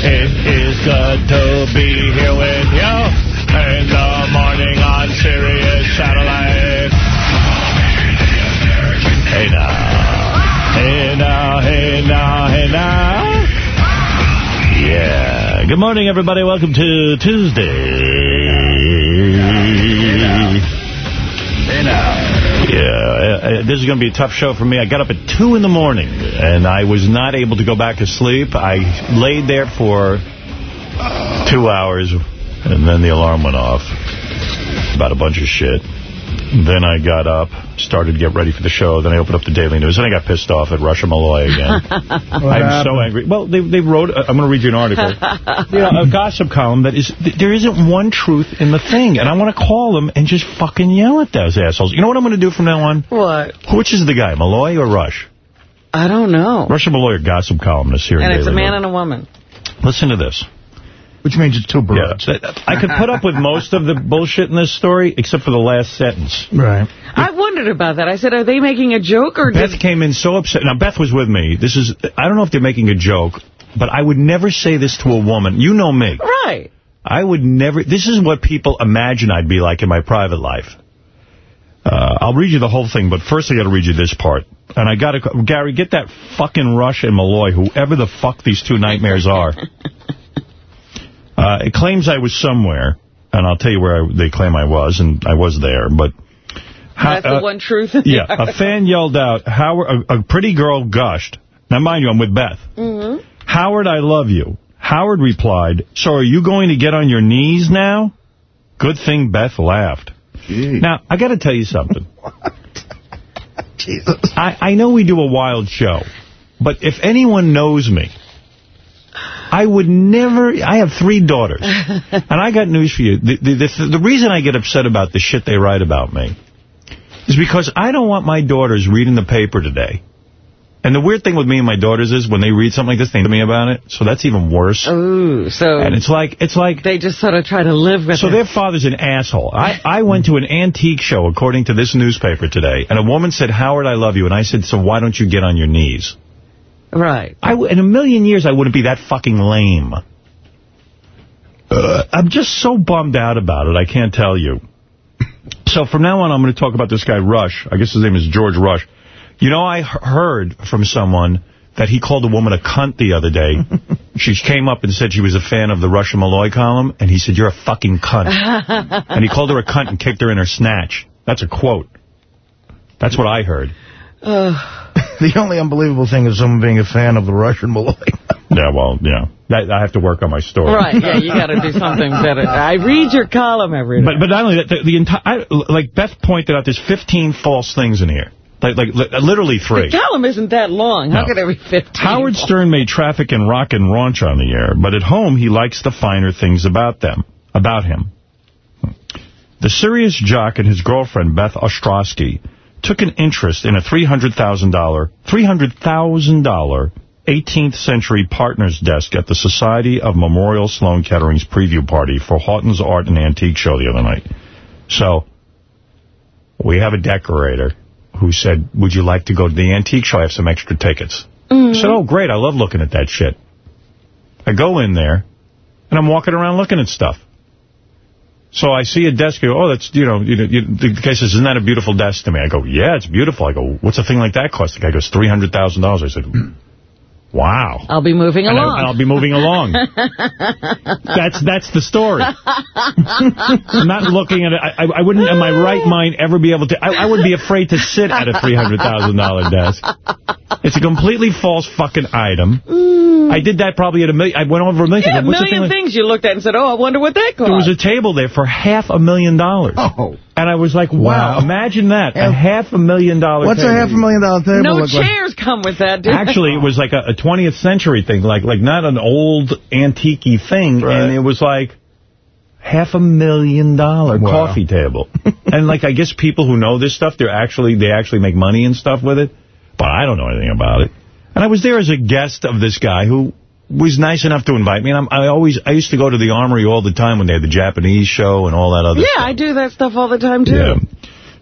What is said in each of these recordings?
It is good to be here with you in the morning on Sirius Satellite. Hey now. Hey now, hey now, hey now. Yeah. Good morning, everybody. Welcome to Tuesday. Hey now. Yeah, uh, uh, this is going to be a tough show for me. I got up at 2 in the morning, and I was not able to go back to sleep. I laid there for two hours, and then the alarm went off about a bunch of shit. Then I got up, started to get ready for the show. Then I opened up the Daily News, and I got pissed off at Rush and Molloy again. I'm so angry. Well, they, they wrote, uh, I'm going to read you an article, you know, a gossip column that is, th there isn't one truth in the thing. And I want to call them and just fucking yell at those assholes. You know what I'm going to do from now on? What? Which is the guy, Molloy or Rush? I don't know. Rush and Molloy, a gossip columnist here And in it's a man News. and a woman. Listen to this. Which means it's two Yeah. I could put up with most of the bullshit in this story, except for the last sentence. Right. I wondered about that. I said, are they making a joke or Beth did... came in so upset. Now, Beth was with me. This is, I don't know if they're making a joke, but I would never say this to a woman. You know me. Right. I would never, this is what people imagine I'd be like in my private life. Uh, I'll read you the whole thing, but first I got to read you this part. And I got to, Gary, get that fucking Rush and Molloy, whoever the fuck these two nightmares are. Uh, it claims I was somewhere, and I'll tell you where I, they claim I was, and I was there, but... How- That's uh, the one truth. yeah, a fan yelled out, Howard, a, a pretty girl gushed. Now, mind you, I'm with Beth. Mm-hmm. Howard, I love you. Howard replied, so are you going to get on your knees now? Good thing Beth laughed. Now, I got to tell you something. Jesus. I, I know we do a wild show, but if anyone knows me, I would never... I have three daughters, and I got news for you. The, the, the, the reason I get upset about the shit they write about me is because I don't want my daughters reading the paper today. And the weird thing with me and my daughters is when they read something like this, they tell me about it, so that's even worse. Ooh, so And it's like, it's like, they just sort of try to live with so it. their father's an asshole. I, I went to an antique show, according to this newspaper today, and a woman said, Howard, I love you. And I said, so why don't you get on your knees? Right. I w in a million years, I wouldn't be that fucking lame. Uh, I'm just so bummed out about it, I can't tell you. So from now on, I'm going to talk about this guy, Rush. I guess his name is George Rush. You know, I heard from someone that he called a woman a cunt the other day. she came up and said she was a fan of the Rush and Molloy column, and he said, you're a fucking cunt. and he called her a cunt and kicked her in her snatch. That's a quote. That's what I heard. The only unbelievable thing is someone being a fan of the Rush and Molloy. Yeah, well, yeah. That, I have to work on my story. Right, yeah, you got to do something better. I read your column every day. But but not only that, the, the entire like Beth pointed out, there's 15 false things in here, like like li- uh, literally three. the column isn't that long. How No. could there be 15? Howard Stern made traffic and rock and raunch on the air, but at home he likes the finer things about them, about him. The serious jock and his girlfriend Beth Ostrowski took an interest in a $300,000 $300,000 18th century partners desk at the Society of Memorial Sloan Kettering's preview party for Houghton's Art and Antique Show the other night. So, we have a decorator who said, would you like to go to the antique show? I have some extra tickets. Mm-hmm. I said, oh, great, I love looking at that shit. I go in there, and I'm walking around looking at stuff. So I see a desk, go, oh, that's, you know, you know you, the guy says, isn't that a beautiful desk to me? I go, yeah, it's beautiful. I go, what's a thing like that cost? The guy goes, $300,000. I said, wow. I'll be moving And, along. I, will be moving along. that's that's the story. I'm not looking at it. I, I wouldn't, in my right mind, ever be able to. I, I would be afraid to sit at a $300,000 desk. It's a completely false fucking item. Mm. I did that probably at a million. I went over a million. yeah, a What's the thing million like- things you looked at and said, oh, I wonder what that cost. There was a table there for half a million dollars. Oh. And I was like, wow, Wow. imagine that. A half a million dollar What's table. a half a million dollar table no look like? chairs come with that, do? Actually, it was like a, a 20th century thing, like like not an old antique thing, Right. and it was like half a million dollar Wow. coffee table. and like I guess people who know this stuff, they're actually they actually make money and stuff with it, but I don't know anything about it. And I was there as a guest of this guy who was nice enough to invite me. And I'm, I always I used to go to the Armory all the time when they had the Japanese show and all that other Yeah, stuff. I do that stuff all the time, too. Yeah.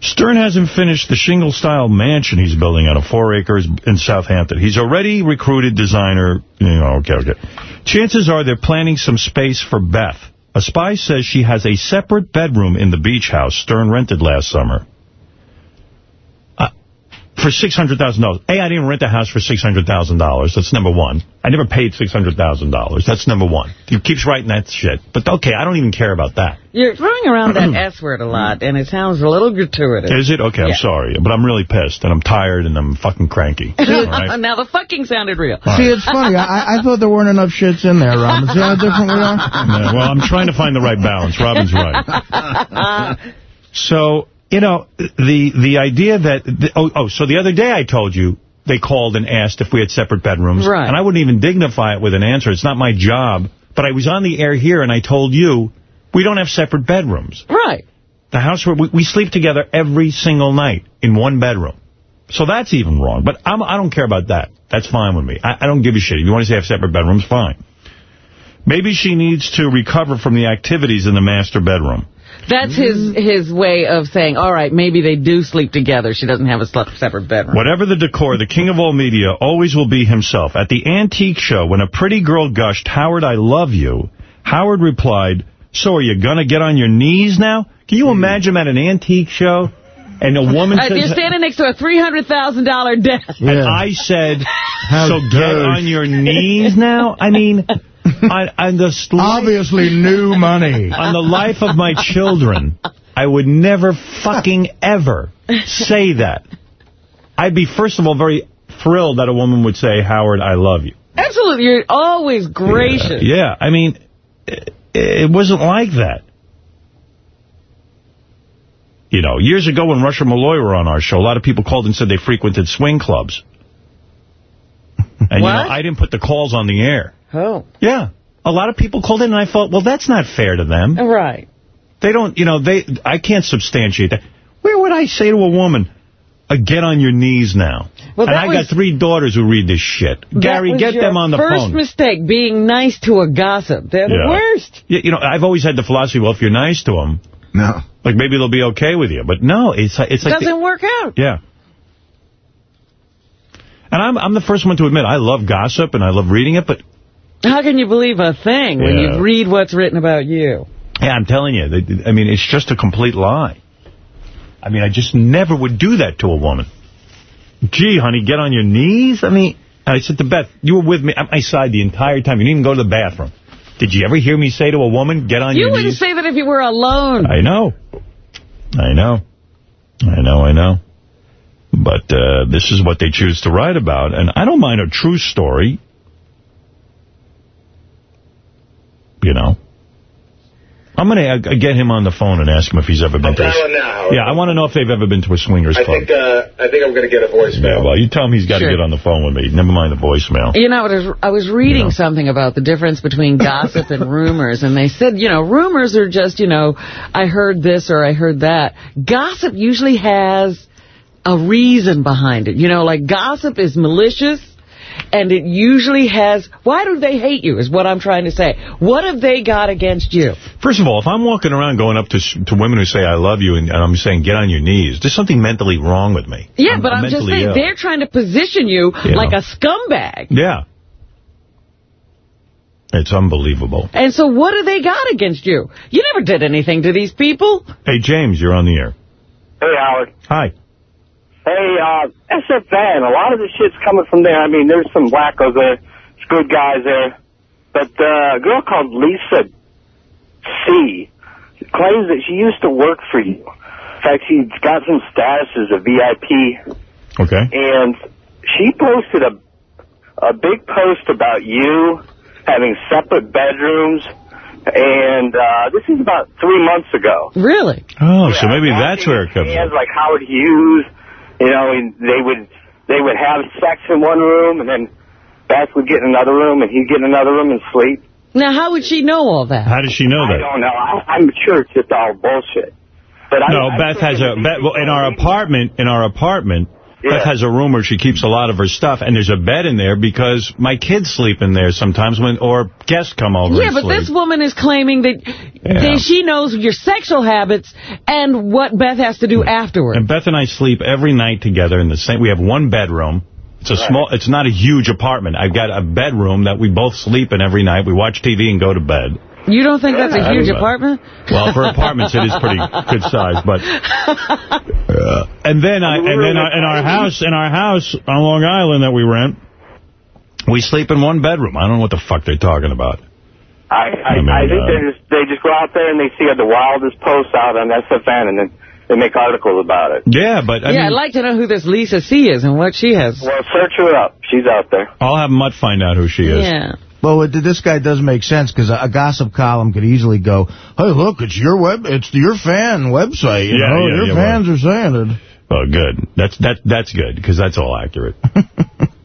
Stern hasn't finished the shingle-style mansion he's building on a four acres in Southampton. He's already recruited designer. You know, okay, okay. Chances are they're planning some space for Beth. A spy says she has a separate bedroom in the beach house Stern rented last summer. For $600,000. A, I didn't rent a house for $600,000. That's number one. I never paid $600,000. That's number one. He keeps writing that shit. But, okay, I don't even care about that. You're throwing around that S word a lot, and it sounds a little gratuitous. Is it? Okay, I'm sorry. But I'm really pissed, and I'm tired, and I'm fucking cranky. All right? now the fucking sounded real. See, it's funny. I, I thought there weren't enough shits in there, Robin. See how different we are? Yeah, well, I'm trying to find the right balance. Robin's right. So, you know, the the idea that... The, oh, oh, so the other day I told you they called and asked if we had separate bedrooms. Right. And I wouldn't even dignify it with an answer. It's not my job. But I was on the air here, and I told you, we don't have separate bedrooms. Right. The house where we, we sleep together every single night in one bedroom. So that's even wrong. But I'm, I don't care about that. That's fine with me. I, I don't give a shit. If you want to say I have separate bedrooms, fine. Maybe she needs to recover from the activities in the master bedroom. That's his his way of saying, all right, maybe they do sleep together. She doesn't have a separate bedroom. Whatever the decor, the king of all media always will be himself. At the antique show, when a pretty girl gushed, Howard, I love you, Howard replied, so are you going to get on your knees now? Can you imagine at an antique show? And a woman Uh, says... you're standing next to a $300,000 desk. And I said, How so get on your knees now? I mean, on, on, the Obviously new money. on the life of my children, I would never fucking ever say that. I'd be, first of all, very thrilled that a woman would say, Howard, I love you. Absolutely. You're always gracious. Yeah, I mean, it, it wasn't like that. You know, years ago when Rush and Molloy were on our show, a lot of people called and said they frequented swing clubs. And, you know, I didn't put the calls on the air. Oh, Yeah. A lot of people called in, and I thought, well, that's not fair to them. right. They don't, you know, they. I can't substantiate that. Where would I say to a woman, uh, get on your knees now? Well, and I was- got three daughters who read this shit. Gary, get them on the first phone. mistake, being nice to a gossip. They're Yeah. the worst. Yeah, you know, I've always had the philosophy, well, if you're nice to them, No. like maybe they'll be okay with you. But no, it's it's like... the- Doesn't work out. yeah. And I'm I'm the first one to admit, I love gossip and I love reading it, but How can you believe a thing when Yeah. you read what's written about you? yeah, I'm telling you, I mean, it's just a complete lie. I mean, I just never would do that to a woman. Gee, honey, get on your knees? I mean, I said to Beth, you were with me at my side the entire time. You didn't even go to the bathroom. Did you ever hear me say to a woman, get on You your knees? You wouldn't say that if you were alone. I know. I know. I know, I know. But uh, this is what they choose to write about. And I don't mind a true story. You know. I'm going to get him on the phone and ask him if he's ever been I'm to a... dialing now, Yeah, I want to know if they've ever been to a swingers I club. think uh, I think I'm going to get a voicemail. yeah, voicemail. well, you tell him he's got to Sure. get on the phone with me. Never mind the voicemail. You know, I was, I was reading Yeah. something about the difference between gossip and rumors, and they said, you know, rumors are just, you know, I heard this or I heard that. Gossip usually has a reason behind it. You know, like gossip is malicious, and it usually has, why do they hate you is what I'm trying to say. What have they got against you? First of all, if I'm walking around going up to to women who say I love you and, and I'm saying get on your knees, there's something mentally wrong with me. Yeah, but I'm, just saying, ill. they're trying to position you Yeah. like a scumbag. Yeah. It's unbelievable. And so what do they got against you? You never did anything to these people. Hey, James, you're on the air. Hey, Howard. Hi. Hey, uh, SFN, a lot of the shit's coming from there. I mean, there's some wackos there, some good guys there. But uh, a girl called Lisa C claims that she used to work for you. In fact, she's got some status as a VIP. Okay. And she posted a, a big post about you having separate bedrooms. And uh, this is about three months ago. Really? Oh, so maybe that's where it comes hands from. like Howard Hughes, you know, and they would they would have sex in one room, and then Beth would get in another room, and he'd get in another room and sleep. Now, how would she know all that? How does she know that? I don't know. I, I'm sure it's just all bullshit. But I, No, I Beth think has a... these Beth, well, in our apartment, in our apartment, Beth has a room where she keeps a lot of her stuff, and there's a bed in there because my kids sleep in there sometimes when or guests come over Yeah, and but sleep. this woman is claiming that, that she knows your sexual habits and what Beth has to do afterwards. And Beth and I sleep every night together in the same. We have one bedroom. It's a small. It's not a huge apartment. I've got a bedroom that we both sleep in every night. We watch TV and go to bed. You don't think that's a huge apartment? Well, for apartments, it is pretty good size, but. Uh, and then I, and then I, in our house, in our house on Long Island that we rent, we sleep in one bedroom. I don't know what the fuck they're talking about. I, I, I mean, I think uh, they just they just go out there and they see the wildest posts out on SFN and then they make articles about it. Yeah, but I yeah, mean, I'd like to know who this Lisa C is and what she has. Well, search her up. She's out there. I'll have Mutt find out who she is. Yeah. Well, it, this guy does make sense because a, a gossip column could easily go, "Hey, look, it's your web, it's your fan website. You Yeah, know, yeah, your yeah, fans are saying it." Oh, good. That's that. That's good because that's all accurate.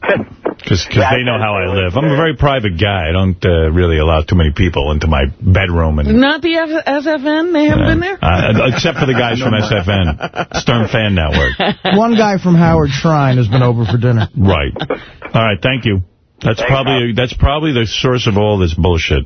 Because they know how I live. I'm a very private guy. I don't uh, really allow too many people into my bedroom and. Not the F SFN? They haven't been there? Uh, except for the guys from SFN, Stern Fan Network. One guy from Howard Shrine has been over for dinner. Right. All right. Thank you. That's Thanks, probably that's probably the source of all this bullshit.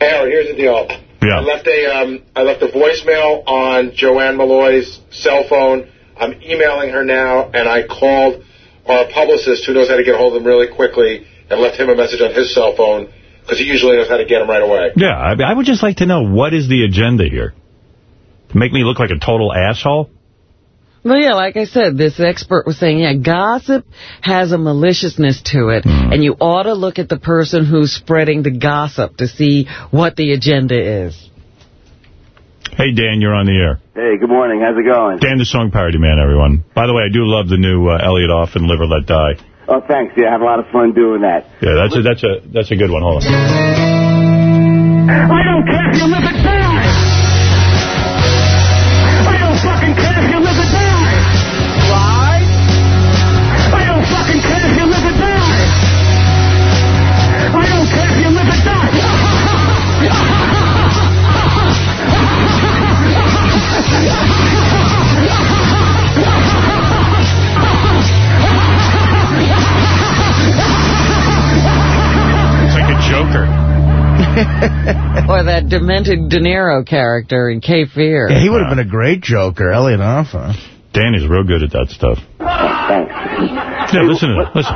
Howard, here's the deal. Yeah. I left a um, I left a voicemail on Joanne Molloy's cell phone. I'm emailing her now, and I called our publicist, who knows how to get a hold of them really quickly, and left him a message on his cell phone because he usually knows how to get them right away. Yeah. I, I would just like to know what is the agenda here. To make me look like a total asshole? Well, yeah, like I said, this expert was saying, yeah, gossip has a maliciousness to it, Hmm. and you ought to look at the person who's spreading the gossip to see what the agenda is. Hey, Dan, you're on the air. Hey, good morning. How's it going? Dan, the song parody man, everyone. By the way, I do love the new uh, Elliot Off and Liver Let Die. Oh, thanks. Yeah, I have a lot of fun doing that. Yeah, that's a that's a that's a good one. Hold on. I don't care or that demented De Niro character in Cape Fear. Yeah, he would have been a great Joker, Elliot Offen. Danny's real good at that stuff. Thanks. Yeah, listen to it. Listen.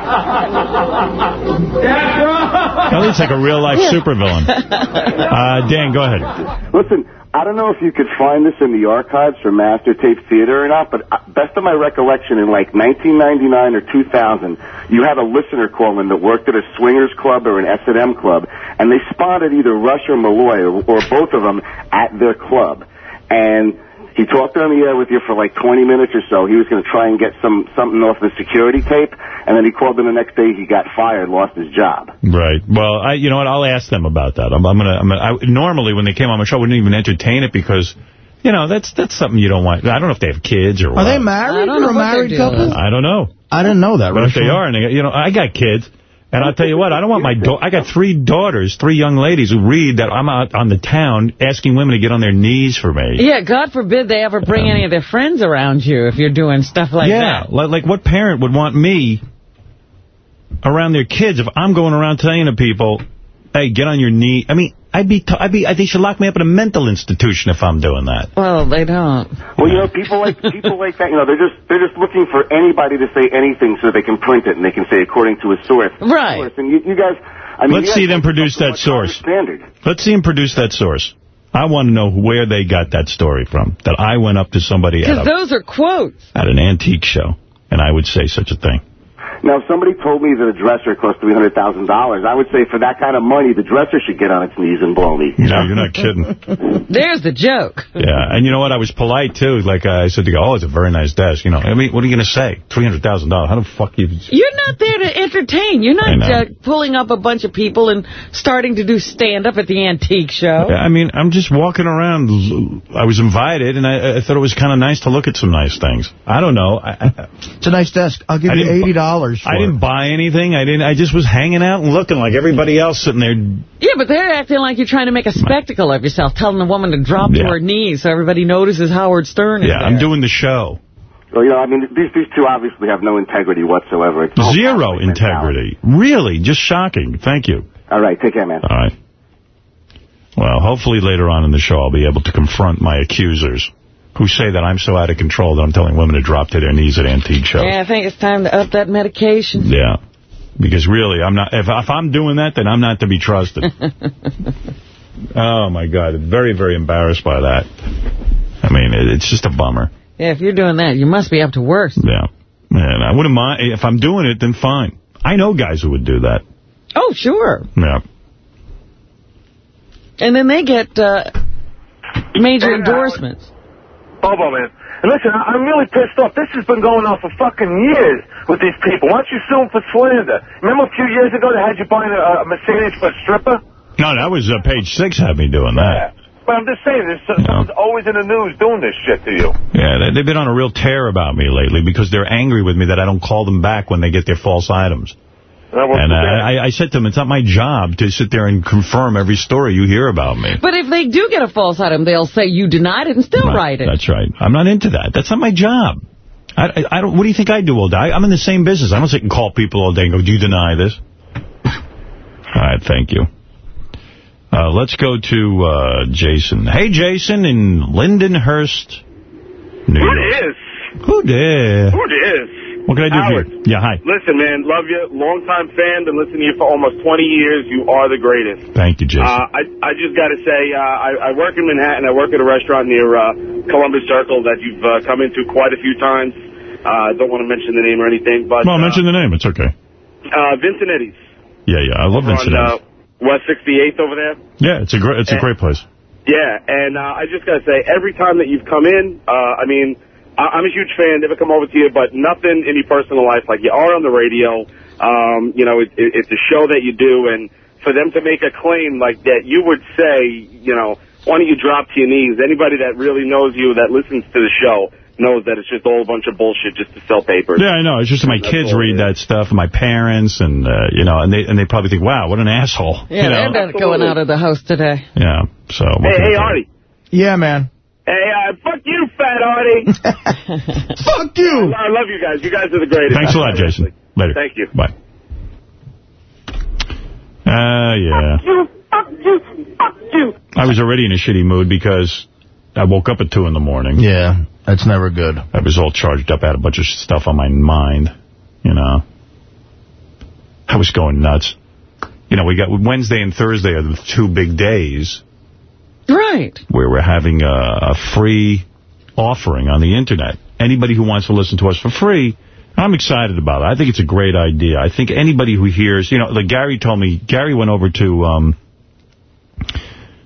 Elliot's like a real-life supervillain. Uh, Dan, go ahead. Listen, I don't know if you could find this in the archives for Master Tape Theater or not, but uh, best of my recollection, in like 1999 or 2000, you had a listener call in that worked at a swingers club or an S&M club, and they spotted either Rush or Molloy, or, or both of them, at their club. And he talked on the air with you for like 20 minutes or so. He was going to try and get some something off the security tape, and then he called in the next day. He got fired, lost his job. Right. Well, I, you know what? I'll ask them about that. I'm, I'm gonna. I'm gonna I, normally, when they came on my show, I wouldn't even entertain it because, you know, that's that's something you don't want. I don't know if they have kids or Are what. they married? I don't Or a they're married doing. couple? I don't know. I didn't know that. But if they are, and they, got- you know, I got kids. And I'll tell you what, I don't want my da- I got three daughters, three young ladies who read that I'm out on the town asking women to get on their knees for me. Yeah, God forbid they ever bring any of their friends around you if you're doing stuff like yeah, that. Yeah, like what parent would want me around their kids if I'm going around saying to people, hey, get on your knee. I mean, I'd be, t- I'd be, I they should lock me up in a mental institution if I'm doing that. Well, they don't. Well, you know, people like people like that. You know, they're just they're just looking for anybody to say anything so they can print it and they can say according to a source. Right. Source. And you, you guys, I mean, Let's see them produce that source. Standard. Let's see them produce that source. I want to know where they got that story from, that I went up to somebody at, Because a, those are quotes. at an antique show, and I would say such a thing. Now, if somebody told me that a dresser cost three hundred thousand dollars, I would say for that kind of money, the dresser should get on its knees and blow me. No, you're not kidding. There's the joke. Yeah, and you know what? I was polite, too. Like, uh, I said to go, oh, it's a very nice desk. You know, I mean, what are you going to say? $300,000. How the fuck you... You're not there to entertain. You're not know. uh, pulling up a bunch of people and starting to do stand-up at the antique show. I mean, I'm just walking around. I was invited, and I, I thought it was kind of nice to look at some nice things. I don't know. I, I, It's a nice desk. I'll give I you $80 charged for I didn't buy anything. I didn't. I just was hanging out and looking like everybody else sitting there. Yeah, but they're acting like you're trying to make a spectacle of yourself, telling the woman to drop Yeah. to her knees so everybody notices Howard Stern is Yeah, I'm doing the show. Well, you know, I mean, these these two obviously have no integrity whatsoever. It's Zero conflict mentality. integrity. Really, just shocking. Thank you. All right, take care, man. All right. Well, hopefully later on in the show I'll be able to confront my accusers who say that I'm so out of control that I'm telling women to drop to their knees at antique shows. Yeah, I think it's time to up that medication. Yeah. Because really, I'm not. If, if I'm doing that, then I'm not to be trusted. oh my God, very, very embarrassed by that. I mean, it, it's just a bummer. Yeah, if you're doing that, you must be up to worse. Yeah, Man, I wouldn't mind if I'm doing it. Then fine. I know guys who would do that. Oh, sure. Yeah. And then they get uh, major endorsements. Bobo, man. And listen, I- I'm really pissed off. This has been going on for fucking years with these people. Why don't you sue them for slander? Remember a few years ago they had you buying a, a Mercedes for a stripper? No, that was uh, page six had me doing that. But I'm just saying, there's someone's always in the news doing this shit to you. Yeah, they- they've been on a real tear about me lately because they're angry with me that I don't call them back when they get their false items. And uh, I, I said to them, it's not my job to sit there and confirm every story you hear about me. But if they do get a false item, they'll say you denied it and still write it. That's right. I'm not into that. That's not my job. I, I, I don't. What do you think I do all day? I'm in the same business. I don't sit and call people all day and go, do you deny this? all right, thank you. Uh, let's go to uh, Jason. Hey, Jason in Lindenhurst, New Who York. it is? Who there? Who it is? What can I do Howard. for you? Yeah, hi. Listen, man, love you. Longtime fan. Been listening to you for almost 20 years. You are the greatest. Thank you, Jason. Uh, I, I just got to say, uh, I, I work in Manhattan. I work at a restaurant near uh, Columbus Circle that you've uh, come into quite a few times. Uh, I don't want to mention the name or anything, but well, uh, mention the name. It's okay. uh, Vince and Eddie's Yeah, yeah. I love on Vincent. uh, West 68th over there. yeah, it's a great. It's a great place. Yeah, and uh, I just got to say, every time that you've come in, uh, I mean, I'm a huge fan, never come over to you, but nothing in your personal life. Like, you are on the radio. Um, you know, it, it, it's a show that you do, and for them to make a claim like that, you would say, you know, why don't you drop to your knees? Anybody that really knows you, that listens to the show, knows that it's just all a bunch of bullshit just to sell papers. Yeah, I know. It's just my That's kids read it that stuff, and my parents, and uh, you know, and they and they probably think, "Wow, what an asshole." Yeah, you know? they're not going out of the house today. Yeah. So. Hey, hey. Artie. Yeah, man. Hey, uh, fuck you, fat Artie. Fuck you. I love you guys. You guys are the greatest. Thanks a lot, Jason. Later. Thank you. Bye. Uh, yeah. Fuck You, fuck you, fuck you. I was already in a shitty mood because I woke up at 2 in the morning. Yeah, that's never good. I was all charged up. I had a bunch of stuff on my mind, you know. I was going nuts. You know, we got Wednesday and Thursday are the two big days Right. where we're having a, a free offering on the Internet. Anybody who wants to listen to us for free, I'm excited about it. I think it's a great idea. I think anybody who hears, you know, like Gary told me, Gary went over to, um,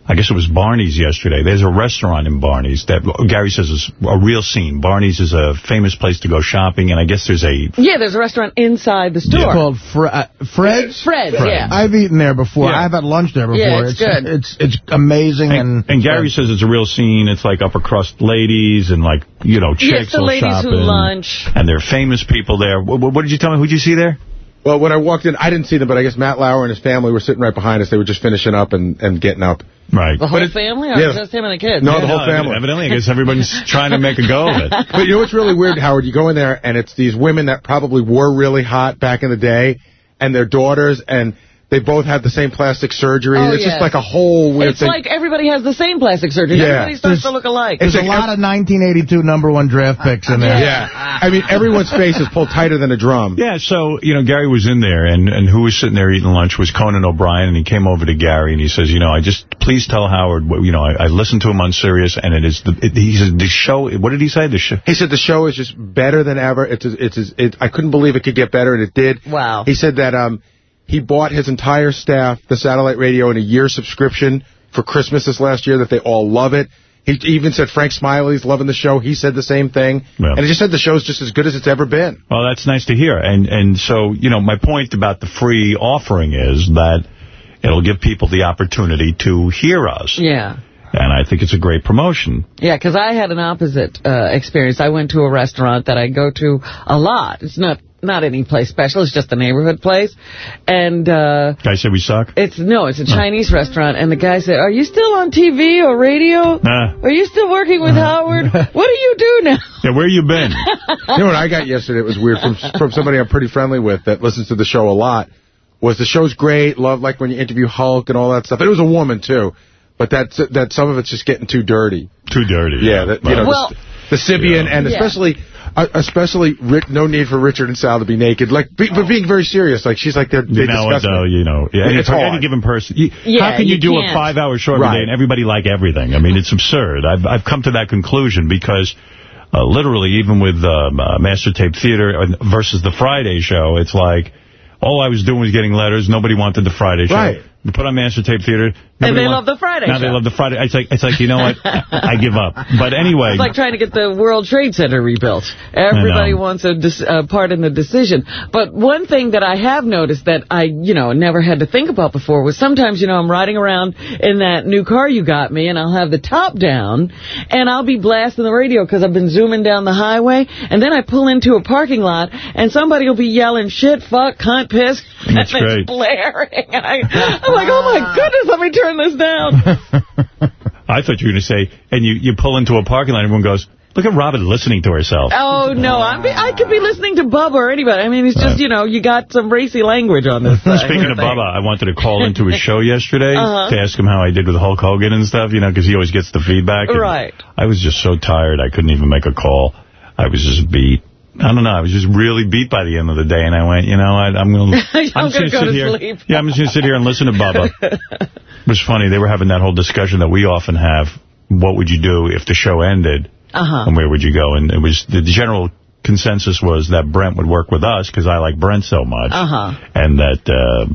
I guess it was Barney's yesterday. There's a restaurant in Barney's that Gary says is a real scene. Barney's is a famous place to go shopping, and I guess there's a Yeah, there's a restaurant inside the store. It's called Fre uh, Fred's. Fred's, yeah. I've eaten there before. Yeah. I've had lunch there before. Yeah, it's good. It's it's amazing and And Gary says it's a real scene. It's like upper crust ladies and like, you know, chicks Yes, the ladies shopping. who lunch. And there are famous people there. What, what did you tell me? Who'd you see there? Well, when I walked in, I didn't see them, but I guess Matt Lauer and his family were sitting right behind us. They were just finishing up and, and getting up. Right. The whole it- family or yeah. just him and the kids? No, the whole family. Evidently, I guess everyone's trying to make a go of it. But you know what's really weird, Howard? You go in there, and it's these women that probably were really hot back in the day, and their daughters, and they both had the same plastic surgery. Oh, it's yeah. just like a whole weird It's thing. like everybody has the same plastic surgery. Yeah. Everybody starts to look alike. There's It's a like lot of 1982 number one draft picks in there. yeah. I mean, everyone's face is pulled tighter than a drum. Yeah, so, you know, Gary was in there, and, and who was sitting there eating lunch was Conan O'Brien, and he came over to Gary, and he says, you know, I just, please tell Howard, what- you know, I, I listened to him on Sirius, and it is, the, it, he said, the show, what did he say? The show, He said the show is just better than ever. It's it's it, I couldn't believe it could get better, and it did. Wow. He said that um he bought his entire staff the satellite radio in a year subscription for Christmas this last year. That they all love it. He even said Frank Smiley's loving the show. He said the same thing, Yeah. and he just said the show's just as good as it's ever been. Well, that's nice to hear. And and so, you know, my point about the free offering is that it'll give people the opportunity to hear us. Yeah. And I think it's a great promotion. Yeah, because I had an opposite uh, experience. I went to a restaurant that I go to a lot. It's not not any place special. It's just a neighborhood place. And uh, Guy said we suck? it's no, it's a Chinese restaurant. And the guy said, "Are you still on TV or radio? Nah. Are you still working with Howard? What do you do now?" Yeah, where you been? you know what I got yesterday? It was weird from from somebody I'm pretty friendly with that listens to the show a lot. Was the show's great? Love like when you interview Hulk and all that stuff. It was a woman too, but that's that some of it's just getting too dirty. Too dirty. Yeah, that, you know, Well- the, the Sybian and especially. Uh, especially, Rick, no need for Richard and Sal to be naked. Like, be, but being very serious. Like, she's like, they're, they You know, though, you know, yeah, It's it's hard. hard. any given person. You, Yeah, how can you, you do can't. a five-hour show every Right. day and everybody like everything? I mean, it's absurd. I've I've come to that conclusion because uh, literally, even with um, uh, Master Tape Theater versus the Friday show, it's like all I was doing was getting letters. Nobody wanted the Friday show. Right. You put on Master Tape Theater. nobody they love the Friday Now they love the Friday. It's like it's like you know what? I give up. But anyway, It's like trying to get the World Trade Center rebuilt. Everybody wants a dis- uh, part in the decision. But one thing that I have noticed that I, you know, never had to think about before was sometimes, you know, I'm riding around in that new car you got me, and I'll have the top down, and I'll be blasting the radio because I've been zooming down the highway, and then I pull into a parking lot, and somebody will be yelling, shit, fuck, cunt, piss, That's and great. it's blaring. And I, I'm like, oh my goodness, let me turn this down. I thought you were going to say, and you you pull into a parking lot, and everyone goes, "Look at Robin listening to herself." Oh, no, I'm be, I could be listening to Bubba or anybody. I mean, it's just, Right. you know, you got some racy language on this thing. Speaking of Bubba, I wanted to call into his show yesterday Uh-huh. to ask him how I did with Hulk Hogan and stuff, you know, because he always gets the feedback. Right. I was just so tired, I couldn't even make a call. I was just beat. I don't know. I was just really beat by the end of the day, and I went, you know, I, I'm going to I'm gonna go sit to here. sleep. Yeah, I'm just going to sit here and listen to Bubba. it was funny. They were having that whole discussion that we often have. What would you do if the show ended? Uh-huh. and where would you go? And it was the general consensus was that Brent would work with us because I like Brent so much, Uh-huh. and that uh,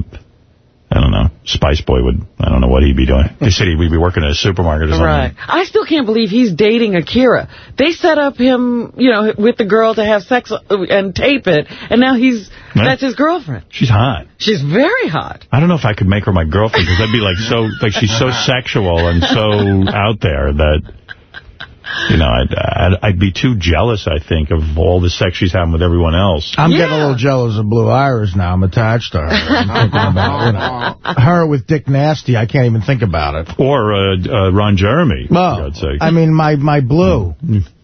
I don't know Spice Boy would I don't know what he'd be doing. They said he'd be working at a supermarket or something. Right. I still can't believe he's dating Akira. They set up him, you know, with the girl to have sex and tape it, and now he's, Yeah. that's his girlfriend. She's hot. She's very hot. I don't know if I could make her my girlfriend because I'd be like so like she's so sexual and so out there that. You know, I'd, I'd I'd be too jealous, I think, of all the sex she's having with everyone else. I'm getting a little jealous of Blue Iris now. I'm attached to her. I'm thinking about you know, her with Dick Nasty. I can't even think about it. Or uh, uh, Ron Jeremy, for Well, God's sake. I mean, my, my blue.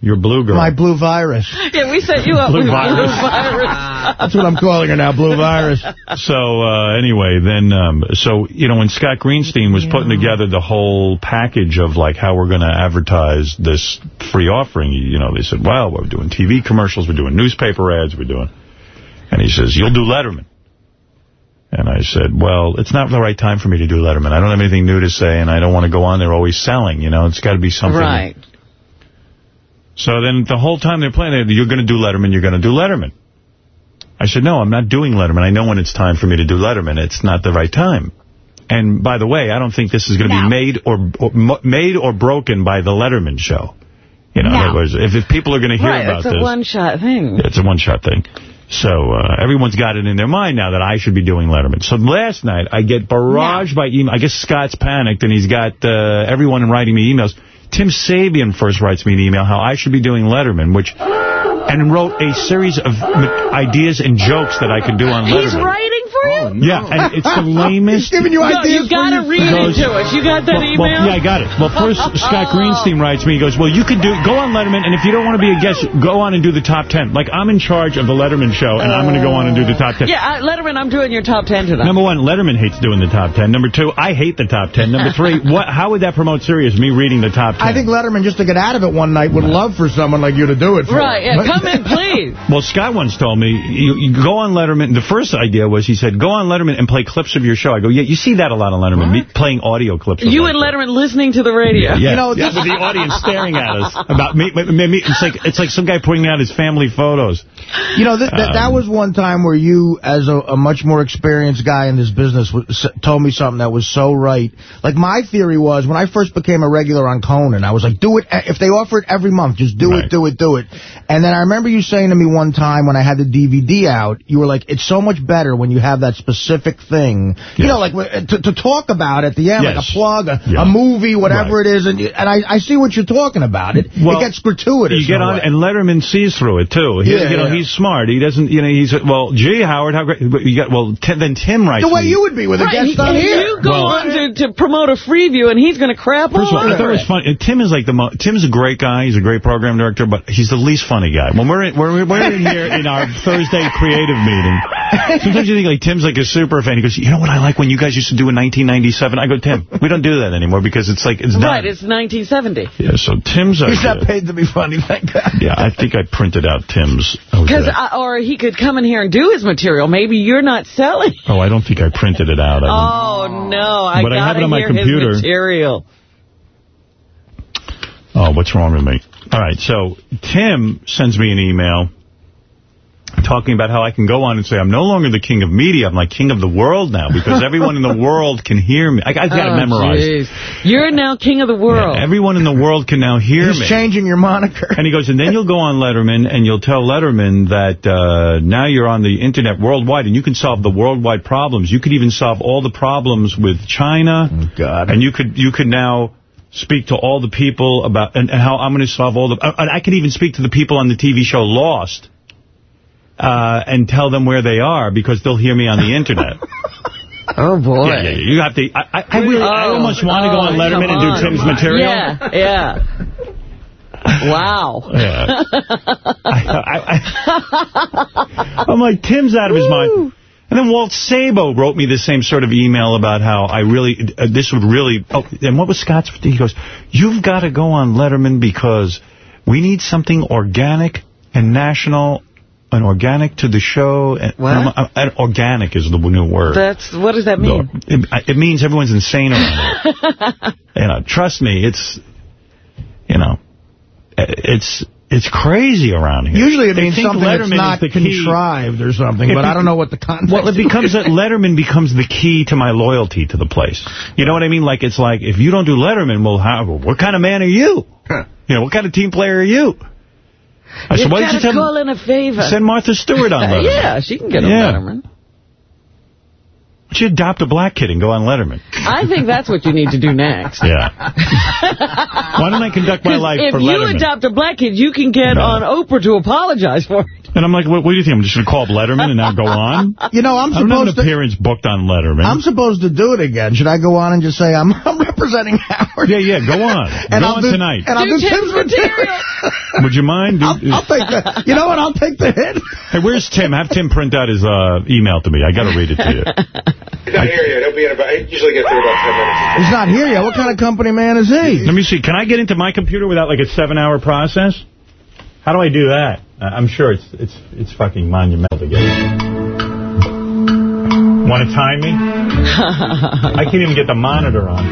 You're blue girl. My blue virus. Yeah, we set you up Blue with virus. blue virus. That's what I'm calling her now, blue virus. So, uh, anyway, then, um, so, you know, when Scott Greenstein was putting together the whole package of, like, how we're going to advertise this free offering, you know, they said, well, we're doing TV commercials, we're doing newspaper ads, we're doing... And he says, you'll do Letterman. And I said, well, it's not the right time for me to do Letterman. I don't have anything new to say, and I don't want to go on there always selling, you know. It's got to be something... Right. So then the whole time they're playing, they- you're going to do Letterman, you're going to do Letterman. I said, no, I'm not doing Letterman. I know when it's time for me to do Letterman. It's not the right time. And by the way, I don't think this is going to be made or, or made or broken by the Letterman show. You know, in other words, if, if people are going to hear Right, about it's a one-shot thing. it's a one-shot thing. So uh, everyone's got it in their mind now that I should be doing Letterman. So last night, I get barraged by email. I guess Scott's panicked, and he's got uh, everyone writing me emails. Tim Sabean first writes me an email how I should be doing Letterman, which and wrote a series of ideas and jokes that I could do on Letterman. He's writing for you? Oh, yeah, and it's the lamest. He's giving you No, ideas you gotta read Goes- it to us. You got that well, well, email? yeah, I got it. Well, first, Scott oh. Greenstein writes me. He goes, well, you could do go on Letterman, and if you don't want to be a guest, go on and do the top ten. Like, I'm in charge of the Letterman show, and I'm going to go on and do the top ten. Yeah, I, Letterman, I'm doing your top 10 tonight. Number one, Letterman hates doing the top ten. Number two, I hate the top ten. Number three, what? How would that promote Sirius, me reading the top ten? I think Letterman, just to get out of it one night, would love for someone like you to do it for Right, yeah, come in, please. Well, Scott once told me, you, you go on Letterman. The first idea was, he said, go on Letterman and play clips of your show. I go, yeah, you see that a lot on Letterman, me playing audio clips. of You like and that. Letterman listening to the radio. Yeah, You know, yeah, this- with the audience staring at us about me, me, me. It's like it's like some guy pointing out his family photos. You know, th th that Um, was one time where you, as a, a much more experienced guy in this business, w- s- told me something that was so right. Like, my theory was, when I first became a regular on Conan, I was like, do it, if they offer it every month, just do Right. it, do it, do it. And then I remember you saying to me one time when I had the DVD out, you were like, it's so much better when you have that specific thing. You know, like, to, to talk about at the end, like a plug, a, Yeah. a movie, whatever Right. it is. And, you, and I, I see what you're talking about. It, Well, it gets gratuitous. You get on, way. and Letterman sees through it too. He, Yeah, you know, yeah. he's smart. He doesn't, you know, he's, well, gee, Howard, how great. But You got, well, Tim, then Tim writes The way me. you would be with a Right, guest on he- here. You go Well- on to, to promote a free view, and he's going to crap First of all all, I thought it was funny. Tim is like the mo Tim's a great guy. He's a great program director, but he's the least funny guy. When we're in, we're, we're in here in our Thursday creative meeting, sometimes you think like Tim's like a super fan. He goes, you know what I like when you guys used to do in 1997? I go, Tim, we don't do that anymore because it's like, it's done. Right, it's 1970. Yeah, so Tim's He's not paid to be funny, thank God. Yeah, I think I printed out Tim's. Because, Okay. Uh, uh, or he could come in here and do his material. Maybe you're not selling. Oh, I don't think I printed it out. I Oh, no. I But I have it on my computer. material. Oh, what's wrong with me? All right, so Tim sends me an email talking about how I can go on and say, I'm no longer the king of media, I'm like king of the world now, because everyone in the world can hear me. I, I got to Oh, memorized. jeez. You're now king of the world. Yeah, everyone in the world can now hear He's me. changing your moniker. And he goes, and then you'll go on Letterman and you'll tell Letterman that uh, now you're on the internet worldwide and you can solve the worldwide problems. You could even solve all the problems with China. Oh, God. And you could you could now speak to all the people about and, and how I'm going to solve all the. Uh, and I could even speak to the people on the TV show Lost. Uh, and tell them where they are because they'll hear me on the internet. Oh, boy. Yeah, yeah. You have to. I, I, I really, I Oh, almost want to go on oh, Letterman come and do Tim's material. Yeah, yeah. Wow. Yeah. I, I, I, am like, Tim's out of his mind. And then Walt Sabo wrote me the same sort of email about how I really, uh, this would really, oh, and what was Scott's, he goes, you've got to go on Letterman because we need something organic and national and organic to the show. And, What? and organic is the new word. That's, what does that mean? It, it means everyone's insane around here. you know, trust me, it's, you know, it's it's crazy around here. Usually it They means think something that's Letterman is not the contrived or something, If but I don't know what the context Well, it becomes that Letterman becomes the key to my loyalty to the place. You know what I mean? Like, it's like, if you don't do Letterman, well, how, what kind of man are you? You know, what kind of team player are you? I you said, why did gotta you tell call in a favor. send Martha Stewart on Letterman? yeah, she can get on Yeah. Letterman. Why don't you adopt a black kid and go on Letterman? I think that's what you need to do next. Yeah. Why don't I conduct my life if for Letterman? If you adopt a black kid, you can get No. on Oprah to apologize for it. And I'm like, what, what do you think? I'm just going to call up Letterman and now go on? You know, I'm I don't have an supposed to... appearance booked on Letterman. I'm supposed to do it again. Should I go on and just say I'm, I'm representing Howard? yeah, yeah, go on. And go I'll on do, tonight. And I'll Do do, Tim's Tim's material. Would you mind? Do- I'll, I'll take the. You know what? I'll take the hit. Hey, where's Tim? Have Tim print out his uh, email to me. I got to read it to you. He's not here yet. He'll be in about, he usually gets through about 10 minutes. He's not here yet. What kind of company man is he? Let me see. Can I get into my computer without like a seven-hour process? How do I do that? Uh, I'm sure it's it's it's fucking monumental to get. Want to time me? I can't even get the monitor on.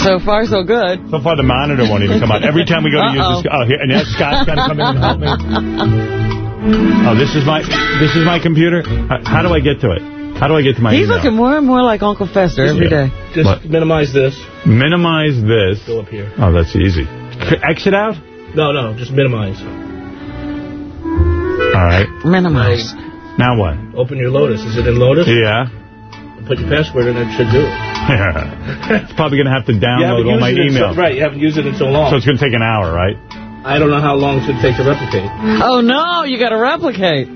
So far, so good. So far, the monitor won't even come on. Every time we go to Uh-oh. use this, oh, here, and now Scott's got to come in and help me. Oh, this is my this is my computer. How, how do I get to it? How do I get to my He's email? looking more and more like Uncle Fester every Yeah. day. Just What? minimize this. Minimize this. Go up here. Oh, that's easy. Exit out? No, no, just minimize. All right. Minimize. Now what? Open your Lotus. Is it in Lotus? Yeah. Put your password in. It should do it. Yeah. it's probably going to have to download all my used it in so- emails. right, you haven't used it in so long. So it's going to take an hour, right? I don't know how long it's going to take to replicate. Oh, no, you got to replicate.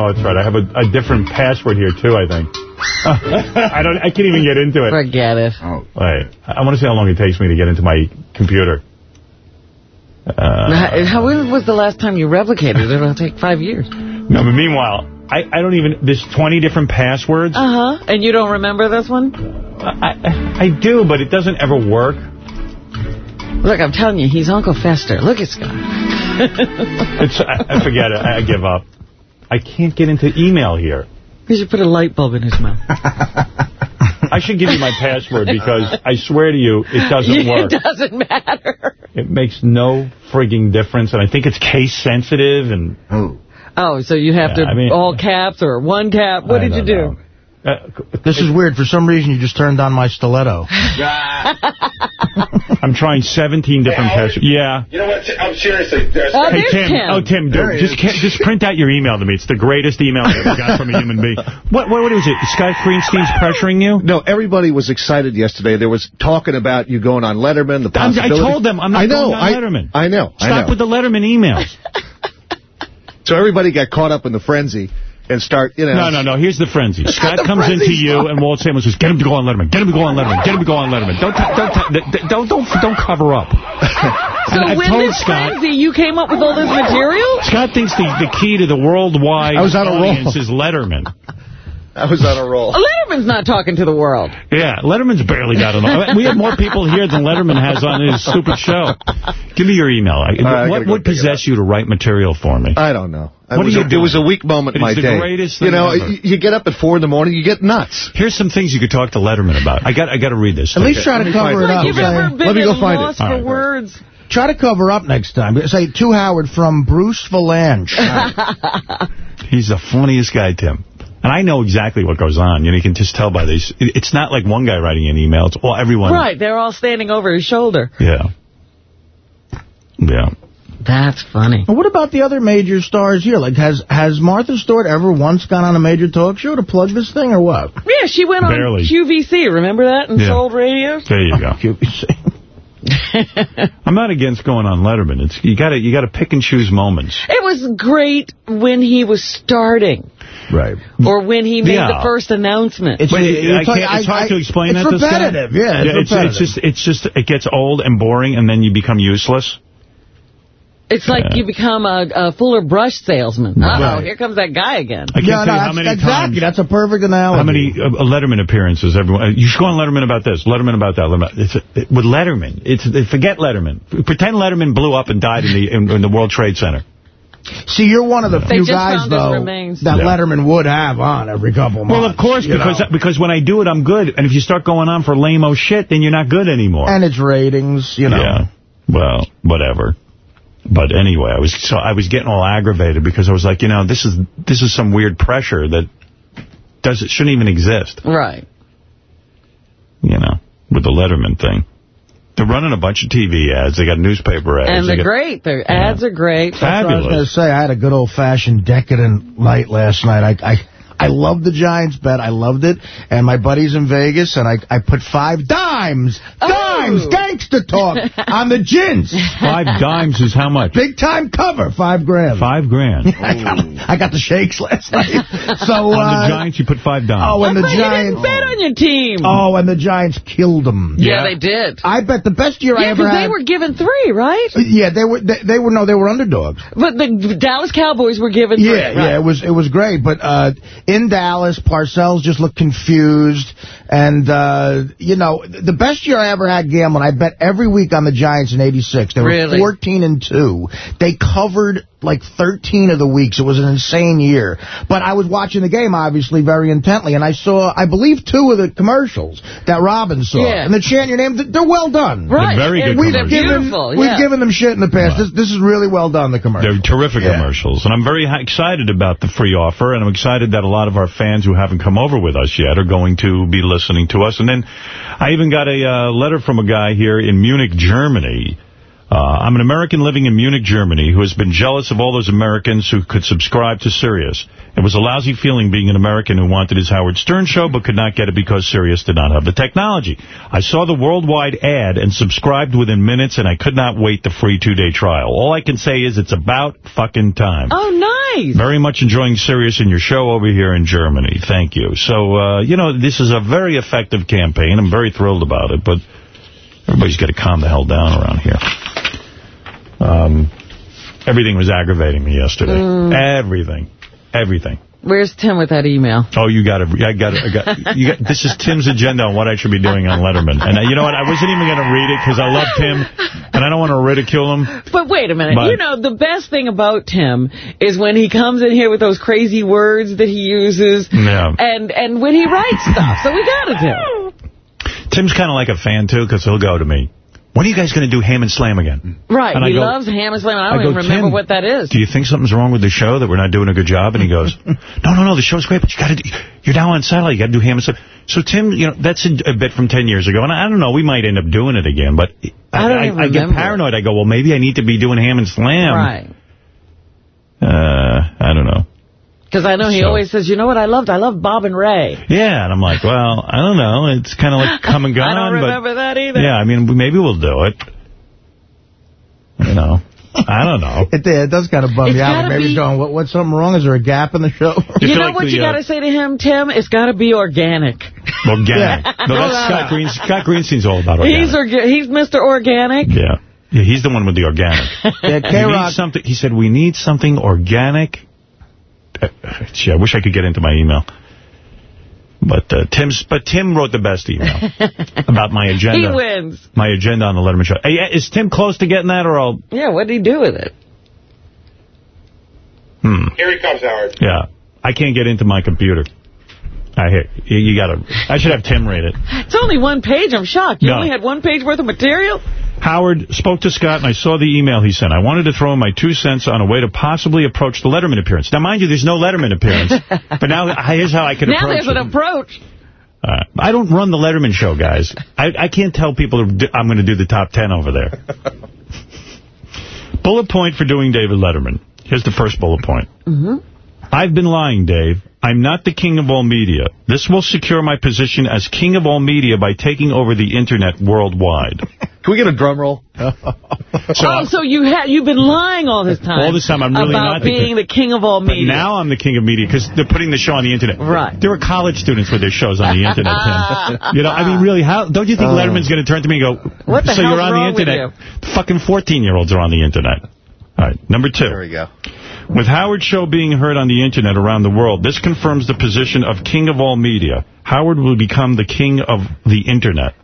Oh, that's right. I have a, a different password here, too, I think. I don't. I can't even get into it. Forget it. Oh, wait. I, I want to see how long it takes me to get into my computer. Uh, how, when was the last time you replicated it? It'll take five years. no, but meanwhile, I, I don't even... There's 20 different passwords. Uh-huh. And you don't remember this one? I, I, I do, but it doesn't ever work. Look, I'm telling you, he's Uncle Fester. Look at Scott. It's, I, I forget it. I, I give up. I can't get into email here. You should put a light bulb in his mouth. I should give you my password because I swear to you, it doesn't work. It doesn't matter. It makes no frigging difference, and I think it's case sensitive. And Oh, oh, so you have Yeah, to I mean- all caps or one cap. What I did you don't do? Uh, This is weird. For some reason, you just turned on my stiletto. I'm trying 17 different Hey, passwords. Yeah. You know what? I'm seriously. There's, Oh, Hey Tim. Tim. Oh Tim, dude, just ca- just print out your email to me. It's the greatest email I ever got from a human being. What what, what was it? Scott Greenstein's pressuring you? No, everybody was excited yesterday. There was talking about you going on Letterman, the I'm- I told them I'm not I know, going on I, Letterman. I know. I Stop know. with the Letterman emails. So everybody got caught up in the frenzy and start, you know. No, no, no. Here's the frenzy. Scott the comes into you, and Walt Samuels says, "Get him to go on Letterman. Get him to go on Letterman. Get him to go on Letterman. Don't, t- don't, don't, don't, don't cover up." So And when this Scott- frenzy, you came up with all this material? Scott thinks the, the key to the worldwide I was on a roll. audience is Letterman. I was on a roll. Letterman's not talking to the world. Yeah, Letterman's barely got it. We have more people here than Letterman has on his stupid show. Give me your email. I- right, what would possess you to write material for me? I don't know. It What was are you a, It was a weak moment It in my is the day. greatest you know, ever. you get up at 4 in the morning, you get nuts. Here's some things you could talk to Letterman about. I got I got to read this. At least try to Let me find cover it. it up. You've ever Say- been Let me go find it. loss right. words? Try to cover up next time. Say, to Howard from Bruce Vilanch. He's the funniest guy, Tim. And I know exactly what goes on. You know, you can just tell by these. It's not like one guy writing an email. It's all everyone. Right, they're all standing over his shoulder. Yeah. Yeah. That's funny. what about the other major stars here? Like, has has Martha Stewart ever once gone on a major talk show to plug this thing or what? Yeah, she went on QVC, remember that, and Yeah. sold radios? There you go. QVC. I'm not against going on Letterman. It's you got to you got to pick and choose moments. It was great when he was starting, Right. or when he made Yeah. the first announcement. It's, But you're I talking- it's hard I- to explain it's that to Scott. repetitive, yeah, it's it's, repetitive. it's just it's just it gets old and boring, and then you become useless. It's like Yeah. you become a, a Fuller Brush salesman. Uh-oh, Right. here comes that guy again. I can't yeah, tell no, you how that's, many exactly. times. That's a perfect analogy. How many uh, Letterman appearances? Everyone, uh, you should go on Letterman about this. Letterman about that. Letterman, it's a, it, with Letterman, it's forget Letterman. Pretend Letterman blew up and died in the in, in the World Trade Center. See, you're one of the few guys, though, that Yeah. Letterman would have on every couple months. Well, of course, because know. because when I do it, I'm good. And if you start going on for lame-o shit, then you're not good anymore. And it's ratings, you know. Yeah. Well, whatever. But anyway, I was so I was getting all aggravated because I was like, you know, this is this is some weird pressure that does it shouldn't even exist. Right. You know, with the Letterman thing. They're running a bunch of TV ads. They got newspaper ads. And They they're got- great. Their ads are great. That's what I was going to say. I had a good old-fashioned decadent night last night. I, I I loved the Giants bet. I loved it. And my buddy's in Vegas, and I, I put five dimes, dimes, Oh. gangster talk on the gins. Five dimes is how much? Big time cover, five grand. Five grand. I got, I got the shakes last night. So, On uh, the Giants, you put five dimes. oh, and I the thought you didn't Giants. bet on your team. Oh, and the Giants killed them. yeah, yeah. they did. I bet the best year I Yeah, ever because had. they were given three, right? yeah, they were. They, they were no, they were underdogs. But the Dallas Cowboys were given three. Yeah, yeah, it was it was great. But uh, in Dallas, Parcells just looked confused, and uh, you know, the best year I ever had gambling, I bet every week on the Giants in '86. They were Really? 14 and two. They covered like 13 of the weeks. It was an insane year. But I was watching the game obviously very intently, and I saw, I believe, two of the commercials that Robin saw. Yeah. And the chant your name, they're well done. Right. They're very And good We've They're commercials. given, beautiful. we've given them shit in the past. This, this is really well done, the commercials. They're terrific Yeah. commercials. And I'm very excited about the free offer, and I'm excited that a lot of our fans who haven't come over with us yet are going to be listening to us. And then I even got a uh, letter from a guy here in Munich, Germany. Uh, I'm an American living in Munich, Germany, who has been jealous of all those Americans who could subscribe to Sirius. It was a lousy feeling being an American who wanted his Howard Stern show but could not get it because Sirius did not have the technology. I saw the worldwide ad and subscribed within minutes, and I could not wait the free two-day trial. All I can say is it's about fucking time. Oh, nice. Very much enjoying Sirius and your show over here in Germany. Thank you. So, uh, you know, this is a very effective campaign. I'm very thrilled about it, but everybody's got to calm the hell down around here. Um, everything was aggravating me yesterday. Everything. Everything. Where's Tim with that email? Oh, you got to. I got it. I got. You got. This is Tim's agenda on what I should be doing on Letterman. And uh, you know what? I wasn't even going to read it because I love Tim, and I don't want to ridicule him. But wait a minute. But- you know, the best thing about Tim is when he comes in here with those crazy words that he uses. Yeah. And, and when he writes stuff. So we got to do. Tim's kind of like a fan too because he'll go to me. When are you guys going to do Ham and Slam again? Right. And I he go- loves Ham and Slam. I I don't go, even remember "Tim, what that is. Do you think something's wrong with the show, that we're not doing a good job? And he goes, no, no, no, the show's great, but you got to, you're now on satellite, you got to do Ham and Slam. So Tim, you know, that's a, bit from 10 years ago, and I, I don't know, we might end up doing it again, but I don't even I, get paranoid. I go, well, maybe I need to be doing Ham and Slam. Right. Uh, I don't know. Because I know he So- always says, you know what I loved? I loved Bob and Ray. Yeah, and I'm like, well, I don't know. It's kind of like come and gone. I don't but remember that either. Yeah, I mean, maybe we'll do it. You know. I don't know. It, it does kind of bum It's you out. Maybe be- he's going, what, what's something wrong? Is there a gap in the show? You know what you uh, got to say to him, Tim? It's got to be organic. Organic. Yeah. No, that's Scott Green. Scott Greenstein's all about organic. He's orga he's Mr. Organic. Yeah. Yeah, he's the one with the organic. Yeah, We K-Rock- He said we need something organic. Gee, I wish I could get into my email. But uh, Tim's, but Tim wrote the best email about my agenda. He wins. My agenda on the Letterman show. Hey, is Tim close to getting that, or I'll? Yeah, what did he do with it? Hmm. Here he comes, Howard. Yeah, I can't get into my computer. I hear you, you gotta. I should have Tim read it. It's only one page. I'm shocked. You No. only had one page worth of material? Howard spoke to Scott, and I saw the email he sent. I wanted to throw in my two cents on a way to possibly approach the Letterman appearance. Now, mind you, there's no Letterman appearance, but now here's how I can now approach Now there's it. an approach. Uh, I don't run the Letterman show, guys. I, I can't tell people I'm going to do the top 10 over there. bullet point for doing David Letterman. Here's the first bullet point. Mm-hmm. I've been lying, Dave. I'm not the king of all media. This will secure my position as king of all media by taking over the Internet worldwide. Can we get a drum roll? oh, so you had you've been lying all this time. All this time, I'm really about not the being king. the king of all But media. now I'm the king of media because they're putting the show on the Internet. Right. There are college students with their shows on the Internet, Tim. You know, I mean, really, how don't you think Oh. Letterman's going to turn to me and go, What the so hell's you're on wrong the with Internet? Fucking 14-year-olds are on the Internet. All right, number two. There we go. With Howard's show being heard on the Internet around the world, this confirms the position of king of all media. Howard will become the king of the Internet.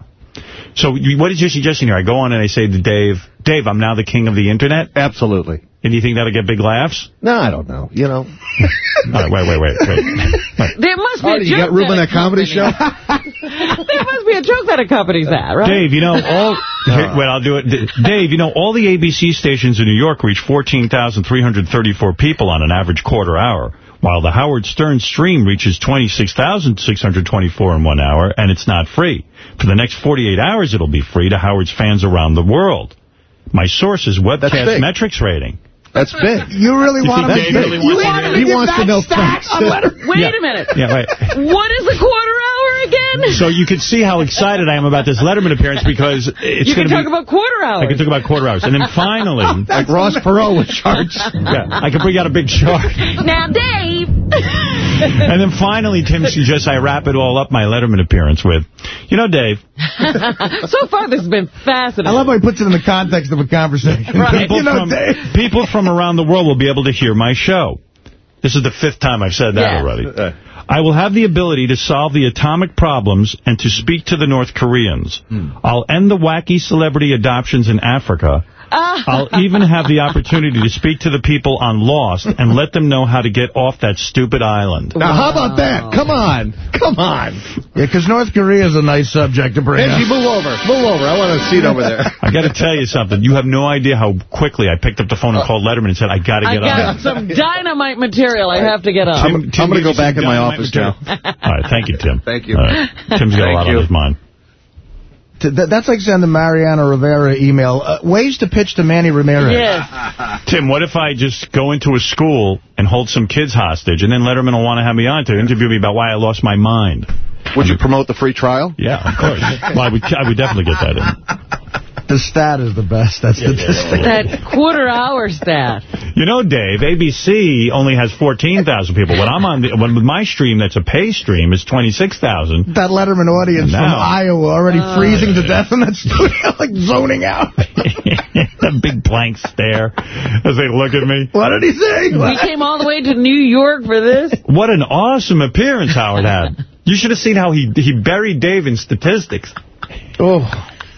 So you, what is your suggestion here? I go on and I say to Dave, Dave, I'm now the king of the Internet? Absolutely. And you think that'll get big laughs? No, I don't know. You know. All right, wait, wait, wait, wait. There must be Artie, a you got Ruben that that comedy show? there must be a joke that accompanies that, right? Dave, you know, all... Here, wait, I'll do it. Dave, you know, all the ABC stations in New York reach 14,334 people on an average quarter hour, while the Howard Stern stream reaches 26,624 in one hour, and it's not free. For the next 48 hours, it'll be free to Howard's fans around the world. My source is Webcast. Metrics Rating. That's big. You really You want think him to really you wants want to him to He give wants to know stat facts. on Letterman? Wait Yeah. a minute. Yeah, right. What is a quarter hour again? So you can see how excited I am about this Letterman appearance because it's going to be... You can talk about quarter hours. I can talk about quarter hours. And then finally... Oh, like Ross Perot with charts. yeah, I can bring out a big chart. now, Dave. And then finally, Tim suggests I wrap it all up, my Letterman appearance with, you know, Dave, so far, this has been fascinating. I love how he puts it in the context of a conversation. people, You know, from, Dave. people from around the world will be able to hear my show. This is the fifth time I've said that Yes. already. Uh, I will have the ability to solve the atomic problems and to speak to the North Koreans. Hmm. I'll end the wacky celebrity adoptions in Africa. I'll even have the opportunity to speak to the people on Lost and let them know how to get off that stupid island. Now, how about that? Come on. Come on. Yeah, because North Korea is a nice subject to bring Angie, up. move over. Move over. I want a seat over there. I got to tell you something. You have no idea how quickly I picked up the phone and called Letterman and said, I got to get I got on. some dynamite material I have to get up. I'm- I'm gonna go back some in my office material. All right, thank you, Tim. Thank you. All right. Tim's got a lot you. on his mind. T- that- That's like sending Mariano Rivera email. Uh, ways to pitch to Manny Ramirez. Yes. Tim, what if I just go into a school and hold some kids hostage, and then Letterman will want to have me on to interview me about why I lost my mind? Would you promote the free trial? Yeah, of course. well, I would, I would definitely get that in. The stat is the best. That's the Yeah, yeah. That quarter hour stat. You know, Dave, ABC only has 14,000 people. When I'm on the, when my stream, that's a pay stream, is 26,000. That Letterman audience from Iowa already oh. freezing to death in that studio, like zoning out. a big blank stare as they look at me. What did he say? We came all the way to New York for this. What an awesome appearance Howard had. You should have seen how he he buried Dave in statistics. Oh.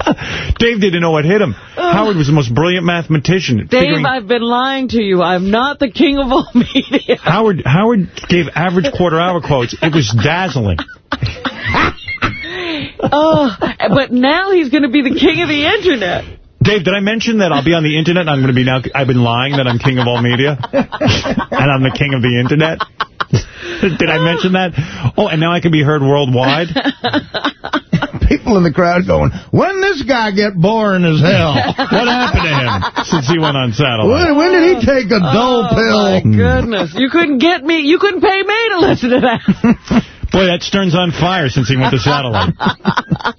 Dave didn't know what hit him. Howard was the most brilliant mathematician. Dave, I've been lying to you. I'm not the king of all media. Howard Howard gave average quarter-hour quotes. It was dazzling. Oh, but now he's going to be the king of the internet. Dave, did I mention that I'll be on the internet and I'm going to be now, I've been lying that I'm king of all media? and I'm the king of the internet? did I mention that? Oh, and now I can be heard worldwide? People in the crowd going, when this guy get boring as hell? What happened to him since he went on satellite? When, when did he oh. take a dull oh, pill? my goodness. You couldn't get me. You couldn't pay me to listen to that. Boy, that Stern's on fire since he went to satellite.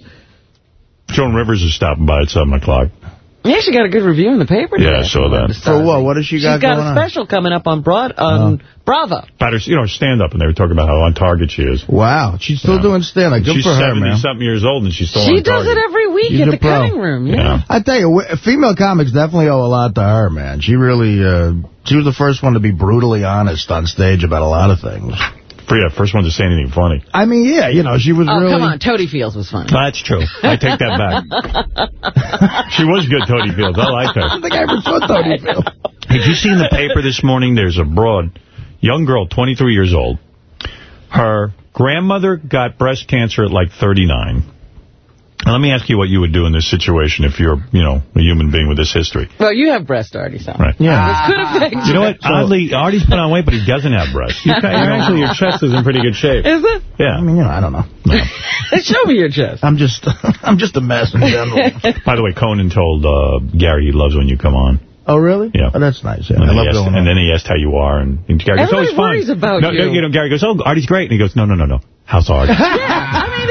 Joan Rivers is stopping by at 7 o'clock. Yeah, she got a good review in the paper. Yeah, I saw that. For what? What has she got She's got, got going a on? special coming up on Broad on Bravo. About her, you know, stand-up, and they were talking about how on target she is. Wow, she's still Yeah. doing stand-up. Good she's for her, man. She's 70-something years old, and she's still on. She does it every week She's at the pro. cutting room. Yeah. I tell you, female comics definitely owe a lot to her, man. She really, uh, she was the first one to be brutally honest on stage about a lot of things. For, yeah, first one to say anything funny. I mean, yeah, you know, she was Oh, really... come on. Totie Fields was funny. That's true. I take that back. she was good, Tony Fields. I like her. I don't think I ever saw Tony Field. Did you see in the paper this morning, there's a broad, young girl, 23 years old. Her grandmother got breast cancer at like 39. Now, let me ask you what you would do in this situation if you're, you know, a human being with this history. Well, you have breast already, so. Right. Yeah. This could affect You know what? Oddly, Artie's put on weight, but he doesn't have breasts. You ca- you're actually, your chest is in pretty good shape. Is it? Yeah. I mean, you know, I don't know. Show me your chest. I'm just, I'm just a mess in general. By the way, Conan told uh, Gary he loves when you come on. oh, really? Yeah. Oh, that's nice. Yeah, And, I then love he asked, going and on. then he asked how you are, and, and Gary goes, oh, Everybody he's fine. worries about no, you. No, you know, Gary goes, oh, Artie's great. And he goes, no, no, no, no. How's Artie? Yeah, I mean, it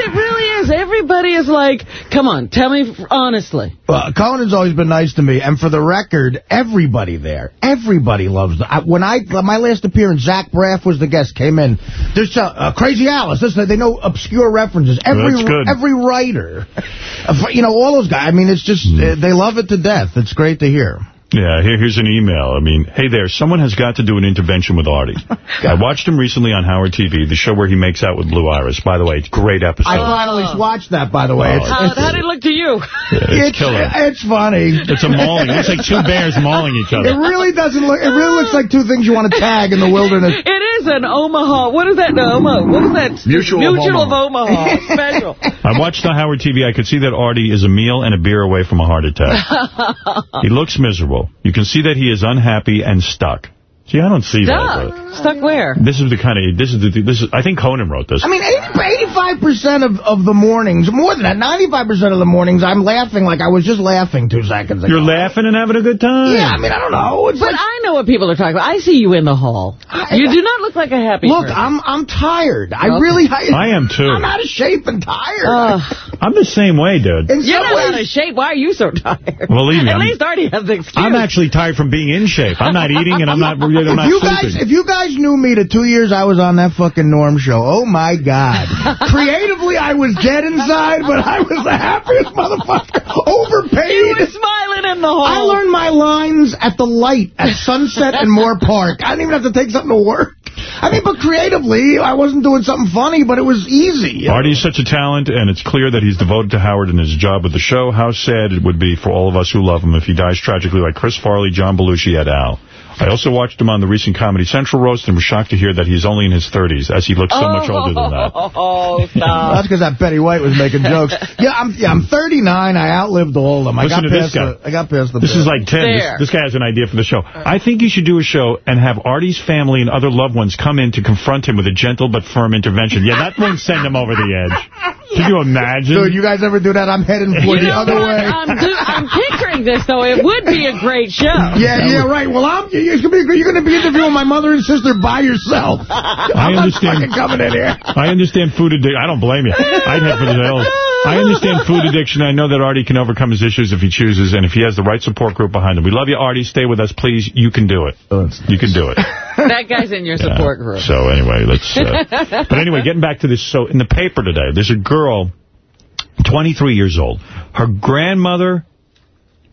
really is. Everybody is like, come on, tell me honestly. Well, Conan's always been nice to me, and for the record, everybody there, everybody loves the. I, when I my last appearance, Zach Braff was the guest, came in. There's uh, uh, Crazy Alice. This they know obscure references. Every That's good. every writer, uh, you know, all those guys. I mean, it's just uh, they love it to death. It's great to hear. Yeah, here, here's an email. I mean, hey there, someone has got to do an intervention with Artie. I watched him recently on Howard TV, the show where he makes out with Blue Iris. By the way, it's a great episode. I finally oh. watched that, by the way. Oh, It's, How, it's, how did it look to you? Yeah, it's it's, killer. it's funny. It's a mauling. It looks like two bears mauling each other. It really doesn't look. It really looks like two things you want to tag in the wilderness. It is an Omaha. What is that? No, Omaha. What is that? Mutual of Mutual of Omaha special. I watched the Howard TV. I could see that Artie is a meal and a beer away from a heart attack. he looks miserable. You can see that he is unhappy and stuck. See, I don't see that. Stuck. Stuck where? This is the kind of, this is the, this is, I think Conan wrote this. I mean, 85% of, of the mornings, more than that, 95% of the mornings, I'm laughing like I was just laughing two seconds ago. You're laughing and having a good time. Yeah, I mean, I don't know. It's But like, I know what people are talking about. I see you in the hall. You do not look like a happy look, person. I'm I'm tired. I Okay. really... I am too. I'm out of shape and tired. Ugh. I'm the same way, dude. in You're some not out of shape. Why are you so tired? Believe me, At I'm- least Artie has the excuse. I'm actually tired from being in shape. I'm not eating and I'm not, I'm if not you guys, if you guys knew me the two years I was on that fucking Norm show, oh my god! Creatively, I was dead inside, but I was the happiest motherfucker. Overpaid. You were smiling in the hall. I learned my lines at the light at Sunset and Moore Park. I didn't even have to take something to work. I mean, but creatively, I wasn't doing something funny, but it was easy. Artie is such a talent, and it's clear that he's devoted to Howard and his job with the show. How sad it would be for all of us who love him if he dies tragically like Chris Farley, John Belushi, et al. I also watched him on the recent Comedy Central roast and was shocked to hear that he's only in his 30s, as he looks so much older than that. Oh, That's because that Betty White was making jokes. Yeah, I'm yeah, I'm 39. I outlived all of them. I Listen got to this guy. The, I got past the. This is like 10. This, this guy has an idea for the show. I think you should do a show and have Artie's family and other loved ones come in to confront him with a gentle but firm intervention. Yeah, that won't send him over the edge. Can you imagine? Dude, you guys ever do that? I'm heading for You the know other what? way. I'm, do- I'm picturing this, though. It would be a great show. Yeah, yeah, right. Well, I'm. You're gonna be, you're gonna be interviewing my mother and sister by yourself. I I'm not understand. fucking coming in here. I understand food addiction. I don't blame you. I'd head for the hills. I understand food addiction. I know that Artie can overcome his issues if he chooses and if he has the right support group behind him. We love you, Artie. Stay with us, please. You can do it. You can do it. That guy's in your support group. So anyway, let's. Uh, but anyway, getting back to this. So in the paper today, there's a girl, 23 years old. Her grandmother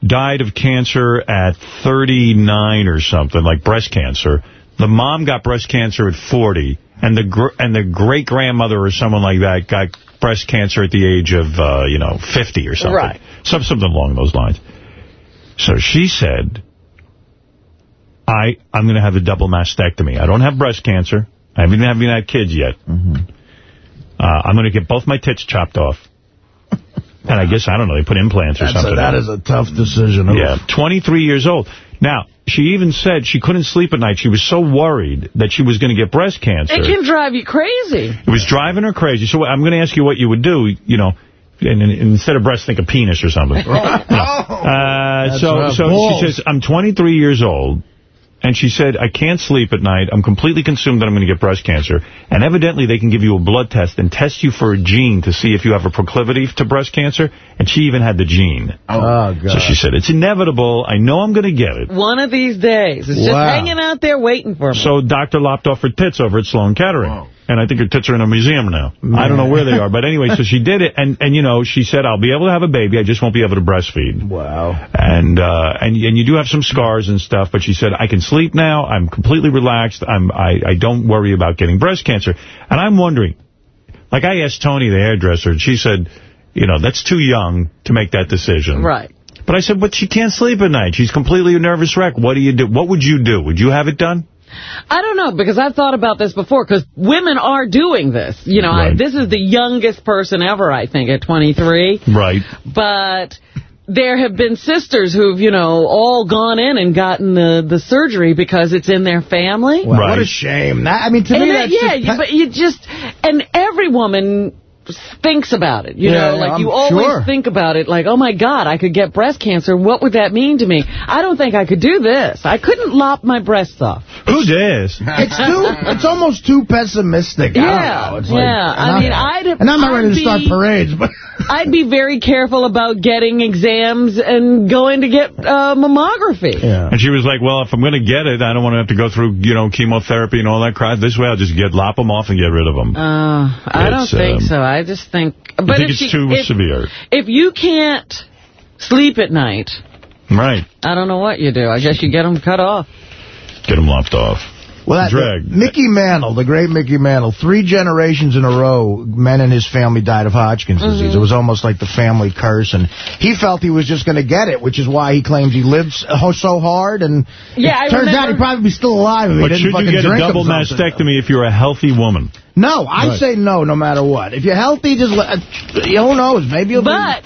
died of cancer at 39 or something, like breast cancer. The mom got breast cancer at 40, and the gr and the great grandmother or someone like that got breast cancer at the age of uh, you know 50 or something. Right. Some something along those lines. So she said, I, I'm going to have a double mastectomy. I don't have breast cancer. I haven't, haven't had kids yet. Uh, I'm going to get both my tits chopped off. And I guess, I don't know, they put implants or That's a, something. that is a tough decision. Yeah, 23 years old. Now, she even said she couldn't sleep at night. She was so worried that she was going to get breast cancer. It can drive you crazy. It was driving her crazy. So I'm going to ask you what you would do, you know, and, and instead of breast, think of penis or something. Uh, That's so rough. so Balls. she says, I'm 23 years old. And she said, I can't sleep at night. I'm completely consumed that I'm going to get breast cancer. And evidently they can give you a blood test and test you for a gene to see if you have a proclivity to breast cancer. And she even had the gene. Oh, God. So she said, it's inevitable. I know I'm going to get it. One of these days. It's just hanging out there waiting for me. So doctor lopped off her tits over at Sloan Kettering. And I think her tits are in a museum now. I don't know where they are. But anyway, so she did it. And, and you know, she said, I'll be able to have a baby. I just won't be able to breastfeed. Wow. And, uh, and, and you do have some scars and stuff. But she said, I can sleep now. I'm completely relaxed. I'm, I, I don't worry about getting breast cancer. And I'm wondering, like I asked Tony, the hairdresser, and she said, you know, that's too young to make that decision. Right. But I said, but she can't sleep at night. She's completely a nervous wreck. What do you do? What would you do? Would you have it done? I don't know, because I've thought about this before, because women are doing this. You know, I, this is the youngest person ever, I think, at 23. Right. But there have been sisters who've, you know, all gone in and gotten the, the surgery because it's in their family. Well, What a shame. That, I mean, to And me, that- that's yeah, just... you- but you just, and every woman thinks about it. You Yeah, know, like I'm you always sure. think about it like, oh my God, I could get breast cancer. What would that mean to me? I don't think I could do this. I couldn't lop my breasts off. Who dares? It's too. It's almost too pessimistic. I Yeah, don't know. It's yeah. Like, I and mean, I'm- I'd- and I'm not ready I'd to start parades, but I'd be very careful about getting exams and going to get uh, mammography. Yeah. And she was like, well, if I'm going to get it, I don't want to have to go through, you know, chemotherapy and all that crap. This way, I'll just get lop them off and get rid of them. Uh, I don't think um, so. I just think... I But think if it's she- too if, severe. If you can't sleep at night, Right. I don't know what you do. I guess you get them cut off. Get them lopped off. Well, that, Drag. Mickey Mantle, the great Mickey Mantle, three generations in a row, men in his family died of Hodgkin's Mm-hmm. disease. It was almost like the family curse, and he felt he was just going to get it, which is why he claims he lived so so hard, and Yeah, I it turns remember- out he'd probably be still alive if he But didn't should fucking you get a drink double himself to mastectomy if you're a healthy woman? No, I'd Right. say no, no matter what. If you're healthy, just let, who knows? Maybe you'll But,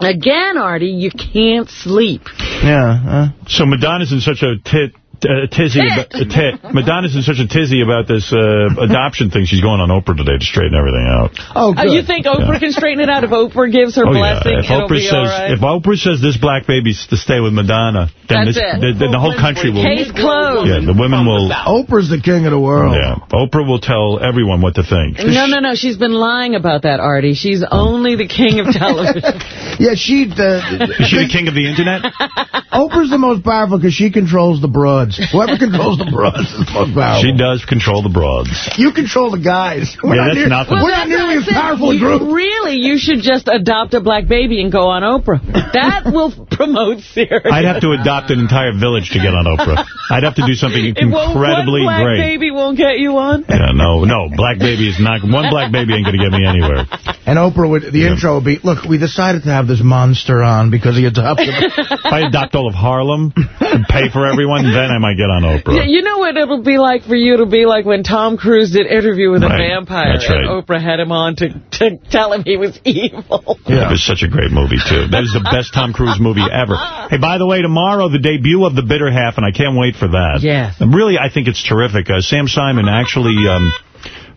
again, Artie, you can't sleep. be... Yeah. So Madonna's in such a tit, uh, tizzy, about, a. Madonna's in such a tizzy about this uh, adoption thing. She's going on Oprah today to straighten everything out. Oh, Oh, you think Oprah can straighten it out? If Oprah gives her Oh, blessing, yeah. If Oprah be says all right? if Oprah says this black baby's to stay with Madonna, then That's this, it. then- then the whole country will. Case closed. Yeah, the women will. Oprah's the king of the world. Yeah, Oprah will tell everyone what to think. No, no, no. She's been lying about that, Artie. She's only the king of television. Yeah, she... The, Is she the king of the internet? Oprah's the most powerful because she controls the broads. Whoever controls the broads is the most powerful. She does control the broads. You control the guys. We're Yeah, not that's near- nothing. We're not nearly as I said. powerful a You- group. Really, you should just adopt a black baby and go on Oprah. That will promote Sirius. I'd have to adopt an entire village to get on Oprah. I'd have to do something It won't- incredibly one black great. baby won't get you on. Yeah, no, no, black baby is not, one black baby ain't going to get me anywhere. And Oprah would, the intro would be, look, we decided to have this monster on because he adopted If I adopt all of Harlem and pay for everyone, then I get on Yeah, Oprah. you know what it'll be like for you? It'll be like when Tom Cruise did Interview with a Vampire That's right. and Oprah had him on to, to tell him he was evil. Yeah, it was such a great movie, too. That is the best Tom Cruise movie ever. Hey, by the way, tomorrow, the debut of The Bitter Half, and I can't wait for that. Yes. And really, I think it's terrific. Uh, Sam Simon actually um,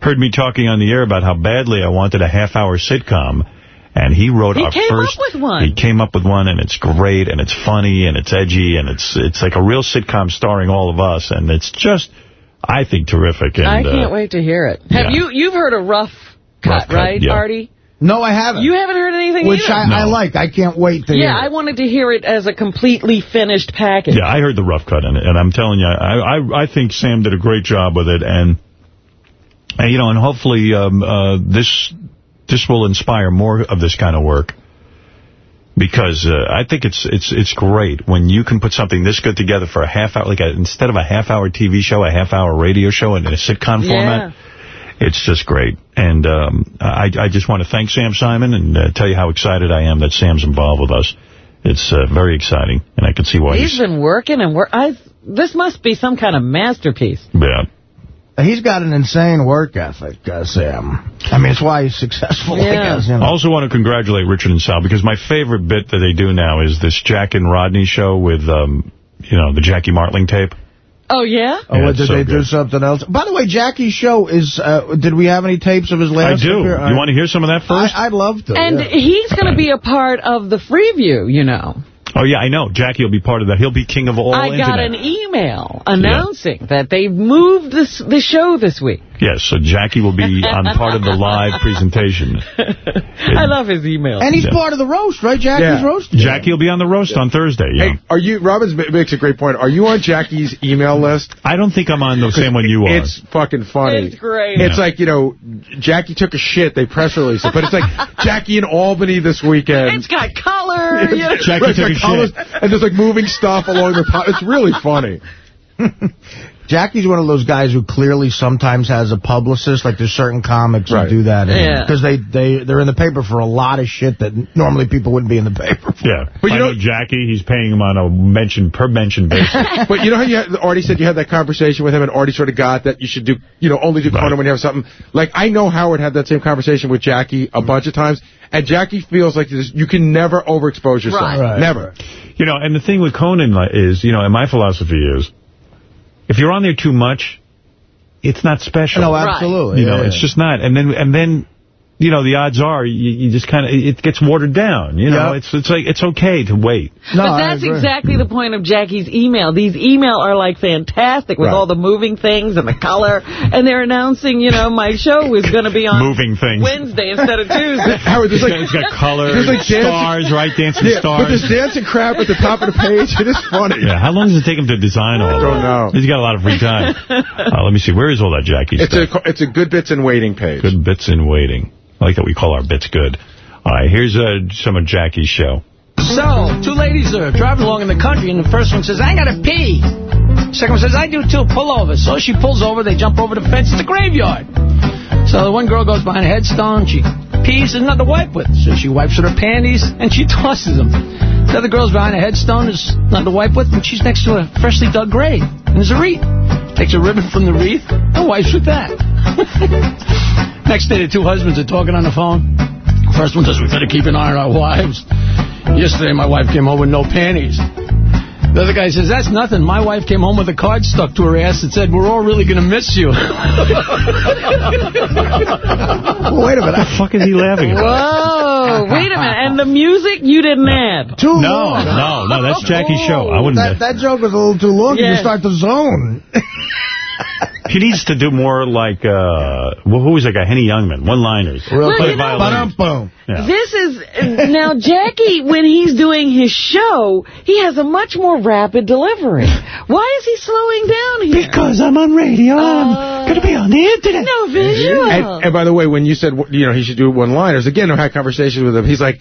heard me talking on the air about how badly I wanted a half-hour sitcom. And he wrote He our came first. up with one. He came up with one, and it's great, and it's funny, and it's edgy, and it's it's like a real sitcom starring all of us, and it's just, I think, terrific. And, I can't uh, wait to hear it. Have yeah. you you've heard a rough cut, Rough cut, right, yeah. Artie? No, I haven't. You haven't heard anything Which either. I, I like. I can't wait to yeah, hear I wanted to hear it as a completely finished package. Yeah, I heard the rough cut in it, and I'm telling you, I I, I think Sam did a great job with it, and, and you know, and hopefully um, uh, this this will inspire more of this kind of work. Because uh, I think it's it's it's great when you can put something this good together for a half hour, like a, instead of a half hour TV show, a half hour radio show in a sitcom Yeah. format. It's just great. And um, I, I just want to thank Sam Simon and uh, tell you how excited I am that Sam's involved with us. It's uh, very exciting, and I can see why He's been working and work. I this must be some kind of masterpiece. Yeah. He's got an insane work ethic, uh, Sam. I mean, it's why he's successful, I guess. You I also want to congratulate Richard and Sal because my favorite bit that they do now is this Jack and Rodney show with, um, you know, the Jackie Martling tape. Oh yeah. Oh, Yeah, what, it's did so they do something else? By the way, Jackie's show is, uh, did we have any tapes of his last I do. appear- You want to hear some of that first? I, I'd love to. And yeah. he's going to be a part of the Freeview, you know. Oh, yeah, I know. Jackie will be part of that. He'll be king of all I internet. got an email announcing that they've moved this, the show this week. Yes, so Jackie will be on part of the live presentation. I love his email. And he's Yeah. part of the roast, right? Jackie's Yeah. roast. Jackie will be on the roast on Thursday, yeah. Hey, are you? Robbins ma- makes a great point. Are you on Jackie's email list? I don't think I'm on the same one you are. It's fucking funny. It's great. It's Yeah. like, you know, Jackie took a shit, they press release it. But it's like, Jackie in Albany this weekend. It's got color. You know. Jackie It's took like a colors- shit. And there's like moving stuff along the top. It's really funny. Jackie's one of those guys who clearly sometimes has a publicist. Like there's certain comics Right. who do that. Yeah. Because they, they, they're in the paper for a lot of shit that normally people wouldn't be in the paper for. Yeah. But you I know- know Jackie, he's paying him on a mention per mention basis. But you know how you had, Artie said you had that conversation with him, and Artie sort of got that you should do, you know, only do Right. Conan when you have something. Like, I know Howard had that same conversation with Jackie a mm-hmm. bunch of times, and Jackie feels like this, you can never overexpose yourself. Right. Right. Never. You know, and the thing with Conan is, you know, and my philosophy is, if you're on there too much, it's not special. No, absolutely. You know, yeah, it's yeah. just not. And then, and then, you know, the odds are you, you just kind of, it gets watered down. You know, Yeah. it's it's like, it's okay to wait. No, but that's exactly the point of Jackie's email. These email are like fantastic with Right. all the moving things and the color. And they're announcing, you know, my show is going to be on Moving things. Wednesday instead of Tuesday. Howard, there's It's like, it's got color, There's like stars, right? Dancing yeah, but stars. there's dancing crap at the top of the page. It is funny. Yeah, how long does it take him to design all I Don't know. He's got a lot of free time. Uh, let me see. Where is all that Jackie It's stuff? a, it's a good bits and waiting page. Good bits in waiting. I like that we call our bits good. All right, here's uh, some of Jackie's show. So, two ladies are driving along in the country, and the first one says, I gotta pee. Second one says, I do too, pull over. So she pulls over, they jump over the fence, it's a graveyard. So the one girl goes behind a headstone, she pees, there's nothing to wipe with. So she wipes with her panties, and she tosses them. The other girl's behind a headstone, there's nothing to wipe with, and she's next to a freshly dug grave. And there's a wreath. Takes a ribbon from the wreath, and wipes with that. Next day, the two husbands are talking on the phone. First one says, we better keep an eye on our wives. Yesterday, my wife came home with no panties. The other guy says, that's nothing. My wife came home with a card stuck to her ass that said, we're all really going to miss you. Well, wait a minute. What the fuck is he laughing at? Whoa, wait a minute. And the music you didn't add. Too No, long. no, no, no. that's Jackie's show. I wouldn't. That, that joke was a little too long. You Yeah. can start the zone. He needs to do more like, uh, well, who was that guy? Henny Youngman, one-liners. Real Well, Play you know- Ba-dum-boom. Yeah. This is, now Jackie, when he's doing his show, he has a much more rapid delivery. Why is he slowing down here? Because I'm on radio. Uh, I'm going to be on the internet. No visual. And, and by the way, when you said, you know, he should do one-liners, again, I had conversations with him. He's like,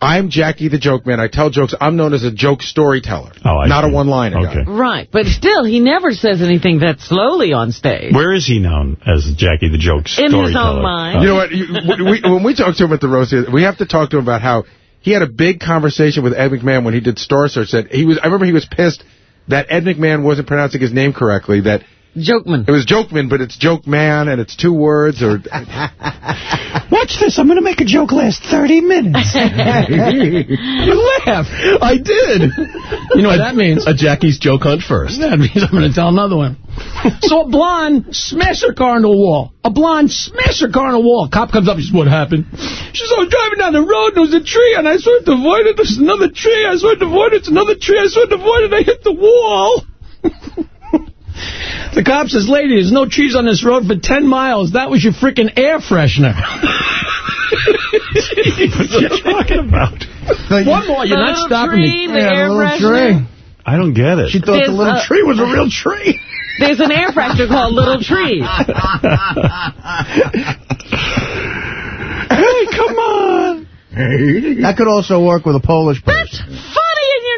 I'm Jackie the Joke Man. I tell jokes. I'm known as a joke storyteller, Oh, I not see. a one-liner Okay. guy. Right, but still, he never says anything that slowly on stage. Where is he known as Jackie the Joke In storyteller? his own mind. You know what? You, we, when we talk to him at the roast, we have to talk to him about how he had a big conversation with Ed McMahon when he did Star Search. That he was. I remember he was pissed that Ed McMahon wasn't pronouncing his name correctly. That Jokeman. it was Jokeman, but it's Joke Man, and it's two words. Or Watch this. I'm going to make a joke last 30 minutes. you laugh. I did. You know what that means? A Jackie's joke hunt first. That means I'm going to tell another one. So a blonde smashed her car into a wall. A blonde smashed her car into a wall. Cop comes up. He says, what happened? She says, I was driving down the road. There was a tree, and I swerved to avoid it. There's another tree. I swerved to avoid it. It's another tree. I swerved to avoid it. I hit the wall. The cop says, lady, there's no trees on this road for 10 miles. That was your freaking air freshener. what are you talking about? One more. You're not stopping tree, me. the Yeah, air the little freshener. tree. I don't get it. She thought the little a- tree was a real tree. There's an air freshener called Little Tree. hey, come on. That could also work with a Polish That's person. funny and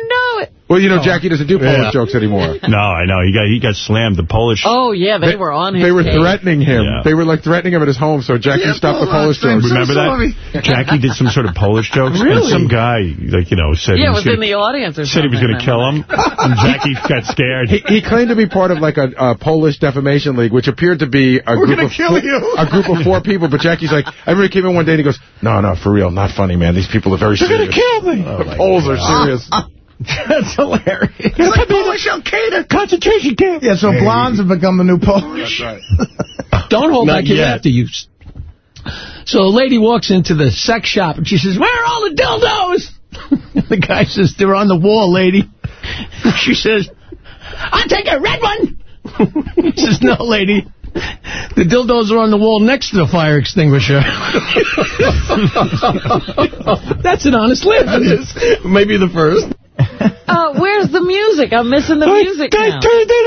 you know it. well, you know, Jackie doesn't do Polish Yeah. jokes anymore. No, I know. He got he got slammed. The Polish. Oh, yeah, they, were on his They were case. threatening him. Yeah. They were like threatening him at his home. So Jackie Yeah, stopped the Polish Polish jokes. Remember so that? Jackie did some sort of Polish jokes. And some guy, like, you know, said Yeah, he was was in gonna, the audience or said he was going to kill him. And Jackie got scared. He, he claimed to be part of like a, a Polish defamation league, which appeared to be a We're group of kill four, you. a group of four people. But Jackie's like, I remember he came in one day and he goes, "No, no, for real, not funny, man. These people are very They're going serious. to kill me. Oh, oh, the Poles are serious." That's hilarious. It's like Polish Al-Qaeda concentration camp. Yeah, so blondes have become the new Polish. Don't hold Not back your yet. laughter, you. s- So a lady walks into the sex shop and she says, "Where are all the dildos?" The guy says, they're on the wall, lady. She says, I'll take a red one. He says, no, lady. The dildos are on the wall next to the fire extinguisher. That's an honest laugh. Maybe the first. Uh, where's the music? I'm missing the music I now. turned it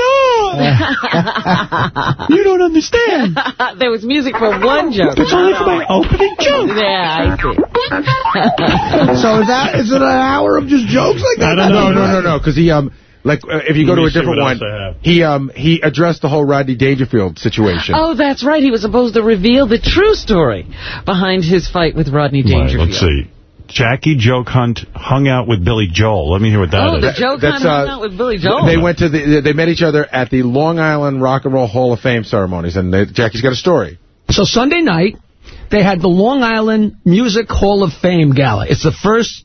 on. you don't understand. there was music for one joke. It's only for my opening joke. Yeah, I see. so is that is it an hour of just jokes like that? No, no, no, no, because he um. Like, uh, if you go to a different one, else I have. he um he addressed the whole Rodney Dangerfield situation. Oh, that's right. He was supposed to reveal the true story behind his fight with Rodney Right, Dangerfield. let's see. Jackie Joke Hunt hung out with Billy Joel. Let me hear what that Oh, is. the joke That's, hunt hung uh, out with Billy Joel. They went to the they met each other at the Long Island Rock and Roll Hall of Fame ceremonies, and they, Jackie's got a story. So Sunday night, they had the Long Island Music Hall of Fame Gala. It's the first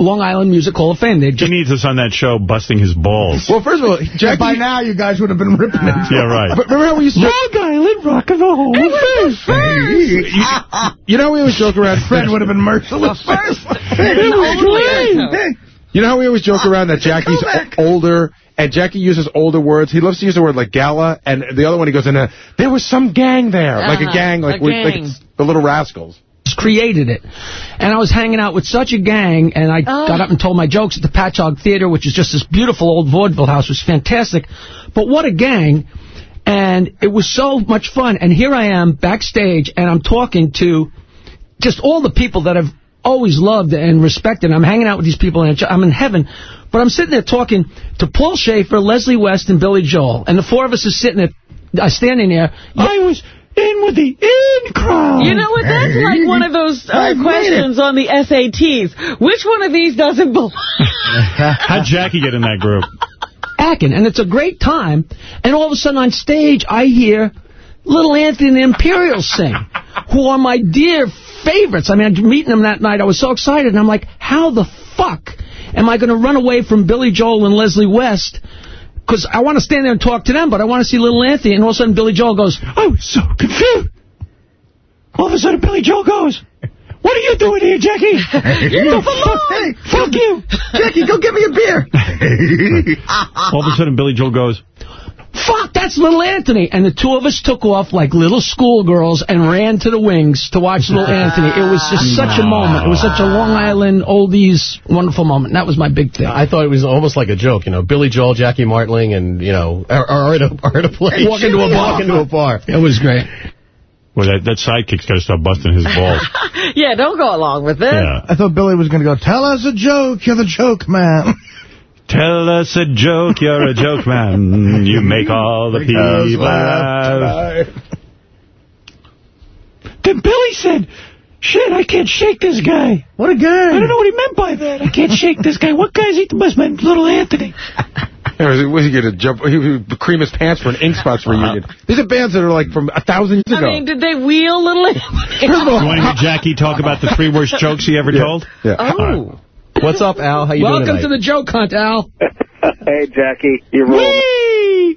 Long Island Music Hall of Fame. They He just needs us on that show busting his balls. Well, first of all, Yeah, Jackie, by now you guys would have been ripping it. yeah, right. but remember how we used to Long Island Rock and Roll Hall of Fame. you, you know how we always joke around Fred would have been merciless. first. it was You know how we always joke around that Jackie's older, and Jackie uses older words? He loves to use the word like gala, and the other one he goes in, uh, there was some gang there. Like a Uh-huh, gang, like, a we, like gang. it's the little rascals. Created it. And I was hanging out with such a gang, and I Oh. got up and told my jokes at the Patchogue Theater, which is just this beautiful old vaudeville house. It was fantastic. But what a gang. And it was so much fun. And here I am backstage, and I'm talking to just all the people that I've always loved and respected. I'm hanging out with these people, and I'm in heaven. But I'm sitting there talking to Paul Shaffer, Leslie West, and Billy Joel. And the four of us are sitting there, uh, standing there. I was in with the in crowd. You know what? That's like one of those uh, questions on the SATs. Which one of these doesn't belong? How'd Jackie get in that group? acting, and it's a great time. And all of a sudden on stage, I hear Little Anthony and the Imperials sing, who are my dear favorites. I mean, meeting them that night, I was so excited, and I'm like, how the fuck am I going to run away from Billy Joel and Leslie West? Because I want to stand there and talk to them, but I want to see Little Anthony, and all of a sudden Billy Joel goes, I was so confused. All of a sudden, Billy Joel goes, what are you doing here, Jackie? Go for Hey, fuck you. Jackie, go get me a beer. All of a sudden, Billy Joel goes, fuck, that's Little Anthony. And the two of us took off like little schoolgirls and ran to the wings to watch Little Anthony. It was just such a moment. It was such a Long Island oldies wonderful moment. That was my big thing. I thought it was almost like a joke, you know, Billy Joel, Jackie Martling, and, you know, are, are at a, are at a place. Walk into a bar. Walk into a bar. It was great. well, that, that sidekick's got to stop busting his balls. yeah, don't go along with it. Yeah. I thought Billy was going to go, tell us a joke. You're the joke man. Tell us a joke, you're a joke man. You make all the people laugh. Then Billy said, shit, I can't shake this guy. What a guy. I don't know what he meant by that. I can't shake this guy. What guy's eating the best man? Little Anthony. Was he, was he going to jump, he would cream his pants for an Ink Spots uh-huh. reunion? These are bands that are like from a thousand years I ago. I mean, did they wheel Little Anthony? You want to hear Jackie talk about the three worst jokes he ever told? Yeah. Oh. What's up, Al? How you doing Welcome to the joke hunt, Al. hey, Jackie, you're rolling.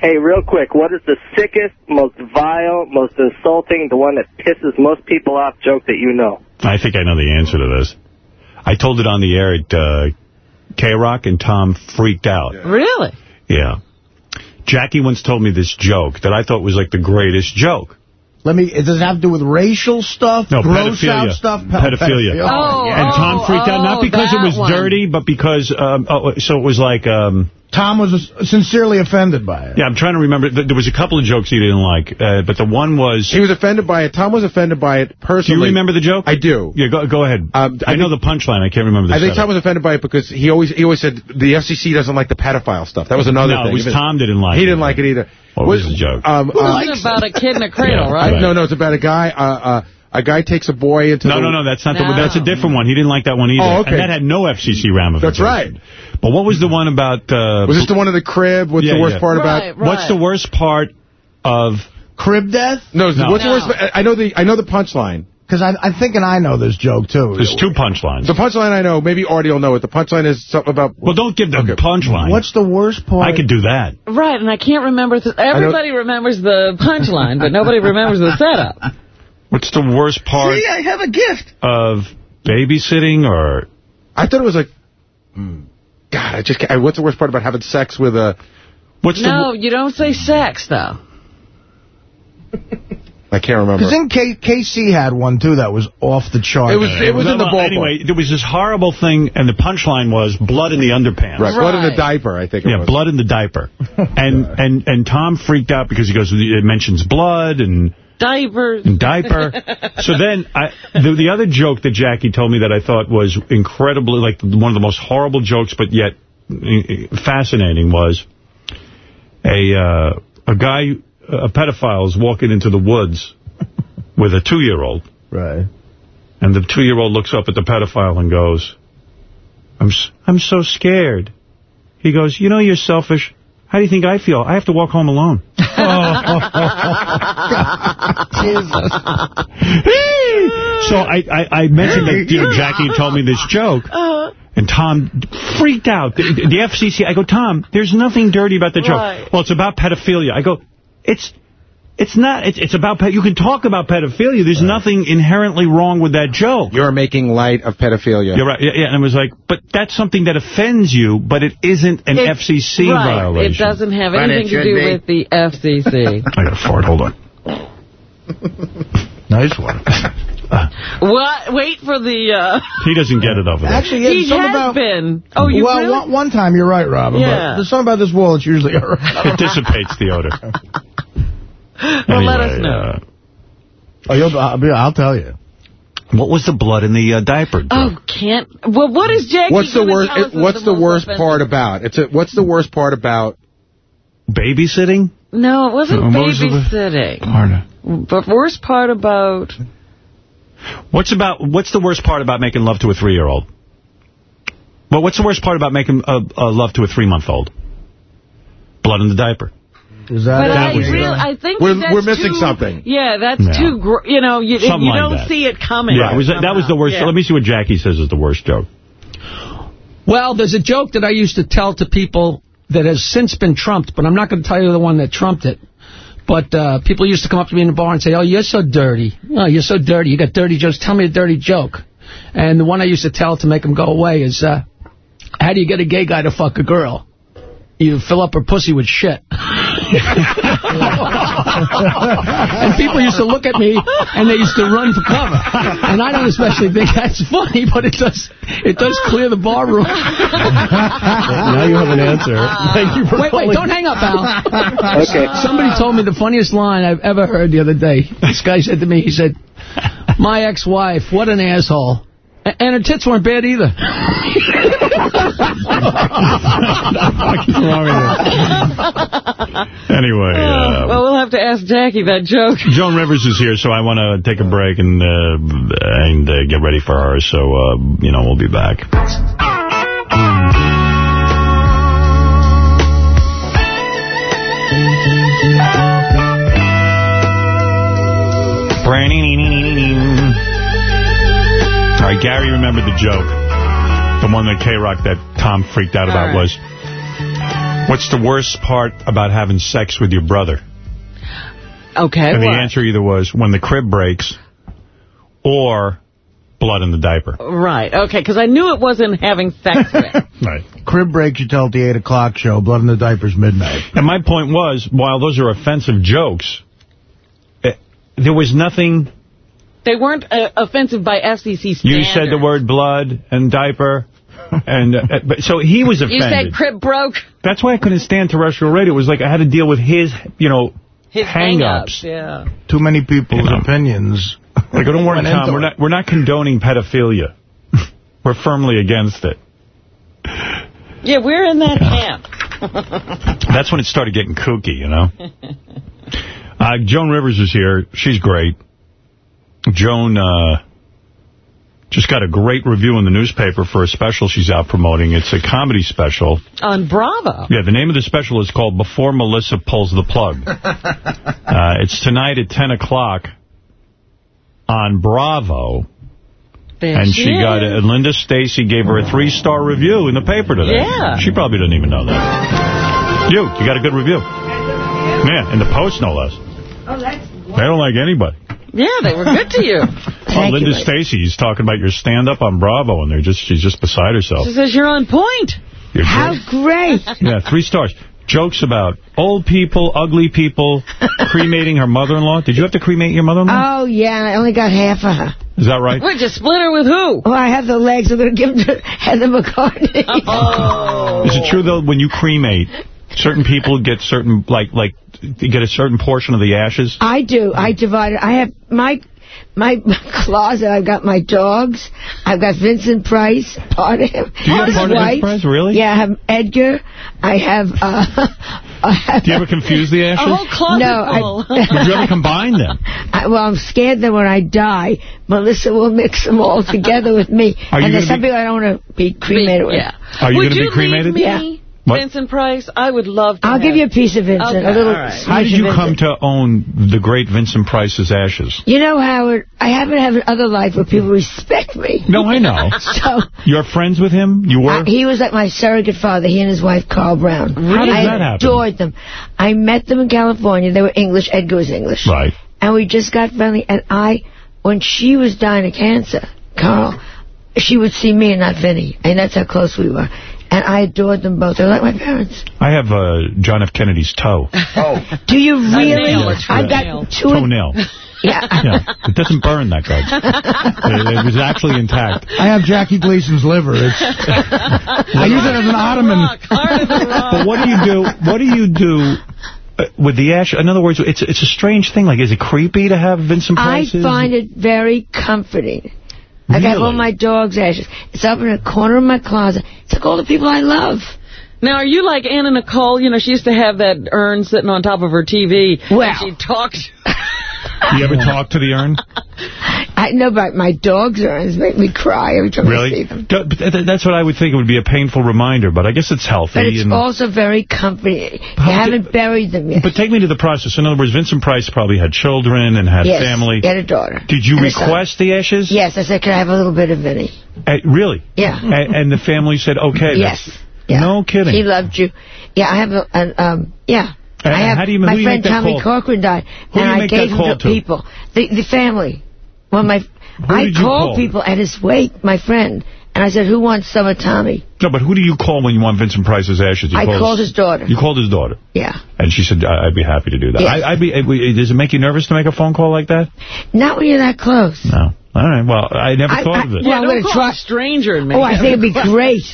Hey, real quick, what is the sickest, most vile, most insulting, the one that pisses most people off joke that you know? I think I know the answer to this. I told it on the air at uh, K-Rock, and Tom freaked out. Really? Yeah. Jackie once told me this joke that I thought was like the greatest joke. Let me, It does it have to do with racial stuff? No, gross pedophilia. out stuff? Pe- Pedophilia. Oh, and Tom oh, freaked out, not oh, because it was one. dirty, but because, um, oh, so it was like, um, Tom was sincerely offended by it. yeah, I'm trying to remember. There was a couple of jokes he didn't like, uh, but the one was, He was offended by it. Tom was offended by it do personally. you remember the joke? I do. Yeah, go, go ahead. Um, I, I know the punchline. I can't remember the I think setup. Tom was offended by it because he always he always said the FCC doesn't like the pedophile stuff. That was another No, thing. it was Tom didn't like He it. didn't like it either. What was the joke? Um, It uh, was about a kid in a cradle, Yeah, right? right. no, no, it's about a guy. Uh, uh, a guy takes a boy into No, the... no, no, that's not the No. That's a different one. He didn't like that one either. Oh, okay. And that had no FCC ramifications. That's right. But what was the one about... Uh, Was this the one in the crib? What's Yeah, the worst yeah. part about? Right, right. What's the worst part of... Crib death? No, No. what's No. the worst? I know the I know the punchline. Because I'm thinking I know this joke, too. There's two punchlines. The punchline I know. Maybe Artie will know it. The punchline is something about. Well, don't give the punchline. What's the worst part? I could do that. Right, and I can't remember. Th everybody remembers the punchline, but nobody remembers the setup. What's the worst part I have a gift. of babysitting or... I thought it was like, hmm, God, I just can't, what's the worst part about having sex with a, what's No, you don't say sex, though. I can't remember. Because then K KC had one, too, that was off the chart. It was- it was in the ballpark. Anyway, there was this horrible thing, and the punchline was blood in the underpants. Right, blood in the diaper, I think it Yeah, was. blood in the diaper. and, and, and Tom freaked out because he goes, it mentions blood and... Diapers. diaper. so then, I, the, the other joke that Jackie told me that I thought was incredibly, like, one of the most horrible jokes, but yet uh, fascinating was a uh, a guy, a pedophile, is walking into the woods with a two-year-old. Right. And the two-year-old looks up at the pedophile and goes, I'm, s- I'm so scared. He goes, you know you're selfish. How do you think I feel? I have to walk home alone. So I, I, I mentioned that you know, Jackie told me this joke, uh-huh. and Tom freaked out. The, the FCC, I go, Tom, there's nothing dirty about the joke. Right. Well, it's about pedophilia. I go, it's it's not. It's, it's about, pe- you can talk about pedophilia. There's nothing inherently wrong with that joke. You're making light of pedophilia. You're right. Yeah, yeah, and I was like, but that's something that offends you, but it isn't an It's- FCC right. violation. It doesn't have But anything to do be. with the FCC. I got to fart. Hold on. nice one. what? Wait for the... Uh... He doesn't get it over there. Actually, yeah, he there's something has about, been. Oh, you well, really? one, one time, you're right, Robin. Yeah. But there's something about this wall that's usually all right. It dissipates the odor. Well, let us know. uh, Oh, you'll, I'll, I'll tell you. What was the blood in the uh, diaper? Oh, can't... Well, what is Jackie What's the worst? tell us It, is what's the, most worst offensive? part about? It's a, what's the worst part about? Babysitting? No, it wasn't Uh, what was the- babysitting. Part But worst part about... What's about? What's the worst part about making love to a three-year-old? Well, what's the worst part about making uh, uh, love to a three-month-old? Blood in the diaper. Is But I, was- real, I think We're- that's we're missing too- something. Yeah, that's Yeah. too... Gr you know, you, you like don't that. see it coming. Yeah, it was, that was the worst. Yeah. Let me see what Jackie says is the worst joke. Well, there's a joke that I used to tell to people that has since been trumped, but I'm not going to tell you the one that trumped it. But uh, people used to come up to me in the bar and say, oh, you're so dirty. Oh, you're so dirty. You got dirty jokes. Tell me a dirty joke. And the one I used to tell to make them go away is, uh, how do you get a gay guy to fuck a girl? You fill up her pussy with shit. and people used to look at me and they used to run for cover. And I don't especially think that's funny, but it does it does clear the bar room. now you have an answer. Thank you for Wait, wait, don't hang up, Al. Okay. Somebody told me the funniest line I've ever heard the other day. This guy said to me, he said, my ex-wife, what an asshole. A- And her tits weren't bad either. Anyway, uh, well, we'll have to ask Jackie that joke. Joan Rivers is here, so I want to take a break and uh, and uh, get ready for her. So, uh, you know, we'll be back. All right, Gary remembered the joke. The one that K-Rock that Tom freaked out about All right. was, what's the worst part about having sex with your brother? Okay, And the answer either was when the crib breaks or blood in the diaper. Right, okay, because I knew it wasn't having sex with. Right. Crib breaks you tell at the 8 o'clock show. Blood in the diapers midnight. And my point was, while those are offensive jokes, eh, there was nothing... They weren't uh, offensive by FCC standards. You said the word blood and diaper. and uh, but So he was offended. You offended. said crib broke. That's why I couldn't stand terrestrial radio. It was like I had to deal with his, you know, His hang-ups. hang-ups, yeah. Too many people's opinions. Like, don't worry, Went Tom, we're not, we're not condoning pedophilia. we're firmly against it. Yeah, we're in that camp. That's when it started getting kooky, you know? Uh, Joan Rivers is here. She's great. Joan uh, just got a great review in the newspaper for a special she's out promoting. It's a comedy special. On Bravo. Yeah, the name of the special is called Before Melissa Pulls the Plug. uh, it's tonight at 10 o'clock on Bravo. There and she, is. got it. Linda Stasi gave her a three-star review in the paper today. Yeah. She probably didn't even know that. You, you got a good review. Yeah, in the Post, no less. Oh, that's They don't like anybody. Yeah, they were good to you. Thank Linda Stasi. Stasi's talking about your stand-up on Bravo, and they're just she's just beside herself. She says you're on point. You're How great. Yeah, three stars. Jokes about old people, ugly people, cremating her mother-in-law. Did you have to cremate your mother-in-law? Oh, yeah, I only got half of her. Is that right? Would you split her with who? Oh, I have the legs. I'm going to give them to Heather McCartney. Oh. Is it true, though, when you cremate, certain people get certain, like, like, get a certain portion of the ashes? I do. I divide it. I have my my closet. I've got my dogs. I've got Vincent Price, part of him. Do you have his part of Vincent. Price, really? Yeah, I have Edgar. I have. Uh, I have Do you ever confuse the ashes? A whole closet No, full. Would you ever combine them? I, well, I'm scared that when I die, Melissa will mix them all together with me. Are you and there's gonna some people I don't want to be cremated with. Yeah. Are you gonna be cremated? leave Yeah. Me, What? Vincent Price? I would love to I'll have- give you a piece of Vincent, Okay, a little. all right. How did you come Vincent. to own the great Vincent Price's ashes? You know, Howard, I haven't had another life where people respect me. No, I know. So You're friends with him? You were? Uh, he was like my surrogate father, he and his wife, Coral Browne. How did I that happen? I adored them. I met them in California. They were English. Edgar was English. Right. And we just got friendly. And I, when she was dying of cancer, Carl, she would see me and not Vinny. And that's how close we were. And I adored them both. They're like my parents. I have uh, John F. Kennedy's toe. Oh. Do you really? nail, it's I've got two. Toenail. Yeah. Yeah. It doesn't burn that good. It, it was actually intact. I have Jackie Gleason's liver. It's, I use it as an ottoman. Rock, hard as a rock. But what do you do? What do you do uh, with the ash? In other words, it's it's a strange thing. Like, is it creepy to have Vincent Price's? I find it very comforting. I got all my dog's ashes. It's up in a corner of my closet. It's like all the people I love. Now, are you like Anna Nicole? You know, she used to have that urn sitting on top of her TV. Well. and She talked. Do you ever talk to the urn? I know, but my dog's urns make me cry every time I see them. Do- That's what I would think. It would be a painful reminder, but I guess it's healthy. But it's and, also very comforting. You haven't did- buried them yet. but take me to the process. In other words, Vincent Price probably had children and had yes, family. He had a daughter. Did you and a request the ashes? Yes, I said, can I have a little bit of Vinny? Uh, really? Yeah. A- and the family said, okay. Yes. Yeah. No kidding. He loved you. Yeah, I have a, an, um, yeah. And I have, how do you- my do you friend Tommy call? Corcoran died, Who and I gave him to to? people. The, the family. Well, my, I called call? people at his wake, my friend, and I said, who wants some of Tommy? No, but who do you call when you want Vincent Price's ashes? You I call called his daughter. You called his daughter. Yeah. And she said, I- I'd be happy to do that. Yes. I, I'd be, does it make you nervous to make a phone call like that? Not when you're that close. No. All right. Well, I never I- thought I- of it. well, I'm don't gonna call try- a stranger and make Oh, I think it'd be great.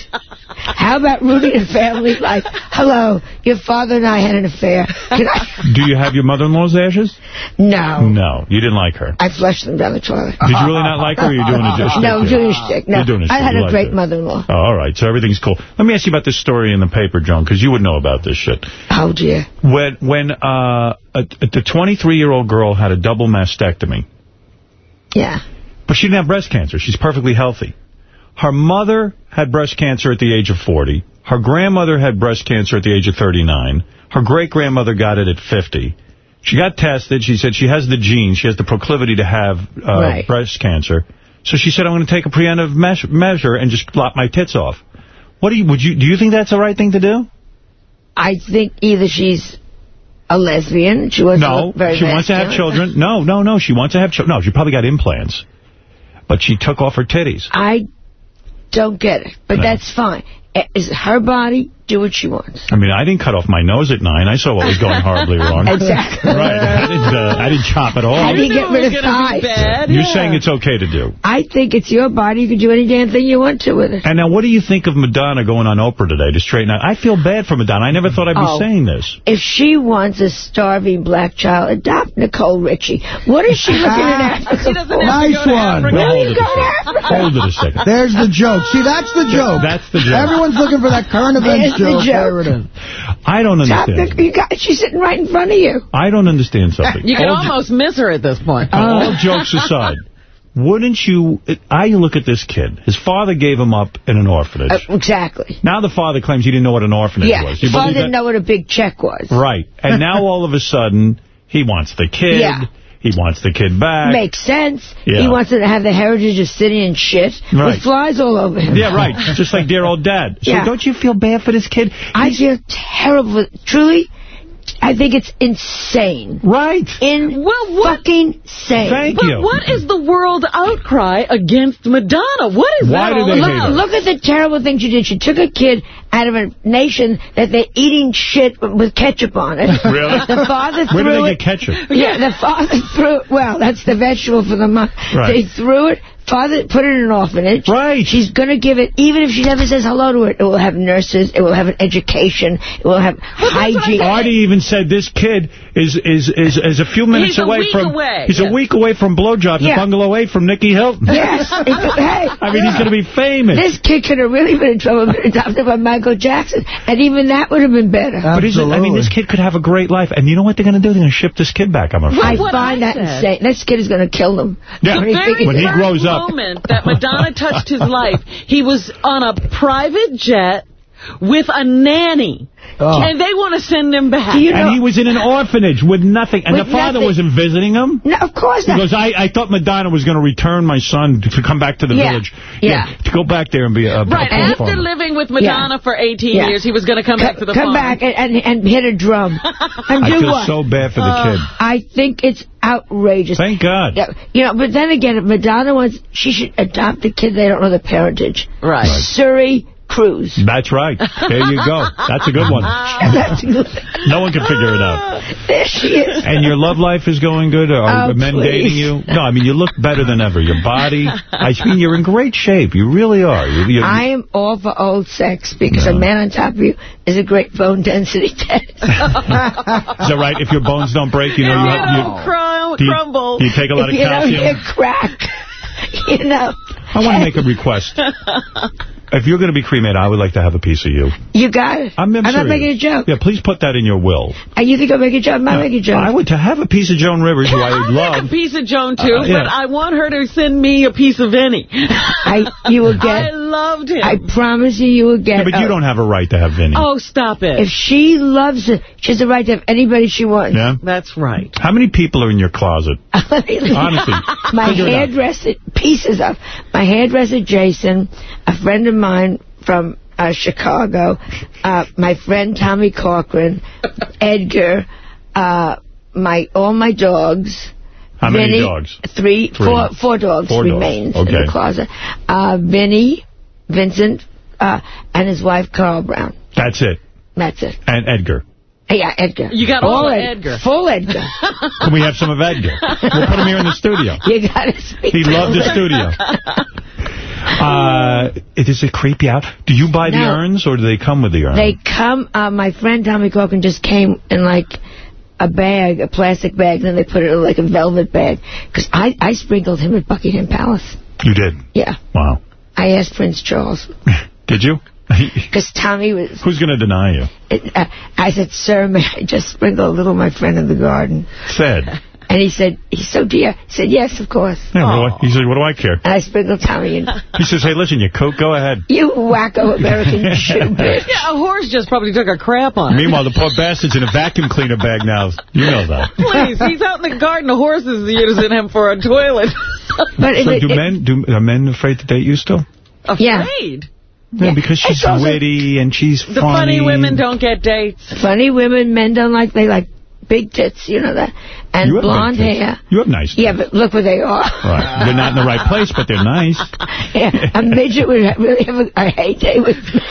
How about Rudy and family? Like, hello, your father and I had an affair. Can I? Do you have your mother-in-law's ashes? No. No. You didn't like her. I flushed them down the toilet. Did you really not like her, or are you doing a just No, I'm doing a shtick. No, You're doing a I shtick. had You a great her. mother-in-law. Oh, all right. So everything's cool. Let me ask you about this story in the paper, Joan, because you would know about this shit. Oh, dear. When when uh, a, the 23-year-old girl had a double mastectomy, Yeah. But she didn't have breast cancer. She's perfectly healthy. Her mother had breast cancer at the age of 40. Her grandmother had breast cancer at the age of 39. Her great-grandmother got it at 50. She got tested. She said she has the gene. She has the proclivity to have uh, Right. breast cancer. So she said, I'm going to take a preemptive meas- measure and just lop my tits off. What do you, would you, do you think that's the right thing to do? I think either she's a lesbian. She wants to No, look very she wants to have children. No, no, no, she wants to have children. No, she probably got implants. But she took off her titties. I don't get it, but No. that's fine. Eh, It's her body. Do what she wants. I mean, I didn't cut off my nose at nine. I saw what was going horribly wrong. Exactly. Right. I didn't, uh, I didn't chop at all. How do you get rid of gonna thighs? bad. You're yeah. saying it's okay to do. I think it's your body. You can do any damn thing you want to with it. And now, what do you think of Madonna going on Oprah today to straighten out? I feel bad for Madonna. I never thought I'd be Oh. saying this. If she wants a starving black child, adopt Nicole Richie. What is she looking at Africa She doesn't for? have to Nice one. Africa. Well, hold it a second. Hold it a second. There's the joke. See, that's the joke. That's the joke. Everyone's looking for that current events There's the joke. joke. There it is. I don't Adopt understand. Nic- you got, she's sitting right in front of you. I don't understand something. You can All almost miss her at this point. all jokes aside, wouldn't you... I look at this kid. His father gave him up in an orphanage. Uh, exactly. now the father claims he didn't know what an orphanage Yeah. was. You Father didn't that? know what a big check was. Right. And now all of a sudden, he wants the kid. Yeah. He wants the kid back. Makes sense. Yeah. He wants her to have the heritage of sitting in shit Right. with flies all over him. Yeah, right. Just like dear old dad. So Yeah. don't you feel bad for this kid? I feel terrible. Truly, I think it's insane. Right. In well, what, fucking insane. but what is the world outcry against Madonna? What is Why that do all they about? hate her? Look at the terrible things she did. She took a kid out of a nation that they're eating shit with ketchup on it. Really? The father Where do threw they it. get ketchup? Yeah, the father threw it. Well, that's the vegetable for the month. Right. They threw it. Father put it in an orphanage. Right. She's going to give it, even if she never says hello to it, it will have nurses, it will have an education, it will have hygiene. Artie even said this kid is is is, is a few minutes He's away week from away. he's Yeah. a week away from blowjobs Yeah. at Bungalow 8 from Nicky Hilton. Yes. hey. I mean, he's going to be famous. This kid could have really been in trouble been adopted by Michael Jackson, and even that would have been better. But is it, I mean, this kid could have a great life. And you know what they're going to do? They're going to ship this kid back, I'm afraid. I find I that said. insane. This kid is going to kill them. Yeah. When he very When he grows up. moment that Madonna touched his life, he was on a private jet with a nanny. Oh. And they want to send him back. and he was in an orphanage with nothing. And With the father nothing. wasn't visiting him? No, of course He not. goes, I, I thought Madonna was going to return my son to, to come back to the Yeah. village. Yeah. To go back there and be a, a Right, a after farmer. living with Madonna for 18 Yeah. years, he was going to come back to the Come farm. back and, and, and hit a drum. And I do feel what? so bad for the Uh, kid. I think it's outrageous. Thank God. Yeah, You know, but then again, if Madonna wants, she should adopt a kid they don't know the parentage. Right. Suri Cruise. That's right. There you go. That's a good one. No one can figure it out. There she is. And your love life is going good? Are Oh, men please. dating you? No, I mean, you look better than ever. Your body, I mean, you're in great shape. You really are. You, you, I am all for old sex because a man on top of you is a great bone density test. is that right? If your bones don't break, you know you have... You, Crum- do you, crumble. do you take a lot of if you don't calcium? hear crack, you know. I want to make a request. If you're going to be cremated, I would like to have a piece of you. You got it. I'm, I'm not making a joke. Yeah, please put that in your will. Uh, You think I'm making a joke? I'm not making a joke. I would to have a piece of Joan Rivers, who I I'll love. a piece of Joan, too, Uh, yeah. but I want her to send me a piece of any. I, you will get. I loved him. I promise you, you will get. Yeah, but you don't have a right to have Vinny. Oh, stop it. If she loves it, she has the right to have anybody she wants. Yeah? That's right. How many people are in your closet? Honestly. my figure it out. hairdresser, pieces of my hairdresser Jason, a friend of mine from uh, Chicago, uh, my friend Tommy Corcoran, Edgar, uh, my all my dogs. How many Vinny, dogs? Three, Three. four, four dogs Four dogs. remains in Okay. the closet. Uh, Vinny, Vincent, uh, and his wife Coral Browne. That's it. That's it. And Edgar. Yeah, Edgar. You got all of Ed- Edgar. Full Edgar. Can we have some of Edgar? We'll put him here in the studio. you got to speak. He loved the studio. Uh, does it creep you out? Do you buy the urns, or do they come with the urns? They come, uh, my friend Tommy Corcoran just came in like a bag, a plastic bag, and then they put it in like a velvet bag. Because I, I sprinkled him at Buckingham Palace. You did? Yeah. Wow. I asked Prince Charles. Did you? Because Tommy was, Who's going to deny you? uh, I said, sir, may I just sprinkle a little of my friend in the garden? Said. And he said, he's so dear. He said, yes, of course. Yeah, what do I, he said, what do I care? And I sprinkled Tommy in. He says, hey, listen, you coke, go ahead. You wacko American shoe bitch. Yeah, a horse just probably took a crap on it. Meanwhile, the poor bastard's in a vacuum cleaner bag now. You know that. Please, he's out in the garden. The horse is using him for a toilet. But So it- do it- men, do, are men afraid to date you still? Yeah. Afraid. Yeah, because she's witty and she's funny. The funny women don't get dates. Funny women, men don't like, they like big tits, you know that. And blonde hair. You have nice Yeah, but look where they are. Right. They're not in the right place, but they're nice. Yeah, a midget would really have a, a heyday with me.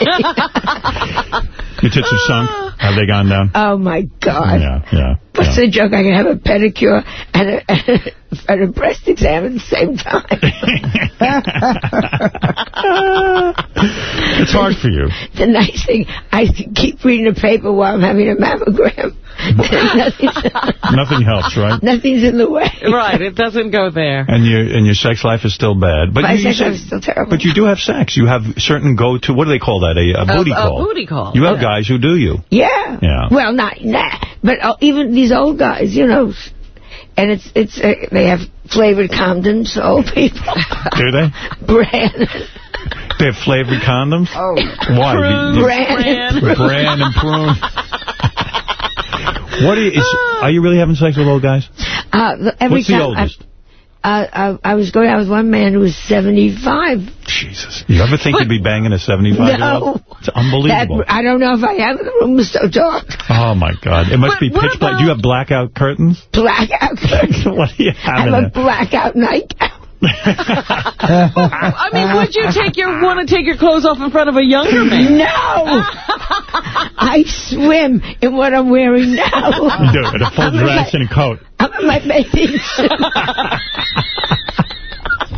Your tits have sunk. Have they gone down? oh, my God. Yeah, yeah. What's the joke? I can have a pedicure and a, and a, and a breast exam at the same time. It's hard for you. the nice thing, I keep reading the paper while I'm having a mammogram. Nothing's, Nothing helps, right? nothing's in the way. Right, it doesn't go there. And your and your sex life is still bad. But My you, you sex said- life is still terrible. But you do have sex. You have certain go-to, what do they call that? A, a booty a call. booty call, You have yeah. guys who do you. Yeah. Yeah. Well, not nah, but uh, even these old guys, you know, and it's it's uh, they have flavored condoms, old people. Do they? Brand. They have flavored condoms? Oh. Why? Prune. You- you- Bran. Bran and prune. What are you, is, are you really having sex with old guys? Uh, every What's the oldest? uh, I, I was going out with one man who was 75. Jesus. You ever think you'd be banging a 75-year-old? No. It's unbelievable. That, I don't know if I have. The room was so dark. Oh, my God. It must But be pitch black. Do you have blackout curtains? Blackout curtains. what do you have I have a blackout nightgown. I mean, would you take your want to take your clothes off in front of a younger man? No! I swim in what I'm wearing now. You do it. A full I'm dress my- and a coat. I'm in my bathing suit.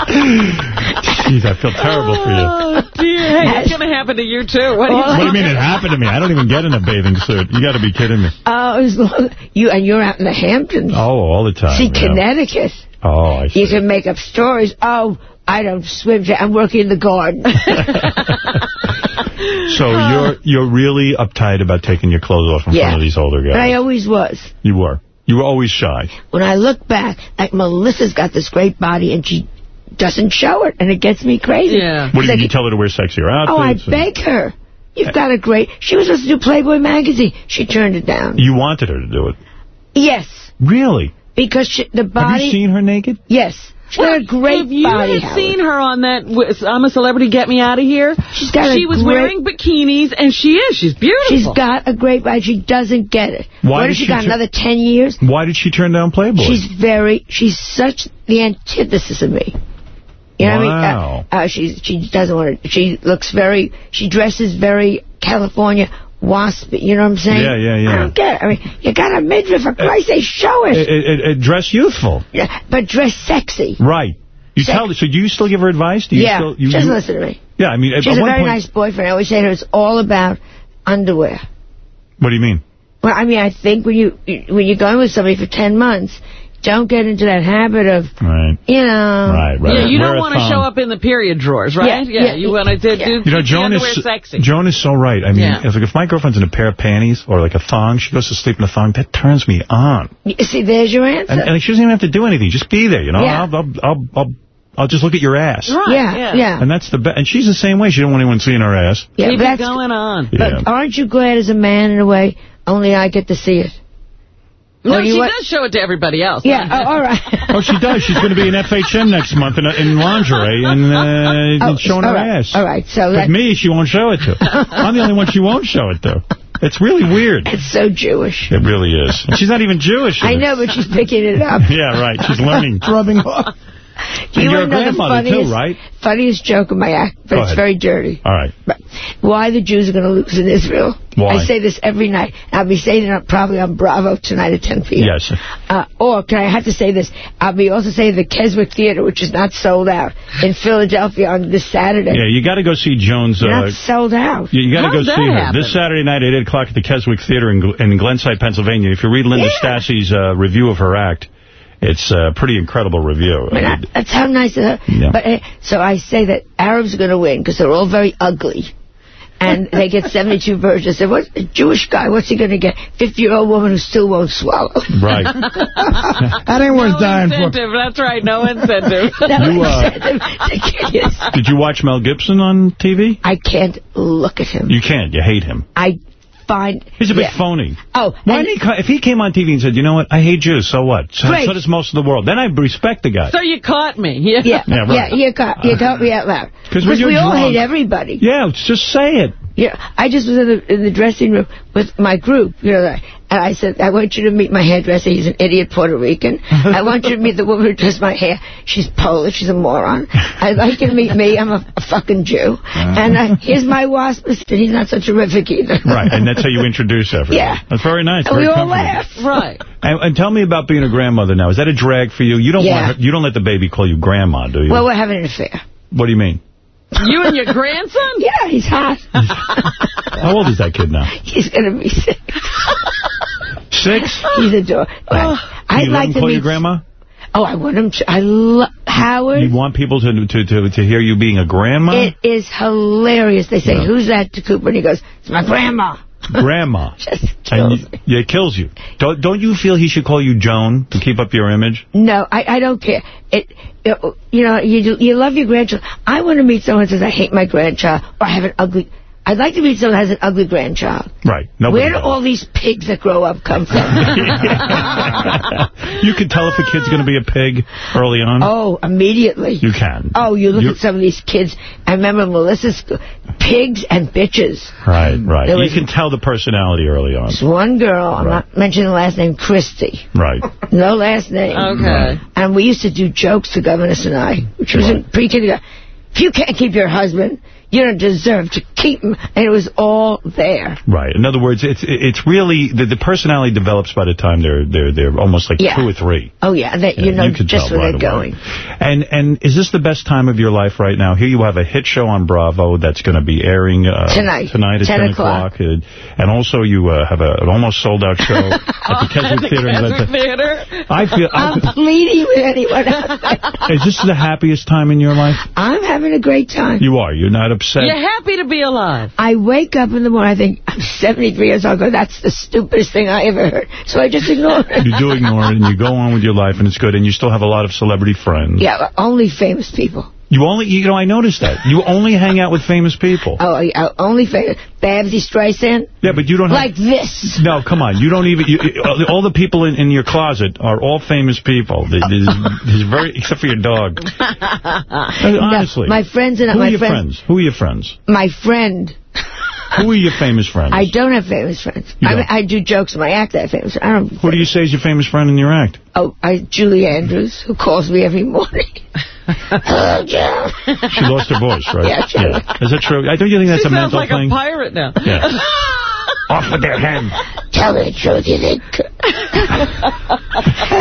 Jeez, I feel terrible for you. Oh, dear. Hey, it's going to happen to you, too. What do you What do you mean it happened to me? I don't even get in a bathing suit. You got to be kidding me. Oh, as long you and you're out in the Hamptons. Oh, all the time. See, yeah. Connecticut. Oh, I see. You can make up stories. Oh, I don't swim. I'm working in the garden. So uh. you're you're really uptight about taking your clothes off in Yeah. front of these older but I always was. You were. You were always shy. When I look back, like Melissa's got this great body and she doesn't show it, and it gets me crazy. Yeah. What do you, Like, you tell her to wear sexier outfits? Oh, I outfits? and- beg her. You've eh. got a great... She was supposed to do Playboy magazine. She turned it down. You wanted her to do it. Yes, Really? Because she, the body... Have you seen her naked? Yes. She's got a great if you body, had Howard. seen her on that I'm a Celebrity, Get Me Out of Here, She's got a she was great- wearing bikinis, and she is. She's beautiful. She's got a great body. She doesn't get it. Why what did has she she got, another 10 years? Why did she turn down Playboy? She's very, she's such the antithesis of me. You know what I Wow. mean? Uh, uh, she's, she doesn't want to, she looks very, she dresses very California waspy, you know what I'm saying? Yeah, yeah, yeah. I don't get it. I mean, you got a midriff, for uh, Christ's sake, show it. It, it, it dress youthful. Yeah, but dress sexy. Right. You Sex- tell. So do you still give her advice? Do you yeah, Still, you, just you- listen to me. Yeah, I mean, at, She's a one very point. nice boyfriend. I always say to her, it's all about underwear. What do you mean? Well, I mean, I think when you when you're going with somebody for 10 months, don't get into that habit of, Right. you know. Right. Right. Yeah, you Wear don't want to show up in the period drawers, right? Yeah, yeah, you want to do, yeah. do You know, Joan is sexy. Joan is so right. I mean, Yeah. it's like if my girlfriend's in a pair of panties or like a thong, she goes to sleep in a thong. That turns me on. You See, there's your answer. And, and she doesn't even have to do anything. Just be there. You know, Yeah. I'll, I'll I'll I'll I'll just look at your ass. Right, yeah, yeah. yeah. And that's the best. And she's the same way. She don't want anyone seeing her ass. yeah Keep that's, going on. But Yeah. aren't you glad as a man in a way? Only I get to see it. No, Or she wa- does show it to everybody else. Yeah, oh, all right. Oh, she does. She's going to be in FHM next month in, in lingerie and uh, Oh, showing her right, ass. All right, so But me, she won't show it to. I'm the only one she won't show it to. It's really weird. it's so Jewish. It really is. And she's not even Jewish. I know, but she's picking it up. Yeah, right. She's learning. Rubbing off. Do you And you're a wanna know the too, funniest, right? Funniest joke of my act, but Go it's ahead. very dirty. All right. But why the Jews are going to lose in Israel. Why? I say this every night. I'll be saying it probably on Bravo tonight at 10 p.m. Yes. Uh, or can I have to say this? I'll be also saying the Keswick Theater, which is not sold out, in Philadelphia on this Saturday. Yeah, you got to go see Jones. Uh, not sold out. you got to go see that her happen? this Saturday night at 8 o'clock at the Keswick Theater in, in Glenside, Pennsylvania. If you read Linda Yeah. Stasi's uh, review of her act, it's a pretty incredible review. I mean, I- that's how nice of. Yeah. But uh, so I say that Arabs are going to win because they're all very ugly. And they get 72 virgins. I said, what, a Jewish guy, what's he going to get? 50-year-old woman who still won't swallow. Right. That ain't worth No dying for. That's right. No incentive. No You, uh, incentive. Did you watch Mel Gibson on TV? I can't look at him. You can't. You hate him. I find... He's a big yeah. phony. Oh, Why and- didn't he, if he came on TV and said, you know what, I hate Jews, so what? So, Great. so does most of the world. Then I'd respect the guy. So you caught me. Yeah. Yeah, Yeah, right. yeah, you caught, you uh-huh. caught me out loud. 'Cause when Because we all drunk- hate everybody. yeah, just say it. Yeah, I just was in the, in the dressing room with my group, you know, and I said, I want you to meet my hairdresser. He's an idiot Puerto Rican. I want you to meet the woman who does my hair. She's Polish. She's a moron. I'd like you to meet me. I'm a, a fucking Jew. And uh, here's my wasp. And he's not so terrific either. Right, and that's how you introduce everyone. Yeah. That's very nice. And very we all laugh. Right. And, and tell me about being a grandmother now. Is that a drag for you? You don't Yeah. want her, you don't let the baby call you grandma, do you? Well, we're having an affair. what do you mean? You and your grandson? Yeah, he's hot. How old is that kid now? he's going to be six. Six? He's a door. Oh, Do I'd you let like him to call meet you grandma? Oh, I want him to. I love Howard. You want people to to to, to hear you being a grandma? It is hilarious. They say, Yeah. who's that to Cooper? And he goes, it's my grandma. Grandma. Just And kills you, yeah, it kills you. Don't don't you feel he should call you Joan to keep up your image? No, I, I don't care. It, it, you know, you you love your grandchild. I want to meet someone who says, I hate my grandchild, or I have an ugly... I'd like to meet someone who has an ugly grandchild. Right. Nobody Where do does. all these pigs that grow up come from? you can tell if a kid's going to be a pig early on. oh, immediately. You can. Oh, you look You- at some of these kids. I remember Melissa's. Pigs and bitches. Right, mm. right. There You was- can tell the personality early on. This one girl, I'm not mentioning the last name, Christy. Right. No last name. Okay. And we used to do jokes, the governess and I, which was in pre-kindergarten. If you can't keep your husband, you don't deserve to keep him. And it was all there. Right. In other words, it's it's really the, the personality develops by the time they're they're they're almost like Yeah. two or three. Oh, yeah, that, you know you just where right they're away. going. And and is this the best time of your life right now? Here you have a hit show on Bravo that's going to be airing uh, Tonight. tonight at 10 10 o'clock. And also you uh, have a, an almost sold out show at the Keswick Theater. in Atlanta. Theater. I feel. I'm pleading with anyone out there. is this the happiest time in your life? I'm having a great time. You are. You're not upset. You're happy to be alive. I wake up in the morning, I think, I'm 73 years old, I go, that's the stupidest thing I ever heard. So I just ignore it. You do ignore it, and you go on with your life, and it's good, and you still have a lot of celebrity friends. Yeah, only famous people. You only, you know, I noticed that. You only hang out with famous people. Oh, yeah, only famous. Babsy Streisand? Yeah, but you don't have... Like this. No, come on. You don't even... You, all the people in, in your closet are all famous people. There's, there's very, except for your dog. Honestly. My friends and Who are my your friends, friends? Who are your friends? My friend. Who are your famous friends? I don't have famous friends. I, mean, don't? I do jokes in my act. I have famous. I don't. Who do you say is your famous friend in your act? Oh, I Julie Andrews, who calls me every morning. Hello, Joe. She lost her voice, right? Yeah, she- Is that true? I don't you think that's she a sounds mental like thing? a pirate now. Yeah. Off with their head. Tell me the truth, you think.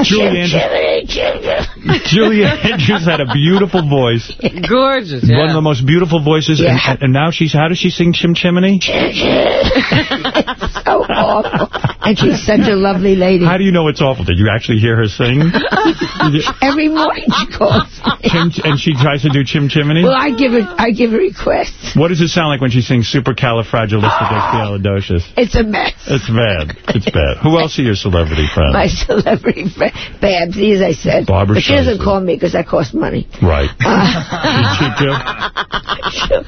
Julie Andrews, Julie Andrews had a beautiful voice. Gorgeous, One of the most beautiful voices. Yeah. And, and now she's, how does she sing Chim Chimney? so awful. And she's such a lovely lady. How do you know it's awful? Did you actually hear her sing? Every morning she calls. Chim, and she tries to do Chim Chimney? Well, I give her, I give her requests. What does it sound like when she sings Super Supercalifragilisticexpialidocious? It's a mess. It's bad. It's bad. Who else are your celebrity friends? My celebrity friend, Babsy, as I said. Barbra but she doesn't call me because that costs money. Right.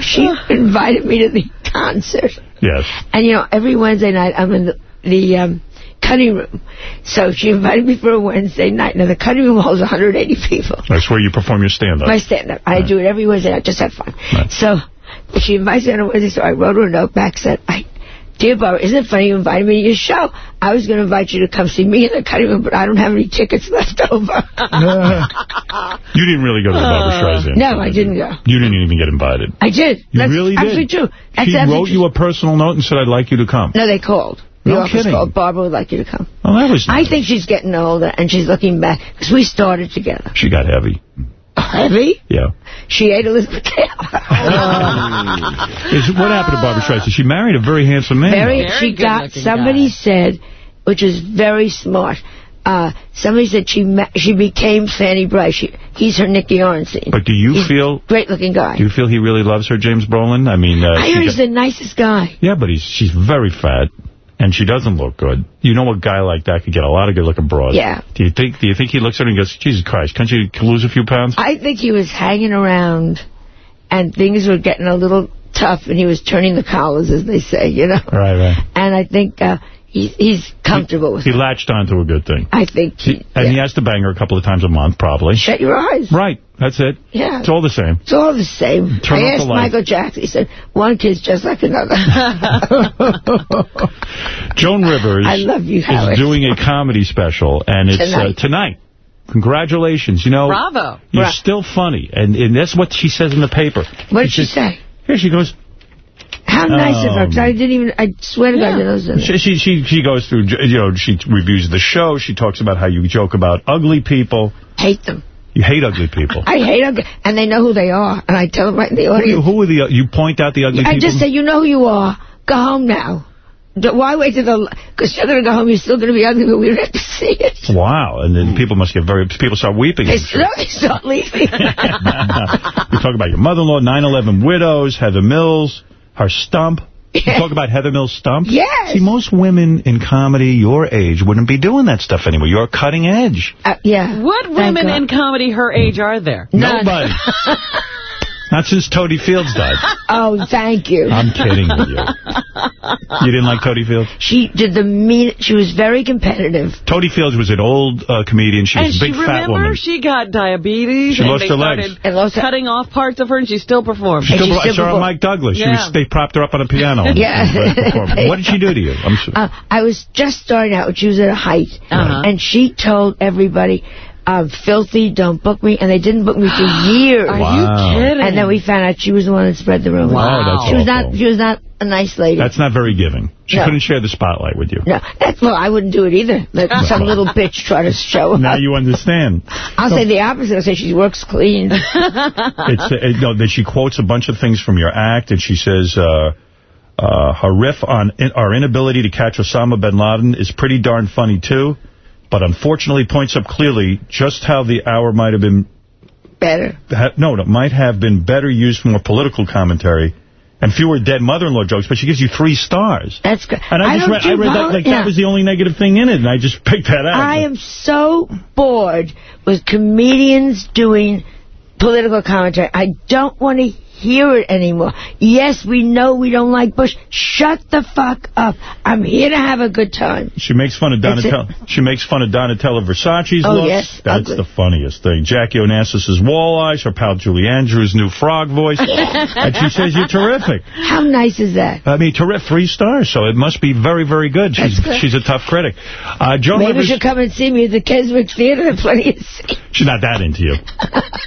She she invited me to the concert. Yes. And, you know, every Wednesday night I'm in the, the um, cutting room. So she invited me for a Wednesday night. Now, the cutting room holds 180 people. That's where you perform your stand-up. My stand-up. I do it every Wednesday night. Just have fun. So she invites me on a Wednesday, so I wrote her a note back, said, I, Dear Barbra, isn't it funny you invited me to your show? I was going to invite you to come see me in the cutting room, but I don't have any tickets left over. You didn't really go to the Barbra uh, Streisand. no, I didn't go. You didn't even get invited. I did. You That's really absolutely did? true. That's she absolutely wrote true. you a personal note and said, I'd like you to come. No, they called. The No kidding. called. Barbra would like you to come. Oh, that was I think she's getting older, and she's looking back, because we started together. She got heavy. Heavy? Yeah. She ate Elizabeth Taylor. Is, what happened to Barbra Streisand? She married a very handsome man. Very, though. she got, somebody said, which is very smart, uh, somebody said she she became Fanny Brice. She, he's her Nicky Arnstein. But do you He's feel... Great looking guy. Do you feel he really loves her, James Brolin? I mean, uh, I she heard he's got- the nicest guy. yeah, but he's she's very fat, and she doesn't look good. You know, a guy like that could get a lot of good-looking broads. Yeah. Do you think? Do you think he looks at her and goes, "Jesus Christ, can't you lose a few pounds?" I think he was hanging around, and things were getting a little tough, and he was turning the collars, as they say, you know. Right, right. And I think uh, he's he's comfortable with He it. latched onto a good thing. I think He, and he has to bang her a couple of times a month, probably. Shut your eyes. Right. That's it. Yeah. It's all the same. It's all the same. Turn I off the asked light. Michael Jackson. He said, one kid's just like another. Joan Rivers I love you, Howard. is doing a comedy special, and it's Tonight. Uh, tonight. Congratulations. You know, Bravo. you're Bra- still funny, and, and that's what she says in the paper. What did she say? Here she goes. How nice of her. 'cause Um, I didn't even, I swear to God, I didn't know this was in She, she she she goes through, you know, she reviews the show. She talks about how you joke about ugly people. Hate them. You hate ugly people. I hate ugly, And they know who they are. And I tell them right in the Who, are you- audience. who are the? You point out the ugly I people. just say, you know who you are. Go home now. Why wait to the... Because you're going to go home, you're still going to be ugly, but we don't have to see it. Wow, and then people must get very. People start weeping. They sure. slowly start leaving. you talk about your mother-in-law, 9/11 widows, Heather Mills, her stump. You talk about Heather Mills' stump? Yes. See, most women in comedy your age wouldn't be doing that stuff anymore. You're cutting edge. Uh, yeah. What Thank women God. in comedy her age are there? Nobody. Not since Totie Fields died. Oh, thank you. I'm kidding with you. You didn't like Totie Fields? She did the mean. She was very competitive. Totie Fields was an old uh, comedian. She and was a big she, fat remember, woman. she got diabetes. She and lost they her legs. started cutting off parts of her, and she still performed. She still, I saw her on Mike Douglas. She Yeah. was, they propped her up on a piano. and- Yeah. and. What did she do to you? I'm sure. Uh, I was just starting out. She was at a height, Uh-huh. and she told everybody, uh, "Filthy, don't book me," and they didn't book me for years. Are you kidding? And then we found out she was the one that spread the rumor. Wow. Oh, that's she was not. She was not a nice lady. That's not very giving. She No. couldn't share the spotlight with you. no, that's well. I wouldn't do it either. Let some little bitch try to show up. Now you understand. I'll say the opposite. I'll say she works clean. It's uh, no, that she quotes a bunch of things from your act, and she says uh, uh, her riff on in, our inability to catch Osama bin Laden is pretty darn funny too, but unfortunately points up clearly just how the hour might have been Better. ha, no, it might have been better used for more political commentary and fewer dead mother-in-law jokes. But she gives you three stars. That's good. And I, just read, I read that like yeah. that was the only negative thing in it, and I just picked that out. I am so bored with comedians doing political commentary. I don't want to hear it anymore. Yes, we know we don't like Bush. Shut the fuck up. I'm here to have a good time. She makes fun of Donatella. She makes fun of Donatella Versace's Oh, looks. yes, That's ugly. the funniest thing. Jackie Onassis's walleyes, her pal Julie Andrews' new frog voice. and she says you're terrific. How nice is that? I mean, terrific. Three stars, so it must be very, very good. She's good. she's a tough critic. Uh, Joan Maybe you Rivers, should come and see me at the Keswick Theater. There plenty of seats. she's not that into you.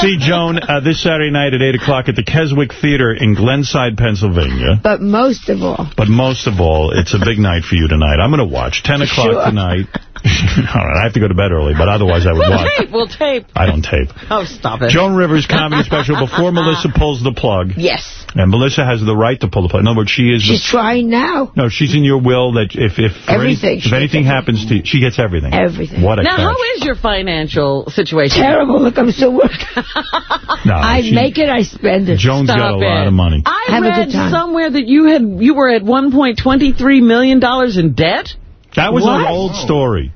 See Joan uh, this Saturday night at 8 o'clock at the Keswick Theater in Glenside, Pennsylvania. But most of all, But most of all, it's a big night for you tonight. I'm going to watch 10 o'clock Sure. tonight. all right, I have to go to bed early, but otherwise I would We'll watch. tape. We'll tape. I don't tape. Oh, stop it. Joan Rivers comedy special before Melissa pulls the plug. yes. And Melissa has the right to pull the plug. In other words, she is She's trying now. No, she's in your will that if if for Everything. any- if anything happens to you, she gets everything. Everything. What a Now, catch. how is your financial situation? Terrible. Look, I'm still working. No, I she- make it, I spend it. Joan's got a Stop lot of money. I Have a read somewhere that you had you were at $1.23 million in debt That was an old story.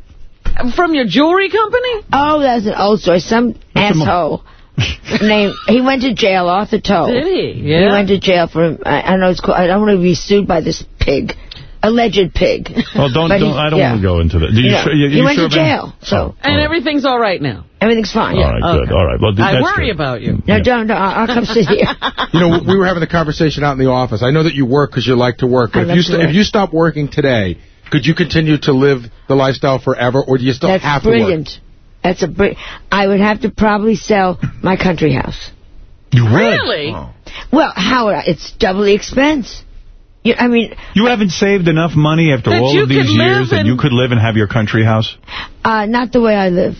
from your jewelry company? Oh, that's an old story. Some That's asshole name. he went to jail. Arthur Toll. Did he? Yeah. He went to jail for. I, I know it's. Called, I don't want to be sued by this pig, alleged pig. Well, don't, don't he- I don't yeah. want to go into that. Do you, Yeah. sure- you, he you went sure to jail, so oh, and everything's all right now. everything's fine. All right, good. Okay. All right. Well, I that's worry good. about you. No, don't. don't. I'll, I'll come sit here. You know, we were having the conversation out in the office. I know that you work because you like to work, I but if you st- work. if you stop working today, could you continue to live the lifestyle forever, or do you still That's have brilliant. to work? That's a br- I would have to probably sell my country house. You would? Really? Well, Howard, it's double the expense. You, I mean, You haven't saved enough money after all of these years that you could live and have your country house? uh, not the way I live.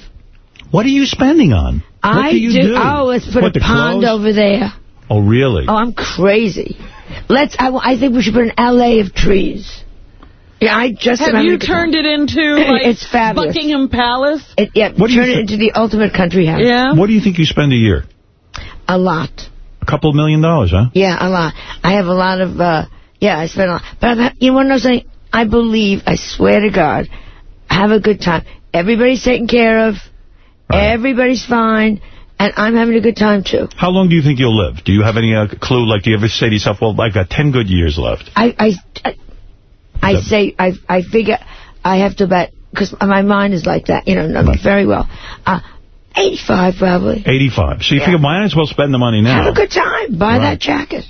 What are you spending on? what I do you do? Oh, let's put What, a pond clothes? over there. Oh, really? Oh, I'm crazy. Let's. I, I think we should put an allée of trees. Yeah, I just Have you turned it into like It's fabulous. Buckingham Palace? It, yeah, What do you turn it think- into the ultimate country house. Yeah. What do you think you spend a year? A lot. A couple of million dollars, huh? Yeah, a lot. I have a lot of. uh Yeah, I spend a lot. But I'm, ha- you want to know something? I believe. I swear to God, have a good time. Everybody's taken care of. Right. Everybody's fine, and I'm having a good time too. How long do you think you'll live? Do you have any uh, clue? Like, do you ever say to yourself, well, I've got 10 good years left? I I I, say I I figure I have to bet because my mind is like that. You know, me very well. Uh, 85 probably. 85. So you Yeah. figure, might as well spend the money now. Have a good time. Buy Right. that jacket.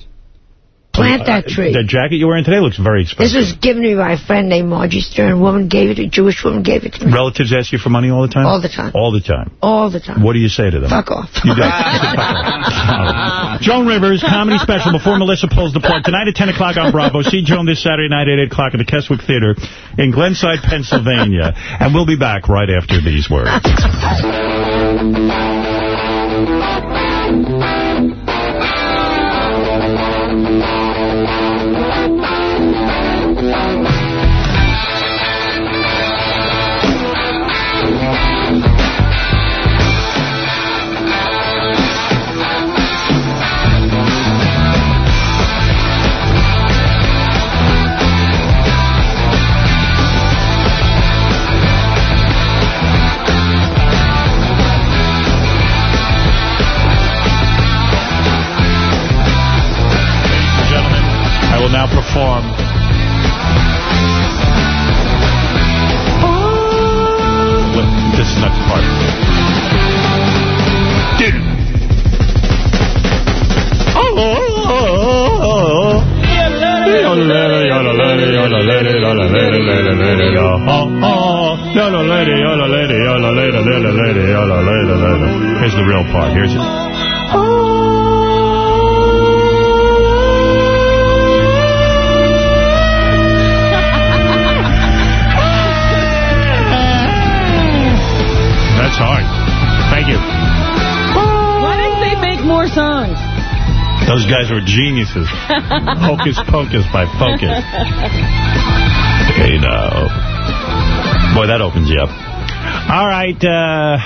Plant that Uh, tree. The jacket you're wearing today looks very expensive. This was given to me by a friend named Margie Stern. A woman gave it, a Jewish woman gave it to me. Relatives ask you for money all the time? All the time. All the time. All the time. What do you say to them? Fuck off. You do. All right. Joan Rivers, comedy special before Melissa pulls the plug. Tonight at 10 o'clock on Bravo. See Joan this Saturday night at 8 o'clock at the Keswick Theater in Glenside, Pennsylvania. And we'll be back right after these words. will now perform. This is not the part. Here's the real part. Here's it. Songs? Those guys were geniuses. Hocus pocus by focus. Hey, now. Boy, that opens you up. All right, uh,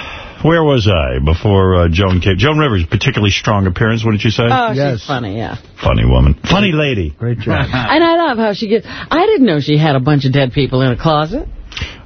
where was I before uh, Joan came? Joan Rivers, particularly strong appearance, what did you say? Oh, she's funny, yeah. Funny woman. Funny lady. Great job. And I love how she gets... I didn't know she had a bunch of dead people in a closet.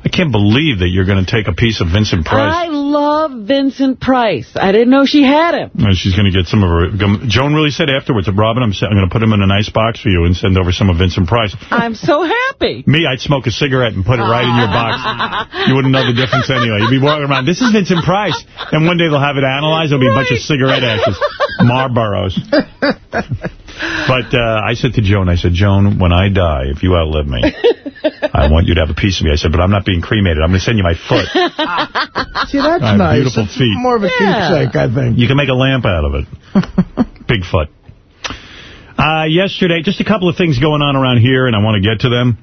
I can't believe that you're going to take a piece of Vincent Price. I love Vincent Price. I didn't know she had him. And she's going to get some of her... Joan really said afterwards, Robin, I'm, I'm going to put him in a nice box for you and send over some of Vincent Price. I'm so happy. Me, I'd smoke a cigarette and put it right in your box. You wouldn't know the difference anyway. You'd be walking around, this is Vincent Price. And one day they'll have it analyzed. There'll be a bunch of cigarette ashes. Marlboros. But uh, I said to Joan, I said, Joan, when I die, if you outlive me, I want you to have a piece of me. I said, but I'm not being cremated. I'm going to send you my foot. See, that's I have nice. beautiful It's feet. more of a keepsake, I think. You can make a lamp out of it. Bigfoot. Uh, yesterday, just a couple of things going on around here, and I want to get to them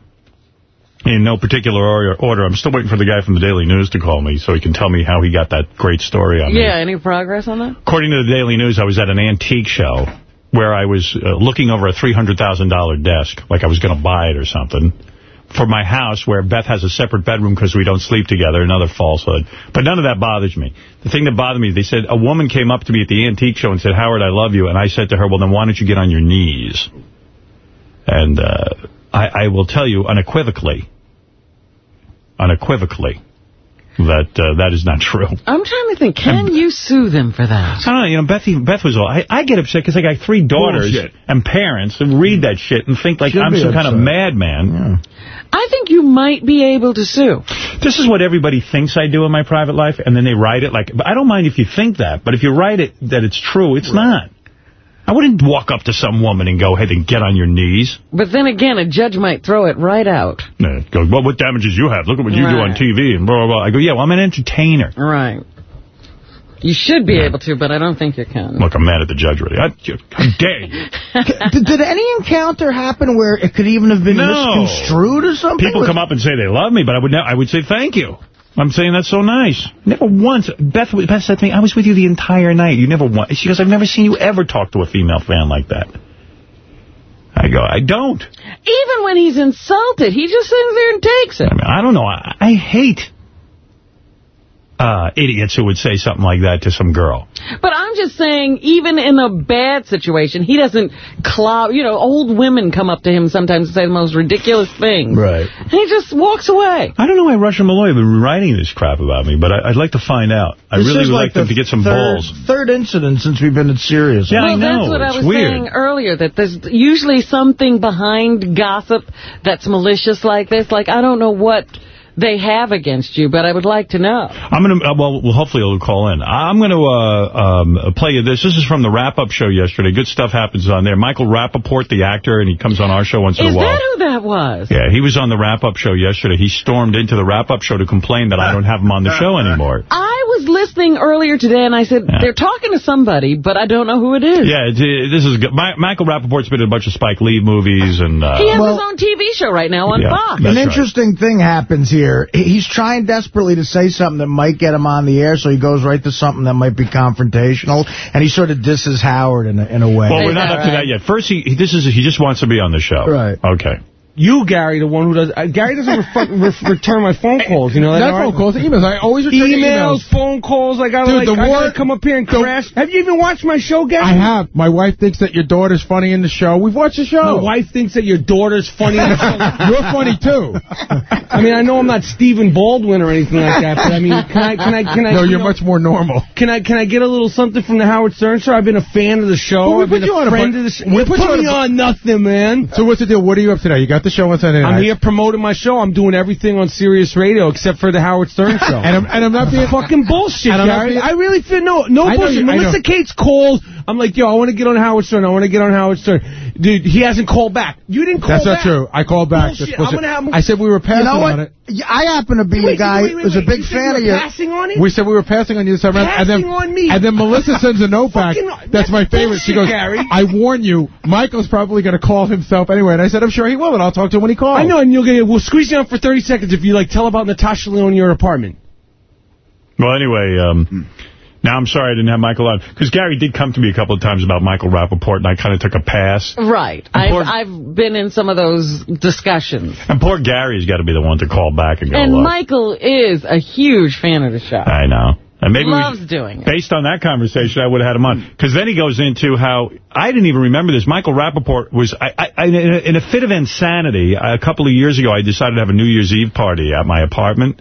in no particular or- order. I'm still waiting for the guy from the Daily News to call me so he can tell me how he got that great story on me. Yeah, any progress on that? According to the Daily News, I was at an antique show where I was uh, looking over a $300,000 desk, like I was going to buy it or something, for my house where Beth has a separate bedroom because we don't sleep together, another falsehood. But none of that bothers me. The thing that bothered me, they said a woman came up to me at the antique show and said, Howard, I love you. And I said to her, well, then why don't you get on your knees? And uh, I, I will tell you unequivocally, unequivocally, that uh, that is not true. I'm trying to think, can you sue them for that? I don't know, you know, Beth, Beth was all, I, I get upset because I got three daughters Bullshit. and parents who read that shit and think like Should I'm be some kind of upset. madman. I think you might be able to sue. This is what everybody thinks I do in my private life, and then they write it like, but I don't mind if you think that, but if you write it that it's true, it's not. I wouldn't walk up to some woman and go, hey, then get on your knees. But then again, a judge might throw it right out. No, go, well, what damages you have? Look at what you do on TV and blah, blah, blah. I go, yeah, well, I'm an entertainer. Right. You should be able to, but I don't think you can. Look, I'm mad at the judge, really. I, how dare you? did, did any encounter happen where it could even have been No. misconstrued or something? People come up and say they love me, but I would ne- I would say thank you. I'm saying that's so nice. Never once. Beth, Beth said to me, I was with you the entire night. You never once. She goes, I've never seen you ever talk to a female fan like that. I go, I don't. Even when he's insulted, he just sits there and takes it. I mean, I don't know. I, I hate uh, idiots who would say something like that to some girl. But I'm just saying, even in a bad situation, he doesn't cloud. You know, old women come up to him sometimes and say the most ridiculous things. Right. And he just walks away. I don't know why Russian Malloy have been writing this crap about me, but I, I'd like to find out. I This really would like like them to get some third, balls. Third incident since we've been at Sirius. Yeah, I know. that's what I was weird. saying earlier, that there's usually something behind gossip that's malicious like this. Like, I don't know what they have against you, but I would like to know. I'm going to, uh, well, well, hopefully he'll call in. I'm going to uh, um, play you this. This is from the wrap-up show yesterday. Good stuff happens on there. Michael Rapaport, the actor, and he comes on our show once in a while. Is that who that was? Yeah, he was on the wrap-up show yesterday. He stormed into the wrap-up show to complain that I don't have him on the show anymore. I was listening earlier today, and I said, they're talking to somebody, but I don't know who it is. Yeah, it's, this is good. Mi- Michael Rapaport's been in a bunch of Spike Lee movies, and uh, He has his own TV show right now on Yeah. Fox. An interesting thing happens here. He- He's trying desperately to say something that might get him on the air, so he goes right to something that might be confrontational, and he sort of disses Howard in a, in a way. Well, we're not up to that yet. First, he, he this is he just wants to be on the show. Right. Okay. You, Gary, the one who does. Uh, Gary doesn't ref- return my phone calls. You know that Not right? phone calls, emails. I always return emails, emails. phone calls. I gotta Dude, like, the I war- come up here and crash. Have you even watched my show, Gary? I have. My wife thinks that your daughter's funny in the show. We've watched the show. My wife thinks that your daughter's funny. in the show. You're funny, too. I mean, I know I'm not Stephen Baldwin or anything like that, but I mean, can I, can I, can I? No, you you're know, much more normal. Can I, can I get a little something from the Howard Stern show? I've been a fan of the show. Well, we I've put been you a on friend bu- of the show. we put put you on me a on nothing, man. So what's the deal? What are you up to now? You got the show on Sunday I'm here promoting my show. I'm doing everything on Sirius Radio except for the Howard Stern show. And I'm, and I'm not being... fucking bullshit, Gary. I really feel no no bullshit. you- Melissa Cates called. I'm like, yo, I want to get on Howard Stern. I want to get on Howard Stern. Dude, he hasn't called back. You didn't call back. That's not back. true. I called back. Bullshit. Bullshit. I'm gonna have- I said we were passing You know on what? it. I happen to be Wait, a guy wait, wait, who's a big You fan you of were your... Passing on it. We said we were passing on you this time around, and then on me. and then Melissa sends a note back. Fucking- That's my favorite. She goes, Gary. "I warn you, Michael's probably going to call himself anyway." And I said, "I'm sure he will, and I'll talk to him when he calls." I know, and you'll get. We'll squeeze you out for 30 seconds if you like. Tell about Natasha Lyonne in your apartment. Well, anyway, um, now I'm sorry I didn't have Michael on. Because Gary did come to me a couple of times about Michael Rapaport, and I kind of took a pass. Right. I've, poor- I've been in some of those discussions. And poor Gary's got to be the one to call back and go, And look. Michael is a huge fan of the show. I know. And maybe Loves we, doing it. based on that conversation, I would have had him on. Because then he goes into how, I didn't even remember this, Michael Rapaport was, I, I, I, in, a, in a fit of insanity, uh, a couple of years ago, I decided to have a New Year's Eve party at my apartment.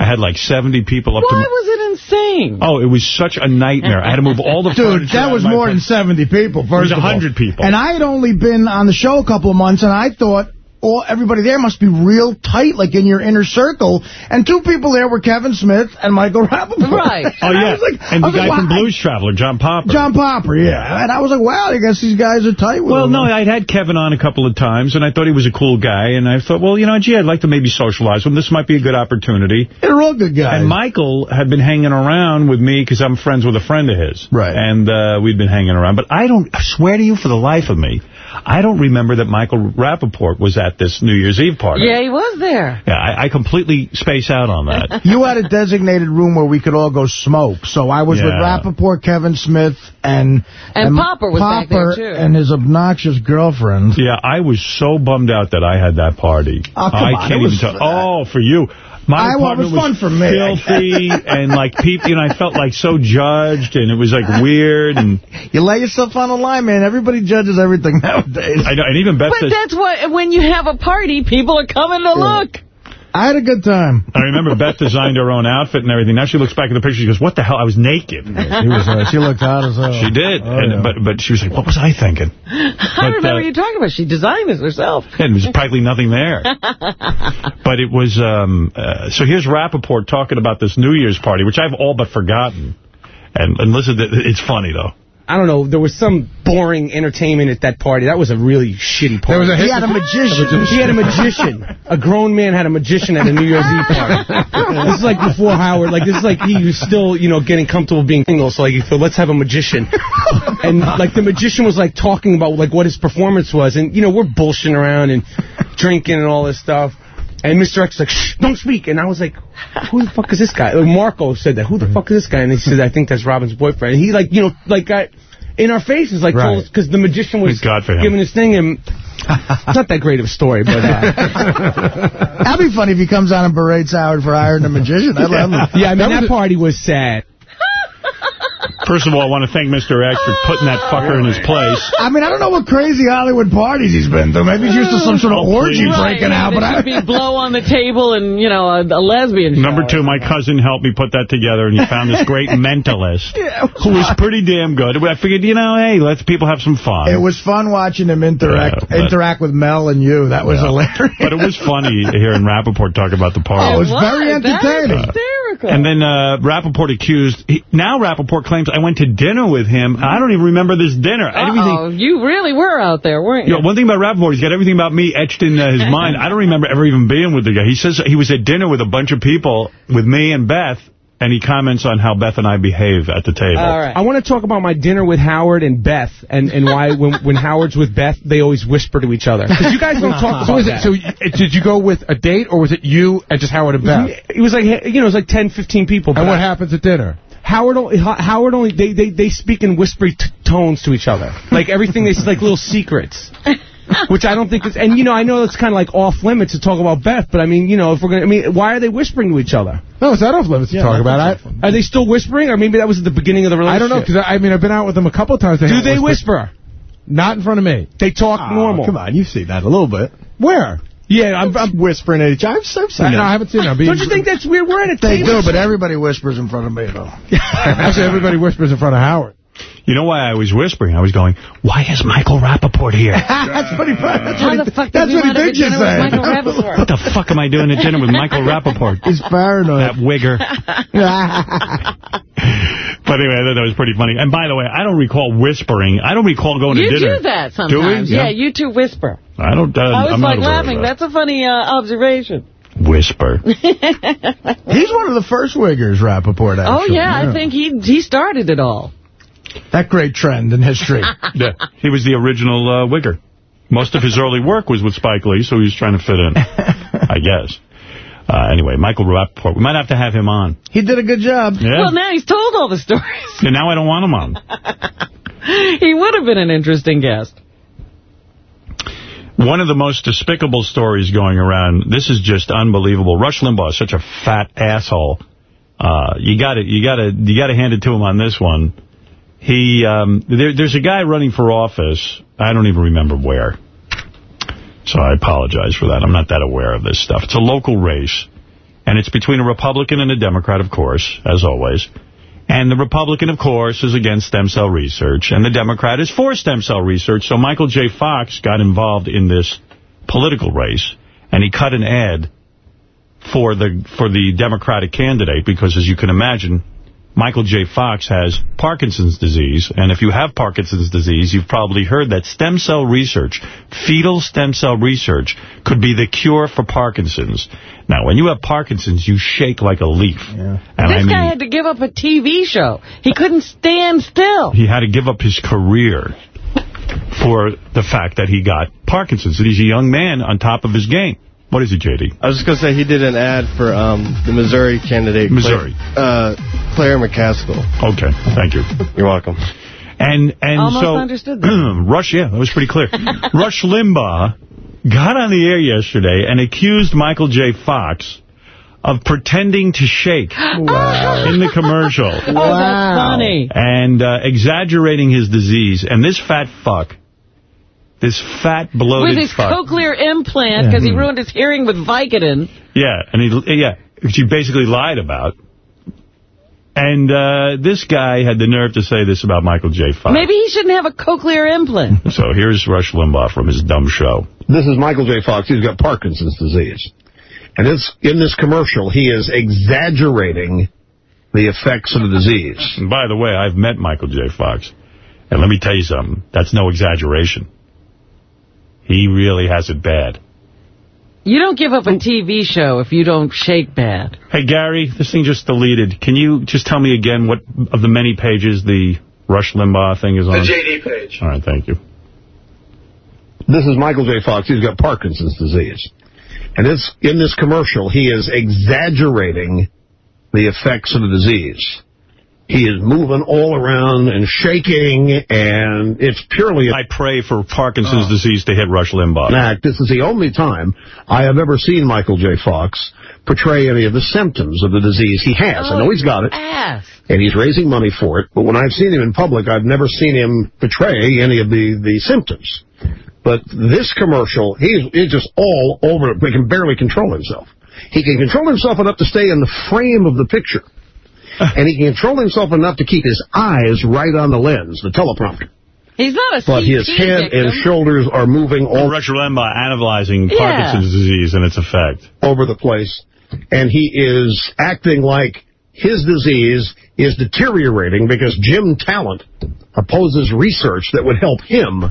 I had like 70 people up to Why me. was it insane? Oh, it was such a nightmare. I had to move all the Dude, furniture out that was my more than 70 people, first was of all. 100 people. And I had only been on the show a couple of months, and I thought all everybody there must be real tight, like in your inner circle. And two people there were Kevin Smith and Michael Rapaport. Right. Oh, And yeah. like- and the was guy like, from. Blues Traveler, John Popper. John Popper, yeah. And I was like, wow, I guess these guys are tight with Well, him. no, I'd had Kevin on a couple of times, and I thought he was a cool guy, and I thought, well, you know, gee, I'd like to maybe socialize with him. This might be a good opportunity. They're all good guys. And Michael had been hanging around with me because I'm friends with a friend of his. Right. And uh, we'd been hanging around. But I don't, I swear to you for the life of me, I don't remember that Michael Rapaport was at this New Year's Eve party. Yeah, he was there. Yeah, I, I completely space out on that. You had a designated room where we could all go smoke. So I was with Yeah. Rapaport, Kevin Smith, and... And Popper was back there, too. and his obnoxious girlfriend. Yeah, I was so bummed out that I had that party. Oh, come I on, can't it even tell. for. Oh, for you. My I- well, it apartment was fun for me. filthy, and like people, you know, I felt like so judged, and it was like weird, and You lay yourself on the line, man. Everybody judges everything nowadays. I know, and even Beth But says, that's what, when you have a party, people are coming to look. I had a good time. I remember Beth designed her own outfit and everything. Now she looks back at the picture, she goes, "What the hell? I was naked." She was. Uh, she looked hot as hell. She did, Oh, and, yeah. but but she was like, "What was I thinking?" I remember uh, you talking about. She designed this herself. And there was practically nothing there. But it was, um, uh, so here's Rapaport talking about this New Year's party, which I've all but forgotten. And, and listen, it's funny, though. I don't know. There was some boring entertainment at that party. That was a really shitty party. There was a He had a magician. He had a magician. A grown man had a magician at a New Year's Eve party. this is like before Howard. Like this is like he was still, you know, getting comfortable being single. So like he thought, let's have a magician. And like the magician was like talking about like what his performance was, and you know we're bullshitting around and drinking and all this stuff. And Mr. X was like, shh, don't speak. And I was like, who the fuck is this guy? Like Marco said that. Who the fuck is this guy? And he said, I think that's Robin's boyfriend. And he like, you know, like got in our faces, like, Right. because the magician was Thank God for him. giving his thing, and it's not that great of a story, but uh, That'd be funny if he comes on and berates Howard for hiring a magician. I'd love him. yeah, I mean that party was sad. First of all, I want to thank Mr. X for putting that fucker in his place. I mean, I don't know what crazy Hollywood parties he's been to. Maybe he's used to some sort of orgy please. breaking out. But there I, should be blow on the table and, you know, a, a lesbian show. Number two, my cousin helped me put that together, and he found this great mentalist who was pretty damn good. I figured, you know, hey, let's people have some fun. it was fun watching him interact Yeah, but- interact with Mel and you. That was Yeah. hilarious. But it was funny hearing Rapaport talk about the party. Oh, it was very That was entertaining. hysterical. And then uh, Rapaport accused, he, now Rapaport claims I went to dinner with him. I don't even remember this dinner. I didn't even think, Uh-oh, you really were out there, weren't you you? know, one thing about Rapaport, he's got everything about me etched in uh, his mind. I don't remember ever even being with the guy. He says he was at dinner with a bunch of people, with me and Beth, and he comments on how Beth and I behave at the table. All right. I want to talk about my dinner with Howard and Beth, and, and why when, when Howard's with Beth, they always whisper to each other. Because you guys don't talk So about is it? So did you go with a date, or was it you and just Howard and Beth? it was like you know, it was like 10, 15 people. And but what I- happens at dinner? Howard only, Howard only, they, they, they speak in whispery t tones to each other. Like everything, they say like little secrets. Which I don't think is, and you know, I know it's kind of like off limits to talk about Beth, but I mean, you know, if we're gonna, I mean, why are they whispering to each other? No, it's not off limits to Yeah, talk about. off Are they still whispering, or maybe that was at the beginning of the I, I don't know, because I, I mean, I've been out with them a couple of times. Do they whispered. whisper? Not in front of me. They talk Oh, normal. Come on, you've seen that a little bit. Where? Yeah, I'm, I'm whispering at each other. I've, I've seen I, that. no, I haven't seen them. Don't you think that's weird? We're at a They do, but everybody whispers in front of me, though. Actually, everybody whispers in front of Howard. You know why I was whispering? I was going, why is Michael Rapaport here? that's what he. That's How what the he, fuck did that's you what he wind up thinks you're dinner with. Michael Rapaport? What the fuck am I doing at dinner with Michael Rapaport? He's paranoid. That wigger. But anyway, I thought that was pretty funny. And by the way, I don't recall whispering. I don't recall going You to dinner. You do that Do we? sometimes. Yeah, you two whisper. I don't. Uh, I was I'm like not aware of laughing. that. That's a funny uh, observation. Whisper. He's one of the first wiggers, Rapaport, Oh, actually. yeah, I think he he started it all. That great trend in history. yeah, he was the original uh, wigger. Most of his early work was with Spike Lee, so he was trying to fit in, I guess. Uh, anyway, Michael Rapaport. We might have to have him on. He did a good job. Yeah. Well, now he's told all the stories. and now I don't want him on. he would have been an interesting guest. One of the most despicable stories going around. This is just unbelievable. Rush Limbaugh is such a fat asshole. Uh, you got to you got to you got to hand it to him on this one. He um, there, there's a guy running for office. I don't even remember where. So I apologize for that. I'm not that aware of this stuff. It's a local race, and it's between a Republican and a Democrat, of course, as always. And the Republican, of course, is against stem cell research, and the Democrat is for stem cell research. So Michael J. Fox got involved in this political race, and he cut an ad for the for the Democratic candidate because, as you can imagine, Michael J. Fox has Parkinson's disease, and if you have Parkinson's disease, you've probably heard that stem cell research, fetal stem cell research, could be the cure for Parkinson's. Now, when you have Parkinson's, you shake like a leaf. And this I mean, guy had to give up a TV show. He couldn't stand still. he had to give up his career for the fact that he got Parkinson's. And he's a young man on top of his game. What is it, J.D.? I was just going to say he did an ad for um, the Missouri candidate. Missouri. Claire, uh, Claire McCaskill. Okay, thank you. You're welcome. And and Almost so understood that. Rush, yeah, that was pretty clear. Rush Limbaugh got on the air yesterday and accused Michael J. Fox of pretending to shake in the commercial. Oh, that's funny. And uh, exaggerating his disease. And this fat fuck, this fat, bloated With his fuck. cochlear implant, because he ruined his hearing with Vicodin. Yeah, and he, yeah, which he basically lied about. And uh, this guy had the nerve to say this about Michael J. Fox. Maybe he shouldn't have a cochlear implant. So here's Rush Limbaugh from his dumb show. This is Michael J. Fox. He's got Parkinson's disease. And it's, in this commercial, he is exaggerating the effects of the disease. And by the way, I've met Michael J. Fox. And let me tell you something. That's no exaggeration. He really has it bad. You don't give up a TV show if you don't shake bad. Hey, Gary, this thing just deleted. Can you just tell me again what of the many pages the Rush Limbaugh thing is on? The? JD page. All right, thank you. This is Michael J. Fox. He's got Parkinson's disease. And it's, in this commercial, he is exaggerating the effects of the disease. He is moving all around and shaking, and it's purely a I pray for Parkinson's oh. disease to hit Rush Limbaugh. act. This is the only time I have ever seen Michael J. Fox portray any of the symptoms of the disease he has. I oh, know he's got it, Ass. and he's raising money for it, but when I've seen him in public, I've never seen him portray any of the, the symptoms. But this commercial, he's, he's just all over it. He can barely control himself. He can control himself enough to stay in the frame of the picture. And he can control himself enough to keep his eyes right on the lens, the teleprompter. He's not a But CT his head victim. and shoulders are moving all Rush Limbaugh analyzing Yeah. Parkinson's disease and its effect. over the place. And he is acting like his disease is deteriorating because Jim Talent opposes research that would help him,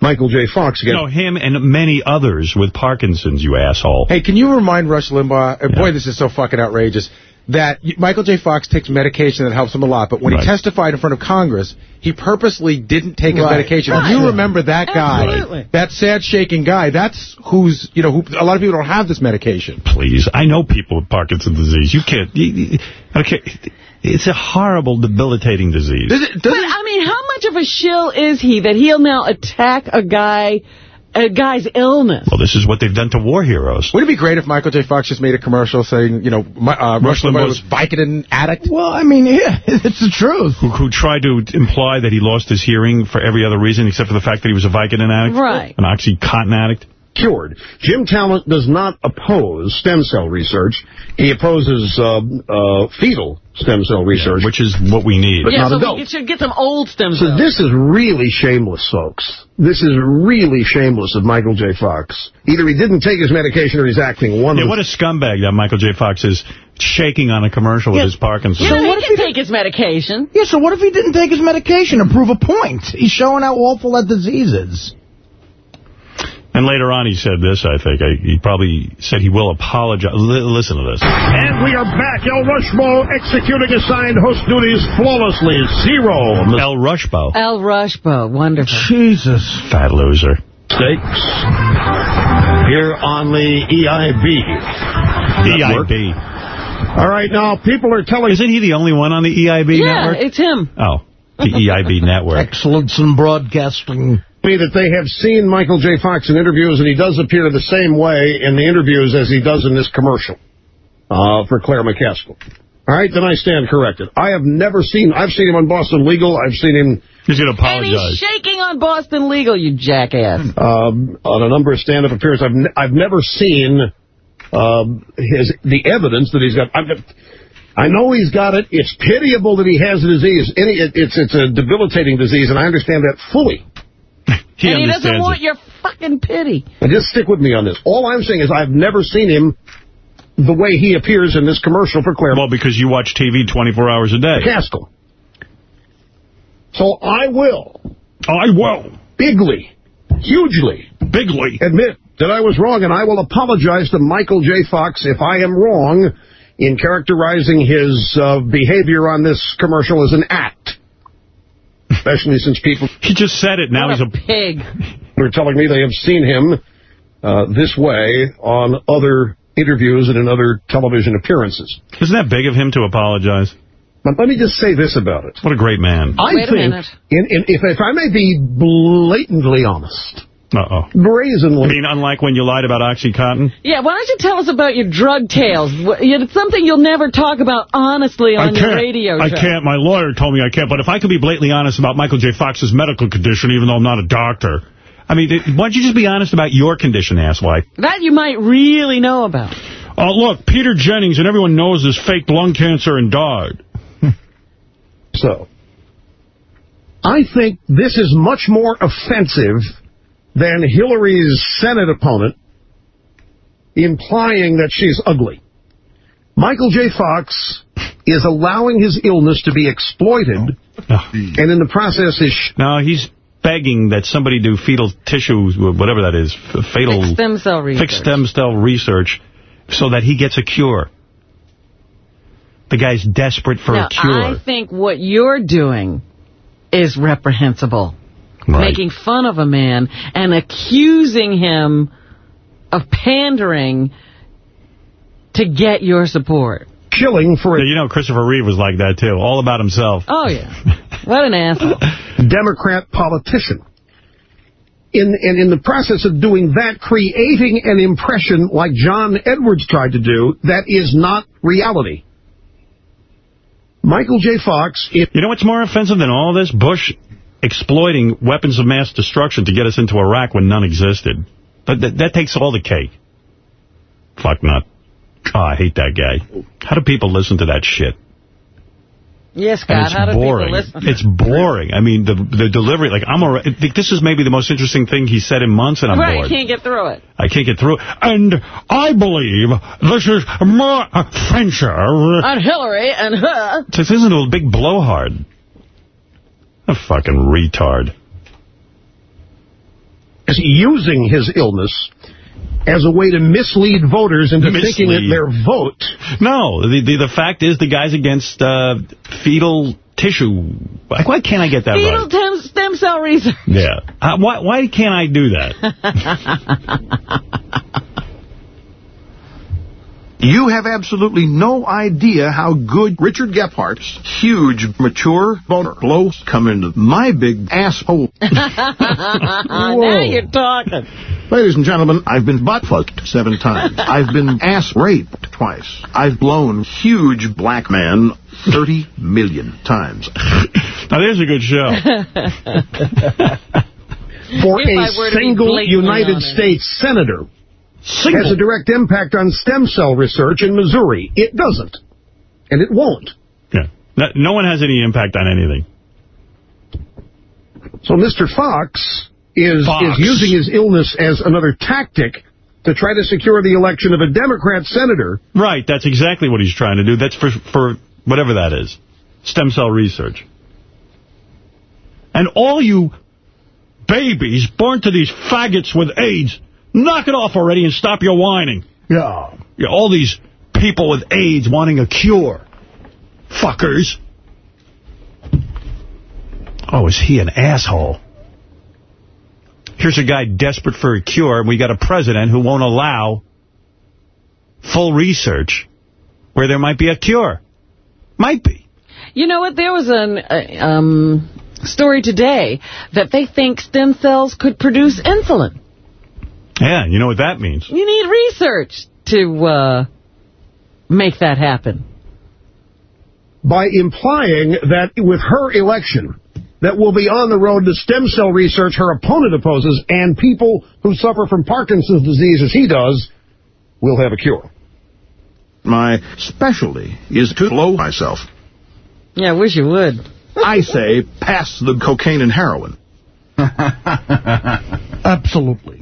Michael J. Fox, get You know, him and many others with Parkinson's, you asshole. Hey, can you remind Rush Limbaugh, and boy, this is so fucking outrageous, that Michael J. Fox takes medication that helps him a lot, but when Right. he testified in front of Congress, he purposely didn't take his medication. Right. You remember that guy, Absolutely. that sad shaking guy, that's who's, you know, who, a lot of people don't have this medication. Please, I know people with Parkinson's disease. You can't. You, you- okay, it's a horrible, debilitating disease. Does it, But, I mean, how much of a shill is he that he'll now attack a guy a guy's illness. Well, this is what they've done to war heroes. Wouldn't it be great if Michael J. Fox just made a commercial saying, you know, my, uh, Rush Rush Limbaugh Limbaugh's- was Vicodin addict? Well, I mean, yeah, it's the truth. Who, who tried to imply that he lost his hearing for every other reason except for the fact that he was a Vicodin addict? Right. An Oxycontin addict? cured. Jim Talent does not oppose stem cell research. He opposes uh, uh, fetal stem cell research. Which is what we need. But yeah, not so adult. we should get some old stem cells. So this is really shameless, folks. This is really shameless of Michael J. Fox. Either he didn't take his medication or he's acting one Yeah, of what a scumbag that Michael J. Fox is shaking on a commercial with his Parkinson's. yeah, so what he can take his medication. Yeah, so what if he didn't take his medication to prove a point? He's showing how awful that disease is. And later on he said this, I think. I, he probably said he will apologize. L listen to this. And we are back. El Rushbo executing assigned host duties flawlessly. Zero El Rushbo. El Rushbo, wonderful. Jesus. Fat loser. mistakes here on the EIB. network. EIB. All right, now people are telling... Isn't he the only one on the EIB Yeah, network? it's him. Oh, the EIB network. Excellence in broadcasting. Me that they have seen Michael J. Fox in interviews, and he does appear the same way in the interviews as he does in this commercial uh, for Claire McCaskill. All right, then I stand corrected. I have never seen, I've seen him on Boston Legal, I've seen him He's going to And he's apologize. shaking on Boston Legal, you jackass. um, on a number of stand-up appearances. I've, ne- I've never seen um, his the evidence that he's got. I've, I know he's got it. It's pitiable that he has the disease. Any, it's it's a debilitating disease, and I understand that fully. He and he doesn't understands want it. your fucking pity. And just stick with me on this. All I'm saying is I've never seen him the way he appears in this commercial for Claire Well, because you watch TV 24 hours a day. McCaskill. So I will I will. bigly, hugely Bigly. admit that I was wrong, and I will apologize to Michael J. Fox if I am wrong in characterizing his uh, behavior on this commercial as an act. Especially since people He just said it. Now what he's a a... pig. are telling me they have seen him uh, this way on other interviews and in other television appearances. Isn't that big of him to apologize? But let me just say this about it. What a great man. I Wait a think, minute. in, in, if, if I may be blatantly honest, Uh-oh. brazenly I mean, unlike when you lied about Oxycontin? Yeah, why don't you tell us about your drug tales? It's something you'll never talk about honestly on your radio show. I can't. My lawyer told me I can't. But if I could be blatantly honest about Michael J. Fox's medical condition, even though I'm not a doctor, I mean, why don't you just be honest about your condition, asswipe? That you might really know about. Oh, look, Peter Jennings, and everyone knows this faked lung cancer and died. So, I think this is much more offensive than Hillary's Senate opponent implying that she's ugly. Michael J. Fox is allowing his illness to be exploited, oh. and in the process is... sh- No, he's begging that somebody do fetal tissue, whatever that is, f- fatal... Fixed stem cell research. Fixed stem cell research so that he gets a cure. The guy's desperate for now, a cure. I think what you're doing is reprehensible. Right. Making fun of a man and accusing him of pandering to get your support. killing for Yeah, You know, Christopher Reeve was like that, too. All about himself. Oh, yeah. What an asshole. Democrat politician. In, in, in the process of doing that, creating an impression like John Edwards tried to do, that is not reality. Michael J. Fox, You know what's more offensive than all this? Bush exploiting weapons of mass destruction to get us into Iraq when none existed. But that, that takes all the cake. Fuck nut. Oh, I hate that guy. How do people listen to that shit? Yes, And it's how do boring. people listen? It's boring. I mean, the the delivery, like, I'm already, this is maybe the most interesting thing he said in months, and I'm right, bored. I can't get through it. I can't get through. it. And I believe this is more offensive. On Hillary and her. This isn't a big blowhard. A fucking retard. is using his illness as a way to mislead voters into thinking that their vote No, the, the the fact is the guy's against uh, fetal tissue. Like, why can't I get that Fetal right? tem- stem cell research. Yeah. Uh, why why can't I do that? You have absolutely no idea how good Richard Gephardt's huge, mature boner blows come into my big asshole. now you're talking. Ladies and gentlemen, I've been butt fucked seven times. I've been ass raped twice. I've blown huge black man 30 million times. Now, there's a good show. For If a I were to be single United. States senator Single. has a direct impact on stem cell research in Missouri. It doesn't. And it won't. Yeah. No, no one has any impact on anything. So Mr. Fox is, Fox. is using his illness as another tactic to try to secure the election of a Democrat senator. Right, that's exactly what he's trying to do. That's for for whatever that is. Stem cell research. And all you babies born to these faggots with AIDS, knock it off already and stop your whining. Yeah. Yeah, all these people with AIDS wanting a cure. Fuckers. Oh, is he an asshole? Here's a guy desperate for a cure, and we got a president who won't allow full research where there might be a cure. Might be. You know what? There was an uh, um, story today that they think stem cells could produce insulin. Yeah, you know what that means. You need research to uh, make that happen. by implying that with her election, that will be on the road to stem cell research her opponent opposes, and people who suffer from Parkinson's disease, as he does, will have a cure. My specialty is to blow myself. Yeah, I wish you would. I say pass the cocaine and heroin. Absolutely.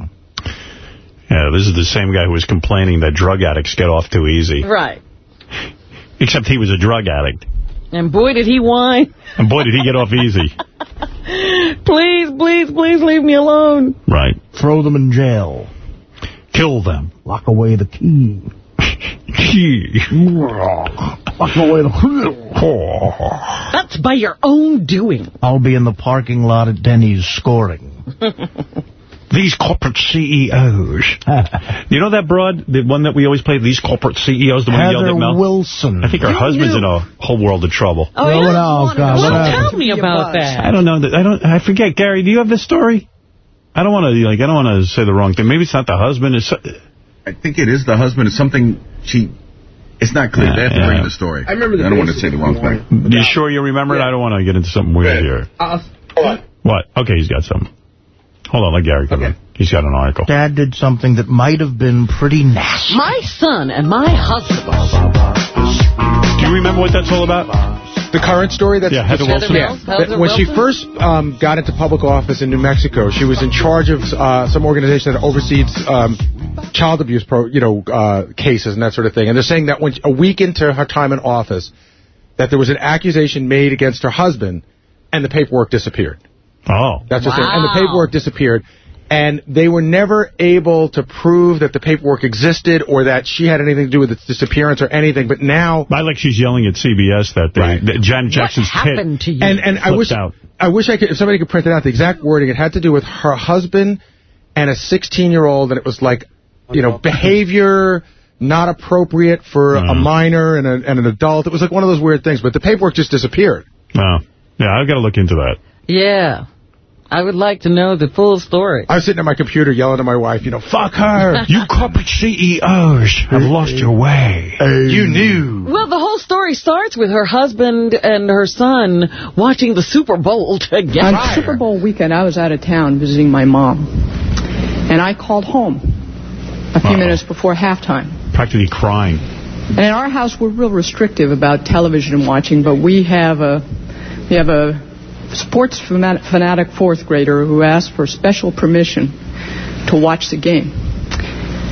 Yeah, this is the same guy who was complaining that drug addicts get off too easy. Right. Except he was a drug addict. And boy, did he whine. And boy, did he get off easy. please, please, please leave me alone. Right. Throw them in jail. Kill them. Lock away the key. Lock away the... That's by your own doing. I'll be in the parking lot at Denny's scoring. These corporate CEOs. you know that broad, the one that we always play, these corporate CEOs, the one who yelled Heather at Mel? Wilson. I think her You husband's knew. in a whole world of trouble. Oh, Well, yeah? what oh, God, what Well, tell me about that. I don't know. That, I don't. I forget, Gary. Do you have this story? I don't want to like. I don't want to say the wrong thing. Maybe it's not the husband. It's I think it is the husband. It's something she... It's not clear. they have to Yeah, bring the story. I remember the I don't want to say the wrong thing. you sure you remember it? I don't want to get into something weird here. Hold on. What? Okay, he's got something. Hold on, let Gary come in. He's got an article. Dad did something that might have been pretty nasty. My son and my husband. Do you remember what that's all about? The current story? That's Yeah, Heather that's- Wilson. Yeah. Heather That when she first um, got into public office in New Mexico, she was in charge of uh, some organization that oversees um, child abuse, pro, you know, uh, cases and that sort of thing. And they're saying that when a week into her time in office, that there was an accusation made against her husband, and the paperwork disappeared. Oh. That's what they're saying. And the paperwork disappeared. And they were never able to prove that the paperwork existed or that she had anything to do with its disappearance or anything. But now... I like she's yelling at CBS that, they, that Janet Jackson's what happened to you? And and I wish out. I wish I could if somebody could print it out the exact wording. It had to do with her husband and a 16 year old, and it was like, you know, behavior not appropriate for a Mhm. minor and, a, and an adult. It was like one of those weird things, but the paperwork just disappeared. Oh. Yeah, I've got to look into that. Yeah. I would like to know the full story. I was sitting at my computer yelling at my wife, you know, fuck her. You corporate CEOs have lost your way. You knew. Well, the whole story starts with her husband and her son watching the Super Bowl together. On Super Bowl weekend, I was out of town visiting my mom. And I called home a few Uh-oh. minutes before halftime. Practically crying. And in our house, we're real restrictive about television watching, but we have a we have a sports fanatic fourth grader who asked for special permission to watch the game.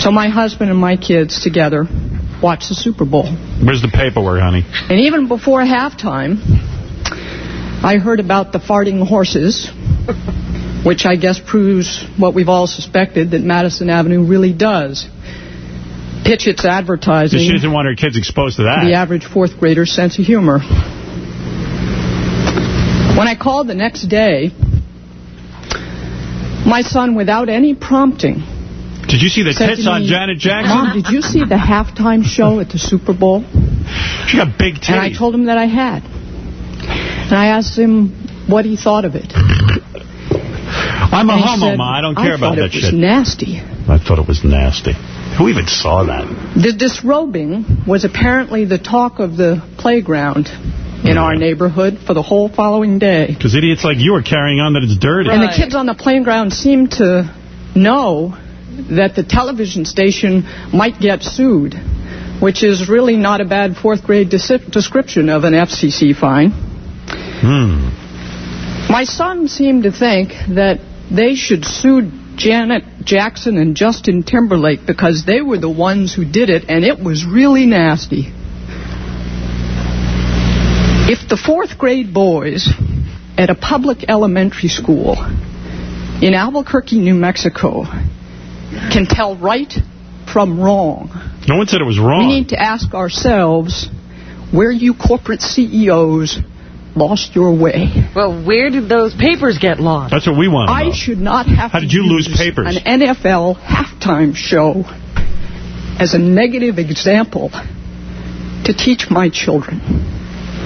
So my husband and my kids together watched the Super Bowl. Where's the paperwork, honey? And even before halftime, I heard about the farting horses, which I guess proves what we've all suspected that Madison Avenue really does pitch its advertising She doesn't want her kids exposed to that. the average fourth grader's sense of humor. When I called the next day, my son, without any prompting, Did you see the tits on Janet Jackson? Mom, did you see the halftime show at the Super Bowl? She got big titties. And I told him that I had. And I asked him what he thought of it. I'm a And he homo, said, Ma. I don't care I about thought that it was shit. nasty. I thought it was nasty. Who even saw that? The disrobing was apparently the talk of the playground in our neighborhood for the whole following day. Because idiots like you are carrying on that it's dirty. And the kids on the playground seem to know that the television station might get sued, which is really not a bad fourth grade dis- description of an FCC fine. Hmm. My son seemed to think that they should sue Janet Jackson and Justin Timberlake because they were the ones who did it, and it was really nasty. If the fourth grade boys at a public elementary school in Albuquerque, New Mexico, can tell right from wrong, No one said it was wrong. we need to ask ourselves where you corporate CEOs lost your way. Well, where did those papers get lost? That's what we want I know. should not have How to did you lose papers? an NFL halftime show as a negative example to teach my children.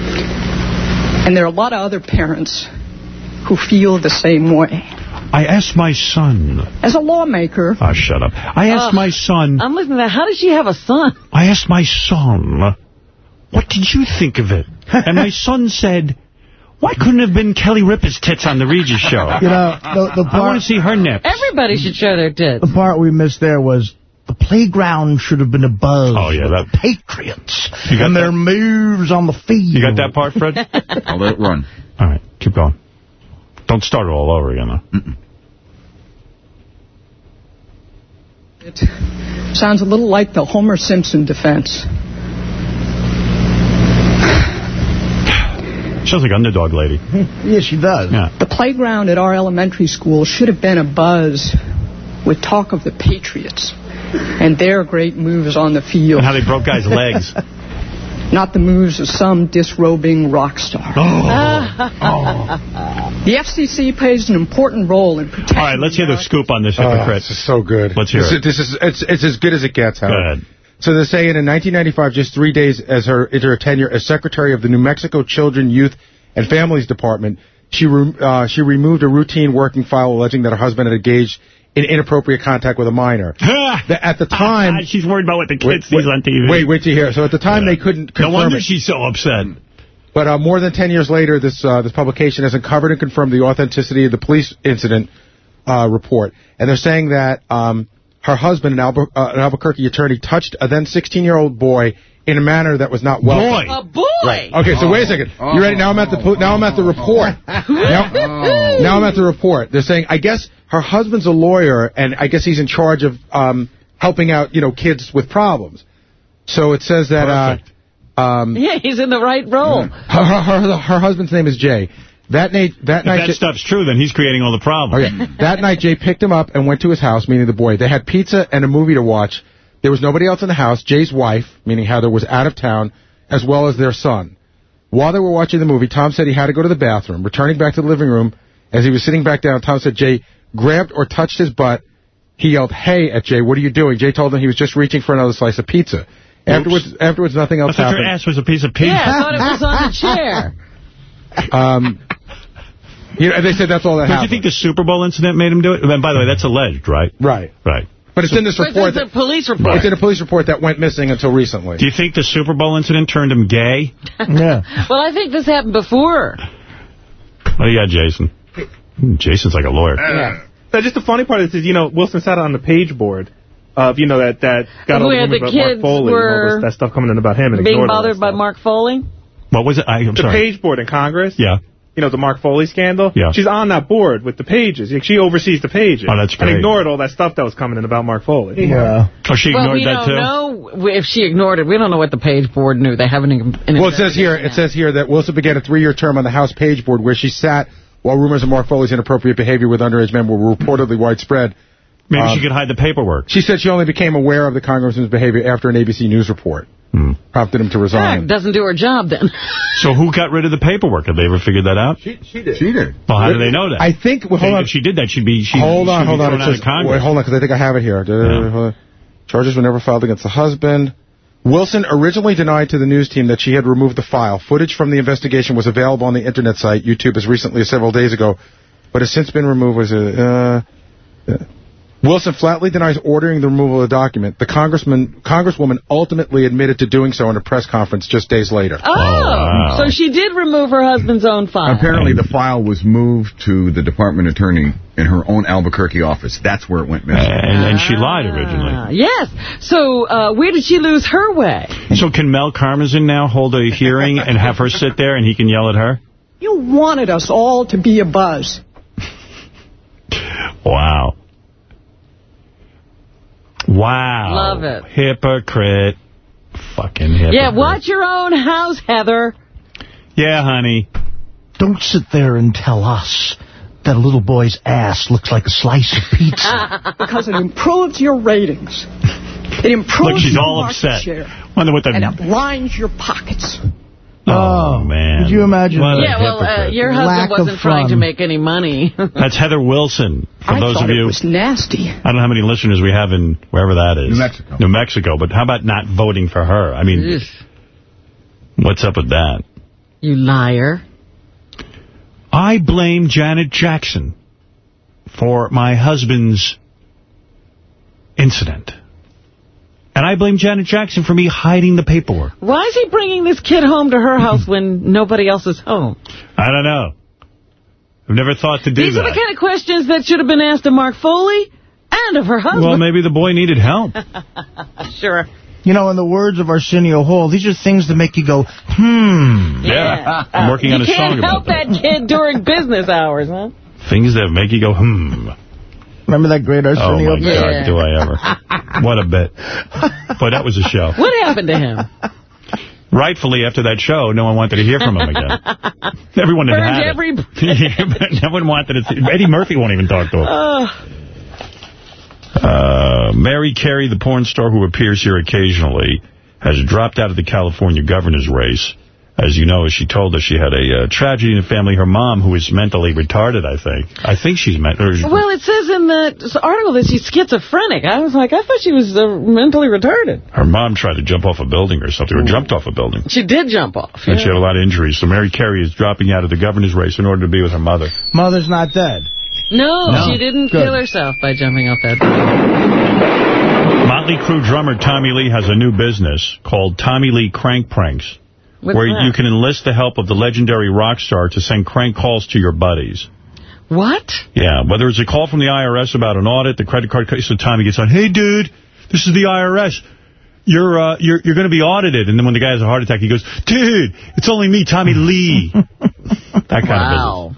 And there are a lot of other parents who feel the same way. I asked my son. As a lawmaker, Oh, shut up. I asked Ugh. my son. I'm listening to that. How does she have a son? I asked my son, what did you think of it? And my son said, why couldn't it have been Kelly Ripa's tits on the Regis show? You know, the, the I want to see her nips. Everybody should show their tits. the part we missed there was the playground should have been a buzz. Oh, yeah, that- Patriots You got and that? their moves on the field. You got that part, Fred? I'll let it run. All right, keep going. Don't start it all over again, though. it sounds a little like the Homer Simpson defense. Sounds like underdog lady. Yeah, she does. Yeah. The playground at our elementary school should have been a buzz with talk of the Patriots and their great moves on the field. And how they broke guys' legs. Not the moves of some disrobing rock star. Oh. The FCC plays an important role in protecting. All right, let's hear the scoop on this Oh, hypocrite. this is so good. Let's hear this it. Is, this is it's it's as good as it gets. Howard. Go ahead. So they're saying in 1995, just three days as her into her tenure as secretary of the New Mexico Children, Youth, and Families Department, she re, uh, she removed a routine working file alleging that her husband had engaged in inappropriate contact with a minor. The- at the time, She's worried about what the kid sees on TV. wait, wait to hear. So at the time, Yeah. they couldn't No wonder it. she's so upset. But uh, more than 10 years later, this uh, this publication has uncovered and confirmed the authenticity of the police incident uh, report. And they're saying that um, her husband, an, Albu- uh, an Albuquerque attorney, touched a then 16-year-old boy in a manner that was not welcome. Boy. A boy. Okay, so wait a second. You ready? Now I'm at the pol- now I'm at the report. now, now I'm at the report. They're saying I guess her husband's a lawyer, and I guess he's in charge of um, helping out you know kids with problems. So it says that uh, um, Yeah, he's in the right role. her, her, her, her husband's name is Jay. That night, that If night, that Jay- stuff's true, then he's creating all the problems. okay, that night Jay picked him up and went to his house, meaning the boy. They had pizza and a movie to watch. There was nobody else in the house. Jay's wife, meaning Heather, was out of town, as well as their son. While they were watching the movie, Tom said he had to go to the bathroom. Returning back to the living room, as he was sitting back down, Tom said Jay grabbed or touched his butt. He yelled, "Hey!" at Jay. What are you doing? Jay told him he was just reaching for another slice of pizza. Afterwards, afterwards, nothing I else thought happened. your ass was a piece of pizza. Yeah, I thought it was on the chair. Um, you know, they said that's all that Don't you think the Super Bowl incident made him do it? And by the way, that's alleged, right? right. Right. But it's in this report. it's a police report. it's in a police report that went missing until recently. Do you think the Super Bowl incident turned him gay? Yeah. Well, I think this happened before. What do you got, Jason? Jason's like a lawyer. Uh, yeah. So just the funny part is, is, you know, Wilson sat on the page board of, you know, that, that got all the Where rumors the about Mark kids Foley and all were this, that stuff coming in about him and Being ignored all bothered by. Mark Foley? What was it? I, I'm The sorry. page board in Congress. Yeah. You know, the Mark Foley scandal. Yeah. She's on that board with the pages. She oversees the pages. Oh, that's great. And great. ignored all that stuff that was coming in about Mark Foley. Yeah. Oh, she well, ignored we that don't know if she ignored it. We don't know what the page board knew. They haven't even... Well, it says here, it says here that Wilson began a three-year term on the House page board where she sat while rumors of Mark Foley's inappropriate behavior with underage men were reportedly widespread. Maybe Um, she could hide the paperwork. She said she only became aware of the congressman's behavior after an ABC News report Hmm. prompted him to resign. doesn't do her job then. So who got rid of the paperwork? Have they ever figured that out? She, she did. She did. Well, how do they know that? I think. Well, hold If on. she did that, she'd be. She'd, hold on, she'd hold be on. thrown It out of says, Congress. wait, hold on, because I think I have it here. Yeah. Charges were never filed against the husband. Wilson originally denied to the news team that she had removed the file. Footage from the investigation was available on the internet site YouTube as recently as several days ago, but has since been removed. Was a, uh, uh, Wilson flatly denies ordering the removal of the document. The congressman, congresswoman ultimately admitted to doing so in a press conference just days later. Oh, so she did remove her husband's own file. Apparently, the file was moved to the department attorney in her own Albuquerque office. That's where it went missing. And, and she lied originally. Ah, yes. So uh, where did she lose her way? So can Mel Karmazin now hold a hearing and have her sit there and he can yell at her? You wanted us all to be a buzz. Wow. Wow. Love it. Hypocrite. Fucking hypocrite. Yeah, watch your own house, Heather. Yeah, honey. Don't sit there and tell us that a little boy's ass looks like a slice of pizza. because it improves your ratings. It improves Look, she's your all upset. share. Wonder what the... And it lines your pockets. Oh, man. Could you imagine? What yeah, well, uh, your husband Lack wasn't trying to make any money. That's Heather Wilson. For I those of you... it was nasty. I don't know how many listeners we have in wherever that is. New Mexico. New Mexico. But how about not voting for her? I mean, Ugh. what's up with that? you liar. I blame Janet Jackson for my husband's incident. And I blame Janet Jackson for me hiding the paperwork. Why is he bringing this kid home to her house when nobody else is home? I don't know. I've never thought to do These that. These are the kind of questions that should have been asked of Mark Foley and of her husband. well, maybe the boy needed help. sure. You know, in the words of Arsenio Hall, these are things that make you go, hmm. Yeah. I'm working on a song about that. you can't help that. that kid during business hours, huh? Things that make you go, hmm. Remember that great Arsenio? Oh, my bit? God, do I ever. What a bit. Boy, that was a show. What happened to him? Rightfully, after that show, no one wanted to hear from him again. Everyone had Burned had it. every... Yeah, no one wanted to. See. Eddie Murphy won't even talk to him. Uh, Mary Carey, the porn star who appears here occasionally, has dropped out of the California governor's race. As you know, as she told us, she had a uh, tragedy in the family. Her mom, who is mentally retarded, I think. I think she's mentally... well, it says in the article that she's schizophrenic. I was like, I thought she was uh, mentally retarded. Her mom tried to jump off a building or something, or jumped off a building. She did jump off. And yeah. she had a lot of injuries. So Mary Carey is dropping out of the governor's race in order to be with her mother. Mother's not dead. No, No. she didn't Good. kill herself by jumping off that building. Motley Crue drummer Tommy Lee has a new business called Tommy Lee Crank Pranks, What's where that? you can enlist the help of the legendary rock star to send crank calls to your buddies. What? Yeah, whether it's a call from the IRS about an audit, the credit card, so Tommy gets on, hey, dude, this is the IRS. You're uh, you're you're going to be audited. And then when the guy has a heart attack, he goes, dude, it's only me, Tommy Lee. that kind of Wow.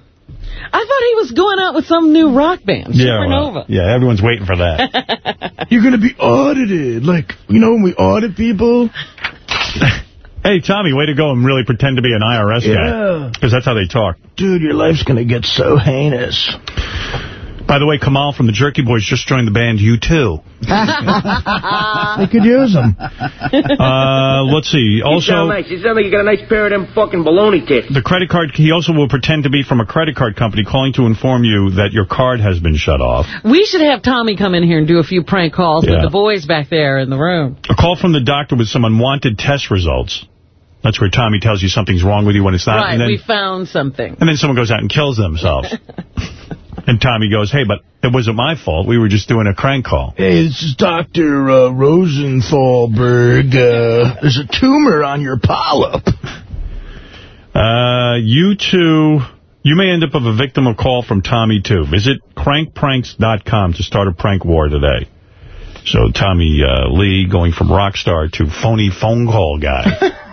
I thought he was going out with some new rock band, business. Yeah, well, Supernova. yeah, everyone's waiting for that. You're going to be audited. Like, you know when we audit people? hey, Tommy, way to go and really pretend to be an IRS guy. Because that's how they talk. Dude, your life's going to get so heinous. By the way, Kamal from the Jerky Boys just joined the band U2. they could use them. Uh, let's see. You sound Also, nice. You sound like you got a nice pair of them fucking baloney tits. the credit card, he also will pretend to be from a credit card company calling to inform you that your card has been shut off. We should have Tommy come in here and do a few prank calls Yeah. with the boys back there in the room. A call from the doctor with some unwanted test results. That's where Tommy tells you something's wrong with you when it's not. right, and, then, we found something. and then someone goes out and kills themselves. and Tommy goes, hey, but it wasn't my fault. We were just doing a crank call. Hey, this is Dr. Uh, Rosenthalberg. Uh, there's a tumor on your polyp. Uh, you two, you may end up of a victim of call from Tommy, too. Visit crankpranks.com to start a prank war today. So Tommy uh, Lee going from rock star to phony phone call guy.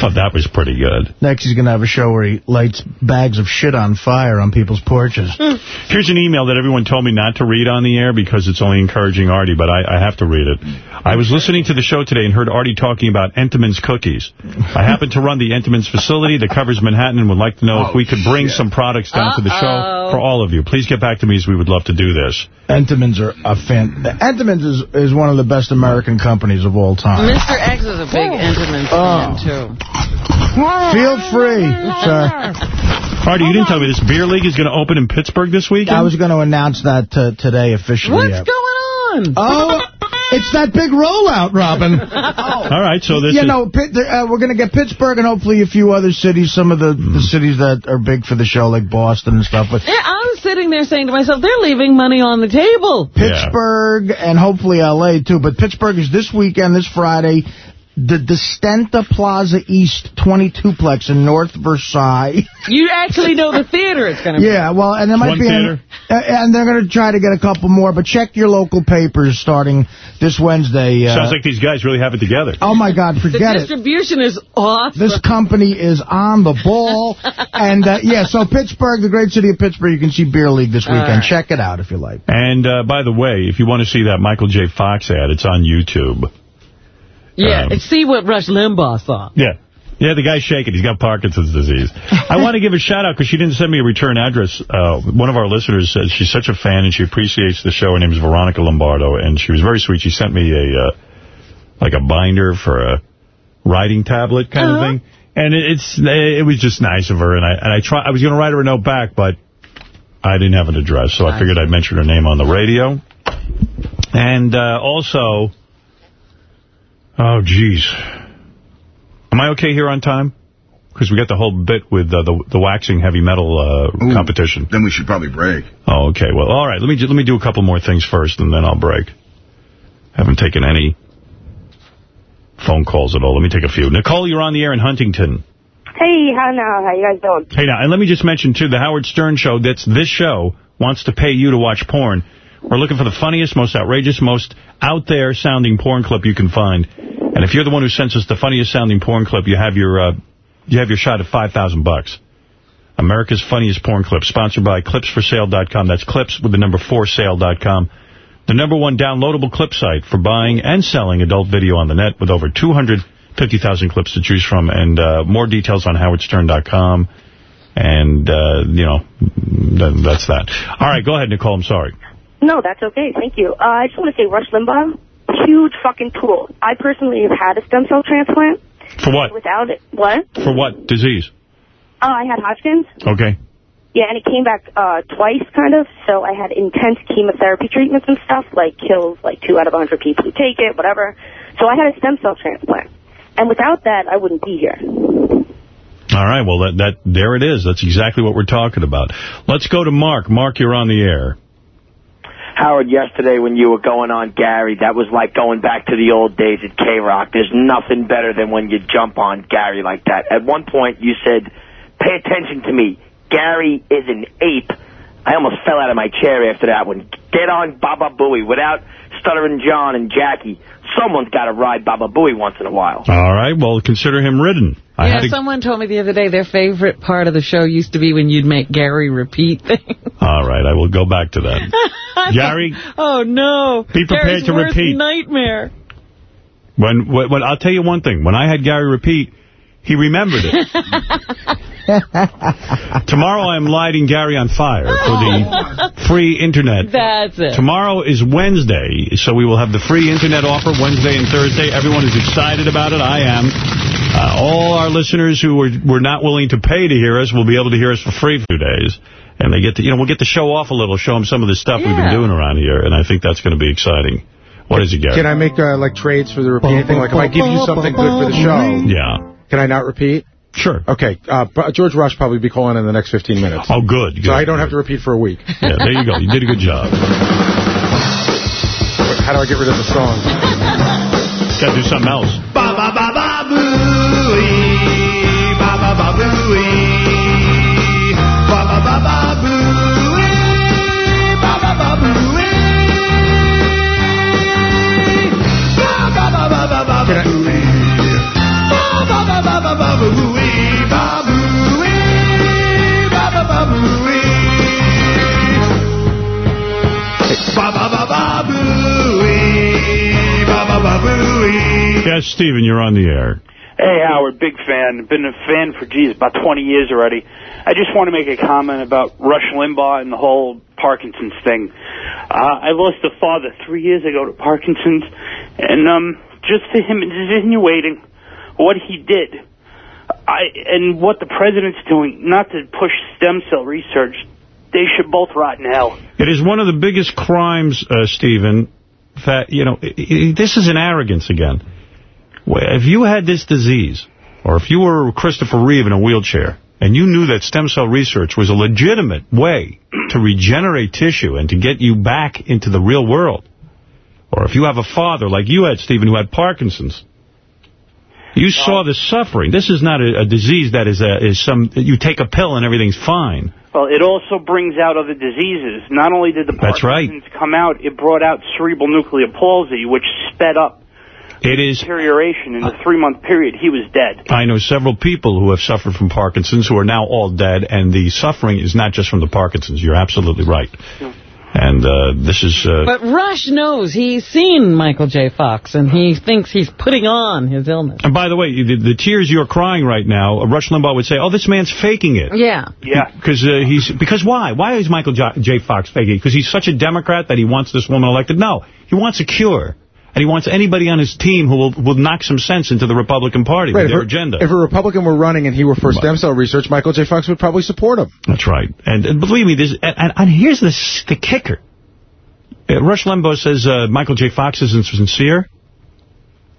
thought that was pretty good. Next, he's going to have a show where he lights bags of shit on fire on people's porches. Hmm. Here's an email that everyone told me not to read on the air because it's only encouraging Artie, but I, I have to read it. I was listening to the show today and heard Artie talking about Entenmann's cookies. I happen to run the Entenmann's facility that covers Manhattan and would like to know if oh, we could bring some products down to the show for all of you. Please get back to me as we would love to do this. Entenmann's are a fan. Entenmann's is, is one of the best American companies of all time. Mr. X is a big oh. Entenmann's Oh. fan, too. Feel free, sir. Artie, you didn't tell me this beer league is going to open in Pittsburgh this week. I was going to announce that uh, today officially. What's going on? Oh, it's that big rollout, Robin. All right, so this you is... know, Pitt, uh, we're going to get Pittsburgh and hopefully a few other cities, some of the, the cities that are big for the show, like Boston and stuff. But Yeah, I was sitting there saying to myself, they're leaving money on the table. Pittsburgh and hopefully L.A. too. But Pittsburgh is this weekend, this Friday. The Destinta Plaza East 22-plex in North Versailles. You actually know the theater it's going to be. Yeah, well, and there might One be, theater? and they're going to try to get a couple more. But check your local papers starting this Wednesday. Uh, Sounds like these guys really have it together. oh my God, forget it. distribution is awesome. This company is on the ball. and, uh, yeah, so Pittsburgh, the great city of Pittsburgh, you can see Beer League this weekend. right. Check it out if you like. And uh, by the way, if you want to see that Michael J. Fox ad, it's on YouTube. Yeah, um, and see what Rush Limbaugh thought. Yeah. Yeah, the guy's shaking. He's got Parkinson's disease. I want to give a shout-out because she didn't send me a return address. Uh, one of our listeners says she's such a fan and she appreciates the show. Her name is Veronica Lombardo, and she was very sweet. She sent me a uh, like a binder for a writing tablet kind Uh-huh. of thing. And it, it's it was just nice of her. And I and I try I was going to write her a note back, but I didn't have an address, so I figured I'd mention her name on the radio. And uh, also, oh, geez. Am I okay here on time? Because we got the whole bit with uh, the the waxing heavy metal uh, competition. Then we should probably break. Oh, okay. Well, all right. Let me let me do a couple more things first, and then I'll break. Haven't taken any phone calls at all. Let me take a few. Nicole, you're on the air in Huntington. Hey, how now? How you guys doing? Hey, now, and let me just mention, too, the Howard Stern show, that's this show, wants to pay you to watch porn. We're looking for the funniest, most outrageous, most out-there-sounding porn clip you can find. And if you're the one who sends us the funniest-sounding porn clip, you have your uh, you have your shot at 5000 bucks. America's Funniest Porn Clip, sponsored by clipsforsale.com. That's clips with the number 4 sale.com. The number one downloadable clip site for buying and selling adult video on the net with over 250,000 clips to choose from. And uh, more details on howardstern.com. And, uh, you know, th that's that. All right, go ahead, Nicole. I'm sorry. No, that's okay. Thank you. Uh, I just want to say Rush Limbaugh, huge fucking tool. I personally have had a stem cell transplant. For what? Without it. What? For what disease? Oh, I had Hodgkin's. Okay. Yeah, and it came back uh, twice, kind of. So I had intense chemotherapy treatments and stuff, like kills like two out of a 100 people who take it, whatever. So I had a stem cell transplant. And without that, I wouldn't be here. All right, well, that, that there it is. That's exactly what we're talking about. Let's go to Mark. Mark, you're on the air. Howard, yesterday when you were going on Gary, that was like going back to the old days at K-Rock. There's nothing better than when you jump on Gary like that. At one point, you said, pay attention to me. Gary is an ape. I almost fell out of my chair after that one. Get on Baba Booey without Stuttering John and Jackie. Someone's got to ride Baba Booey once in a while. All right, well, consider him ridden. I yeah, had someone told me the other day their favorite part of the show used to be when you'd make Gary repeat things. All right, I will go back to that. Gary, oh, no. Be prepared Gary's to repeat. nightmare. when, when, when I'll tell you one thing. When I had Gary repeat, he remembered it. Tomorrow I'm lighting Gary on fire for the free internet. That's it. Tomorrow is Wednesday, so we will have the free internet offer Wednesday and Thursday. Everyone is excited about it. I am. Uh, all our listeners who were, were not willing to pay to hear us will be able to hear us for free for two days. And they get to, you know, we'll get to show off a little, show them some of the stuff we've been doing around here, and I think that's going to be exciting. What is it, Gary? Can I make, uh, like, trades for the repeating thing? Like, if I give you something good for the show, Yeah. can I not repeat? Sure. Okay. Uh, George Rush probably be calling in the next 15 minutes. Oh, good. So I don't have to repeat for a week. Yeah, there you go. You did a good job. How do I get rid of the song? Got to do something else. Ba ba ba ba booey, ba ba ba booey, ba ba ba ba booey, ba ba ba booey, ba ba ba ba ba ba booey, ba ba ba ba ba ba Booey. Yes, Stephen, you're on the air. Hey, Howard, big fan. Been a fan for, geez, about 20 years already. I just want to make a comment about Rush Limbaugh and the whole Parkinson's thing. Uh, I lost a father three years ago to Parkinson's, and um, just for him insinuating what he did I and what the president's doing, not to push stem cell research, they should both rot in hell. It is one of the biggest crimes, uh, Stephen, that, you know, i i this is an arrogance again. If you had this disease, or if you were Christopher Reeve in a wheelchair, and you knew that stem cell research was a legitimate way to regenerate tissue and to get you back into the real world, or if you have a father like you had, Stephen, who had Parkinson's, you saw the suffering. This is not a, a disease that is, a, is some, you take a pill and everything's fine. Well, it also brings out other diseases. Not only did the That's right. Parkinson's come out, it brought out cerebral nuclear palsy, which sped up It is deterioration in a three-month period. He was dead. I know several people who have suffered from Parkinson's who are now all dead, and the suffering is not just from the Parkinson's. You're absolutely right. And uh, this is... Uh, But Rush knows. He's seen Michael J. Fox, and he thinks he's putting on his illness. and by the way, the, the tears you're crying right now, uh, Rush Limbaugh would say, oh, this man's faking it. Yeah. Yeah. Because uh, he's because why? Why is Michael J. J. Fox faking it? Because he's such a Democrat that he wants this woman elected? No. He wants a cure. And he wants anybody on his team who will, will knock some sense into the Republican Party Right, with their a, agenda. if a Republican were running and he were for stem cell research, Michael J. Fox would probably support him. That's right. And, and believe me, this and, and, and here's the, the kicker. Uh, Rush Limbaugh says uh, Michael J. Fox isn't sincere.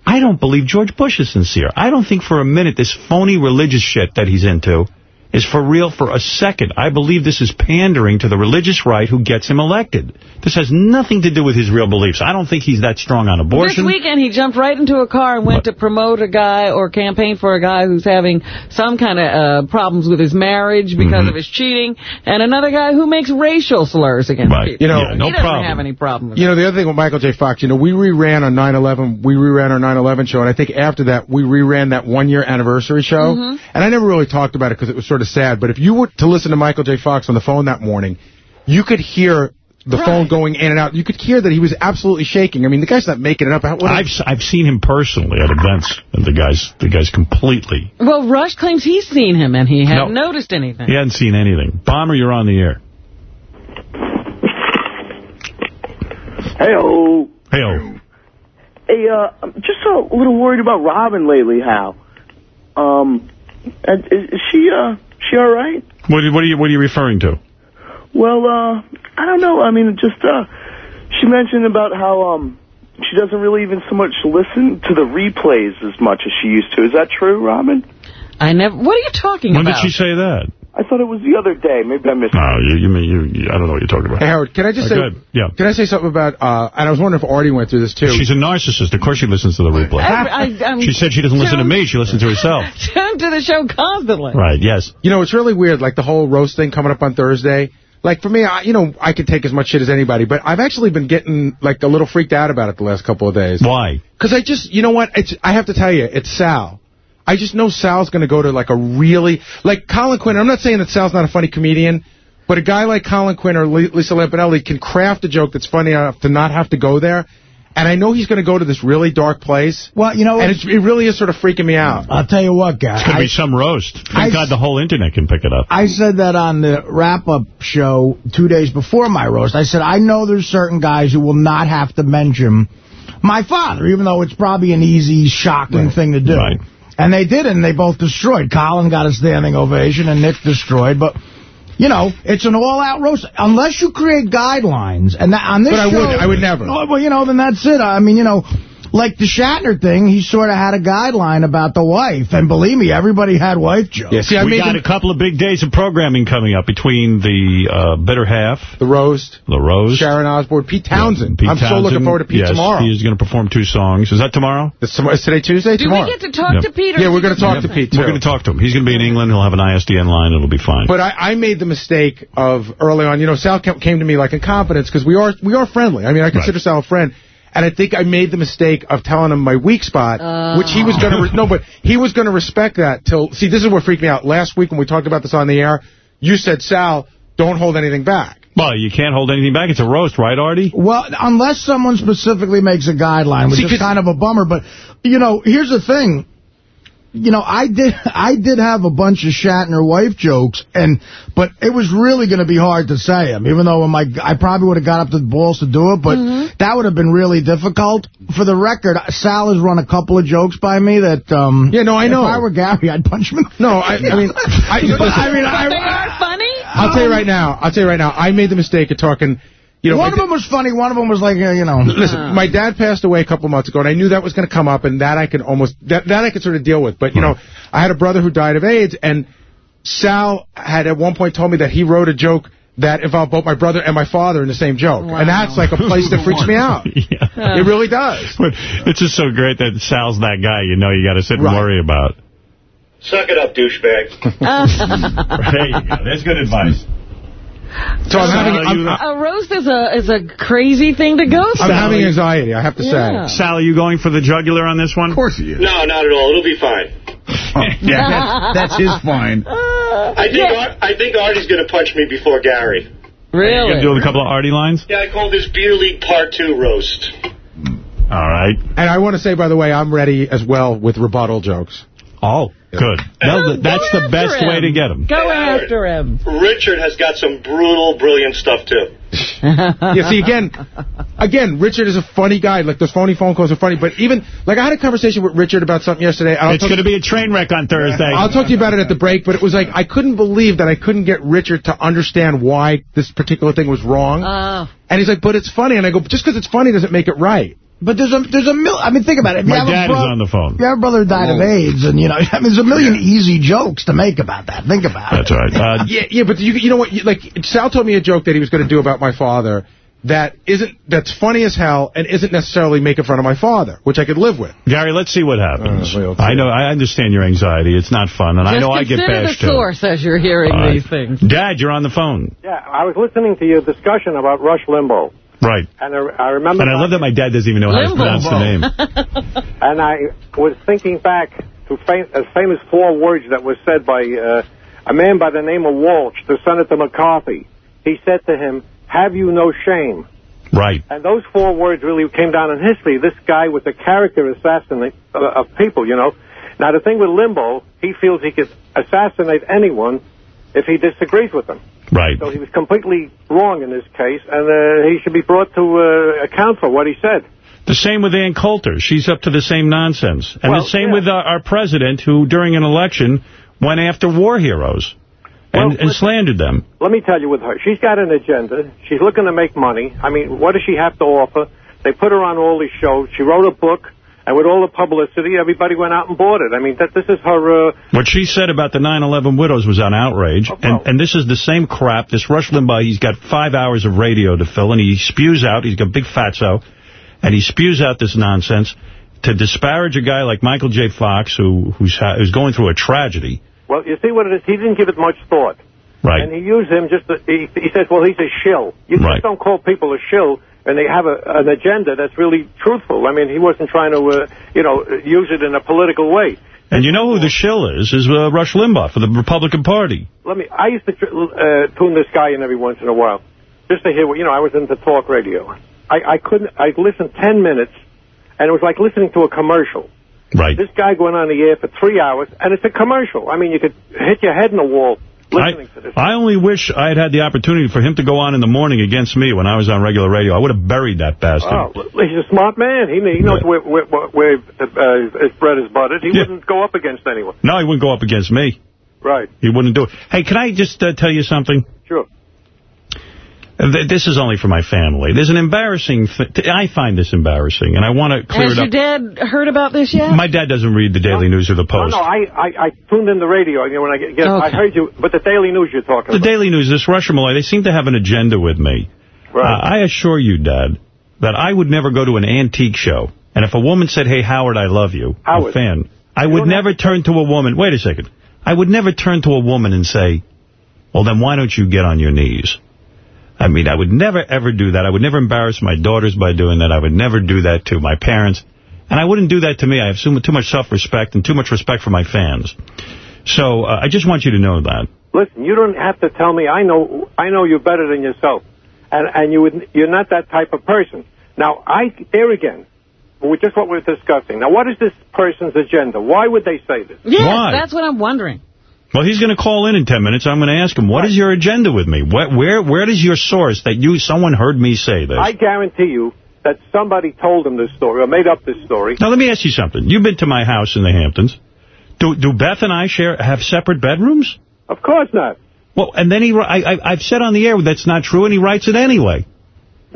I don't believe George Bush is sincere. I don't think for a minute this phony religious shit that he's into is for real for a second. I believe this is pandering to the religious right who gets him elected. This has nothing to do with his real beliefs. I don't think he's that strong on abortion. This weekend, he jumped right into a car and went to promote a guy or campaign for a guy who's having some kind of uh, problems with his marriage because Mm-hmm. of his cheating, and another guy who makes racial slurs against Right. people. You know, Yeah, no he doesn't problem. have any problem with You know, the other thing with Michael J. Fox, you know, we reran on 9-11, we reran our 9-11 show, and I think after that, we reran that one-year anniversary show. Mhm. And I never really talked about it because it was sort of sad, but if you were to listen to Michael J. Fox on the phone that morning, you could hear the phone going in and out. You could hear that he was absolutely shaking. I mean, the guy's not making it up. What I've s- I've seen him personally at events, and the guy's the guy's completely. Well, Rush claims he's seen him, and he hadn't No. noticed anything. He hadn't seen anything. Bomber, you're on the air. Hey-oh. Hey, Hey, uh, I'm just a little worried about Robin lately, Hal. Um, is, is she, uh, she all right? what, what are you what are you referring to? Well, uh, I don't know. I mean, just, uh, she mentioned about how, um, she doesn't really even so much listen to the replays as much as she used to. Is that true, Robin? I never. What are you talking When about? When did she say that? I thought it was the other day. Maybe I missed Oh, you, you mean you, you? I don't know what you're talking about. Hey, Howard, can I just Uh, say. Yeah. can I say something about, uh, and I was wondering if Artie went through this too. She's a narcissist. Of course she listens to the replay. I- I'm she said she doesn't listen to me. She listens to herself. tuned to the show constantly. Right, yes. You know, it's really weird, like the whole roast thing coming up on Thursday. Like, for me, I, you know, I could take as much shit as anybody, but I've actually been getting, like, a little freaked out about it the last couple of days. Why? Because I just, you know what, it's, I have to tell you, it's Sal. I just know Sal's going to go to, like, a really, like, Colin Quinn, I'm not saying that Sal's not a funny comedian, but a guy like Colin Quinn or Lisa Lampanelli can craft a joke that's funny enough to not have to go there. And I know he's going to go to this really dark place. Well, you know, and it's, it really is sort of freaking me out. I'll tell you what, guys. It's going to be some roast. Thank I- God the whole internet can pick it up. I said that on the wrap-up show two days before my roast. I said, I know there's certain guys who will not have to mention my father, even though it's probably an easy, shocking thing to do. Right. And they did, and they both destroyed. Colin got a standing ovation, and Nick destroyed. But, you know, it's an all-out roast. Unless you create guidelines. And that, on this But I show... would- I would never. Oh, well, you know, then that's it. I mean, you know... Like the Shatner thing, he sort of had a guideline about the wife. And believe me, everybody had wife jokes. Yeah, see, I we got a couple of big days of programming coming up between the uh, Bitter Half, The roast, the Roast. Sharon Osbourne, Pete Townshend. Pete I'm so looking forward to Pete yes, tomorrow. He is going to perform two songs. Is that tomorrow? Is, tomorrow, is today Tuesday? Do tomorrow. we get to talk Yeah. to Peter? Yeah, we're going to talk to Pete, too. We're going to talk to him. He's going to be in England. He'll have an ISDN line. It'll be fine. But I, I made the mistake of early on, you know, Sal came came to me like in confidence because we are we are friendly. I mean, I consider Sal a friend. And I think I made the mistake of telling him my weak spot, which he was going to, oh. re- no, but he was going to respect that till, see, this is what freaked me out. Last week when we talked about this on the air, you said, Sal, don't hold anything back. Well, you can't hold anything back. It's a roast, right, Artie? Well, unless someone specifically makes a guideline, which See, is 'cause- kind of a bummer. But, you know, here's the thing. You know, I did I did have a bunch of Shatner wife jokes, and but it was really going to be hard to say them, even though my I probably would have got up to the balls to do it, but that would have been really difficult. For the record, Sal has run a couple of jokes by me that... Um, Yeah, no, I know. If I were Gary, I'd punch him in the No, I, I mean, I, listen, I mean, I, They are funny? I'll tell you right now. I'll tell you right now. I made the mistake of talking. You know, one of them was funny, one of them was like, uh, you know... Listen, my dad passed away a couple months ago, and I knew that was going to come up, and that I could almost that that I could sort of deal with. But you know, I had a brother who died of AIDS, and Sal had at one point told me that he wrote a joke that involved both my brother and my father in the same joke, and that's like a place that freaks me out. yeah. It really does. But it's just so great that Sal's that guy you know you got to sit and Right. worry about. Suck it up, douchebag. there you go. There's good advice. So I'm having I'm, a roast is a is a crazy thing to go through. I'm having anxiety. I have to Yeah. say. Sal, are you going for the jugular on this one? Of course he is. No, not at all. It'll be fine. Oh, yeah, that's, that's his fine. Uh, I think Ar I think Artie's going to punch me before Gary. Really? You going to do a couple of Artie lines? Yeah, I call this Beer League Part 2 roast. All right. And I want to say, by the way, I'm ready as well with rebuttal jokes. Oh, good. No, that's the best after way to get him. Go after him. Richard has got some brutal, brilliant stuff, too. yeah, see, again, again, Richard is a funny guy. Like, those phony phone calls are funny. But even, like, I had a conversation with Richard about something yesterday. I'll It's going to be a train wreck on Thursday. I'll talk to you about it at the break, but it was like, I couldn't believe that I couldn't get Richard to understand why this particular thing was wrong. Oh. and he's like, but it's funny. And I go, just because it's funny doesn't make it right. But there's a there's a mil. I mean, think about it. If My have dad is on the phone. If you have a brother who died of AIDS, and you know, I mean, there's a million easy jokes to make about that. Think about That's it. That's right. Uh, Yeah, yeah, but you, you know what? You, like, Sal told me a joke that he was going to do about my father that isn't that's funny as hell and isn't necessarily making fun of my father, which I could live with. Gary, let's see what happens. Uh, we'll I know, I understand your anxiety. It's not fun, and I know I get consider bashed the too. source as you're hearing All right. these things. Dad, you're on the phone. Yeah, I was listening to your discussion about Rush Limbaugh, Right. and I, I remember, And I love that my dad doesn't even know how to pronounce the name. and I was thinking back to fam- a famous four words that was said by uh, a man by the name of Walsh to Senator McCarthy. He said to him, "Have you no shame?" Right. And those four words really came down in history. This guy was a character assassinate uh, of people, you know. Now the thing with Limbo, he feels he could assassinate anyone if he disagrees with them. Right. So he was completely wrong in this case, and uh, he should be brought to uh, account for what he said. The same with Ann Coulter. She's up to the same nonsense. And Well, the same yeah. with our, our president, who during an election went after war heroes and, Well, and slandered them. Let me tell you with her, she's got an agenda. She's looking to make money. I mean, what does she have to offer? They put her on all these shows. She wrote a book, and with all the publicity, everybody went out and bought it. I mean, that this is her. Uh, What she said about the 9-11 widows was on outrage. Oh, and, and this is the same crap. This Rush Limbaugh, he's got five hours of radio to fill, and he spews out, he's got big fatso, and he spews out this nonsense to disparage a guy like Michael J. Fox, who who's, ha- who's going through a tragedy. well, you see what it is. He didn't give it much thought. Right. And he used him just. To, he, he says, "Well, he's a shill." You Right. just don't call people a shill, and they have a, an agenda that's really truthful. I mean, he wasn't trying to, uh, you know, use it in a political way. And you know who the shill is, is uh, Rush Limbaugh for the Republican Party. Let me. I used to tr- uh, tune this guy in every once in a while, just to hear what you know. I was into talk radio. I, I couldn't. I listened ten minutes, and it was like listening to a commercial. Right. This guy going on the air for three hours, and it's a commercial. I mean, you could hit your head in the wall listening to this. I only wish I had had the opportunity for him to go on in the morning against me when I was on regular radio. I would have buried that bastard. Oh, he's a smart man. He he knows where where, where uh, his bread is buttered. He wouldn't go up against anyone. No, he wouldn't go up against me. Right. He wouldn't do it. Hey, can I just uh, tell you something? Sure. Th- This is only for my family. There's an embarrassing th I find this embarrassing, and I want to clear Has it your dad heard about this yet? My dad doesn't read the Daily News or the Post. no, I, I, I tuned in the radio. You know, when I get, get I heard you, but the Daily News you're talking The about. Daily News, this Rush and Molloy, they seem to have an agenda with me. Right. Uh, I assure you, Dad, that I would never go to an antique show. And if a woman said, hey, Howard, I love you, I'm a Howard. fan, I You would never turn to a woman. Wait a second. I would never turn to a woman and say, well, then why don't you get on your knees? I mean, I would never, ever do that. I would never embarrass my daughters by doing that. I would never do that to my parents. And I wouldn't do that to me. I have too much self-respect and too much respect for my fans. So uh, I just want you to know that. listen, you don't have to tell me. I know, I know you better than yourself, and and you would, you're not that type of person. Now, I there again, with just what we're discussing. Now, what is this person's agenda? Why would they say this? Yes, Why? that's what I'm wondering. Well, he's going to call in in 10 minutes. I'm going to ask him, what is your agenda with me? Where, where, where does your source that you, someone heard me say this? I guarantee you that somebody told him this story or made up this story. Now, let me ask you something. You've been to my house in the Hamptons. Do, do Beth and I share have separate bedrooms? Of course not. Well, and then he, I, I, I've said on the air that's not true, and he writes it anyway.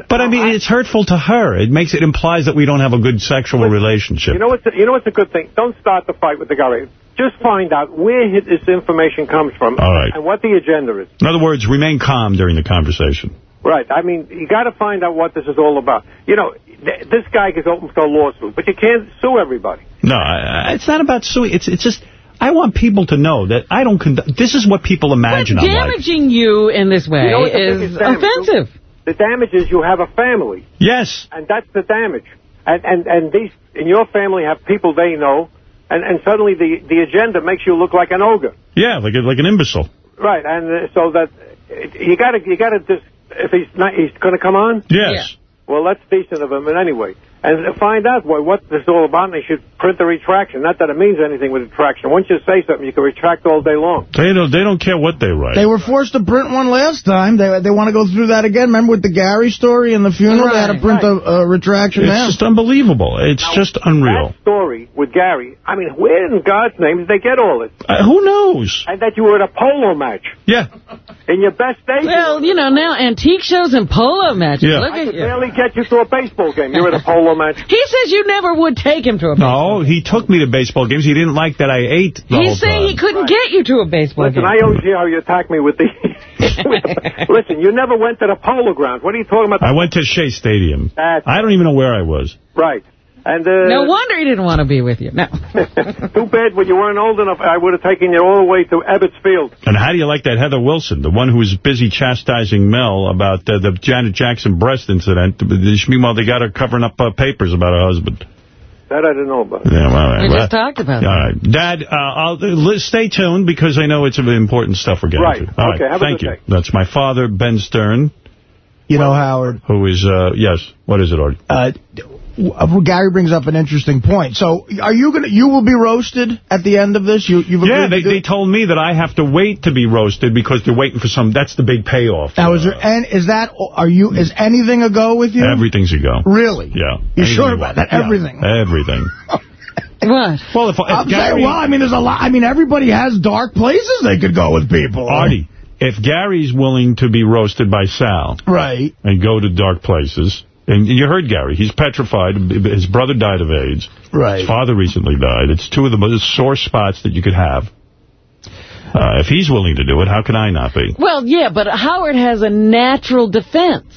But I mean, it's hurtful to her. It makes it implies that we don't have a good sexual relationship. You know what's a, you know what's a good thing? Don't start the fight with the guy. Just find out where this information comes from All right. and what the agenda is. In other words, remain calm during the conversation. Right. I mean, you got to find out what this is all about. You know, th this guy gets open for a lawsuit, but you can't sue everybody. No, I, I- it's not about suing. It's it's just I want people to know that I don't conduct. This is what people imagine I'm like. Damaging you in this way You know is offensive. The damage is you have a family, Yes. and that's the damage. And and and these in your family have people they know, and and suddenly the the agenda makes you look like an ogre. Yeah, like a, like an imbecile. Right. And uh, so that you got to you got to just if he's not he's going to come on. Yes. Well, that's decent of him. And anyway, and find out boy, what this is all about, and they should print the retraction. Not that it means anything with retraction. Once you say something, you can retract all day long. They don't they don't care what they write. They were forced to print one last time. They they want to go through that again. Remember with the Gary story and the funeral? they had to print a, a retraction it's now. just unbelievable. It's just unreal. Story with Gary. I mean, where in God's name did they get all this? Uh, who knows? And that you were at a polo match Yeah. in your best days. Well, you know, now antique shows and polo matches. Yeah. Look I at could you. barely get you to a baseball game. You're at a polo match. He says you never would take him to a No, he took me to baseball games. He didn't like that I ate the He's saying he couldn't get you to a baseball Listen, game. I always hear how you attack me with the. with the- listen, you never went to the polo grounds. What are you talking about? I went to Shea Stadium. That's I don't even know where I was. right. And uh, no wonder he didn't want to be with you. No. too bad when you weren't old enough. I would have taken you all the way to Ebbets Field. And how do you like that Heather Wilson, the one who was busy chastising Mel about uh, the Janet Jackson breast incident? Meanwhile, they got her covering up uh, papers about her husband. That I didn't know about. Yeah, all right. We well, just talked about all it. right. Dad, uh, I'll, uh, stay tuned because I know it's important stuff we're getting Right. to. All Okay, have a Thank good you. day. That's my father, Ben Stern, You know, Howard. who is, uh, yes, what is it, Artie? Uh, w- Uh, Gary brings up an interesting point. So, are you gonna? You will be roasted at the end of this. You, you've Yeah, they, to they told me that I have to wait to be roasted because they're waiting for some, that's the big payoff. Now, is uh, there? And is that? Are you? Is anything a go with you? Everything's a go. Really? Yeah. You Anything sure about want. that? Everything? Yeah, everything. What? Well, if, if I'm Gary... saying, well, I mean, there's a lot. I mean, everybody has dark places they could go with people. Artie, if Gary's willing to be roasted by Sal Right. and go to dark places, and you heard Gary, he's petrified. His brother died of AIDS. Right. His father recently died. It's two of the most sore spots that you could have. Uh, if he's willing to do it, how can I not be? Well, yeah, but Howard has a natural defense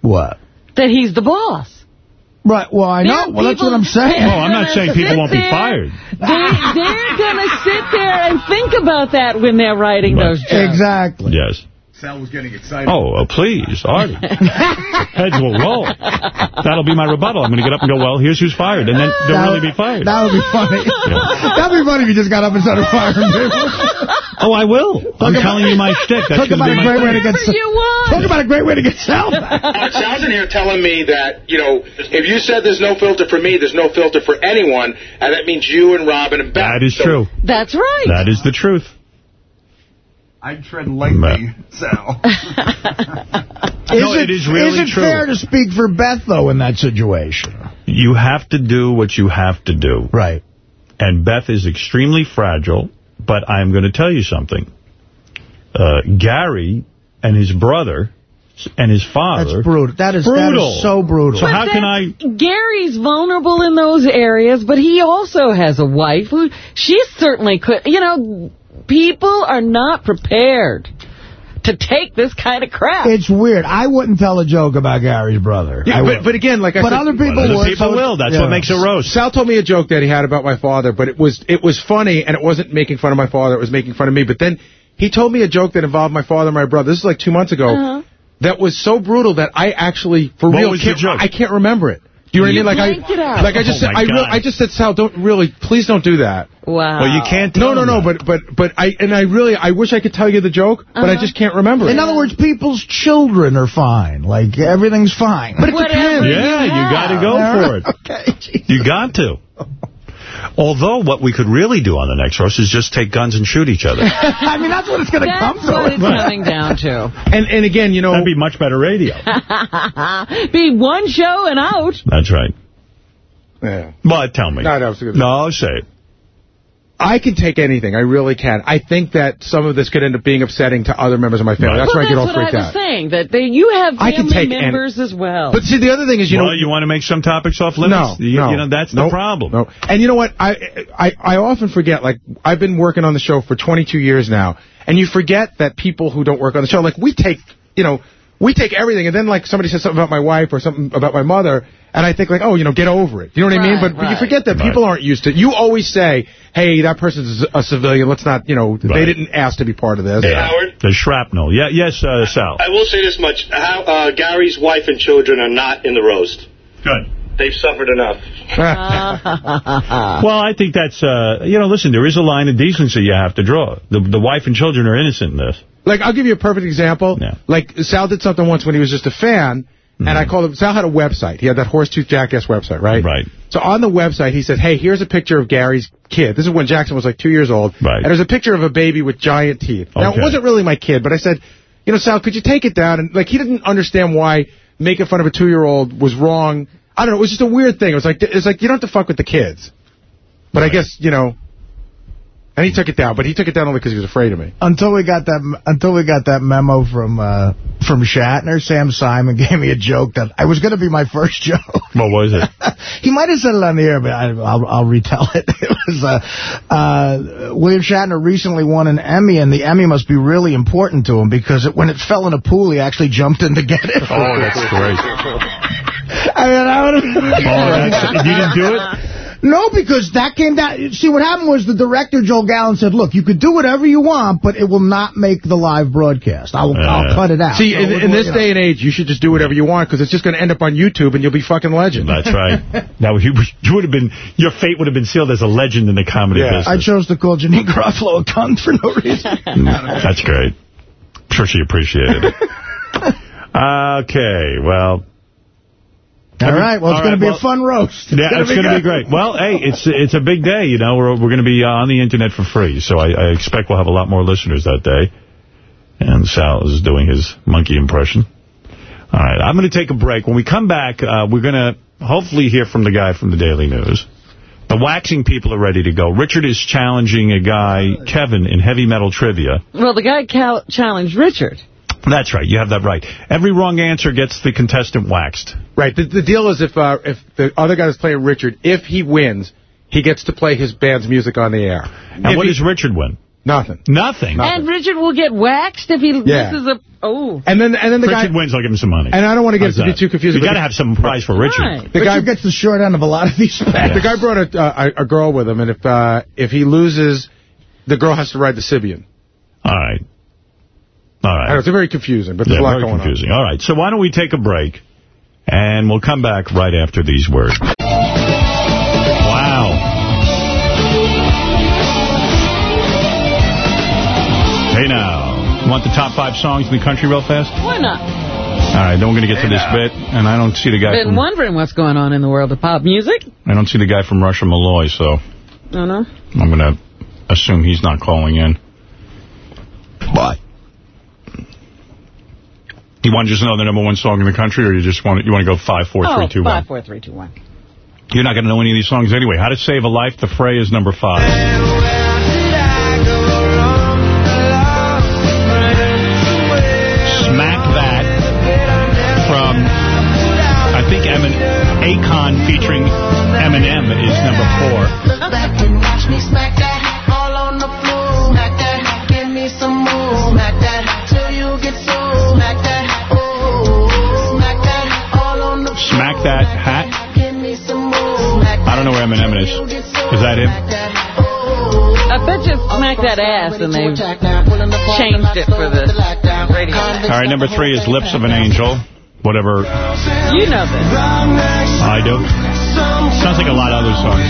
What? that he's the boss. Right. Well, I know. Well, that's what I'm saying. Oh, I'm not saying people won't be fired. They, they're going to sit there and think about that when they're writing Right. those jokes. Exactly. Yes. Sal was getting excited. Oh, uh, please, Artie. Heads will roll. That'll be my rebuttal. I'm going to get up and go, well, here's who's fired. And then they'll That really be fired. That would be funny. That'd be funny if you just got up and started firing people. Oh, I will. I'm about- telling you my shtick. That's Talk going to about be a my great way to get. you want. Talk about a great way to get Sal. Alex, Sal's in here telling me that, you know, if you said there's no filter for me, there's no filter for anyone, and that means you and Robin and Beth. That is So- true. That's right. That is the truth. I'd tread lightly, Sal. No, it is really Is it true. fair to speak for Beth, though, in that situation? You have to do what you have to do. Right. And Beth is extremely fragile, but I'm going to tell you something. Uh, Gary and his brother and his father... That's brutal. That is, Brutal. is so brutal. So how can I... Gary's vulnerable in those areas, but he also has a wife who she certainly could. You know, people are not prepared to take this kind of crap. It's weird. I wouldn't tell a joke about Gary's brother. Yeah, I but, but again, like I But said, other people Other would. people so will. That's yeah. what makes it roast. Sal told me a joke that he had about my father, but it was it was funny, and it wasn't making fun of my father. It was making fun of me. But then he told me a joke that involved my father and my brother. This is like two months ago. Uh-huh. That was so brutal that I actually, for What real, was the can't, joke? I can't remember it. Do you know what I mean? Like blanked it I, out. like I just Oh, said, I, real, God. I just said, Sal, don't really, please don't do that. Wow. Well, you can't No, tell no, them no, that. but but but I and I really I wish I could tell you the joke, but I Uh-huh. just can't remember it. In other words, people's children are fine. Like, everything's fine. But it depends. Yeah, you got to go for it. okay. You got to. Although what we could really do on the next roast is just take guns and shoot each other. I mean, that's what it's going to come That's what to. it's coming down to. And and again, you know, That'd be much better radio. Be one show and out. That's right. Yeah. But tell me. No, no, it's a good- No, say it. I can take anything. I really can. I think that some of this could end up being upsetting to other members of my family. Right. That's well, why I get all freaked out. that's what I was out. saying, that they, you have I can family take any- members as well. But see, the other thing is, you well, know, you want to make some topics off no, limits? you, no, you know, that's Nope. the problem. No. And you know what? I, I I often forget. Like I've been working on the show for 22 years now, and you forget that people who don't work on the show, like we take, you know, we take everything, and then like somebody says something about my wife or something about my mother, and I think like, oh, you know, get over it. You know what I mean? Right, But, but you forget that Right. people aren't used to. it. You always say, hey, that person's a civilian. Let's not, you know, they didn't ask to be part of this. Yeah. The shrapnel. Yeah, yes, uh, Sal. I will say this much: How, uh, Gary's wife and children are not in the roast. Good. They've suffered enough. well, I think that's, uh, you know, listen, there is a line of decency you have to draw. The, the wife and children are innocent in this. Like, I'll give you a perfect example. Yeah. Like, Sal did something once when he was just a fan, and I mm-hmm. called him, Sal had a website. He had that Horsetooth Jackass website, right? Right. So on the website, he said, hey, here's a picture of Gary's kid. This is when Jackson was like two years old. Right. And there's a picture of a baby with giant teeth. Now, it wasn't really my kid, but I said, you know, Sal, could you take it down? And, like, he didn't understand why making fun of a two-year-old was wrong. I don't know. It was just a weird thing. It was like, it's like, you don't have to fuck with the kids. But I guess, you know, and he took it down, but he took it down only because he was afraid of me. Until we got that, until we got that memo from uh, from Shatner, Sam Simon gave me a joke that I was going to be my first joke. What was it? he might have said it on the air, but I, I'll, I'll retell it. It was uh, uh, William Shatner recently won an Emmy, and the Emmy must be really important to him because it, when it fell in a pool, he actually jumped in to get it. Oh, that's great. I mean, I would Oh, that's, you didn't do it? No, because that came down. See, what happened was the director, Joel Gallen, said, look, you could do whatever you want, but it will not make the live broadcast. I'll, I'll cut it out. See, So in, in this you know. day and age, you should just do whatever you want because it's just going to end up on YouTube and you'll be fucking legend. That's right. Now, you, you would have been, your fate would have been sealed as a legend in the comedy I business. I chose to call Janeane Garofalo a cunt for no reason. That's great. I'm sure she appreciated it. okay, well. All right, well, it's All going to be well, a fun roast. Yeah, it's going to be great. Well, hey, it's it's a big day, you know. We're we're going to be uh, on the internet for free, so I, I expect we'll have a lot more listeners that day. And Sal is doing his monkey impression. All right, I'm going to take a break. When we come back, uh, we're going to hopefully hear from the guy from the Daily News. The waxing people are ready to go. Richard is challenging a guy, Kevin, in heavy metal trivia. Well, the guy challenged Richard. That's right. You have that right. Every wrong answer gets the contestant waxed. Right. The, the deal is if uh, if the other guy is playing Richard, if he wins, he gets to play his band's music on the air. And If what he- does Richard win? Nothing. Nothing. And Richard will get waxed if he Yeah. misses a... Oh. And then and then the Richard guy wins, I'll give him some money. and I don't want to get to be too confusing. You but got to have some prize for Richard. Right. The guy gets the short end of a lot of these bets. the guy brought a, uh, a a girl with him, and if uh, if he loses, the girl has to ride the Sybian. All right. All I know, it's very confusing, but there's Yeah, a lot very going confusing. All right. So why don't we take a break, and we'll come back right after these words. Wow. Hey now, want the top five songs in the country real fast? Why not? All right, then we're going to get to this bit, and I don't see the guy Been from wondering what's going on in the world of pop music. I don't see the guy from Rush and Molloy, so No, no. I'm going to assume he's not calling in. But you want to just know the number one song in the country, or you just want you want to go five, four, three, two, oh, one? five, four, three, two, one. You're not going to know any of these songs anyway. How to Save a Life, The Fray is number five. Smack That from, I think, Emin Akon featuring Eminem is number four. Smack That Hat. I don't know where Eminem is. Is that him? I bet you smack that ass and they've changed it for the radio. All right, number three is Lips of an Angel. Whatever You know this. I do. Sounds like a lot of other songs.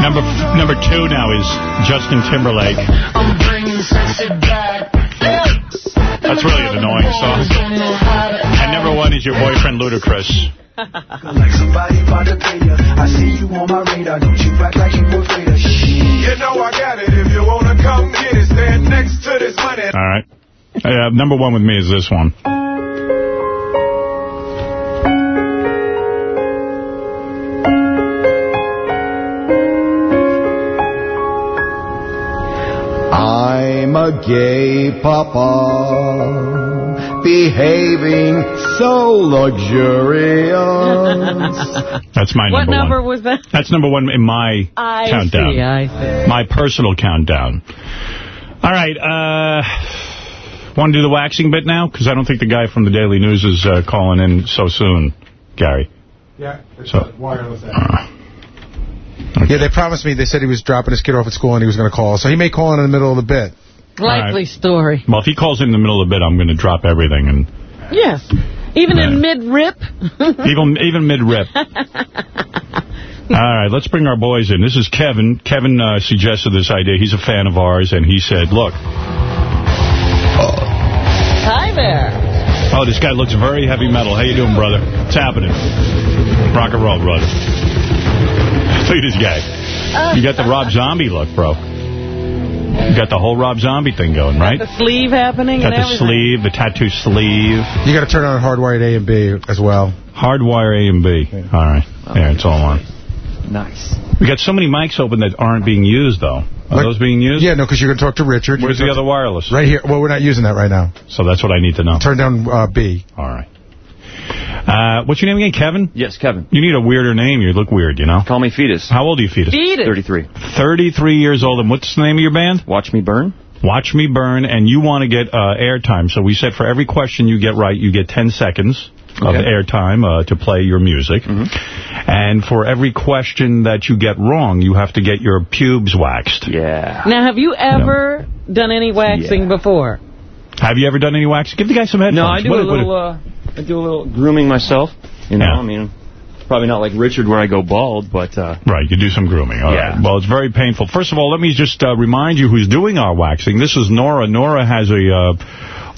Number number two now is Justin Timberlake. That's really an annoying song. And number one is your boyfriend Ludacris. Like somebody about to pay ya. I see you on my radar. Don't you act like you afraid of shit. You know I got it. If you wanna come get it, stand next to this money. All right. Uh, number one with me is this one. Gay papa, behaving so luxurious. That's my number What number, number one. was that? That's number one in my I countdown. see, I see. My personal countdown. All right. Uh, Want to do the waxing bit now? Because I don't think the guy from the Daily News is uh, calling in so soon, Gary. Yeah, it's So- wireless. Yeah, they promised me. They said he was dropping his kid off at school and he was going to call. So he may call in in the middle of the bit. Likely story. Well, if he calls in the middle of the bit, I'm going to drop everything. and Yes. Even in mid-rip. Even even mid-rip. All right, let's bring our boys in. This is Kevin. Kevin uh, suggested this idea. He's a fan of ours, and he said, look, Hi there. oh, this guy looks very heavy metal. How you doing, brother? What's happening? Rock and roll, brother. Look at this guy. You got the Rob Zombie look, bro. You got the whole Rob Zombie thing going, right? The sleeve happening Got and the everything. sleeve, the tattoo sleeve. You got to turn on hardwired A and B as well. Hardwire A and B. All right. There, it's all on. Nice. We got so many mics open that aren't being used, though. Are What? those being used? Yeah, no, because you're going to talk to Richard. Where's the other wireless? Right here. Well, we're not using that right now. So that's what I need to know. Turn down uh, B. All right. Uh, what's your name again, Kevin? Yes, Kevin. You need a weirder name. You look weird, you know? Call me Fetus. How old are you, Fetus? Fetus. 33. 33 years old. And what's the name of your band? Watch Me Burn. Watch Me Burn. And you want to get uh, airtime. So we said for every question you get right, you get 10 seconds of Okay. airtime uh, to play your music. And for every question that you get wrong, you have to get your pubes waxed. Yeah. Now, have you ever done any waxing before? Have you ever done any waxing? Give the guy some headphones. No, I do What- a little. Uh, I do a little grooming myself. You know, Yeah. I mean, probably not like Richard where I go bald, but uh, Right, you do some grooming. All Yeah. right. Well, it's very painful. First of all, let me just uh, remind you who's doing our waxing. This is Nora. Nora has a uh,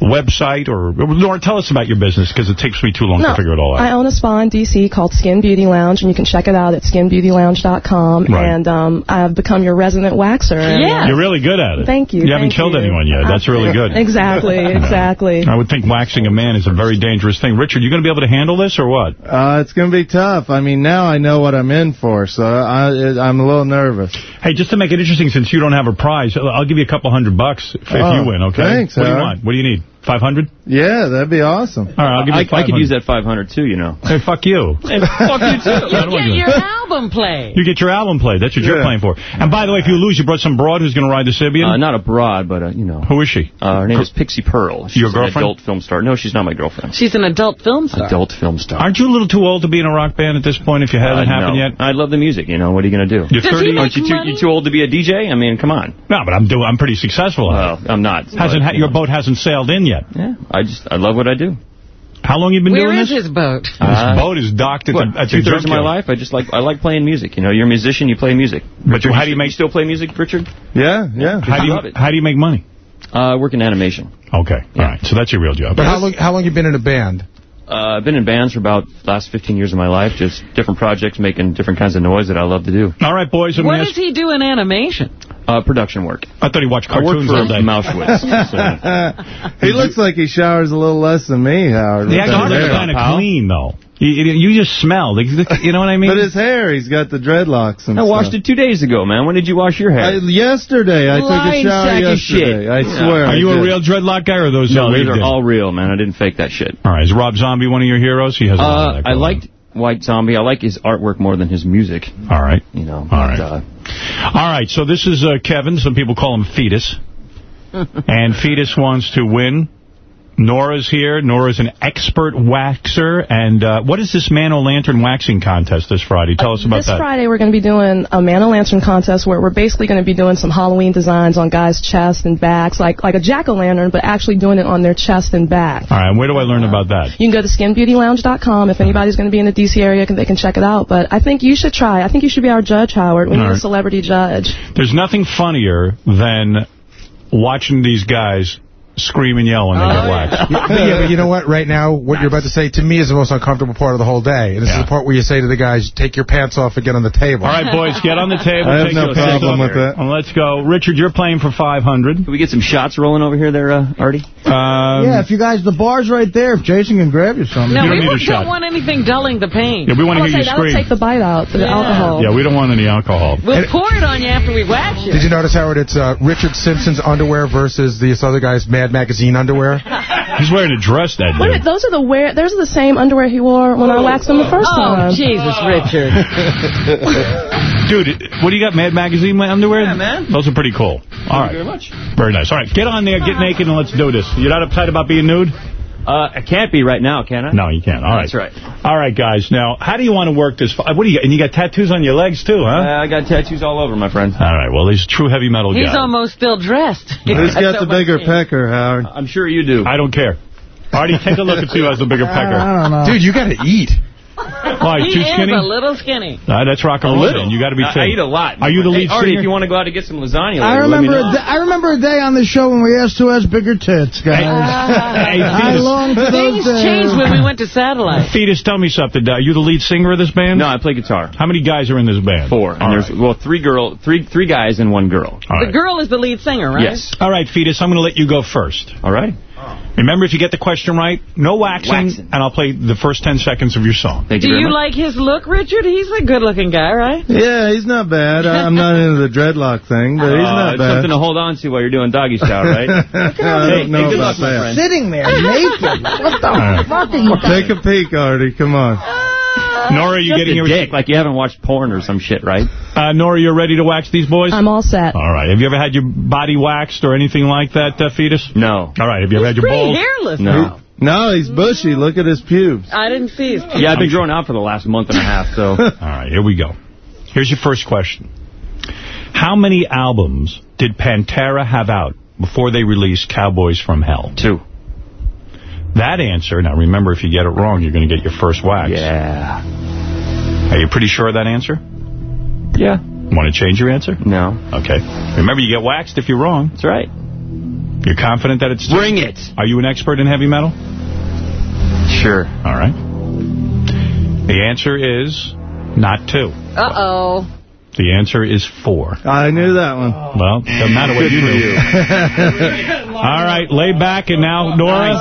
website, or Nora, tell us about your business because it takes me too long to figure it all out. I own a spa in D.C. called Skin Beauty Lounge, and you can check it out at skinbeautylounge.com. Right. And um, I've become your resident waxer. and, uh, You're really good at it. Thank you, You haven't killed you. anyone yet. That's really good. Exactly, exactly. I would think waxing a man is a very dangerous thing. Richard, you going to be able to handle this or what? Uh, it's going to be tough. I mean, now I know what I'm in for, so I, I'm a little nervous. Hey, just to make it interesting, since you don't have a prize, I'll give you a couple hundred bucks if Oh, you win, okay? thanks, What do you want? What do you need? 500? Yeah, that'd be awesome. All right, I'll give you I, I could use that 500 too. You know. Hey, fuck you. Hey, fuck you too. I Get your album played. You get your album played. That's what you're playing for. And by the way, if you lose, you brought some broad who's going to ride the Sybian? Uh, not a broad, but uh, you know. Who is she? Uh, her name is Pixie Pearl. She's Your an girlfriend? adult film star. No, she's not my girlfriend. She's an adult film star. Adult film star. Aren't you a little too old to be in a rock band at this point if you haven't Uh, happened no. yet? I love the music. You know, what are you going to do? You're Does 30 Aren't you too, money? you too old to be a DJ? I mean, come on. No, but I'm doing. I'm pretty successful. Well, I'm not. hasn't but, ha- you your know. boat hasn't sailed in yet? Yeah, I just I love what I do. How long you been Where doing is this? his boat? This Uh, boat is docked at What, the, at the two thirds of my life, I just like I like playing music. You know, you're a musician, you play music. But Richard, how do you make- still play music, Richard? Yeah, yeah. How do I you love it. how do you make money? Uh, I work in animation. Okay, all right. So that's your real job. But how long how long you been in a band? Uh, I've been in bands for about the last 15 years of my life, just different projects, making different kinds of noise that I love to do. All right, boys. I'm What does he do in animation? Uh, production work. I thought he watched I cartoons for all day. Mauschwitz. so. he looks like he showers a little less than me, Howard. The with actually looks kind of clean though. You, you you just smell. You know what I mean? But his hair, he's got the dreadlocks and I washed stuff. it two days ago, man. When did you wash your hair? I, yesterday, I Lying took a shower sack of yesterday. shit. I Yeah. swear. Are you a real dreadlock guy or those no, who these you are did? all real, man. I didn't fake that shit. All right, is Rob Zombie one of your heroes? He has a lot of Uh, that I going liked White Zombie. I like his artwork more than his music. All right. You know. All right. but, uh, All right, so this is uh, Kevin. Some people call him Fetus. and Fetus wants to win Nora's here. Nora's an expert waxer. And uh, what is this man-o'-lantern waxing contest this Friday? Tell us about This that. This Friday, we're going to be doing a man-o'-lantern contest where we're basically going to be doing some Halloween designs on guys' chests and backs, like like a jack-o'-lantern, but actually doing it on their chest and back. All right, and where do I learn about that? You can go to skinbeautylounge.com. If anybody's going to be in the D.C. area, they can check it out. But I think you should try. I think you should be our judge, Howard. We All need a celebrity judge. There's nothing funnier than watching these guys scream and yell when they get waxed. yeah, but, you know what? Right now, what you're about to say to me is the most uncomfortable part of the whole day. And this is the part where you say to the guys, "Take your pants off and get on the table." All right, boys, get on the table. I have no problem with that. And let's go. Richard, you're playing for 500. Can we get some shots rolling over here there, uh, Artie? Um, yeah, if you guys, the bar's right there. If Jason can grab you something. No, we don't want anything dulling the pain. Yeah, we want to I hear you say that'll scream. take the bite out, the Yeah. alcohol. Yeah, we don't want any alcohol. We'll pour it on you after we wax you. Did you notice, Howard? It's uh, Richard Simpson's underwear versus this other guy's Mad Magazine underwear. He's wearing a dress that Wait a those are the wear. Those are the same underwear he wore when I waxed him the first Oh, time. Jesus, Richard. Dude, what do you got, Mad Magazine underwear? Yeah, man. Those are pretty cool. All right. very much. Very nice. All right, get on there, get naked, and let's do this. You're not uptight about being nude? Uh, I can't be right now, can I? No, you can't. All right. That's right. All right, guys. Now, how do you want to work this? What do you got? And you got tattoos on your legs, too, huh? Uh, I got tattoos all over, my friend. All right. Well, he's a true heavy metal He's guy. almost still dressed. Who's got the bigger pecker, Howard? I'm sure you do. I don't care. Artie, take a look and see who has the bigger pecker. I don't know. Dude, you got to eat. Why, he too is skinny? a little skinny. Uh, that's rock and A roll. little. You got to be I, fit. I eat a lot. Are you the lead hey, Artie, singer? if you want to go out and get some lasagna later, I let me remember, know. a day, I remember a day on the show when we asked who has bigger tits, guys. Hey, I Fetus, long for Things those days. changed when we went to satellite. Fetus, tell me something. Are you the lead singer of this band? No, I play guitar. How many guys are in this band? Four. And All there's well, three girl, three three guys and one girl. All The right. girl is the lead singer, right? Yes. All right, Fetus, I'm going to let you go first. All right. Remember, if you get the question right, no waxing, Waxing. and I'll play the first 10 seconds of your song. Thank Do you very you much. like his look, Richard? He's a good-looking guy, right? Yeah, he's not bad. I- I'm not into the dreadlock thing, but he's Uh, not bad. something to hold on to while you're doing doggy style, right? I Hey, don't know hey, good about luck, my that. friend. Sitting there naked. What the right. fuck are you Take a peek, Artie. Come on. Nora, you Just getting a your... dick, like you haven't watched porn or some shit, right? Uh, Nora, you're ready to wax these boys? I'm all set. All right. Have you ever had your body waxed or anything like that, uh, Fetus? No. All right. Have you ever had your Pretty balls? hairless No. now. No, he's bushy. Look at his pubes. I didn't see his pubes. Yeah, I've been growing out for the last month and a half, so. All right. Here we go. Here's your first question. How many albums did Pantera have out before they released Cowboys from Hell? Two. That answer, now remember, if you get it wrong, you're going to get your first wax. Yeah. Are you pretty sure of that answer? Yeah. Want to change your answer? No. Okay. Remember, you get waxed if you're wrong. That's right. You're confident that it's... Bring it. Are you an expert in heavy metal? Sure. All right. The answer is not two. Uh-oh. The answer is four. I knew that one. Well, doesn't matter what you do. All right, lay back, and now, Nora,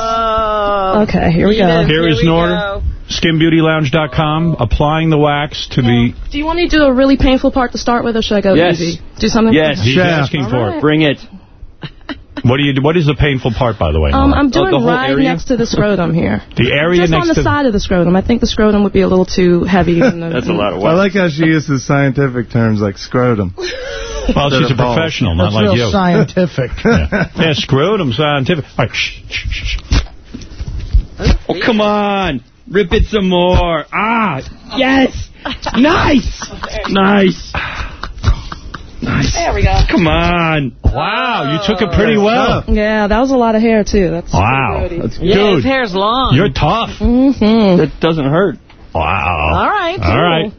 Oh. Okay, here we go. Venus, Here is we Nora. go. skinbeautylounge.com, applying the wax to the... Do you want me to do a really painful part to start with, or should I go Yes. easy? Do something? Yes. He's Shaft. asking All for right. it. Bring it. What do you? do- What is the painful part, by the way? Um, I'm Oh, doing the whole right area? next to the scrotum here. the area Just next on the to... side of the scrotum. I think the scrotum would be a little too heavy. the- That's a lot of I like how she uses scientific terms like scrotum. Well, she's a balls. professional, not That's like real you. scientific. yeah. yeah, scrotum scientific. All right, shh, shh, shh, shh. Oh, come on. Rip it some more. Ah, yes. Nice. Nice. Nice. There we go. Come on. Wow, you took it pretty well. Yeah, that was a lot of hair, too. That's Wow. That's grody. Yeah, his Dude, hair's long. you're tough. Mm-hmm. That doesn't hurt. Wow. All right, All cool. right.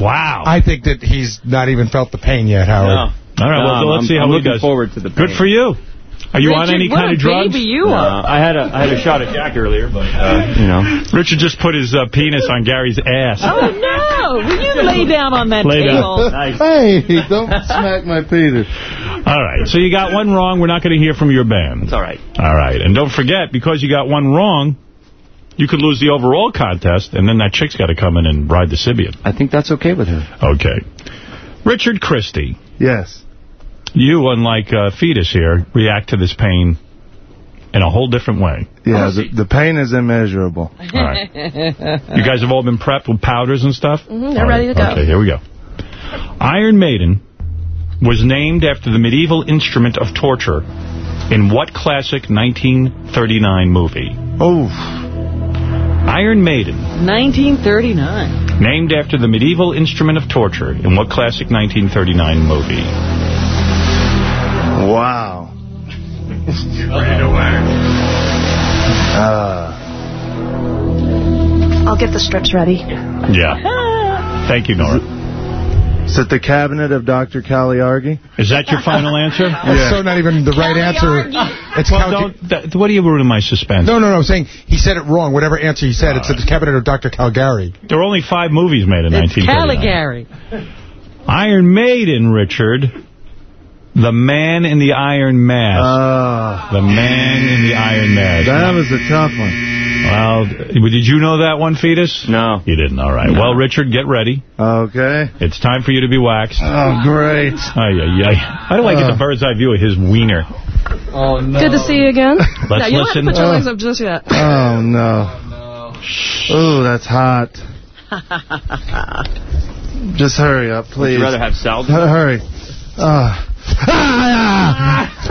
Wow. I think that he's not even felt the pain yet, Howard. No. All right, well, No, let's I'm- see how I'm he looking does. forward to the pain. Good for you. Are you on any kind of drugs? baby you No, are. I had a I had a shot at Jack earlier, but uh, you know. Richard just put his uh, penis on Gary's ass. Oh, no. Will you lay down on that Lay down. table? Nice. Hey, don't smack my penis. All right, so you got one wrong. We're not going to hear from your band. It's all right. All right, and don't forget, because you got one wrong, you could lose the overall contest, and then that chick's got to come in and ride the Sybian. I think that's okay with her. Okay. Richard Christie, Yes. You, unlike uh, Fetus here, react to this pain in a whole different way. Yeah, the, the pain is immeasurable. All right. You guys have all been prepped with powders and stuff? Mhm, they're All ready to go. Okay, here we go. Iron Maiden was named after the medieval instrument of torture In what classic 1939 movie? Oh. Iron Maiden, 1939. named after the medieval instrument of torture. In what classic 1939 movie? Wow. Uh, I'll get the strips ready. Yeah. Thank you, Nora. is it the cabinet of Dr. Cagliargi? Is that your final answer? That's so not even the right answer. It's Well, don't, that, what are you ruining my suspense? no, no, no. I'm saying he said it wrong. Whatever answer he said, it's the cabinet of Dr. Calgary. There were only five movies made in It's 1939. Caligari. Iron Maiden, Richard. The Man in the Iron Mask. Ah. the Man in the Iron Mask. That was a tough one. Well, did you know that one, Fetus? No. You didn't. All right. Well, Richard, get ready. Okay. It's time for you to be waxed. Oh, great. Ay, ay, ay. How do I get the Uh. bird's eye view of his wiener? Oh, no. Good to see you again. Let's no, you don't have to listen. put your Uh. legs up just yet. Oh, no. Oh, that's hot. Just hurry up, Would please. you rather have salad? Hu- Hurry. Ah.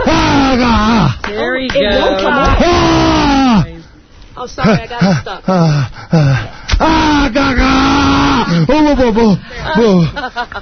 Ah, There he It goes. Oh, sorry, I got it stuck. ah, ah, ah, gaga. Oh,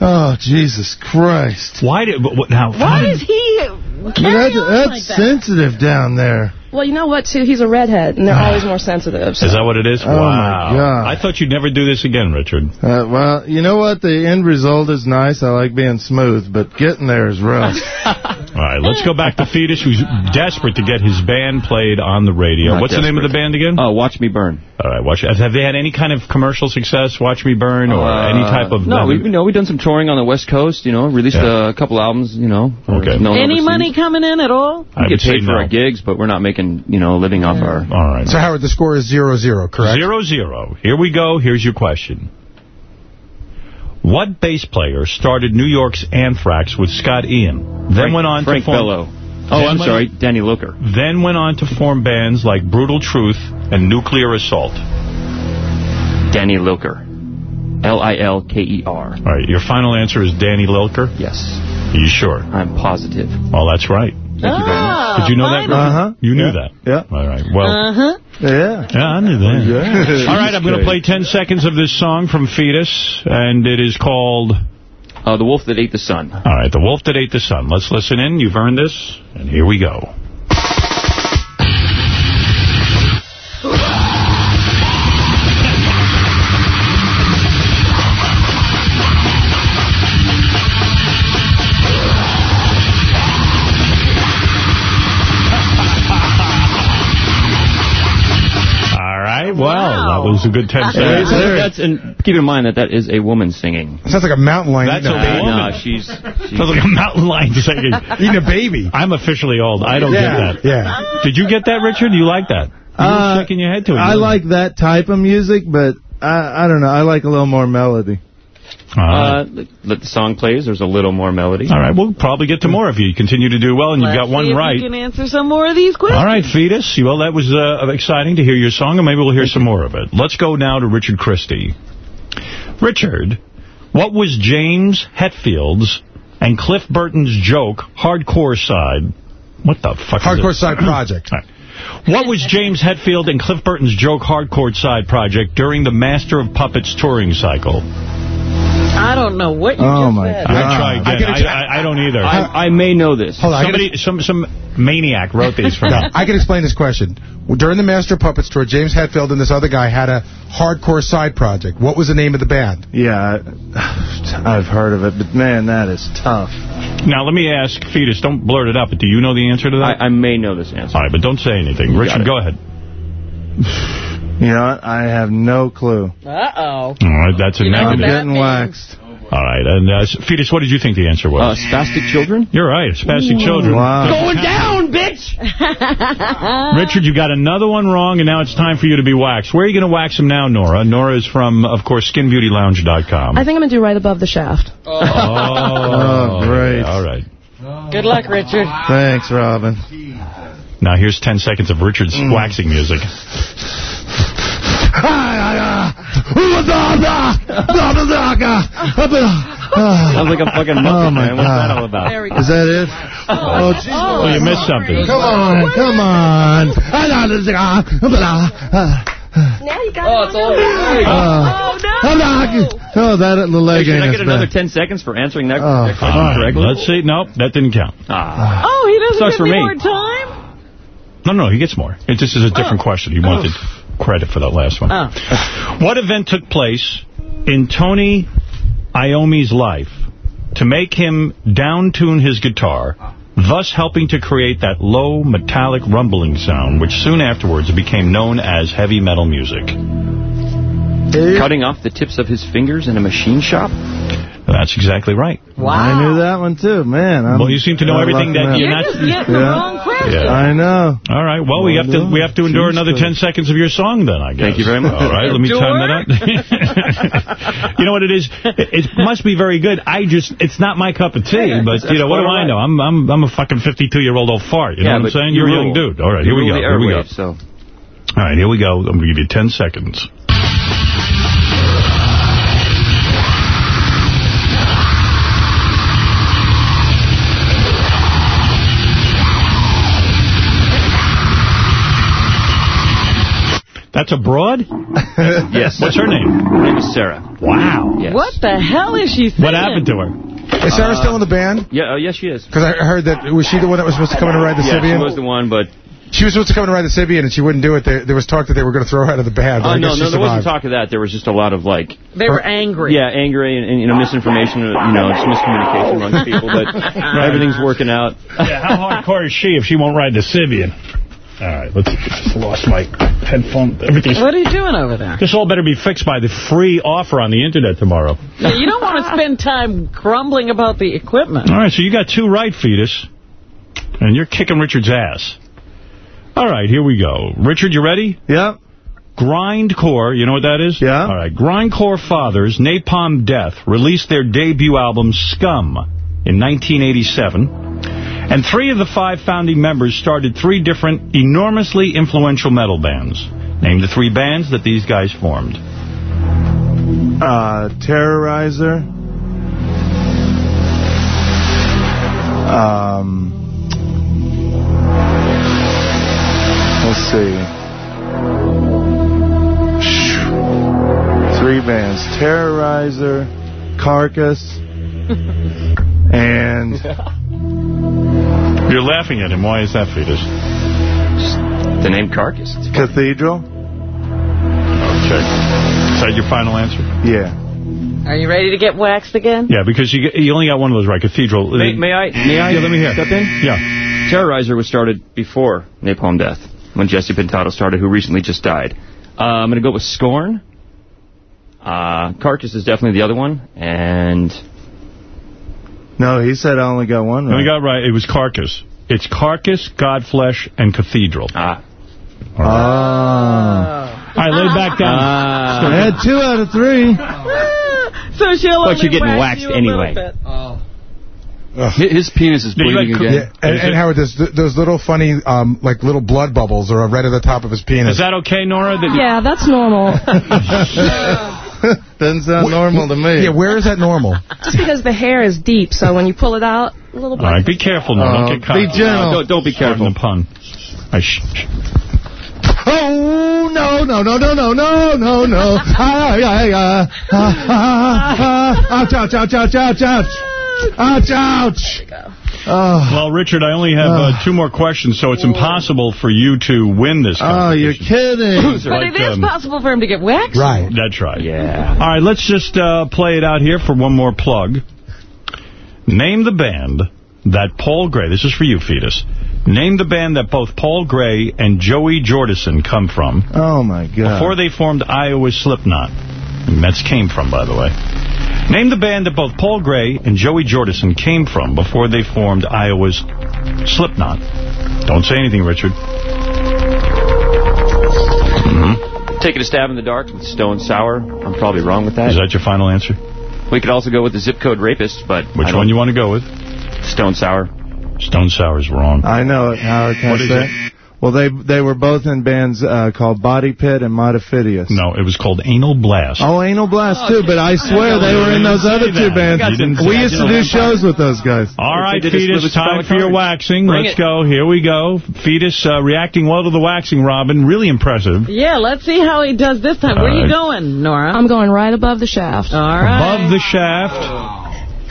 oh, Jesus Christ. Why did what, now? Why is he That's, that's like that? sensitive down there. Well, you know what, too? He's a redhead, and they're always more sensitive. so- Is that what it is? Oh, my wow. God. I thought you'd never do this again, Richard. Uh, well, you know what? The end result is nice. I like being smooth, but getting there is rough. All right, let's go back to Fetus, who's desperate to get his band played on the radio. Not What's the name of the band again? Oh, Watch Me Burn. All right, watch. Have they had any kind of commercial success? Watch Me Burn, or Uh, any type of? No, we, you know, we've done some touring on the West Coast, you know, released Yeah. a couple albums, you know. Okay. known Any overseas. money coming in at all? I We get would say paid for no. our gigs, but we're not making, you know, a living off our... All right. So, Howard, the score is 0-0, correct? Zero zero. Here we go. Here's your question. What bass player started New York's Anthrax with Scott Ian? Then Frank, went on Frank to form, Bello. Oh, Then I'm went- sorry, Danny Looker. Then went on to form bands like Brutal Truth and Nuclear Assault. Danny Lilker. L-I-L-K-E-R. All right. Your final answer is Danny Lilker. Yes, Are you sure? I'm positive. Well, that's right. Thank you very much. Ah, Did you know that? finally. Richard? Uh-huh. You knew Yeah. that. Yeah. All right. Well. Uh-huh. Yeah. Yeah, I knew that. Yeah. All right, I'm going to play 10 seconds of this song from Fetus, and it is called... Uh, the Wolf That Ate the Sun. All right, The Wolf That Ate the Sun. Let's listen in. You've earned this, and here we go. Well, that was a good 10 seconds. That's, and keep in mind that that is a woman singing. Sounds like a mountain lion. That's a baby. woman. No, she's... she's Sounds like a mountain lion singing. Eating a baby. I'm officially old. I don't Yeah, get that. yeah. Did you get that, Richard? You like that? You Uh, shaking your head to it. I like that type of music, but I, I don't know. I like a little more melody. All right. Uh, let, let the song plays. There's a little more melody. All right, we'll probably get to more if you continue to do well, and you've got one see if right. you can answer some more of these questions. All right, Fetus. Well, that was uh, exciting to hear your song, and maybe we'll hear some more of it. Let's go now to Richard Christie. Richard, what was James Hetfield's and Cliff Burton's joke, Hardcore Side? What the fuck Hardcore it? Side Project. All right. What was James Hetfield and Cliff Burton's joke Hardcore Side project during the Master of Puppets touring cycle? I don't know what you Oh, just my said. God. I try again. I don't either. I, I may know this. Hold on. Somebody, some some maniac wrote these for me. No, I can explain this question. During the Master of Puppets tour, James Hetfield and this other guy had a hardcore side project. What was the name of the band? Yeah, I, I've heard of it, but man, that is tough. Now, let me ask Fetus, don't blurt it out, but do you know the answer to that? I, I may know this answer. All right, but don't say anything. You Richard, go ahead. You know what? I have no clue. Uh-oh. All right, that's a You know I'm what negative. that getting waxed. All right, and uh, Fetus, what did you think the answer was? Uh, was? spastic children? You're right, spastic children. Wow. Going down, bitch! Richard, you got another one wrong, and now it's time for you to be waxed. Where are you going to wax him now, Nora? Nora is from, of course, skinbeautylounge.com. I think I'm going to do right above the shaft. Oh, Oh, great. All right. Good luck, Richard. Thanks, Robin. Now here's 10 seconds of Richard's waxing music. Sounds like a fucking muppet, Oh, my man. What's that all about? There we go. Is that it? Oh, geez. Oh, you missed something. Come on, come on. Now you got Oh, it's all right. Oh, no. Oh, that the leg Should I get another bad. 10 seconds for answering that, Oh, that question All right, correctly? let's see. Nope, that didn't count. Ah. Oh, he doesn't Sucks give for me me. more time? No, no, he gets more. It, this is a different question. He wanted credit for that last one. Oh. What event took place in Tony Iommi's life to make him down-tune his guitar, thus helping to create that low, metallic rumbling sound, which soon afterwards became known as heavy metal music? Cutting off the tips of his fingers in a machine shop? That's exactly right. Wow. I knew that one too, man. I'm, Well, you seem to know I'm everything that you're You're not... just getting the wrong question. Yeah. I know. All right. Well, we have to we have to endure another 10 seconds of your song then, I guess. Thank you very much. All right. Let me time that out. you know what it is? It, it must be very good. I just it's not my cup of tea, but you know what do I know? I'm I'm I'm a fucking 52-year-old old fart. You Yeah, know what I'm saying? you You're a young dude. All right. You Here we go. Here we go. so. All right. Here we go. I'm going to give you 10 seconds. That's a broad? Yes. What's her name? Her name is Sarah. Wow. Yes. What the hell is she saying? What happened to her? Is Sarah uh, still in the band? Yeah, oh, yes, she is. Because I heard that, was she the one that was supposed to come in and ride the Yeah, she was the one, but... She was supposed to come and ride the Sybian, and she wouldn't do it. There, there was talk that they were going to throw her out of the band. Oh, but I no, no, she there wasn't talk of that. There was just a lot of, like... They were angry. Yeah, angry and, and you know, misinformation, you know, just miscommunication among people, but everything's working out. Yeah, how hardcore is she if she won't ride the Sybian? All right, let's just lost my headphone. Everything's. What are you doing over there? This all better be fixed by the free offer on the internet tomorrow. Yeah, you don't want to spend time grumbling about the equipment. All right, so you got two right, fetus, and you're kicking Richard's ass. All right, here we go. Richard, you ready? Yep. Grindcore, you know what that is? Yeah. All right, Grindcore Fathers, Napalm Death, released their debut album, Scum, in 1987. And three of the five founding members started three different, enormously influential metal bands. Name the three bands that these guys formed. Uh, Terrorizer. Um, let's see. Three bands. Terrorizer, Carcass, and... You're laughing at him. Why is that, fetus? The name Carcass. Cathedral? Okay. Is that your final answer? Yeah. Are you ready to get waxed again? Yeah, because you, you only got one of those right. Cathedral. May, may I, may I Yeah, let me hear. step in? Yeah. Terrorizer was started before Napalm Death, when Jesse Pintado started, who recently just died. Uh, I'm going to go with Scorn. Uh, Carcass is definitely the other one, and No, he said I only got one We right. got right. It was Carcass. It's Carcass, Godflesh, and Cathedral. Ah. Oh. All right, lay back down. Ah. I had two out of three. So she'll But you're getting waxed you a little anyway. bit. His penis is bleeding like- again. Yeah, and, Is and Howard, those, those little funny, um, like little blood bubbles are right at the top of his penis. Is that okay, Nora? That Yeah, that's normal. Doesn't sound normal to me. Yeah, where is that normal? Just because the hair is deep, so when you pull it out, a little bit. right, be careful, Nora. Oh, don't get caught. be gentle. No, don't, don't be careful. the pun. I sh sh- Oh, no, no, no, no, no, no, no, no. Ah, yeah, yeah. Ah, ah, ah. ah. Ouch, ouch, ouch, ouch, ouch, ouch. Ouch, ouch. Oh, well, Richard, I only have uh, two more questions, so it's impossible for you to win this oh you're kidding. But Like, it is um, possible for him to get waxed. Right. That's right. yeah. All right, let's just uh, play it out here for one more plug. Name the band that Paul Gray, this is for you, Fetus. Name the band that both Paul Gray and Joey Jordison come from Oh, my God. before they formed Iowa Slipknot. And that's came from, by the way. Name the band that both Paul Gray and Joey Jordison came from before they formed Iowa's Slipknot. Don't say anything, Richard. Mm-hmm. Taking a stab in the dark with Stone Sour. I'm probably wrong with that. Is that your final answer? We could also go with the Zip Code Rapist, but Which I don't- one you want to go with? Stone Sour. Stone Sour is wrong. I know it, Howard. Can What I is say? it? Well, they they were both in bands uh, called Body Pit and Modifidious. No, it was called Anal Blast. Oh, Anal Blast, too, but I swear they were in those other two bands. We used to do shows with those guys. All right, They did Fetus, time for your waxing. Bring Let's it. go. Here we go. Fetus uh, reacting well to the waxing, Robin. Really impressive. Yeah, let's see how he does this time. Where are you going, Nora? I'm going right above the shaft. All right. Above the shaft.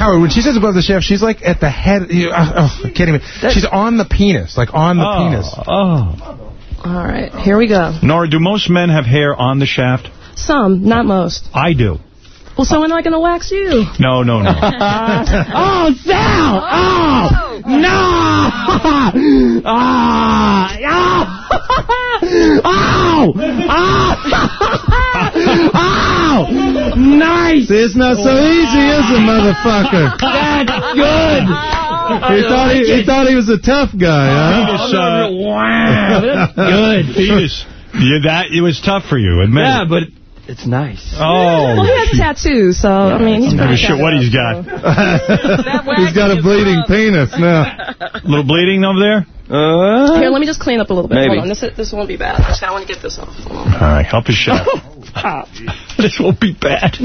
Howard, when she says above the shaft, she's like at the head. You, uh, oh, I can't even. She's on the penis, like on the Oh, penis. Oh. All right, here we go. Nora, do most men have hair on the shaft? Some, not most. I do. Well, so when am I going to wax you? No, no, no. oh, Sal! Oh! No! Ah! Oh! Oh! Oh! Nice! See, it's not so easy, is it, motherfucker? That's good! He thought he, he thought he was a tough guy, huh? Fetus, uh, Wow, that's good. Fetus. Yeah, that, it was tough for you, admit Yeah, but it's nice. Oh. Well, he has a tattoo, so, I mean, he's I'm not sure what he's got. He's got a bleeding penis now. A little bleeding over there? Uh, Here, let me just clean up a little bit. Maybe. Hold on, this, this won't be bad. Just I want to get this off. All right, help his shaft. this won't be bad.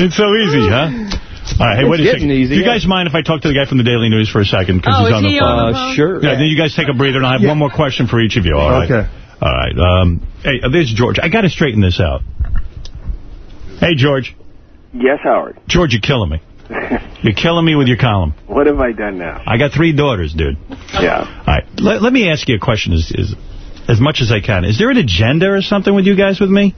it's so easy, huh? All right, hey, It's wait a getting second. easy, Do you yeah. guys mind if I talk to the guy from the Daily News for a second? Because Oh, he's is on the he phone. on the phone? Uh, sure. Yeah, then you guys take a breather, and I have one more question for each of you. All right. Okay. All right. Um, hey, uh, there's George. I got to straighten this out. Hey, George. Yes, Howard. George, you're killing me. You're killing me with your column. What have I done now? I got three daughters, dude. Yeah. All right. Let, let me ask you a question as, as, as much as I can. Is there an agenda or something with you guys with me?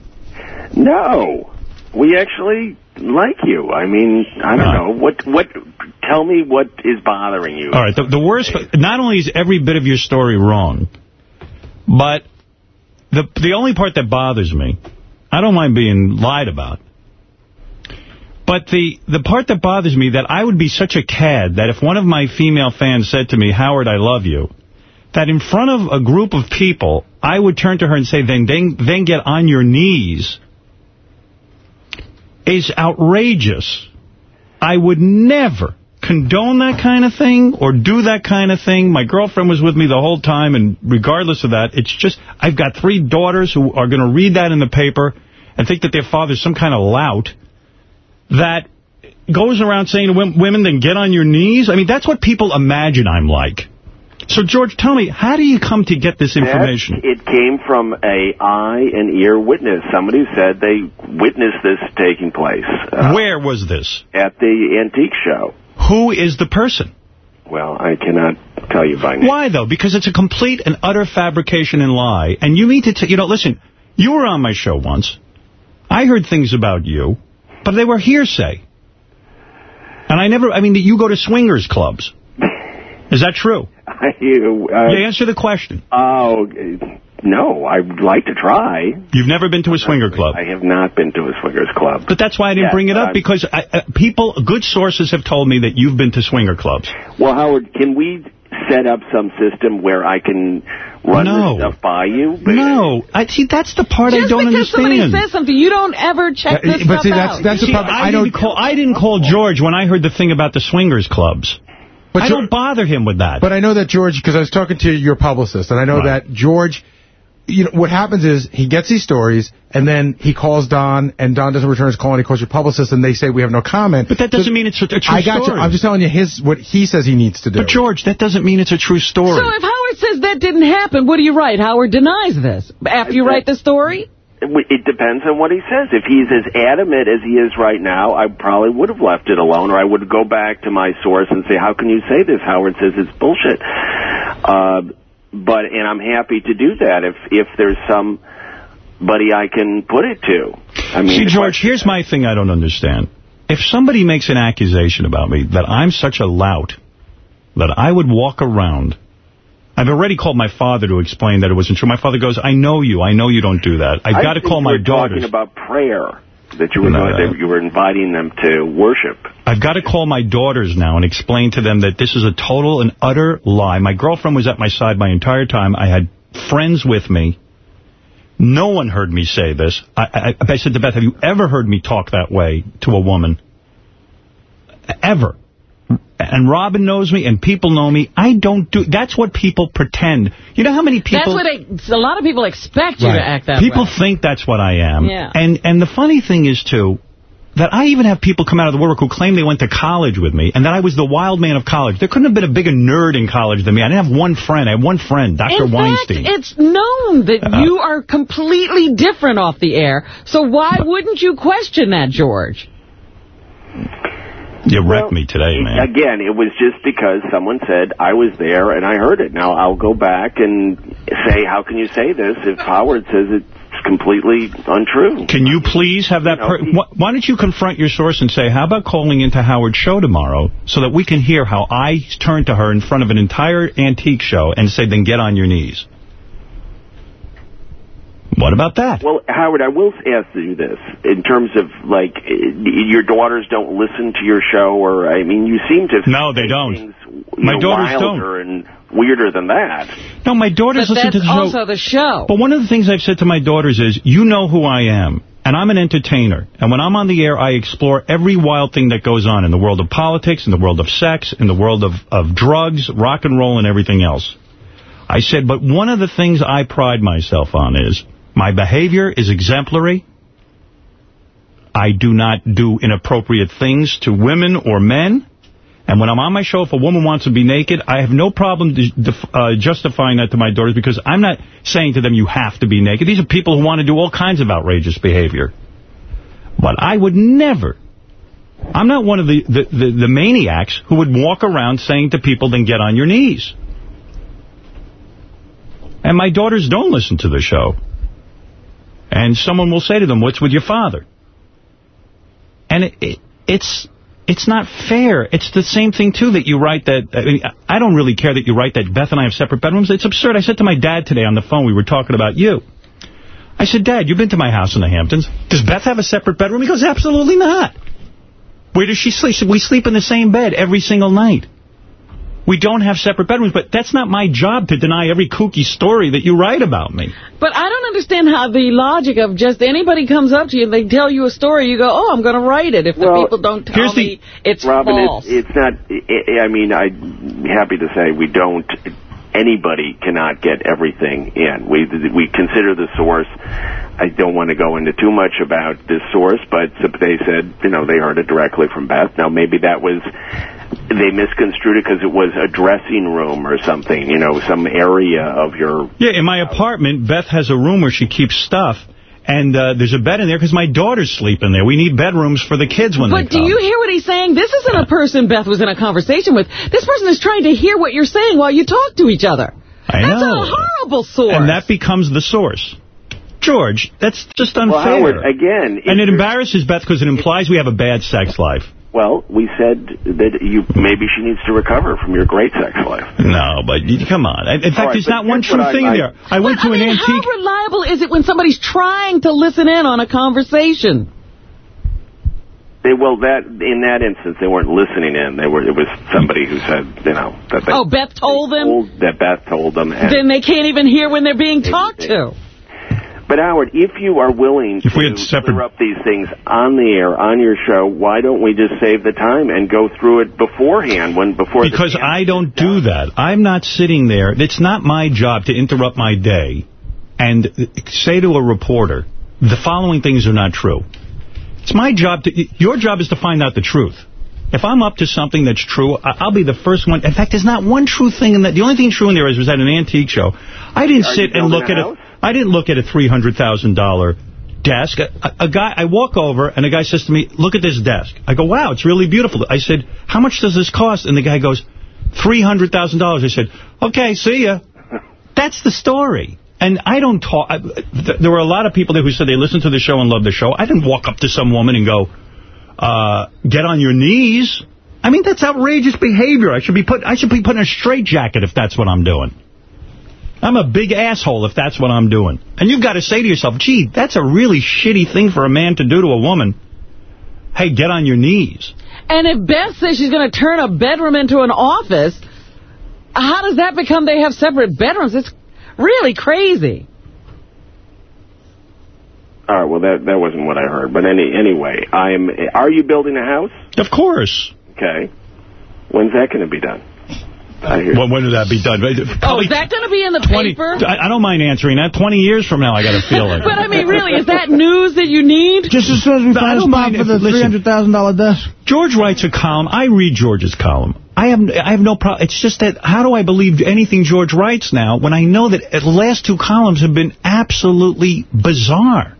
No. We actually like you. I mean, I don't know. What, what, tell me what is bothering you. All right. The, the worst, not only is every bit of your story wrong, but the the only part that bothers me, I don't mind being lied about, but the, the part that bothers me, that I would be such a cad that if one of my female fans said to me, Howard, I love you, that in front of a group of people, I would turn to her and say, then, then, then get on your knees, is outrageous. I would never condone that kind of thing or do that kind of thing. My girlfriend was with me the whole time, and regardless of that, it's just, I've got three daughters who are going to read that in the paper and think that their father's some kind of lout that goes around saying to women, then get on your knees. I mean, that's what people imagine I'm like. So, George, tell me, how do you come to get this information? That, it came from a eye and ear witness. Somebody who said they witnessed this taking place uh, Where was this? at the antique show. Who is the person? Well, I cannot tell you by name. Why, though? Because it's a complete and utter fabrication and lie. And you need to, t you know, listen, you were on my show once. I heard things about you, but they were hearsay. And I never, I mean, you go to swingers clubs. Is that true? you, uh, yeah, answer the question. Oh, no, I'd like to try. You've never been to a swinger club? I have not been to a swingers club. But that's why I didn't Yes, bring it up, I'm- because I, uh, people, good sources have told me that you've been to swinger clubs. Well, Howard, can we set up some system where I can run No. this stuff by you? No. I See, that's the part Just I don't understand. Just because somebody says something, you don't ever check this but stuff see, out. that's, that's the problem. I, didn't call, I didn't call George when I heard the thing about the swingers clubs. But I Geor- don't bother him with that. But I know that George, because I was talking to your publicist, and I know Right. that George, you know, what happens is he gets these stories, and then he calls Don, and Don doesn't return his call, and he calls your publicist, and they say we have no comment. But that doesn't mean it's a, a true I got story. you. I'm just telling you his what he says he needs to do. But George, that doesn't mean it's a true story. So if Howard says that didn't happen, what do you write? Howard denies this. After you write the story? It it depends on what he says. If he's as adamant as he is right now, I probably would have left it alone, or I would go back to my source and say, "How can you say this?" Howard says it's bullshit. Uh, but and I'm happy to do that if if there's somebody I can put it to. I mean, See, George, here's my thing I don't understand. If somebody makes an accusation about me that I'm such a lout that I would walk around, I've already called my father to explain that it wasn't true. My father goes, I know you. I know you don't do that. I've I got to call my were daughters. talking about prayer that you were No, that you were inviting them to worship. I've got to call my daughters now and explain to them that this is a total and utter lie. My girlfriend was at my side my entire time. I had friends with me. No one heard me say this. I, I, I said to Beth, have you ever heard me talk that way to a woman? Ever. and Robin knows me, and people know me. I don't do... That's what people pretend. You know how many people... That's what they, a lot of people expect you to act that People way. People think that's what I am. Yeah. And and the funny thing is, too, that I even have people come out of the woodwork who claim they went to college with me, and that I was the wild man of college. There couldn't have been a bigger nerd in college than me. I didn't have one friend. I had one friend, Dr. In Weinstein. fact, it's known that Uh, you are completely different off the air. So why wouldn't you question that, George? you wrecked me today, man. Again, it was just because someone said I was there and I heard it. Now I'll go back and say, how can you say this if Howard says it's completely untrue? Can you please have that... Per why, why don't you confront your source and say, how about calling into Howard's show tomorrow so that we can hear how I turned to her in front of an entire antique show and say, then get on your knees? What about that? Well, Howard, I will ask you this in terms of like your daughters don't listen to your show, or I mean, you seem to no, they don't. My know, daughters wilder and weirder than that. No, my daughters But listen to the show. also the show. But one of the things I've said to my daughters is, you know who I am, and I'm an entertainer. And when I'm on the air, I explore every wild thing that goes on in the world of politics, in the world of sex, in the world of, of drugs, rock and roll, and everything else. I said, but one of the things I pride myself on is my behavior is exemplary. I do not do inappropriate things to women or men. And when I'm on my show, if a woman wants to be naked, I have no problem uh, justifying that to my daughters because I'm not saying to them, you have to be naked. These are people who want to do all kinds of outrageous behavior. But I would never, I'm not one of the, the, the, the maniacs who would walk around saying to people, then get on your knees. And my daughters don't listen to the show. And someone will say to them, what's with your father? And it, it, it's it's not fair. It's the same thing, too, that you write that... I, mean, I don't really care that you write that Beth and I have separate bedrooms. It's absurd. I said to my dad today on the phone, we were talking about you. I said, Dad, you've been to my house in the Hamptons. Does Beth have a separate bedroom? He goes, absolutely not. Where does she sleep? We sleep in the same bed every single night. We don't have separate bedrooms, but that's not my job to deny every kooky story that you write about me. But I don't understand how the logic of just anybody comes up to you and they tell you a story, you go, oh, I'm going to write it. If the people don't tell here's the- me it's Robin, false. It's, it's not, I I mean, I'm happy to say we don't, anybody cannot get everything in. We we consider the source. I don't want to go into too much about this source, but they said, you know, they heard it directly from Beth. Now, maybe that was, they misconstrued it because it was a dressing room or something, you know, some area of your Yeah, in my apartment, Beth has a room where she keeps stuff. And uh, there's a bed in there because my daughters sleep in there. We need bedrooms for the kids when But they come. But do you hear what he's saying? This isn't a person Beth was in a conversation with. This person is trying to hear what you're saying while you talk to each other. I That's know. a horrible source. And that becomes the source. George, that's just unfair. Well, Howard, again, and it embarrasses Beth because it implies we have a bad sex life. Well, we said that you maybe she needs to recover from your great sex life. No, but you- come on. In fact, All right, there's not one true thing I- there. I went to I an mean, antique... How reliable is it when somebody's trying to listen in on a conversation? They well that in that instance they weren't listening in. They were it was somebody who said you know that they Oh, Beth told them? told, that Beth told them. And, Then they can't even hear when they're being talked to. But Howard, if you are willing If we to separate- up these things on the air on your show, why don't we just save the time and go through it beforehand when before Because I don't do that. I'm not sitting there. It's not my job to interrupt my day and say to a reporter, the following things are not true. It's my job to, your job is to find out the truth. If I'm up to something that's true, I'll be the first one. In fact, there's not one true thing in that. The only thing true in there is was at an antique show. I didn't Are sit and look at house? it. I didn't look at a $300,000 desk. A, a guy, I walk over and a guy says to me, look at this desk. I go, wow, it's really beautiful. I said, how much does this cost? And the guy goes, $300,000. I said, okay, see ya. That's the story. And I don't talk. I, th there were a lot of people there who said they listened to the show and loved the show. I didn't walk up to some woman and go, uh, get on your knees. I mean, that's outrageous behavior. I should be put. I should be put in a straitjacket if that's what I'm doing. I'm a big asshole if that's what I'm doing. And you've got to say to yourself, gee, that's a really shitty thing for a man to do to a woman. Hey, get on your knees. And if Beth says she's going to turn a bedroom into an office, how does that become they have separate bedrooms? It's really crazy. All right, well that that wasn't what I heard, but any anyway, I'm. Are you building a house? Of course. Okay. When's that going to be done? I hear. When, when would that be done? Oh, is that going to be in the 20, paper? I, I don't mind answering that. 20 years from now, I got to feel it. But I mean, really, is that news that you need? Just as soon as we I find a don't spot mind for the $300,000 desk. George writes a column. I read George's column. I have I have no problem. It's just that how do I believe anything George writes now when I know that the last two columns have been absolutely bizarre?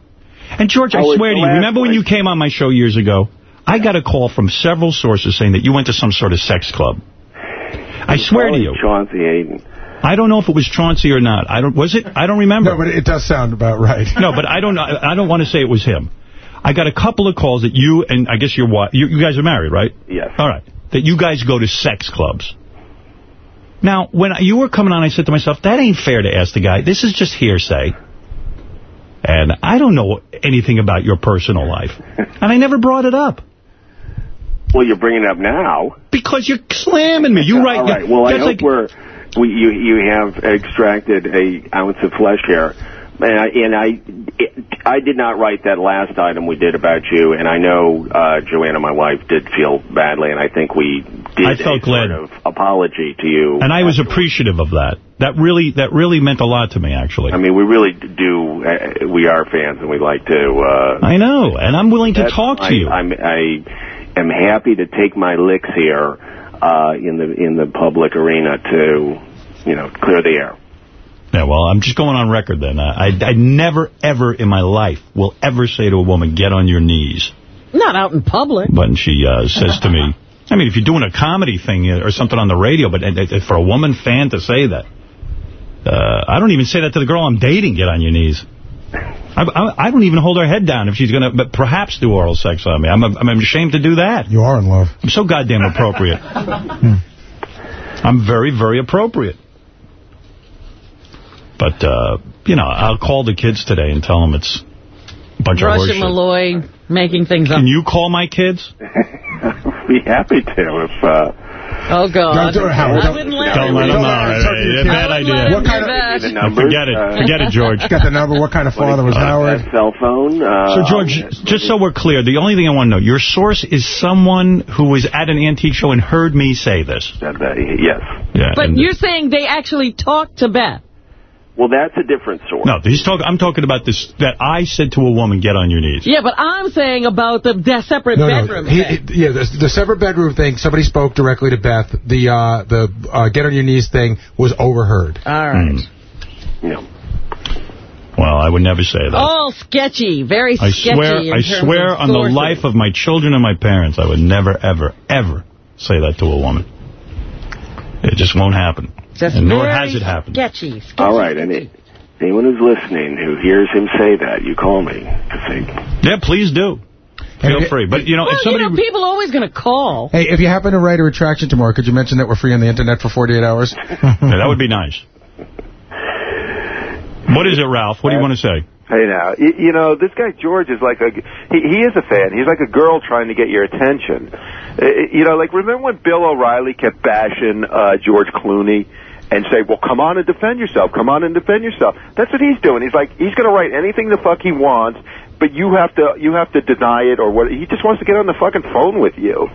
And George, I Oh, it's swear to you, last remember when you came on my show years ago? I got a call from several sources saying that you went to some sort of sex club. I swear to you. Chauncey Hayden. I don't know if it was Chauncey or not. I don't. Was it? I don't remember. No, but it does sound about right. No, but I don't know. I don't want to say it was him. I got a couple of calls that you and I guess your wife, you, you guys are married, right? Yes. All right. That you guys go to sex clubs. Now, when you were coming on, I said to myself, that ain't fair to ask the guy. This is just hearsay. And I don't know anything about your personal life. And I never brought it up. Well, you're bringing it up now. Because you're slamming me. You write. All right. Well, I that's hope like, we're we, you you have extracted a ounce of flesh here, and I and I it, I did not write that last item we did about you, and I know uh, Joanna, my wife, did feel badly, and I think we did I felt a glad. sort of apology to you. and I was appreciative of that. That really, that really meant a lot to me, actually. I mean, we really do. Uh, we are fans, and we like to. Uh, I know, and I'm willing to talk why to you. I'm, I am happy to take my licks here uh, in the in the public arena to, you know, clear the air. Yeah, well, I'm just going on record then. I, I, I never, ever in my life will ever say to a woman, get on your knees. Not out in public. But she uh, says to me, I mean, if you're doing a comedy thing or something on the radio, but uh, uh, for a woman fan to say that, uh, I don't even say that to the girl I'm dating, get on your knees. I, I, I don't even hold her head down if she's going to, but perhaps do oral sex on me. I'm, I'm ashamed to do that. You are in love. I'm so goddamn appropriate. I'm very, very appropriate. But, uh, you know, I'll call the kids today and tell them it's a bunch of Rush horseshit. and Molloy making things up. Can you call my kids? Be happy to if. Uh, Oh, God. Don't do it, Howard. I wouldn't let Don't him. let Don't let him talk to your Bad idea. What kind of- that. the numbers, Forget it. uh, Forget it, George. Got the number. What kind of father was Howard? cell phone. Uh, So, George, just so we're clear, the only thing I want to know, your source is someone who was at an antique show and heard me say this. that- that- yes. Yeah, But you're saying they actually talked to Beth. Well, that's a different story. No, he's talking. I'm talking about this, that I said to a woman, get on your knees. Yeah, but I'm saying about the, the separate No, no. bedroom. He, thing. he- yeah, the, the separate bedroom thing. Somebody spoke directly to Beth. The uh, the uh, get on your knees thing was overheard. All right. No. Well, I would never say that. All sketchy, very I sketchy. swear, I swear of on the life of my children and my parents, I would never, ever, ever say that to a woman. It just won't happen. Just and nor very has it happened. Sketchy. sketchy. All right, and it, anyone who's listening who hears him say that, you call me to say, Yeah, please do. Feel Hey, free. But, you know, Well, if somebody... you know, people are always going to call. Hey, if you happen to write a retraction tomorrow, could you mention that we're free on the internet for 48 hours? Yeah, that would be nice. What is it, Ralph? What do you want to say? Hey now, you, you know this guy George is like a he, he is a fan. He's like a girl trying to get your attention. Uh, you know, like remember when Bill O'Reilly kept bashing uh, George Clooney and say, "Well, come on and defend yourself. Come on and defend yourself." That's what he's doing. He's like he's going to write anything the fuck he wants, but you have to you have to deny it or what. He just wants to get on the fucking phone with you.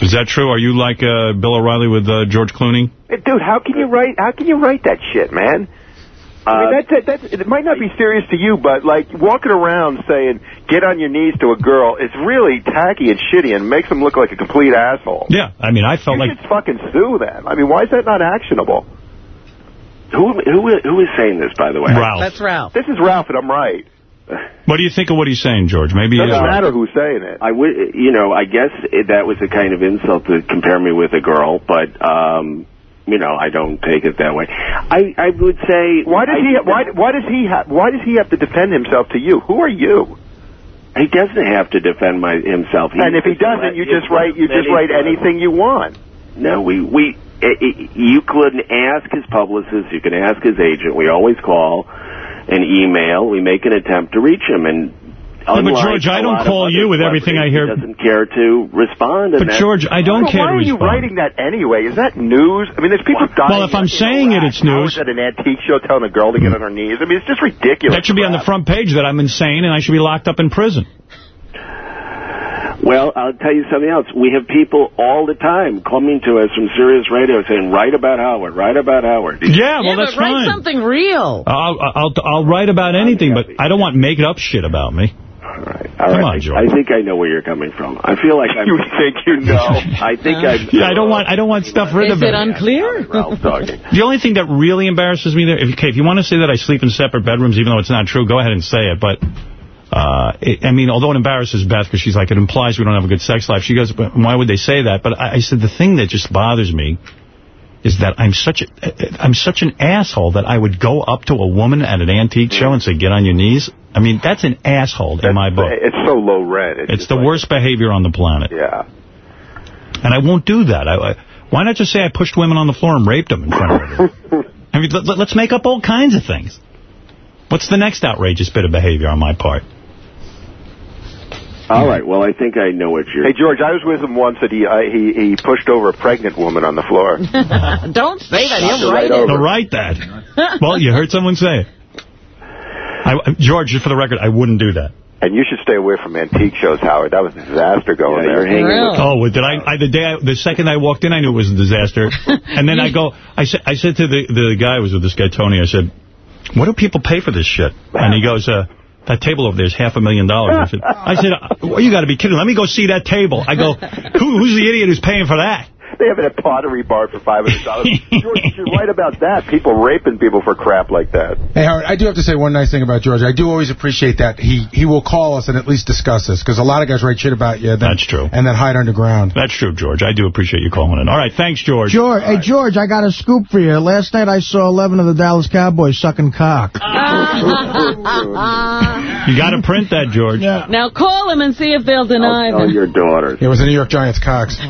Is that true? Are you like uh, Bill O'Reilly with uh, George Clooney? Dude, how can you write? How can you write that shit, man? I mean, that's, that's, it might not be serious to you, but like walking around saying "get on your knees" to a girl is really tacky and shitty, and makes them look like a complete asshole. Yeah, I mean, I felt you like... should fucking sue them. I mean, why is that not actionable? who who who is saying this, by the way? Ralph. That's Ralph. This is Ralph, and I'm right. What do you think of what he's saying, George? Maybe he Doesn't right. matter who's saying it. I would, you know, I guess it, that was a kind of insult to compare me with a girl, but um, you know, I don't take it that way. I I would say Why does I he? Why why does he have? Why does he have to defend himself to you? Who are you? he doesn't have to defend my himself. and if he doesn't, you just write you just write anything you want. No, we we i i you couldn't ask his publicist. You can ask his agent. We always call and email. We make an attempt to reach him, and but George, I don't call you with everything I hear- celebrities, He doesn't care to respond. But, George, I don't Well, care why are you respond. writing that anyway? Is that news? I mean, there's people dying. Well, if I'm saying it, it's news. I was at an antique show telling a girl to get on her knees. I mean, it's just ridiculous. That should be on the front page that I'm insane and I should be locked up in prison. Well, I'll tell you something else. We have people all the time coming to us from Sirius Radio saying, write about Howard, write about Howard. Yeah, well, yeah, that's but write fine. something real. I'll, I'll I'll write about anything, but I don't want make up shit about me. All Come right, on, George. I think I know where you're coming from. I feel like I'm... you think you know. I think I... Yeah, I don't want I don't want stuff written Is about it me. unclear? talking. The only thing that really embarrasses me there, if, okay, if you want to say that I sleep in separate bedrooms, even though it's not true, go ahead and say it. But, uh, it, I mean, although it embarrasses Beth because she's like, it implies we don't have a good sex life. She goes, "But why would they say that? But I, I said, the thing that just bothers me is that I'm such a, I'm such an asshole that I would go up to a woman at an antique show and say, get on your knees. I mean, that's an asshole in my book. It's so low rent. It's, It's the worst behavior on the planet. Yeah. And I won't do that. I, I, why not just say I pushed women on the floor and raped them in front of everyone? I mean, let, let's make up all kinds of things. What's the next outrageous bit of behavior on my part? All right, well, I think I know what you're... Hey, George, I was with him once that he uh, he he pushed over a pregnant woman on the floor. Don't say that. Knocked He'll her write right over. it. No, write that. well, you heard someone say it. I, George, for the record, I wouldn't do that. And you should stay away from antique shows, Howard. That was a disaster going Yeah, there. you're hanging with- Oh, well, did I, I? The day, I, the second I walked in, I knew it was a disaster. And then I go, I said, I said to the the guy who was with this guy Tony, I said, "What do people pay for this shit?" And he goes, uh, "That table over there is half a million dollars." I said, "I said, well, you got to be kidding! Let me go see that table." I go, Who, "Who's the idiot who's paying for that?" They have it at Pottery Barn for $500. George, you're right about that. People raping people for crap like that. Hey, Howard, I do have to say one nice thing about George. I do always appreciate that he he will call us and at least discuss this, because a lot of guys write shit about you. Then, That's true. And then hide underground. That's true, George. I do appreciate you calling in. All right, thanks, George. George, hey, George, I got a scoop for you. Last night I saw 11 of the Dallas Cowboys sucking cock. You got to print that, George. Now call them and see if they'll deny Oh, them. your daughter. It was the New York Giants cocks.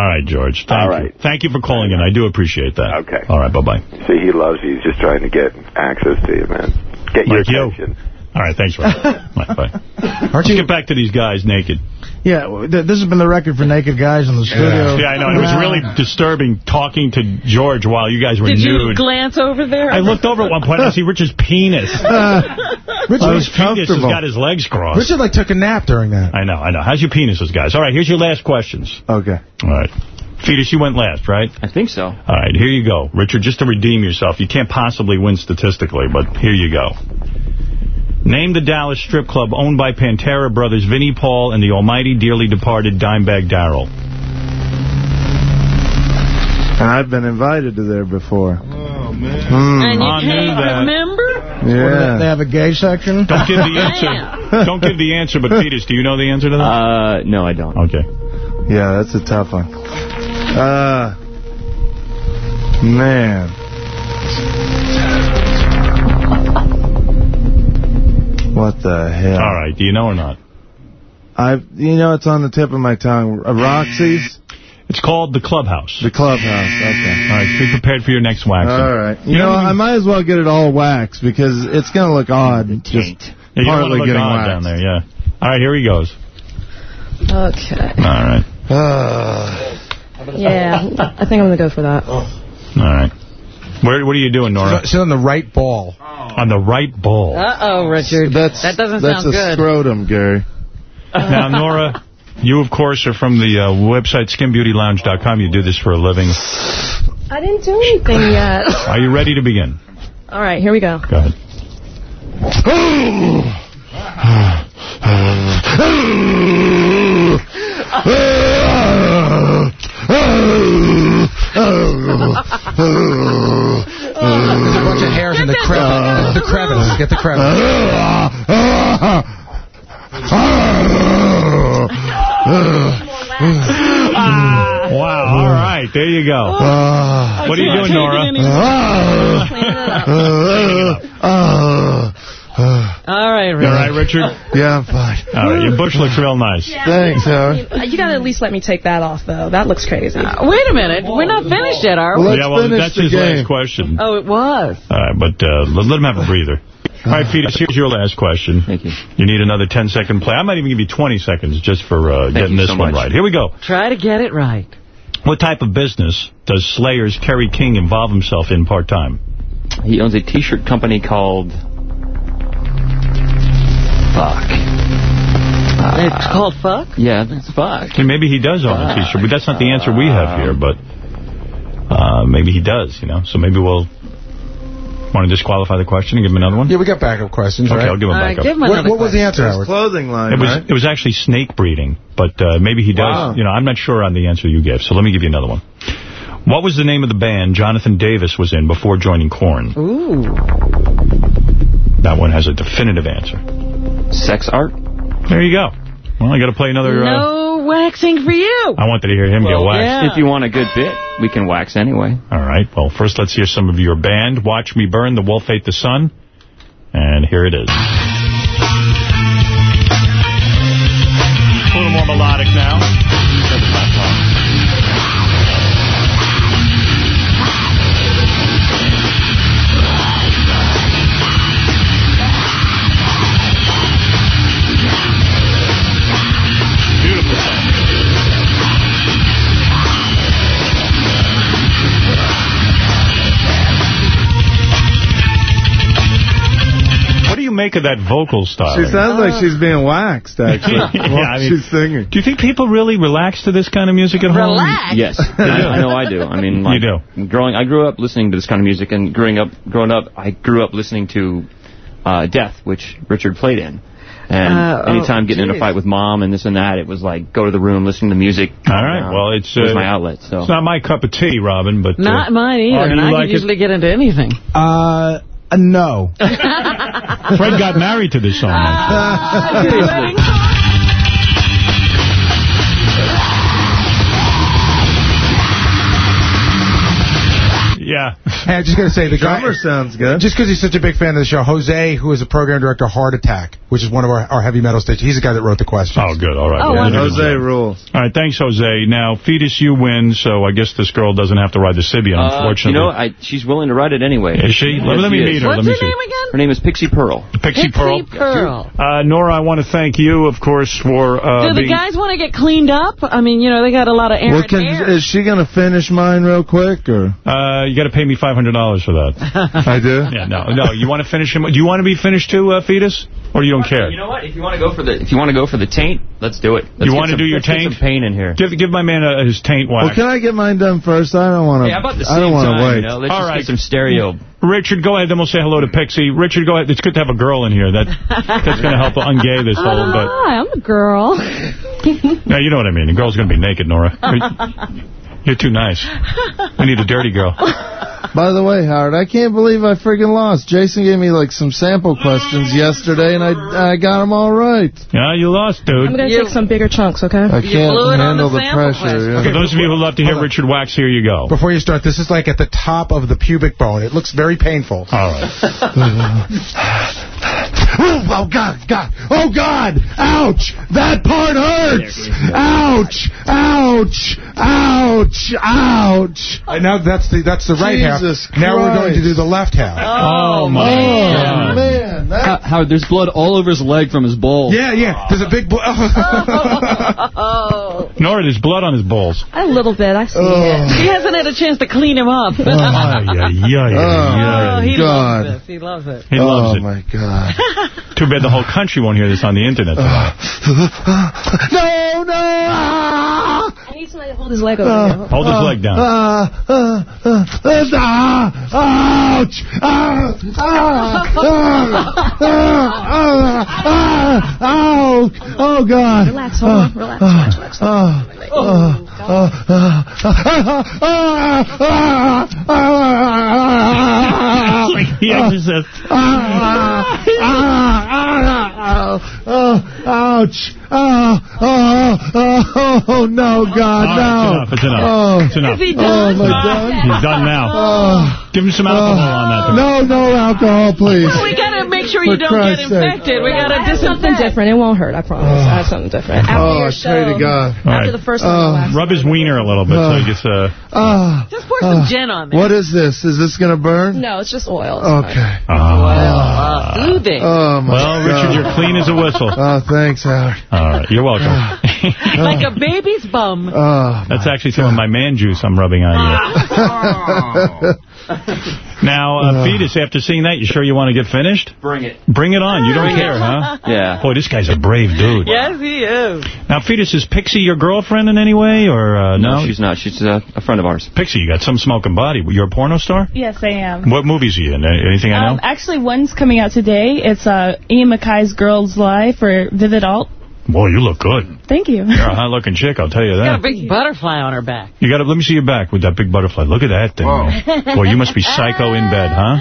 All right, George. Thank All you. Thank you for calling in. I do appreciate that. Okay. All right, bye-bye. See, he loves you. He's just trying to get access to you, man. Get your Like you. Attention. All right, thanks, Rob. bye, bye. Let's get back to these guys naked. Yeah, this has been the record for naked guys in the studio. Yeah, I know. It was really disturbing talking to George while you guys were Did you nude. glance over there? I looked over at one point and I see Richard's penis. Uh, Richard Oh, was his penis has got his legs crossed. Richard like took a nap during that. I know, I know. How's your penises, guys? All right, here's your last questions. Okay. All right. Fetus, you went last, right? I think so. All right, here you go. Richard, just to redeem yourself, you can't possibly win statistically, but here you go. Name the Dallas strip club owned by Pantera brothers Vinnie Paul and the almighty dearly departed Dimebag Darrell. And I've been invited to there before. Oh, man. And you I knew can't that. remember? What, They have a gay section? Don't give the answer. Don't give the answer, but Fetus, do you know the answer to that? Uh, no, I don't. okay. Yeah, that's a tough one. Uh, man. What the hell? All right, do you know or not? I, you know, it's on the tip of my tongue. Uh, Roxy's, It's called the Clubhouse. the clubhouse. Okay. All right, be prepared for your next wax. All right. You, You know, don't even- I might as well get it all waxed because it's going to look odd. Just Yeah, you partly getting odd waxed. down there, yeah. All right, here he goes. Okay. All right. Yeah, I think I'm going to go for that. All right. Where, what are you doing, Nora? Sit on the right ball. On the right ball. Uh-oh, Richard. That's, that doesn't that's sound a scrotum, Gary. Now, Nora, you, of course, are from the uh, website skinbeautylounge.com. You do this for a living. I didn't do anything yet. Are you ready to begin? All right, here we go. Go ahead. There's a bunch of hairs in the crevice. The crevice. Get the crevice. Wow, all right, there you go. what are you doing, Nora? All right, You Richard. all right, Richard? Yeah, I'm fine. All right, your bush looks real nice. Thanks, Howard. You got to at least let me take that off, though. That looks crazy. Uh, wait a minute. We're not finished yet, are we? Let's yeah, well, that's the his game. last question. Oh, it was. All right, but uh, let, let him have a breather. All right, Fetus, here's your last question. Thank you. You need another 10-second play. I might even give you 20 seconds just for uh, getting this so one much. right. Here we go. Try to get it right. What type of business does Slayer's Kerry King involve himself in part-time? He owns a T-shirt company called... Fuck. Uh, It's called fuck? Yeah, that's fuck. Okay, maybe he does own a T-shirt, but that's not the answer we have here. But uh, maybe he does, you know. So maybe we'll want to disqualify the question and give him another one. Yeah, we got backup questions, Okay, right? I'll give him All right, backup. give him What, what was the answer. Howard? Clothing line, It was right? it was actually snake breeding, but uh, maybe he does. Wow. You know, I'm not sure on the answer you gave, so let me give you another one. What was the name of the band Jonathan Davis was in before joining Korn? Ooh. That one has a definitive answer. Sex art? There you go. Well, I got to play another. Uh, No waxing for you. I wanted to hear him get waxed. yeah. If you want a good bit, we can wax anyway. All right. Well, first let's hear some of your band. Watch Me Burn, The Wolf Ate the Sun. And here it is. A little more melodic now. Make of that vocal style? She sounds like she's being waxed, actually. Yeah, I mean- she's singing. Do you think people really relax to this kind of music at home? Relax. Yes, I, I know I do. I mean, like, You Growing, I grew up listening to this kind of music, and growing up, growing up, I grew up listening to uh, Death, which Richard played in. And Uh, oh, anytime getting in a fight with mom and this and that, it was like go to the room, listen to music. All right. Well, it's it was uh, my outlet. So It's not my cup of tea, Robin, but uh, Not mine oh, either, and I like can it? usually get into anything. Uh, uh, no. Fred got married to this song. Seriously. Yeah. Hey, I just got to say, the guy... Drummer sounds good. Just because he's such a big fan of the show, Jose, who is the program director of Hard Attack, which is one of our, our heavy metal stations, he's the guy that wrote the questions. Oh, good. All right. Oh, Well. Jose rules. All right. Thanks, Jose. Now, Fetus, you win, so I guess this girl doesn't have to ride the Sybian, Uh, unfortunately. you know, I, she's willing to write it anyway. Is she? Yes, Let, let me she meet her. What's let me her see. name again? Her name is Pixie Pearl. Pixie, Pearl. Pearl. Uh, Nora, I want to thank you, of course, for uh, Do the being... guys want to get cleaned up? I mean, you know, they got a lot of Well, can, hair. is she going to finish mine real quick, or? Uh, you got to pay me $500 for that. I do? yeah, no, no. You want to finish him? Do you want to be finished too, uh, Fetus? Or you don't care? You know what? If you want to go for the if you want to go for the taint, let's do it. Let's You wanna do your let's get taint? Some pain in here. Give give my man uh, his taint wax. Well, can I get mine done first? I don't want to. Hey, how about the I don't want to wait. You know, let's All just right. get some stereo. Richard, go ahead. Then we'll say hello to Pixie. Richard, go ahead. It's good to have a girl in here. That That's going to help ungay this whole bit. Hi, I'm a girl. No, you know what I mean. The girl's going to be naked, Nora. You're too nice. We need a dirty girl. By the way, Howard, I can't believe I freaking lost. Jason gave me like some sample questions yesterday, and I I got them all right. Yeah, you lost, dude. I'm going to take some bigger chunks, okay? I can't blew it on handle the the, pressure. yeah. For those of you who love to hear Richard Wax, here you go. Before you start, this is like at the top of the pubic bone. It looks very painful. All right. Oh, God, God. Oh, God. Ouch. That part hurts. Ouch. Ouch. Ouch. Ouch. And now that's the that's the right Jesus half. Now we're going to do the left half. Oh, oh, my Oh, God. man. That, How- Howard, there's blood all over his leg from his bowl. Yeah, yeah. There's a big. Bl- oh. Oh. Nora, there's blood on his balls. A little bit, I see Oh. it. He hasn't had a chance to clean him up. Ay, ay, ay, ay. Oh, he God. loves this. He loves it. He loves it. oh, my God. Too bad the whole country won't hear this on the internet. tonight. no, no. Ah. I need somebody to hold his leg over here. Hold his leg down. Ah, ah, ah, ah, ouch! Ah, ah, ah, ah, ah, ah, ow! Oh, God. Relax, hold on. Relax, relax, relax. Ah, ah, ah, ah, ah, ah, ah, ah, It's like the exorcist. Ah, ah, ah, ah, oh, ouch. Oh, oh, oh, oh, no, God, no. it's enough. It's enough. Oh, It's enough. Is he oh, done? my God. He's done now. Oh, Give him some alcohol on that. no, no alcohol, please. Well, we got to make sure you don't get Christ's sake. infected. We got to do something different. It won't hurt, I promise. I have something different. After Oh, your I pray show, to God. After right. the first one, Oh. the Rub his wiener a little bit so he gets uh Ah, Just pour some Ah. gin on there. what is this? Is this going to burn? No, it's just oil. Okay. ah. Uh, soothing. Oh, my Well, Richard, you're clean as a whistle. Oh, thanks, Howard. All right, you're welcome. like a baby's bum. That's actually some of my man juice I'm rubbing on you. now, uh, Fetus, after seeing that, you sure you want to get finished? Bring it. Bring it on. You don't care, huh? Yeah. Boy, this guy's a brave dude. Yes, he is. Now, Fetus, is Pixie your girlfriend in any way, or uh, no? No, she's not. She's uh, a friend of ours. Pixie, you got some smoking body. You're a porno star? Yes, I am. What movies are you in? Anything I know? Um, actually, one's coming out today. It's uh, Eon McKai's Girls Life for Vivid Alt. Boy, you look good. Thank you. You're a hot-looking chick, I'll tell you that. Got a big butterfly on her back. You got to let me see your back with that big butterfly. Look at that thing. man. Boy, you must be psycho in bed, huh?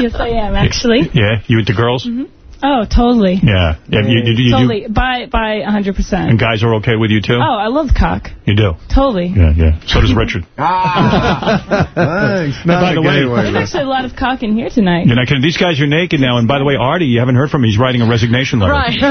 yes, I am, actually. Yeah, you with the girls? Mm-hmm. Oh, totally. Yeah. yeah you, you, you, you- Totally. By by 100%. and guys are okay with you too? Oh, I love cock. You do? Totally. Yeah, yeah. So does Richard. Thanks. And by the way, There's actually a lot of cock in here tonight. you're not kidding. These guys are naked now. And by the way, Artie, you haven't heard from him. He's writing a resignation letter. Right.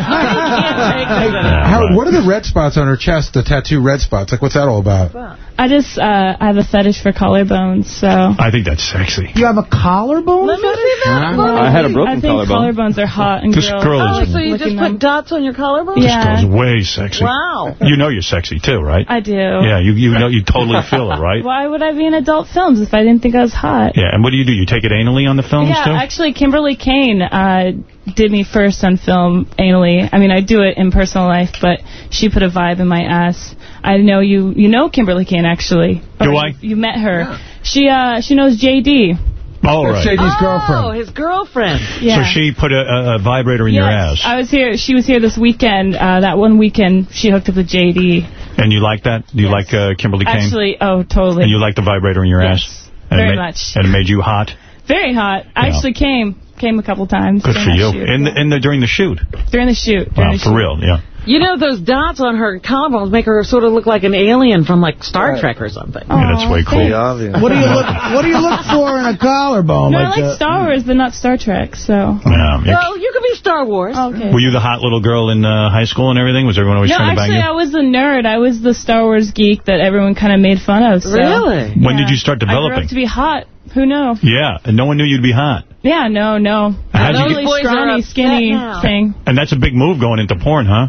Howard, what are the red spots on her chest, the tattoo red spots? Like, what's that all about? I just, uh, I have a fetish for collarbones, so. I think that's sexy. You have a collarbone? Let me see that. I had a broken I think collarbone. collarbones are hot and This girls. girl Oh, is- so you just put dots on your collarbone? Yeah. This girl's way sexy. Wow. You know you're sexy too, right? I do. Yeah, you you know you totally feel it, right? Why would I be in adult films if I didn't think I was hot? Yeah, and what do you do? You take it anally on the films yeah, too? actually, Kimberly Kane uh, did me first on film anally. I mean, I do it in personal life, but she put a vibe in my ass. I know you you know Kimberly Kane, actually. Do I? You, you met her. She uh she knows JD. Oh, right. Oh, his girlfriend. Yeah. So she put a, a, a vibrator in your ass. I was here. She was here this weekend. Uh, that one weekend, she hooked up with JD. And you like that? Do you like uh, Kimberly Kane? Actually, oh, totally. And you like the vibrator in your Yes, ass? And very ma- much. And it made you hot? Very hot. I Yeah. actually came came a couple times. Good during for you. shoot. In the, in the, during the shoot? During the shoot. During Wow, the for shoot. real, yeah. You know, those dots on her collarbones make her sort of look like an alien from, like, Star Trek or something. Yeah, that's way cool. What do you look What do you look for in a collarbone? No, I like like uh, Star Wars, but not Star Trek, so. Yeah. Well, you could be Star Wars. Okay. Were you the hot little girl in uh, high school and everything? Was everyone always No, trying to bang you? No, actually. I was the nerd. I was the Star Wars geek that everyone kind of made fun of. So. Really? When did you start I grew developing? up to be hot. Who knew? Yeah, and no one knew you'd be hot. Yeah, no, no. How'd you Totally get- Boys are scrawny, skinny thing. And that's a big move going into porn, huh?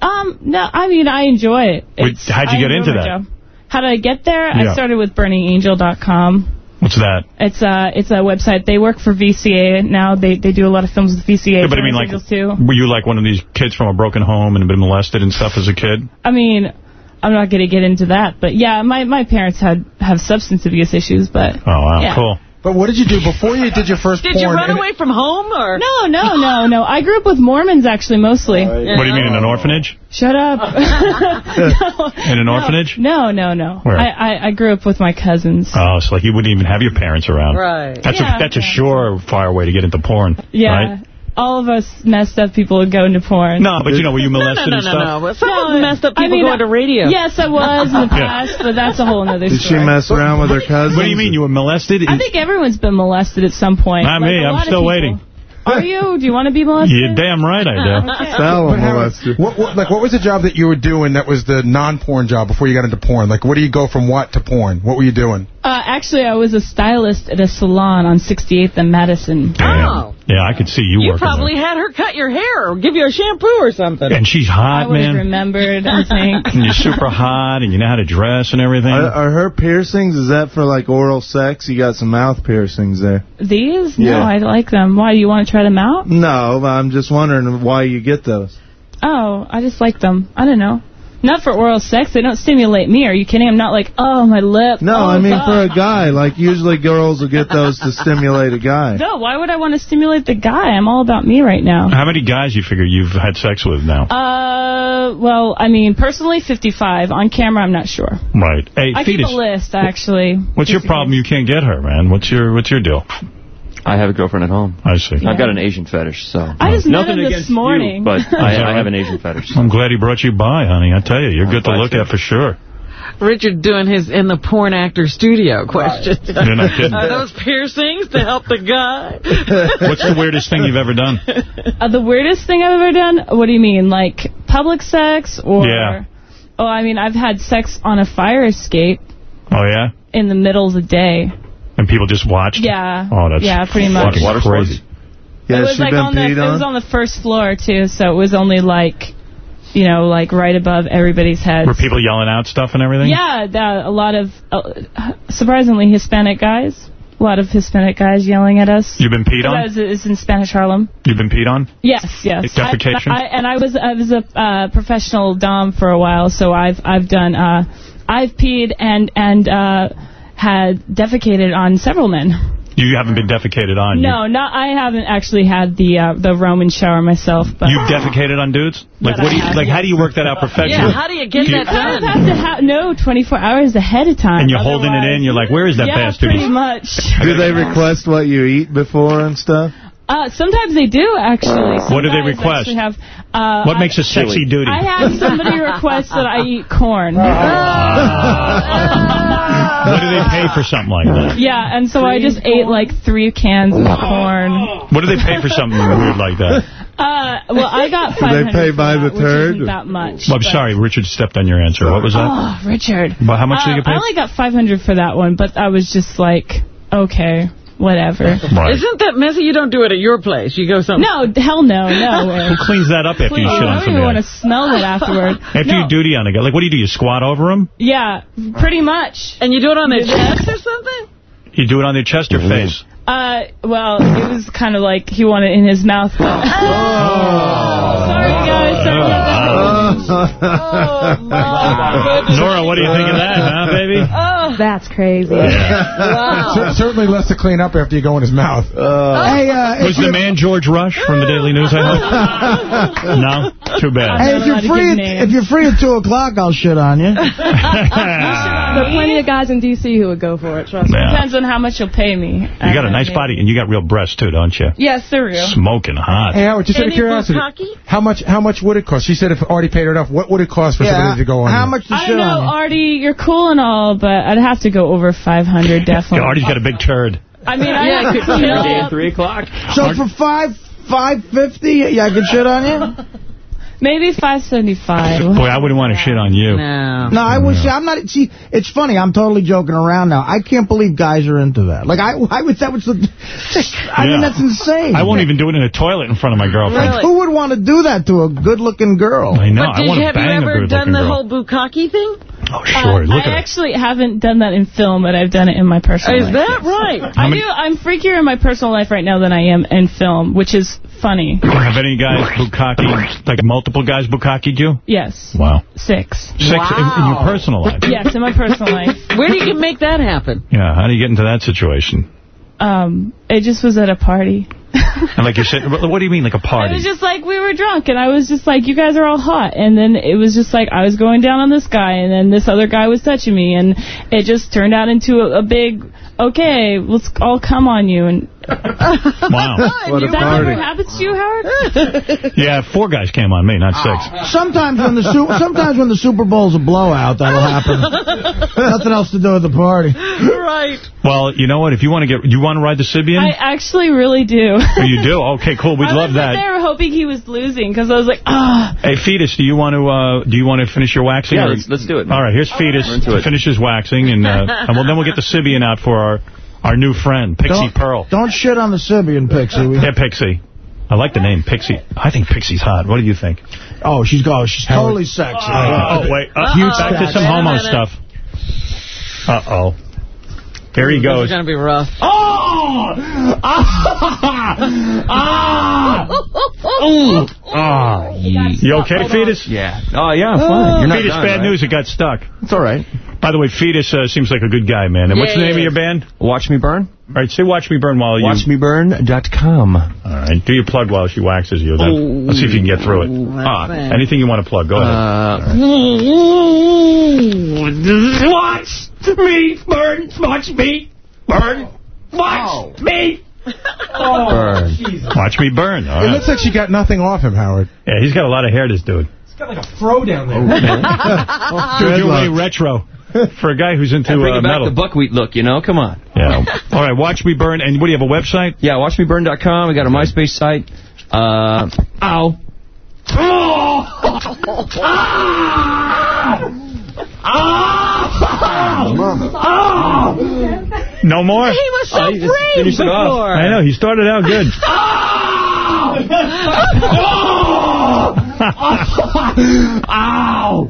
Um, no, I mean, I enjoy it. Wait, how'd you I get into my that? job. How did I get there? Yeah. I started with BurningAngel.com. What's that? It's a it's a website. They work for VCA now. They they do a lot of films with VCA. Yeah, but I mean, like, too. were you like one of these kids from a broken home and been molested and stuff as a kid? I mean, I'm not going to get into that, but yeah, my my parents had have substance abuse issues, but Oh, wow, yeah. cool. But what did you do before you did your first Did porn? you run away from home, or? No, no, no, no. I grew up with Mormons actually, mostly. What do you mean, in an orphanage? Shut up. In an orphanage? No, no, no. Where? I, I I grew up with my cousins. Oh, so like you wouldn't even have your parents around. Right. That's Yeah, a that's a sure fire way to get into porn. Yeah. Right? All of us messed up people would go into porn. No, but you know, were you molested no, and no, stuff? no, no. Some of the messed up I people mean, go into radio. Yes, I was in the Yeah. past, but that's a whole other Did she mess around with her cousin? What do you mean you were molested? I think everyone's been molested at some point. Not Like, me. a I'm still waiting. Are you? Do you want to be molested? You're damn right I do. But Howard, what, what, like, what was the job that you were doing that was the non-porn job before you got into porn? Like, where do you go from what to porn? What were you doing? Uh, actually, I was a stylist at a salon on 68th and Madison. Oh. Yeah, I could see you, You working probably had her cut your hair or give you a shampoo or something. And she's I hot, would have man. remembered, I think. And you're super hot, and you know how to dress and everything. Are, are her piercings, is that for like oral sex? You got some mouth piercings there. These? No, Yeah. I like them. Why, do you want to try them out? No, I'm just wondering why you get those. Oh, I just like them. I don't know. Not for oral sex. They don't stimulate me. Are you kidding? I'm not like, oh, my lip. No, oh, I mean God. for a guy. Like usually girls will get those to stimulate a guy. No, why would I want to stimulate the guy? I'm all about me right now. How many guys you figure you've had sex with now? Uh, well, I mean, personally, 55. On camera, I'm not sure. right. Hey, I keep a list, actually. What's your problem? You can't get her, man. What's your What's your deal? I have a girlfriend at home. I see. I've got an Asian fetish, so. I just met Nothing him this against morning. You, but I, I have an Asian fetish. I'm glad he brought you by, honey. I tell you, you're good to look at for sure. Richard doing his in the porn actor studio question. You're not kidding. Are those piercings to help the guy? What's the weirdest thing you've ever done? Uh, the weirdest thing I've ever done? What do you mean? Like public sex or? Yeah. Oh, I mean, I've had sex on a fire escape Oh yeah, in the middle of the day. And people just watched. Yeah. Oh, that's yeah, pretty much. fucking Water crazy. it was like on the it was on the first floor too, so it was only like you know, like right above everybody's heads. Were people yelling out stuff and everything? Yeah, that, a lot of, uh, surprisingly, Hispanic guys. A lot of Hispanic guys yelling at us. You've been peed on? It's, it's in Spanish Harlem. You've been peed on? Yes, yes. Defecation? I, I, and I was I was a uh, professional dom for a while, so I've I've done uh, I've peed and and uh, had defecated on several men. You haven't been defecated on. No, not I haven't actually had the uh, the Roman shower myself, but You, you've defecated on dudes? Like That what do you have, like? How do you work that out professionally? Yeah, how do you get you that done? have to ha no 24 hours ahead of time. And you're holding it in. You're like, where is that yeah, bastard? pretty much. Do they request what you eat before and stuff? Uh, sometimes they do actually. Some What do they request? actually Have, uh, What makes a sexy duty? I had somebody request that I eat corn. what do they pay for something like that? Yeah, and so I just ate like three cans of corn. What do they pay for something weird like that? Uh, well, I got Do they 500 pay for by that, the which turd? isn't that much. Well, I'm but- sorry, Richard stepped on your answer. What was that? Oh, Richard. Well, how much did you Uh, get paid? I only got 500 for that one, but I was just like, okay, whatever. Isn't that messy? You don't do it at your place. You go somewhere. No, hell no, no. Who cleans that up after Please, you shit I don't even want to smell it afterward. After no. you duty on a guy, like what do you do? You squat over him? Yeah, pretty much. And you do it on their chest or something? You do it on their chest or face? Uh, well, it was kind of like he wanted it in his mouth. But Oh. Sorry, guys. Sorry about that. Nora, what do you think of that, huh, baby? Oh, that's crazy. Cer- Certainly less to clean up after you go in his mouth. Hey, uh, Was the man George Rush from the Daily News, I hope? no? Too bad. Hey, if you're free, at, if you're free at two o'clock, I'll shit on you. There are plenty of guys in D.C. who would go for it, trust me. Depends on how much you'll pay me. You got a nice body, and you got real breasts, too, don't you? Yes, they're real. Smoking hot. Hey, Howard, just out of curiosity, how much how much would it cost? She said if Artie paid her enough, what would it cost for Yeah, somebody to go on? how you? much I don't know, Artie, you're cool and all, but I'd have to go over 500, definitely. Artie's got a big turd. I mean, I Yeah, have to every kill day 3 o'clock. So for five five fifty, yeah, I can shit on you. Maybe 575. Boy, I wouldn't want to shit on you. No. No, I was. See, I'm not. See, it's funny. I'm totally joking around now. I can't believe guys are into that. Like, I, I was. That was the. I mean, that's insane. I won't even do it in a toilet in front of my girlfriend. Like, who would want to do that to a good-looking girl? I know. But I did want you, to have you ever done the girl. whole bukkake thing? Oh, sure. Uh, Look I at it. actually haven't done that in film, but I've done it in my personal life. Is life. that right? I do. I'm freakier in my personal life right now than I am in film, which is funny. Have any guys bukkake, like multiple guys bukkakeed you? Yes. Wow. Six. Six in, in your personal life? Yes, in my personal life. Where do you make that happen? Yeah, how do you get into that situation? Um, it just was at a party. And like you said, what do you mean, like a party? It was just like we were drunk, and I was just like, "You guys are all hot." And then it was just like I was going down on this guy, and then this other guy was touching me, and it just turned out into a, a big, "Okay, let's all come on you." And Wow. What a that never happens to you, Howard? Yeah, four guys came on me, not six. Sometimes when the Su- sometimes when the Super Bowl's a blowout, that'll happen. Nothing else to do at the party. right. Well, you know what? If you want to get, you want to ride the Sybian? I actually really do. oh, you do? Okay, cool. We'd I love was that. there hoping he was losing because I was like, ah. Hey, Fetus, do you want to uh, do you want to finish your waxing? Yeah, or- let's- let's do it. All right, here's Fetus We're to finish his waxing, and uh, and well, then we'll get the Sybian out for our our new friend, Pixie Don't- Pearl. Don't shit on the Sybian, Pixie. We- Yeah, Pixie. I like the name, Pixie. I think Pixie's hot. What do you think? Oh, she's oh, she's totally sexy. Oh, wait. Uh, Huge back to some homo stuff. Uh-oh. Here he This goes. is going to be rough. Oh! Ah! ah! Ooh. Oh, you okay, Fetus? Yeah. Oh, yeah, I'm fine. You're not Fetus, done, bad right? news. It got stuck. It's all right. By the way, Fetus uh, seems like a good guy, man. And what's the name he of your band? Watch Me Burn. All right, say Watch Me Burn while you... WatchMeBurn.com. All right, do your plug while she waxes you. Then. Let's see if you can get through it. Ah, bad. anything you want to plug, go ahead. Uh, Watch me burn. Watch me burn. Watch me. Oh, Burn. Jesus. Watch Me Burn. All It right. looks like she got nothing off him, Howard. Yeah, he's got a lot of hair, this dude. He's got like a fro down there. Dude, you're way retro for a guy who's into bring uh, back metal. the buckwheat look, you know? Come on. Yeah. All right, Watch Me Burn. And what do you have, a website? Yeah, watchmeburn.com. We got a MySpace site. Uh, ow. No more? He was so Oh, you just brave off. before. I know, he started out good. Ow!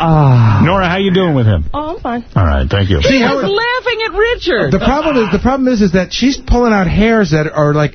Ah. Nora, how you doing with him? Oh, I'm fine. All right, thank you. See, He how was laughing at Richard. The problem is the problem is is that she's pulling out hairs that are like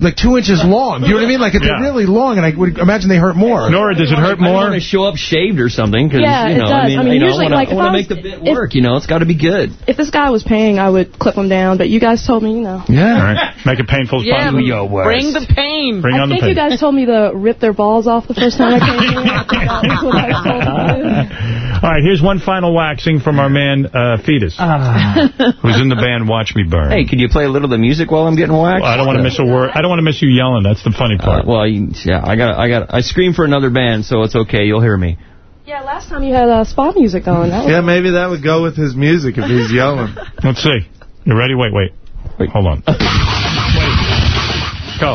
like two inches long. You know what I mean? Like if Yeah. they're really long, and I would imagine they hurt more. Nora, does it hurt more? I don't more? want to show up shaved or something. Cause, Yeah, you it does. I mean, I mean, you know, usually, I wanna, like, I want to make the bit if- work. You know, it's got to be good. If this guy was paying, I would clip him down, but you guys told me, you know. Yeah. All right. Make it painful as yeah, possible. bring the pain. Bring I on the pain. I think you guys told me to rip their balls off the first time I came here. I think that was what I was told to do. All right, here's one final waxing from our man, uh, Fetus, who's in the band Watch Me Burn. Hey, could you play a little of the music while I'm getting waxed? Well, I don't want to miss a word. I don't want to miss you yelling. That's the funny Uh, part. well, yeah, I got, I got, I scream for another band, so it's okay. You'll hear me. Yeah, last time you had uh, spa music on. That was Yeah, maybe that would go with his music if he's yelling. Let's see. You ready? Wait, wait. Wait. Hold on. wait. Go.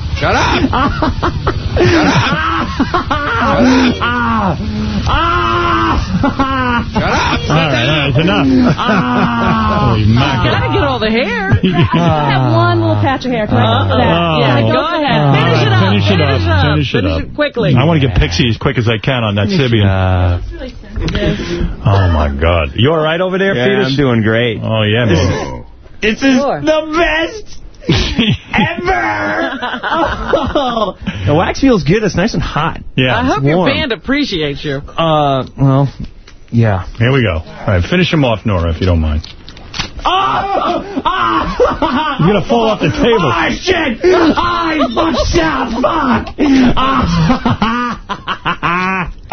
All right, all right, it's enough. Holy mackerel. Gotta get all the hair. I have one little patch of hair. Can I go that? Oh. Yeah, go ahead. Finish it up. Finish it up. Finish it up. quickly. I want to get Pixie as quick as I can on that Sybian. Oh, my God. You all right over there, Yeah, Fetus? I'm doing great. Oh, yeah, man. This is the best ever. oh. The wax feels good. It's nice and hot. Yeah. I It's hope your band appreciates you. Uh, well, yeah. Here we go. All right, finish him off, Nora, if you don't mind. Oh! You're going to fall off the ah, table. Oh, shit! I fucked up! Fuck!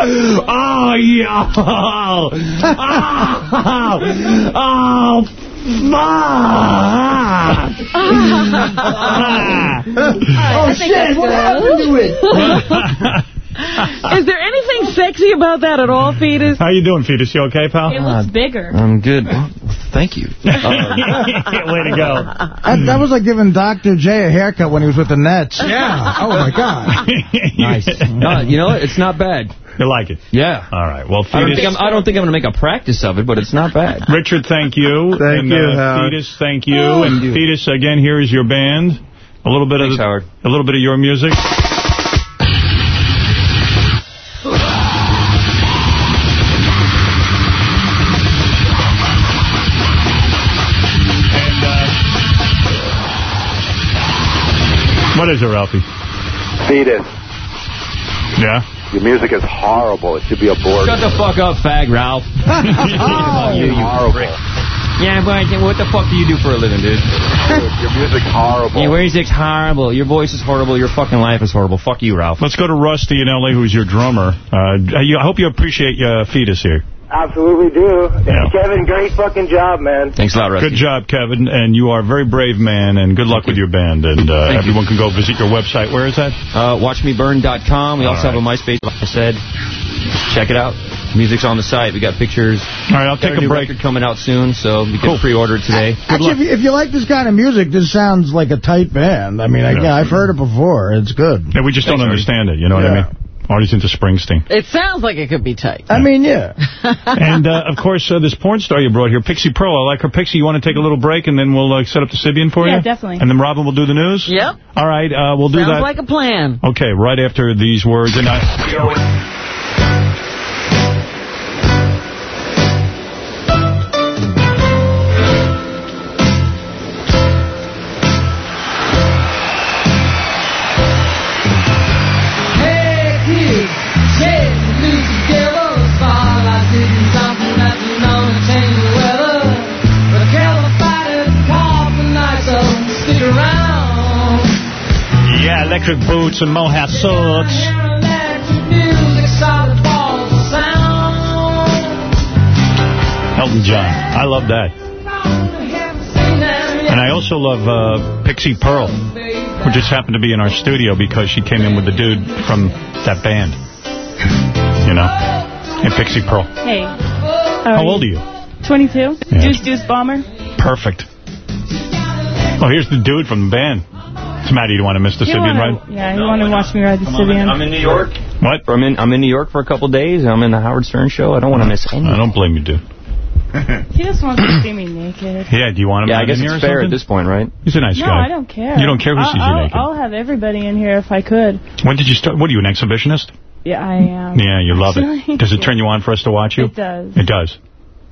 Oh, yeah! Oh! Oh, fuck! Oh, shit, what happened to it? Is there anything sexy about that at all, Fetus? How you doing, Fetus? You okay, pal? It looks bigger. I'm good. Thank you. Way to go. That, that was like giving Dr. J a haircut when he was with the Nets. Yeah. Oh my God. nice. Uh, you know what? It's not bad. You like it? Yeah. All right. Well, I don't Fetus. think I'm. I don't think I'm going to make a practice of it, but it's not bad. Richard, thank you. Thank and, you, uh, Fetus, thank you. Oh, and thank you. Fetus, again, here is your band. A little bit Thanks, of the, Howard. a little bit of your music. Uh, what is it, Ralphie? Fetus, Yeah. Your music is horrible. It should be aborted. Shut the fuck up, fag, Ralph. you, you horrible. Yeah, but what the fuck do you do for a living, dude? Your music's horrible. Your music's horrible. Your voice is horrible. Your fucking life is horrible. Fuck you, Ralph. Let's go to Rusty in L.A., who's your drummer. Uh, I hope you appreciate uh, Fetus here. Absolutely do. Yeah. Kevin, great fucking job, man. Thanks a lot, Rusty. Good job, Kevin, and you are a very brave man, and good luck with your band. And uh, Thank you. everyone can go visit your website. Where is that? Uh, watchmeburn.com. We All also have a MySpace, like I said. Check it out. Music's on the site. We got pictures. All right, I'll Got take a new break. record coming out soon, so you can Cool. pre-order it today. Actually, if you, if you like this kind of music, this sounds like a tight band. I mean, I, Yeah. I've heard it before. It's good. Yeah, we just Thanks, don't Artie. understand it. You know what I mean? Artie's into Springsteen. It sounds like it could be tight. I mean, yeah. and, uh, of course, uh, this porn star you brought here, Pixie Pearl. I like her. Pixie, you want to take a little break, and then we'll uh, set up the Sybian for you? Yeah, definitely. And then Robin will do the news? Yep. All right, uh, we'll do Sounds that. like a plan. Okay, right after these words. And I... electric boots and mohawk suits. Electric music, solid balls of sound. Elton John. I love that. And I also love uh, Pixie Pearl, who just happened to be in our studio because she came in with the dude from that band. You know? And Pixie Pearl. Hey. How old are you? 22. Yeah. Juice Juice Bomber. Perfect. Oh, here's the dude from the band. What's the matter? You don't want to miss the He Sybian ride? Yeah, you want to watch me ride the Sybian. I'm in New York. What? I'm in, I'm in New York for a couple days. I'm in the Howard Stern show. I don't want to miss anything. I don't blame you, dude. He just wants to see me naked. Yeah, do you want him Yeah, I right guess in here it's fair at this point, right? He's a nice no, guy. I don't care. You don't care who I'll, sees you I'll, naked. I'll have everybody in here if I could. When did you start? What are you, an exhibitionist? Yeah, I am. Yeah, you love it. Does it turn you on for us to watch you? It does. It does.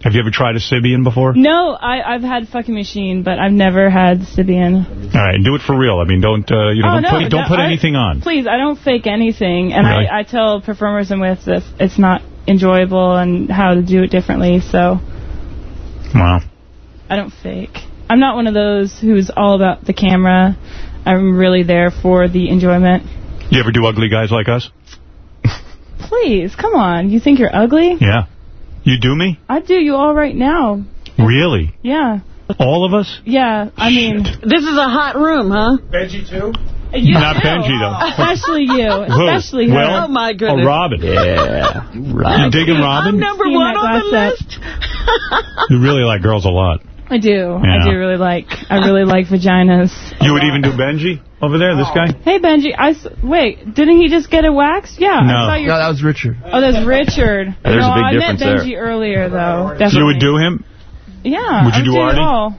Have you ever tried a Sybian before? No, I, I've had fucking machine, but I've never had Sybian. All right, do it for real. I mean, don't uh, you know, oh, don't no, put don't no, put I- anything on. Please, I don't fake anything, and Really? I, I tell performers I'm with that it's not enjoyable and how to do it differently. So Wow. I don't fake. I'm not one of those who's all about the camera. I'm really there for the enjoyment. You ever do ugly guys like us? Please, come on. You think you're ugly? Yeah. You do me? I do you all right now. Really? Yeah. All of us? Yeah, I mean... This is a hot room, huh? Benji, too? Uh, you Not too. Benji, though. Especially you. Who? Especially her. Will? Oh, my Oh, goodness. Robin. Yeah. You digging Robin? I'm number one on the list. You really like girls a lot. I do. Yeah. I do really like. I really like vaginas. You would even do Benji over there, this oh. guy? Hey Benji, I s- wait. Didn't he just get it waxed? Yeah. No. I saw your, No, that was Richard. Oh, that's Richard. there's no, a big I difference meant there. Benji earlier though. Definitely. You would do him? Yeah. Would you I do it Artie? all.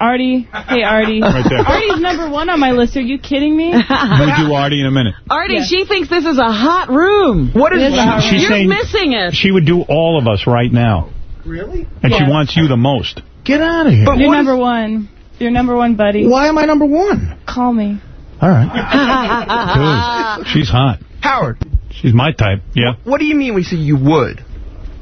Artie. Hey Artie. Right there. Artie's number one on my list. Are you kidding me? You would do Artie in a minute. Artie, Yeah. she thinks this is a hot room. What is It is a hot She's. You're missing it. she would do all of us right now. Really? And she wants you the most. Get out of here. But You're number one. You're number one, buddy. Why am I number one? Call me. All right. Dude, she's hot. Howard, She's my type. Yeah. what do you mean we say you would?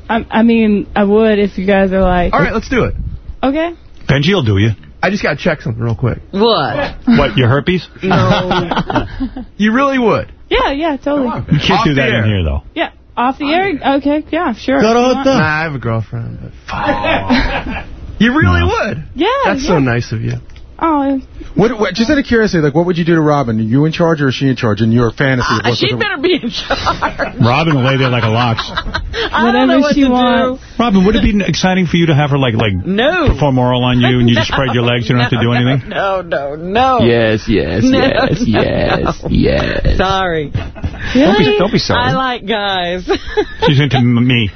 I, I mean, I would if you guys are like. All right, let's do it. Okay. Benji will do you. I just got to check something real quick. What? What, your herpes? No. you really would? Yeah, yeah, totally. You can't Off do that air. in here, though. Yeah. Off the air? Okay, yeah, sure. Garota. Nah, I have a girlfriend. But you really No. would? Yeah. That's yeah. so nice of you. Oh, What, what, just out of curiosity, like, what would you do to Robin? Are you in charge or is she in charge in your fantasy? of Uh, she better be in charge. Robin will lay there like a lox. I don't Whatever know what she to wants. Robin, would it be exciting for you to have her, like, like No. perform oral on you and you just spread your legs? You don't have to do anything? No, no, no. Yes, yes, No, yes, no, yes, no. yes. Sorry. Don't be, don't be sorry. I like guys. She's into me.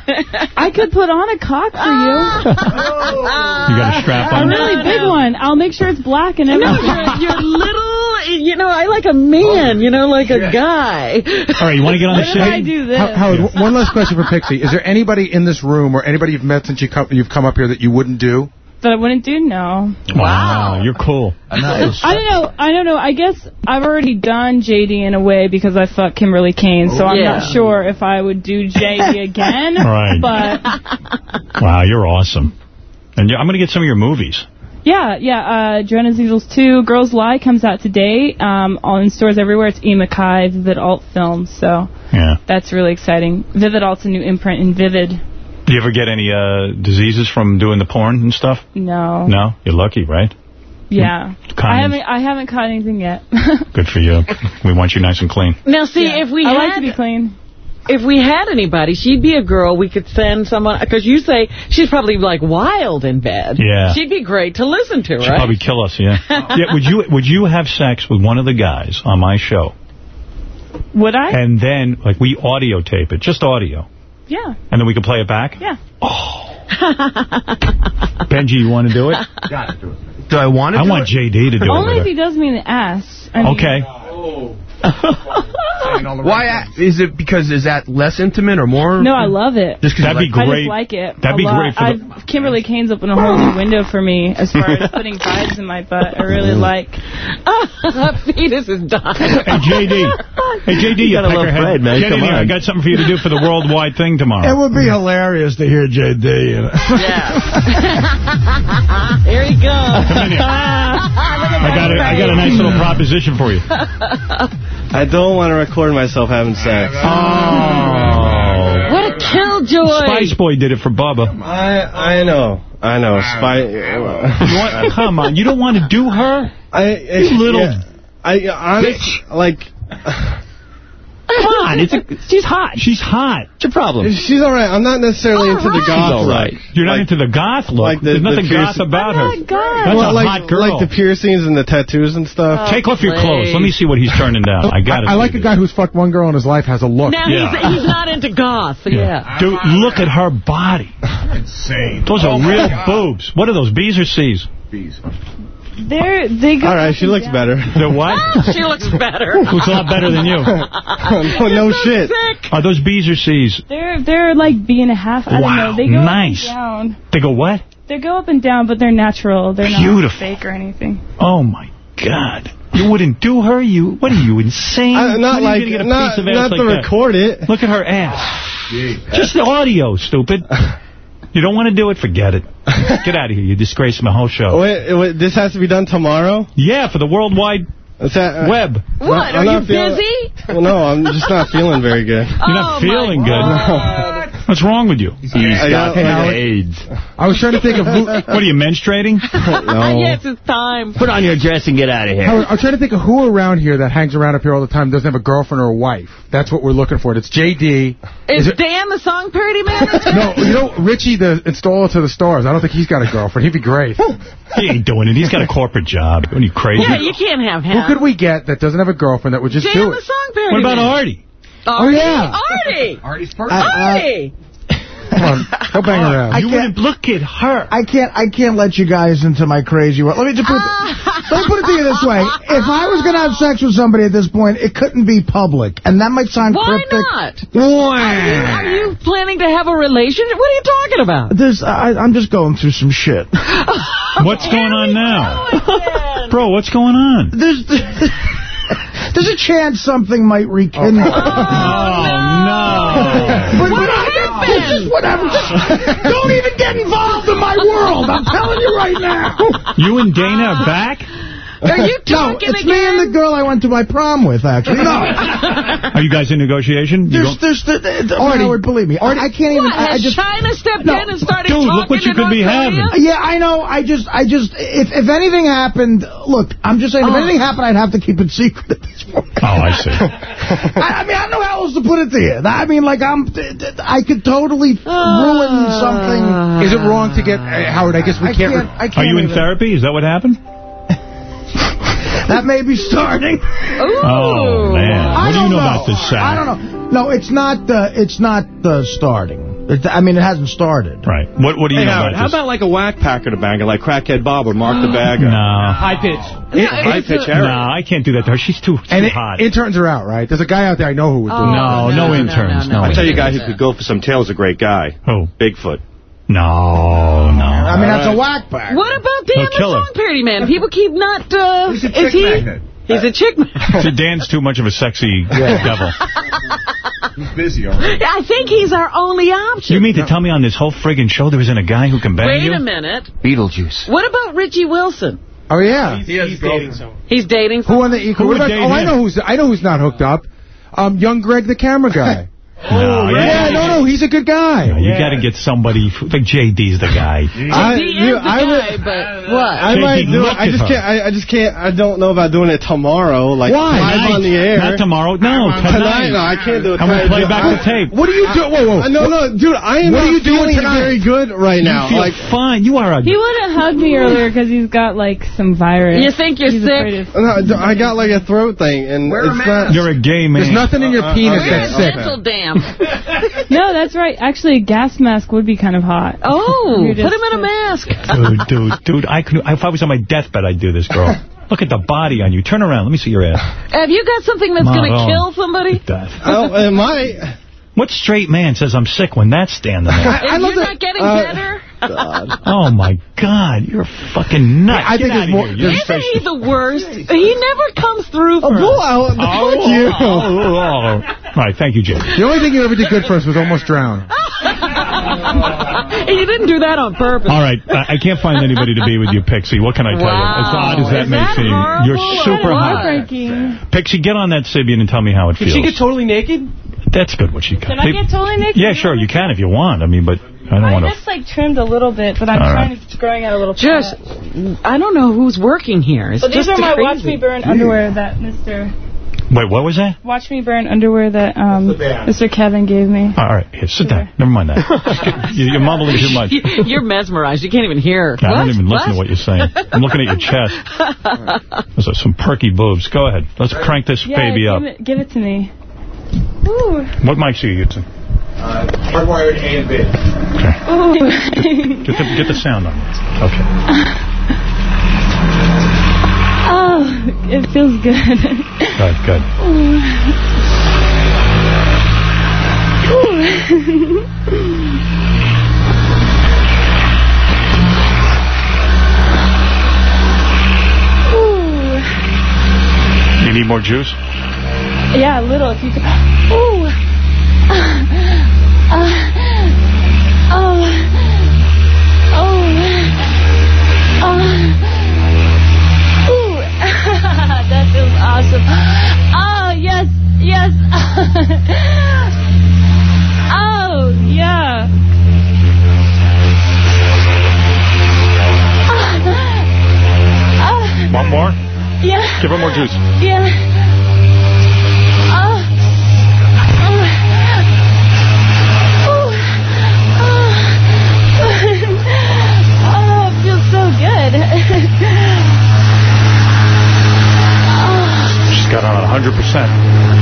I could put on a cock for you. You got a strap on? a really big one. I'll make sure it's black and No, you're, you're little, you know, I like a man, you know, like a guy. All right, you want to get on the show? if I show? do this? How- Howard, w- one last question for Pixie. Is there anybody in this room or anybody you've met since you come, you've come up here that you wouldn't do? That I wouldn't do? No. Wow, you're cool. Nice. I don't know. I don't know. I guess I've already done JD in a way because I fucked Kimberly Kane, so I'm not sure if I would do JD again. Right. But Wow, you're awesome. And I'm going to get some of your movies. Yeah, yeah. Uh, Joanna's Angels 2, Girls Lie comes out today. Um, all in stores everywhere. It's E. Mackay, Vivid Alt Films, so Yeah. that's really exciting. Vivid Alt's a new imprint in Vivid. Do you ever get any uh, diseases from doing the porn and stuff? No. No? You're lucky, right? Yeah. Condoms. I haven't. I haven't caught anything yet. Good for you. We want you nice and clean. Now, see, Yeah. if we I had like to be clean. If we had anybody, she'd be a girl we could send someone, because you say she's probably like wild in bed. Yeah. She'd be great to listen to, She'd right? probably kill us, yeah. yeah. Would you Would you have sex with one of the guys on my show, Would I? and then like we audio tape it, just audio, yeah. and then we can play it back? Yeah. Oh. Benji, you want to do it? Got to do it. Do I want to I do want it? JD to do Only it. Only if he does me in the ass. I mean, Okay. Uh, oh. Why? a- Is it because is that less intimate or more? No, I love it. Just 'cause That'd be like- I just like it. That'd be lot. great for the- Kimberly Kane's opened a whole new window for me as far as putting vibes in my butt. I really like. Fetus is dying. Hey, JD. Hey, JD, you, gotta love peckerhead. Fred, man. Get in Come here. I on. got something for you to do for the worldwide thing tomorrow. It would be hilarious to hear JD. You know? Yeah. Here he goes. Come in here. I got, a, I got a nice little proposition for you. I don't want to record myself having sex. Oh. What a killjoy. Spice Boy did it for Bubba. I I know. I know. Spice. You come on, you don't want to do her? I, You little- yeah. I honest, like Come on, it's a, she's hot. She's hot. What's your problem? She's all right. I'm not necessarily into the goth all look. right. You're not into the goth look. Like the- There's nothing the goth about her. not goth. That's well, a like, hot girl. like the piercings and the tattoos and stuff. Oh, Take off your clothes. Let me see what he's turning down. I got it. I like a guy who's fucked one girl in his life has a look. Now Yeah. he's, he's not into goth. Yeah. Dude, look at her body. Insane. Those are oh real boobs. What are those, B's or C's? Bees. They're, they go All right, she looks down. better. They're what? she looks better. Looks a lot better than you. no, no shit. Are those B's or C's? They're, they're like B and a half. I Wow, don't know. They go nice. up and down. They go what? They go up and down, but they're natural. They're Beautiful. not fake or anything. Oh, my God. You wouldn't do her? You What are you, insane? Uh, not When are you like, gonna get a not, piece of ass not like to that? record it. Look at her ass. Just the audio, stupid. You don't want to do it? Forget it. Get out of here. You disgrace my whole show. Wait, wait, this has to be done tomorrow? Yeah, for the worldwide Is that, uh, web. What? I'm Are not you feeling- busy? Well, no, I'm just not feeling very good. You're not Oh, feeling good. God. What's wrong with you? He's I got got- AIDS. I was trying to think of who. What are you, menstruating? No. yes, it's time. Put on your dress and get out of here. Howard, I'm trying to think of who around here that hangs around up here all the time doesn't have a girlfriend or a wife. That's what we're looking for. It's JD. Is, it- Dan the song parody man? No, you know, Richie, the installer to the stars. I don't think he's got a girlfriend. He'd be great. He ain't doing it. He's got a corporate job. Are you crazy? yeah, you can't have him. Who could we get that doesn't have a girlfriend that would just Dan do the it? song parody What about man. Artie? Oh, oh, Artie? yeah. Artie. Artie's perfect. Artie. Come on, go bang around. I You can't- wouldn't look at her. I can't I can't let you guys into my crazy world. Let me just put it, ah. let me put it to you this way. If I was going to have sex with somebody at this point, it couldn't be public. And that might sound Why cryptic. not? Why? Are you planning to have a relationship? What are you talking about? There's, I, I'm just going through some shit. What's going on now? Bro, what's going on? There's, there's a chance something might rekindle. Oh, no. But, What but I- happened? It's just whatever. Just don't even get involved in my world. I'm telling you right now. You and Dana are back? Are you talking No, talking it's me and the girl I went to my prom with, actually. No. Are you guys in negotiation? You There's, don't- there's, the, the, Artie, Howard, believe me. I, I can't even, What, I, I has just... China stepped No. in and started Dude, talking look what you to could be North Korea? having. Yeah, I know. I just, I just, if if anything happened, look, I'm just saying, if Oh. anything happened, I'd have to keep it secret at this point. Oh, I see. I, I mean, I don't know how else to put it to you. I mean, like, I'm, I could totally ruin something. Is it wrong to get uh, Howard? I guess we I can't. can't, I can't Are you in even- therapy? Is that what happened? That may be starting. Oh, man. I What do you don't know about this, Sal? I don't know. No, it's not the, it's not the starting. It, I mean, it hasn't started. Right. What What do you Hey, know Howard, about how this? about like a whack packer to banger, like Crackhead Bob or Mark the Bagger? No. High pitch. High pitch No, I can't do that to her. She's too, too And it, hot. interns are out, right? There's a guy out there I know who would do Oh, it. no, no, no, no, interns. no, No, no. I'll tell you a guy who could go for some tails, a great guy. Who? Bigfoot. No, no. I mean, that's a whack back. What about Dan the song parody man? People keep not, uh, He's a is chick he? magnet. He's a chick magnet. See, Dan's too much of a sexy devil. He's busy already. I think he's our only option. You mean to tell me on this whole friggin' show there isn't a guy who can bang Wait you? a minute. Beetlejuice. What about Richie Wilson? Oh yeah. He's dating someone. He's dating Who on the equal? Who what would about- date oh, I know who's I know who's not hooked up. Um, young Greg, the camera guy. No, yeah, no, no, he's a good guy. No, you got to get somebody, f- like JD's the guy. I, He is the I guy, would- but what? I JD, might do it. I just her. can't. I, I just can't. I don't know about doing it tomorrow. Like Why? live Tonight. on the air. Not tomorrow. No, tonight. tonight. No, I can't do it. And we'll tonight. play back I- the tape. What are you doing? Whoa, whoa. No, no, dude. I am What are not you doing feeling tonight? very good right now. You feel like fine. You are a... He wouldn't hug me earlier because he's got like some virus. You think you're He's sick? no, I got like a throat thing, and Wear it's not. You're a gay man. There's nothing in your Uh, penis okay, that's You're a sick. dental dam. No, that's right. Actually, a gas mask would be kind of hot. Oh, put him in a mask. Dude, dude, dude, I could, if I was on my deathbed, I'd do this, girl. Look at the body on you. Turn around. Let me see your ass. Have you got something that's going to kill somebody? Oh, it might. What straight man says I'm sick when that's standing there? If you're not getting uh, better? oh, my God. You're a fucking nut. I Get think out there's of more- here. You're Isn't he the worst? He never comes through for Bull us. out. Oh, Fuck you. oh, oh, oh. All right, thank you, Jim. The only thing you ever did good for us was almost drown. And you didn't do that on purpose. All right, I, I can't find anybody to be with you, Pixie. What can I tell you? As odd as that Is may that seem, horrible you're super hot. Pixie, get on that Sybian and tell me how it Can feels. she get totally naked? That's good what she can. Can I get totally naked? Yeah, sure, you can if you want. I mean, but I don't I want to... just like trimmed a little bit, but I'm All trying right. to growing out a little. Just, fat. I don't know who's working here. It's So these just are my crazy. Watch Me Burn underwear that Mr. Wait, what was that? Watch Me Burn underwear that um, Mr. Kevin gave me. All right, here, sit down. Never mind that. Just get- you- You're mumbling too much. You're mesmerized. You can't even hear. I What? don't even listen to what What? you're saying. I'm looking at your chest. Those are some perky boobs. Go ahead. Let's crank this yeah, baby give up. It, give it to me. Ooh. What mics are you using? Uh, hardwired A and B. Ooh. Get the, get the sound on. Okay. oh, it feels good. Good, good. Ooh. You need more juice? Yeah, a little. If you could. Ooh. Uh, oh. Oh. Oh. Ooh. that feels awesome. Oh, yes. Yes. oh, yeah. Oh. Want more? Yeah. Give her more juice. Yeah. Oh. Oh. Oh. Oh. Oh, it feels so good. oh. She's got on 100%.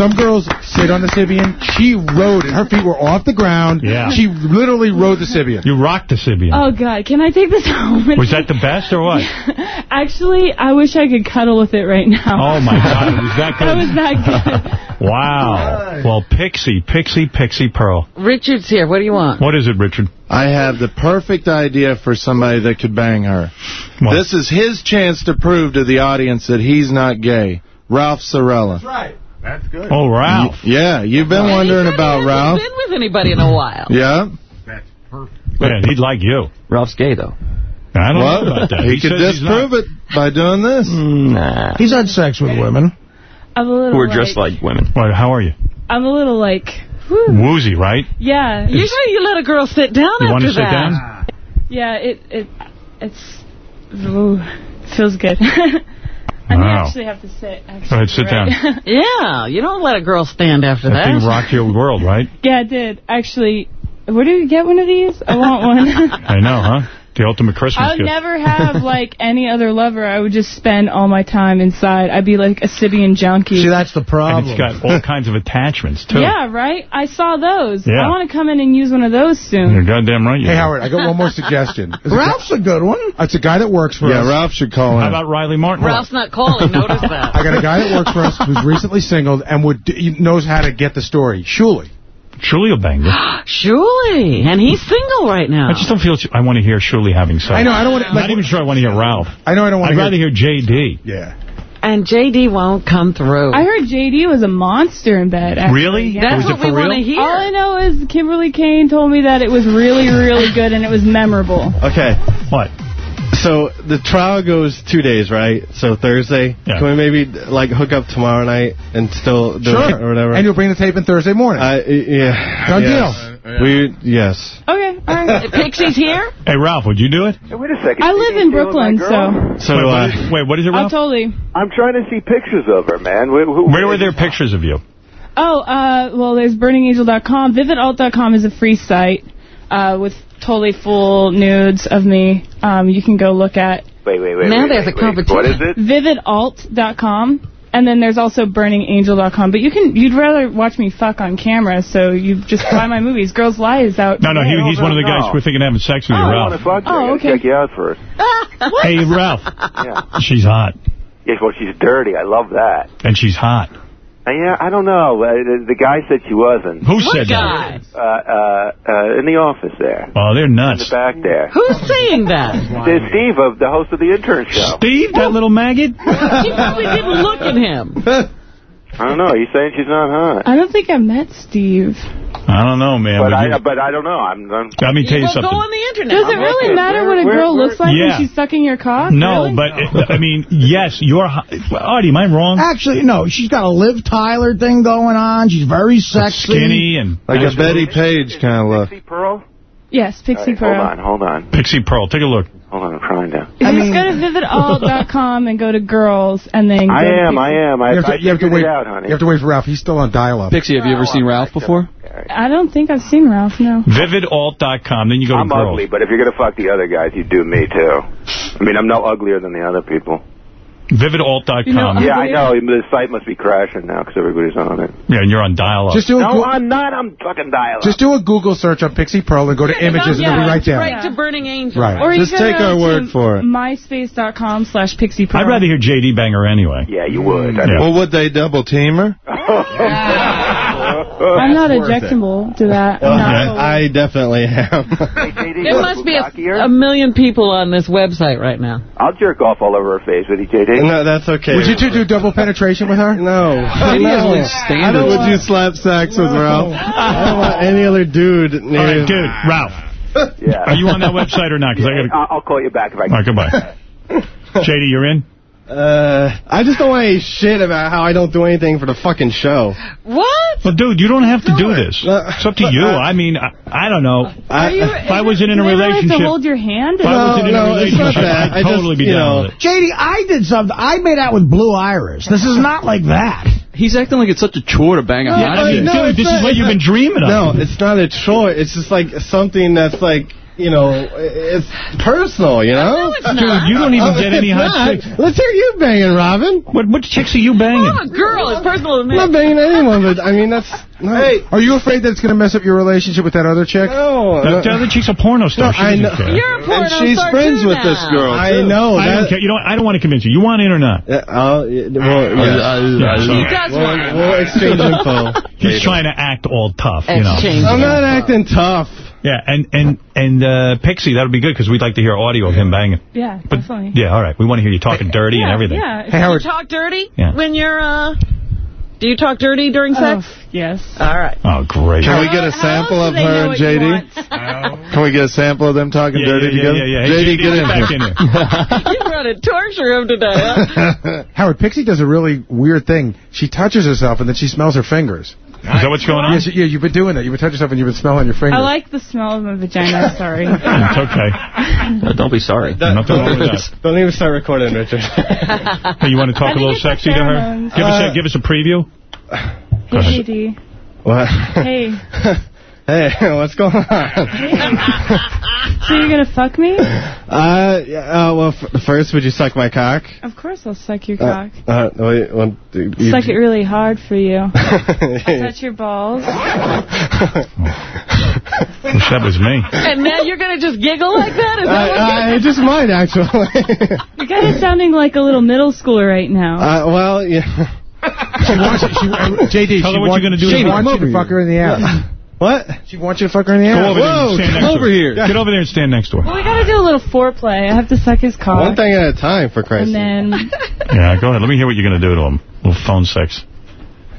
Some girls sit on the Sybian. She rode it. Her feet were off the ground. Yeah. She literally rode the Sybian. You rocked the Sybian. Oh, God. Can I take this home Was that the best or what? Actually, I wish I could cuddle with it right now. Oh, my God. It was that good. That was that good. Wow. Well, Pixie, Pixie, Pixie Pearl. Richard's here. What do you want? What is it, Richard? I have the perfect idea for somebody that could bang her. This is his chance to prove to the audience that he's not gay. Ralph Sorella. right. That's good. Oh, Ralph. Yeah, you've been wondering about Ralph. been with anybody in a while. Yeah. That's perfect. Man, he'd like you. Ralph's gay, though. I don't What? know about that. He, could disprove it by doing this. Mm, nah. He's had sex with women. I'm a little Who are like, dressed like women. Well, how are you? I'm a little like, whew. Woozy, right? yeah. Usually you let a girl sit down You after want to sit that. down? Yeah, it, it, it's, ooh, feels good. I may Wow. actually have to sit. Actually, Go ahead, sit right? Yeah, you don't let a girl stand after That that. thing rocked your world, right? yeah, I did. Actually, where do you get one of these? I want one. I know, huh? The ultimate Christmas I would gift. never have, like, any other lover. I would just spend all my time inside. I'd be like a Sybian junkie. See, that's the problem. And it's got all kinds of attachments, too. Yeah, right? I saw those. Yeah. I want to come in and use one of those soon. You're goddamn right. You Hey, do. Howard, I got one more suggestion. It's Ralph's a good one. It's a guy that works for Yeah, us. Yeah, Ralph should call in. How about Riley Martin? Ralph's not calling. Notice that. I got a guy that works for us who's recently singled and would knows how to get the story. Shuli. Shuli will bang you. Surely. And he's single right now. I just don't feel I want to hear Shirley having sex. I know, I don't want to- I'm not even sure I want to hear Ralph. I know I don't want I'd to rather hear J.D. Yeah. And JD won't come through. I heard JD was a monster in bed. actually. Really? Yeah. That's Was what we want to hear. All I know is Kimberly Kane told me that it was really, really good and it was memorable. Okay. What? So the trial goes two days, right? So Thursday. Yeah. Can we maybe like hook up tomorrow night and still do Sure. it or whatever? And you'll bring the tape in Thursday morning. I, yeah. Done yes. We yes. Okay, all right. Pixie's here? Hey, Ralph, would you do it? Hey, wait a second. I live in dealing with my Brooklyn, so So wait, uh, what is, wait, what is it, I'll Ralph? totally. I'm trying to see pictures of her, man. Who, who, Where were there pictures of you? Oh, uh, well, there's burningangel.com. Vividalt.com is a free site uh, with totally full nudes of me. Um, you can go look at Wait, wait, wait. Now wait, there's wait, a wait. What is it? vividalt.com. and then there's also burningangel.com. But you can, you'd rather watch me fuck on camera, so you just buy my movies. Girls Lie is out. No, no, he, today. he's one of the guys we're thinking of having sex with you, I want to fuck you. Oh, okay. check you out first. Hey, Ralph. Yeah. She's hot. Yes, well, she's dirty. I love that. And she's hot. Uh, yeah, I don't know. Uh, the, the guy said she wasn't. Who said that? Uh, uh, uh, in the office there. Oh, they're nuts. In nuts. the back there. Who's saying that? There's Steve, of the host of the intern show. Steve, that little maggot? She probably didn't look at him. I don't know. He's saying she's not hot. I don't think I met Steve. I don't know, man. But but I, you- but I don't know. I'm. I'm Let me tell you well, something. go on the internet. Does it I'm really looking. matter what a Where- girl where- looks like Yeah. when she's sucking your cock? No, Really? but, it, I mean, yes, you're hot. Artie, am I wrong? Actually, no. She's got a Liv Tyler thing going on. She's very sexy. Skinny and Like a Bettie Page kind of look. Pixie Pearl? Yes, Pixie All right, Pearl. Hold on, hold on. Pixie Pearl. Take a look. Hold on, I'm trying to. If you just go to vividalt.com and go to girls and then go I to am, Pixie- I am. I, You have, I to, you have to wait. out, honey. You have to wait for Ralph. He's still on dial-up. Pixie, have you ever seen Ralph before? I don't think I've seen Ralph, no. Vividalt.com. Then you go to girls. I'm girls. ugly, but if you're going to fuck the other guys, you do me, too. I mean, I'm no uglier than the other people. Vividalt.com. You know, Yeah, I know. The site must be crashing now because everybody's on it. Yeah, and you're on dial-up. Just do a No, Goo- I'm not. I'm fucking dialing. just do a Google search on Pixie Pearl and go to images and yeah, it'll be right there. Right to Burning Angel. Right. Or Just take our word for it. myspace.com slash pixie pearl. I'd rather hear J.D. Banger anyway. Yeah, you would. Yeah. Well, would they double team her? I'm not objectable to that. I'm not uh, I definitely am. There must be a, a million people on this website right now. I'll jerk off all over her face with you, JD. no, that's okay. Would you two do double penetration with her? No. Maybe no. it's like I don't Would want, you slap sex with Ralph? I don't want any other dude All near right, dude, Ralph. Yeah. Are you on that website or not? Because I got to... I'll, I'll call you back if I can. All right, goodbye. J.D., you're in? Uh, I just don't want any shit about how I don't do anything for the fucking show. What? Well, dude, you don't have to do this. Uh, it's up to you. Uh, uh, I mean, I, I don't know. Are you, If I wasn't in a do they really have to hold your hand? If I wasn't in no, it's not relationship. I'd I just, totally be you down know, with it. JD, I did something. I made out with Blue Iris. This is not like that. He's acting like it's such a chore to bang a Yeah, hot I mean, chick. dude, it's this is what you've been not- dreaming of. No, it's not a chore. It's just like something that's like, you know, it's personal, you know? No, it's not. Dude, you don't even oh, get any hot not. chicks. Let's hear you banging, Robin. What, what chicks are you banging? I'm a girl. It's personal to me. I'm not banging anyone, but I mean, that's... No, Hey, are you afraid that it's going to mess up your relationship with that other chick? no, The, no. the other chick's a porno star. No, I know. You're a porno And she's star friends with now. this girl, I too. know. I don't care. You know, what? I don't want to convince you. You want in or not? Uh, uh, yeah, I'll, well, yeah. Yeah, He does We'll, want we'll exchange info. He's trying to act all tough, you know. Exchange. I'm not acting tough. Yeah, and and and uh, Pixie, that'll be good because we'd like to hear audio of him banging. Yeah, But definitely. yeah, all right, we want to hear you talking dirty yeah, and everything. Yeah. Hey, Howard. You talk dirty Yeah. when you're, uh... Do you talk dirty during Oh, sex? yes. All right. Oh, great. Can we get a sample of do they know her and what JD? Can we get a sample of them talking Yeah, dirty yeah, yeah, together? yeah, yeah. Hey, JD, get in back here. in here. You're going to torture him today, huh? Howard, Pixie does a really weird thing. She touches herself and then she smells her fingers. Is that what's going on? Yes, yeah, you've been doing that. You've been touching yourself and you've been smelling your fingers. I like the smell of my vagina, sorry. It's okay. Uh, don't be sorry. Nothing wrong with that. Don't even start recording, Richard. Hey, you want to talk a little think it's the sexy to her? pheromones. Give us a Uh, give us a preview. Hey, what? Hey. hey, what's going on? So you're going to fuck me? Uh, yeah, uh, well, f first, would you suck my cock? Of course I'll suck your Uh, cock. uh, wait, one, you, you, Suck it really hard for you. Touch your balls. Wish that was me. and now you're going to just giggle like that? Is that I, what I just might, actually. You're kind of sounding like a little middle schooler right now. uh, well, yeah. She wants it. She, uh, JD, Tell she her what wants, you're gonna do She tomorrow. wants you to fuck her in the ass. What? She wants you to fuck her in the Go ass. over there and Whoa, stand come next over to her. here. Get over there and stand next to her. well, we got to do a little foreplay. I have to suck his cock. One thing at a time, for Christ's and sake. then Yeah, go ahead. Let me hear what you're going to do to him. little phone sex.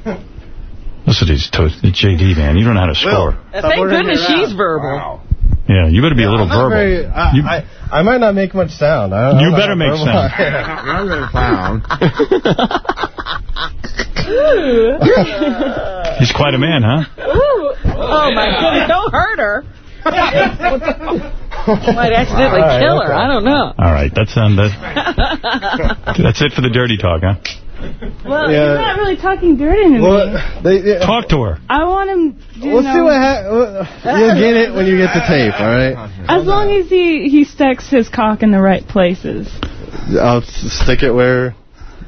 Listen to these toast. JD, man. You don't know how to score. Thank goodness she's verbal. Yeah, you better be a little I'm verbal. very- I, You- I, I might not make much sound. I, You I'm better make verbal. sound. I'm going to clown. He's quite a man, huh? Ooh. Oh, my goodness. Don't hurt her. Might accidentally All right, kill her. I don't know. All right, that's um, that, that's it for the dirty talk, huh? Well, Yeah. he's not really talking dirty to me. They, yeah. Talk to her. I want him. You We'll know, see what happens. You'll get it when you get the tape, all right? As long as he he sticks his cock in the right places. I'll stick it where It needs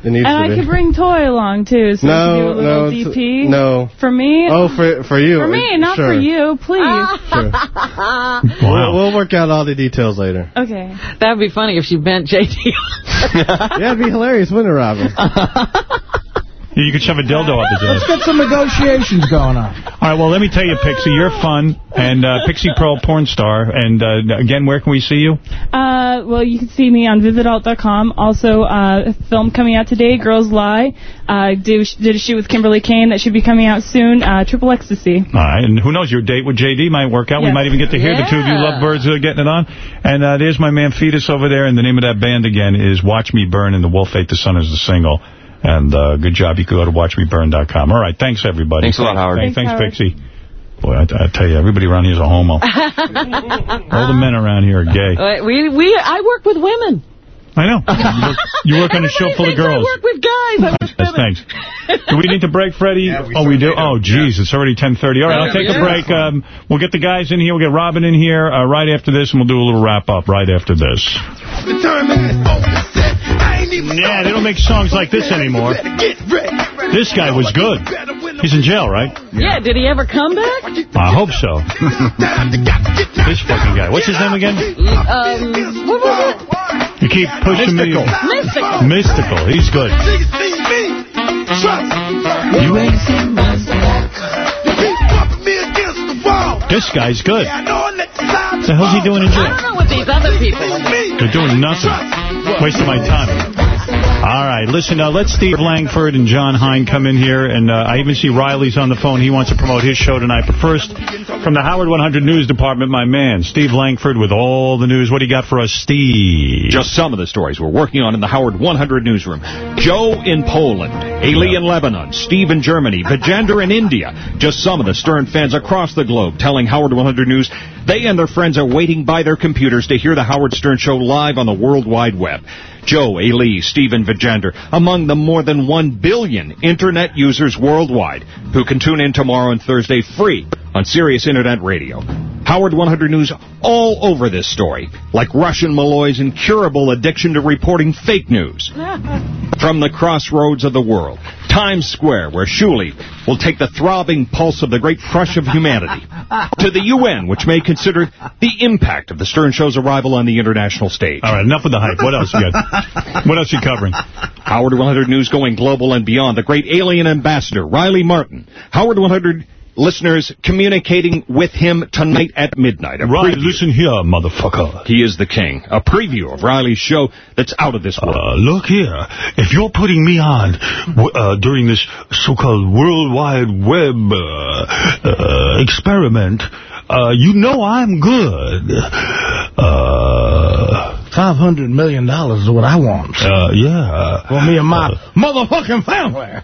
And to I be. could bring Toy along, too, so No, can do a little no, DP. no. For me? Oh, for for you. For me, not sure. for you, please. We'll, we'll work out all the details later. Okay. That'd be funny if she bent JD. yeah, it'd be hilarious, wouldn't it, Robin? You could shove a dildo up his ass. Let's get some negotiations going on. All right, well, let me tell you, Pixie, you're fun, and uh, Pixie Pearl porn star. And uh, again, where can we see you? Uh, well, you can see me on vividalt.com. Also, uh, a film coming out today, Girls Lie. Uh, did, did a shoot with Kimberly Kane that should be coming out soon, uh, Triple Ecstasy. All right, and who knows, your date with JD might work out. We might even get to hear the two of you Yeah. lovebirds uh, getting it on. And uh, there's my man Fetus over there, and the name of that band again is Watch Me Burn, and The Wolf Ate the Sun is the single. And uh, good job. You can go to watchmeburn.com. All right, thanks, everybody. Thanks a lot, Howard. Thanks, Thanks, thanks Pixie. Boy, I, I tell you, everybody around here is a homo. All the men around here are gay. Uh, we, we, I work with women. I know. You work, you work on a show full of I girls. work with guys. I work Yes, thanks. Do we need to break, Freddie? oh, we do? Oh, geez, it's already 10.30. All right, I'll take a break. Um, we'll get the guys in here. We'll get Robin in here uh, right after this, and we'll do a little wrap-up right after this. Yeah, they don't make songs like this anymore. This guy was good. He's in jail, right? Yeah, did he ever come back? I hope so. this fucking guy. What's his name again? Um, what was it? You keep pushing Mystikal. me. Mystikal. Mystikal. He's good. You ain't seen This guy's good. What the hell's he doing in I jail? Don't know what these other people. They're doing nothing. Wasting my time. All right, listen, uh, let Steve Langford and Jon Hein come in here, and uh, I even see Riley's on the phone. He wants to promote his show tonight. But first, from the Howard 100 News Department, my man, Steve Langford with all the news. What do you got for us, Steve? Just some of the stories we're working on in the Howard 100 newsroom. Joe in Poland, Ailey in Lebanon, Steve in Germany, Vijender in India. Just some of the Stern fans across the globe telling Howard 100 News they and their friends are waiting by their computers to hear the Howard Stern Show live on the World Wide Web. Joe, Ailey, Steve, and Vijender, among the more than 1 billion Internet users worldwide who can tune in tomorrow and Thursday free on Sirius Internet Radio. Howard 100 News all over this story, like Rush and Molloy's incurable addiction to reporting fake news. From the crossroads of the world, Times Square, where Shuli will take the throbbing pulse of the great crush of humanity, to the UN, which may consider the impact of the Stern Show's arrival on the international stage. All right, enough of the hype. What else you got? what else you covering? Howard 100 News going global and beyond. The great alien ambassador, Riley Martin. Howard 100 listeners communicating with him tonight at midnight. A Riley, preview. listen here, motherfucker. He is the king. A preview of Riley's show that's out of this world. Uh, look here. If you're putting me on uh, during this so-called World Wide Web uh, uh, experiment, uh, you know I'm good. Uh, $500 million is what I want. uh, yeah. For me and my motherfucking family.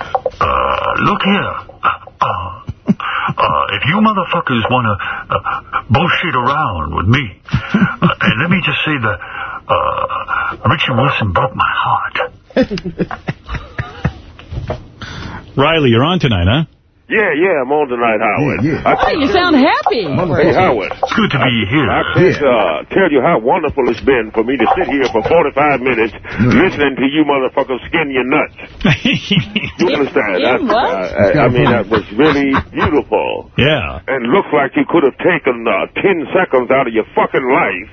Uh, look here. Uh, uh, if you motherfuckers want to uh, bullshit around with me, uh, and let me just say that uh, Richard Wilson broke my heart. Riley, you're on tonight, huh? Yeah, yeah, I'm on tonight, Howard. Yeah, I Oh, you sound happy. Hey, Howard. It's good to be here. I can't uh, tell you how wonderful it's been for me to sit here for 45 minutes listening to you motherfuckers skin your nuts. you understand? Yeah, That's, what? uh, I, I mean, that was really beautiful. Yeah. And looked like you could have taken uh, 10 seconds out of your fucking life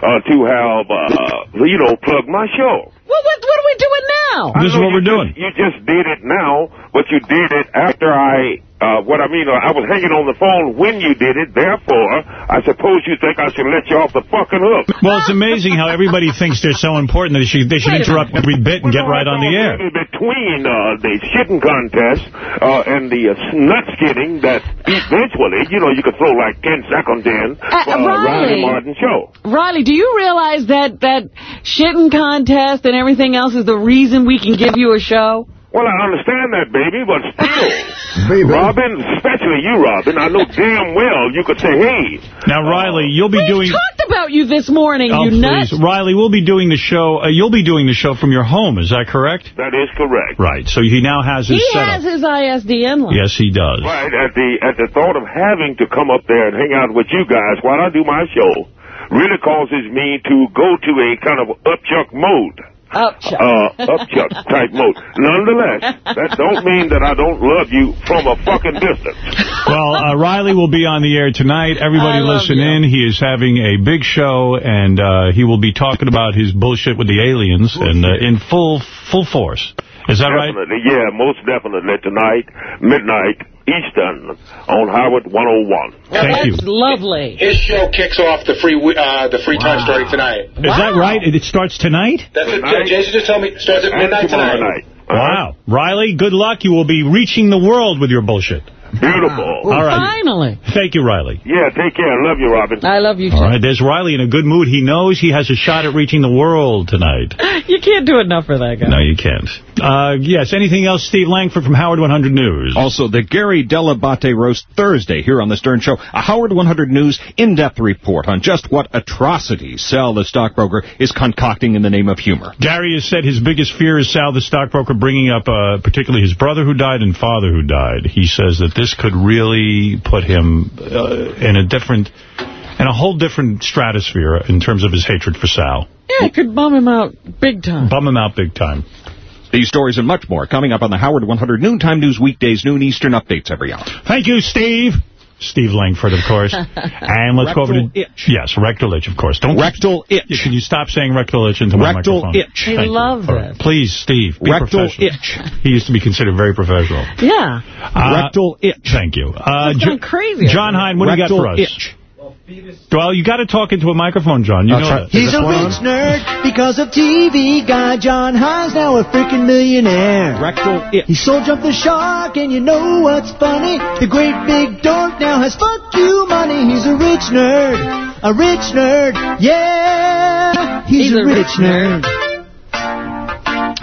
uh, to have, uh, you know, plug my show. Well, what, what are we doing now? I This is know what you we're doing. just- you just did it now, but you did it after I, uh, what I mean, uh, I was hanging on the phone when you did it. Therefore, I suppose you think I should let you off the fucking hook. Well, it's amazing how everybody thinks they're so important that they should, they should interrupt every bit and get right on the air. Between uh, the shitting contest uh, and the uh, nut skinning, that eventually, you know, you could throw like 10 seconds in Uh, for uh, Riley. Riley Martin show. Riley, do you realize that that shitting contest and everything else is the reason we can give you a show? Well, I understand that, baby, but still, Robin, especially you, Robin, I know damn well you could say, hey, Now, Riley, you'll be doing... We doing... talked about you this morning, Oh, you nuts. please. Riley, we'll be doing the show. Uh, you'll be doing the show from your home. Is that correct? that is correct. Right. So he now has his He setup. has his ISDN line. Yes, he does. Right, at the at the thought of having to come up there and hang out with you guys while I do my show really causes me to go to a kind of upchuck mode. Upchuck. uh, upchuck type mode. Nonetheless, that don't mean that I don't love you from a fucking distance. Well, uh, Riley will be on the air tonight. Everybody I listen in. He is having a big show, and uh, he will be talking about his bullshit with the aliens and uh, in full full force. Is that right? Yeah, most definitely tonight, midnight Eastern on Howard 101. Thank That's lovely. His show kicks off the free uh, the free time starting tonight. Is that right? It starts tonight? That's what uh, Jason just told me. It starts at midnight tonight. Wow. Riley, good luck. You will be reaching the world with your bullshit. Beautiful. All right. Finally. Thank you, Riley. Yeah, take care. Love you, Robin. I love you, too. All right, there's Riley in a good mood. He knows he has a shot at reaching the world tonight. You can't do enough for that guy. No, you can't. Uh, yes, anything else, Steve Langford from Howard 100 News? Also, the Gary Dell'Abate roast Thursday here on the Stern Show. A Howard 100 News in-depth report on just what atrocities Sal the stockbroker is concocting in the name of humor. Gary has said his biggest fear is Sal the stockbroker bringing up uh, particularly his brother who died and father who died. He says that this could really put him uh, in a different, in a whole different stratosphere in terms of his hatred for Sal. Yeah, it could bum him out big time. Bum him out big time. These stories and much more coming up on the Howard 100 Noontime News weekdays, noon Eastern updates every hour. Thank you, Steve. Steve Langford, of course. and let's go over to... itch. Yes, rectal itch, of course. Don't Rectal itch. Can you stop saying rectal itch into my microphone? Rectal microphone? itch. I Thank you. love All right. this. Please, Steve, be Rectal professional. itch. He used to be considered very professional. Yeah. Uh, Rectal itch. Thank you. Uh, It's crazy. Jon Hein, what do you got Rectal for us? itch. Well, you got to talk into a microphone, John. You I'll know try- that. He's He's a rich nerd because of TV. Guy Jon Hein's now a freaking millionaire. Rectal itch. He sold Jump the Shark, and you know what's funny? The great big dork now has fuck you money. He's a rich nerd, a rich nerd, yeah. He's, a, rich nerd.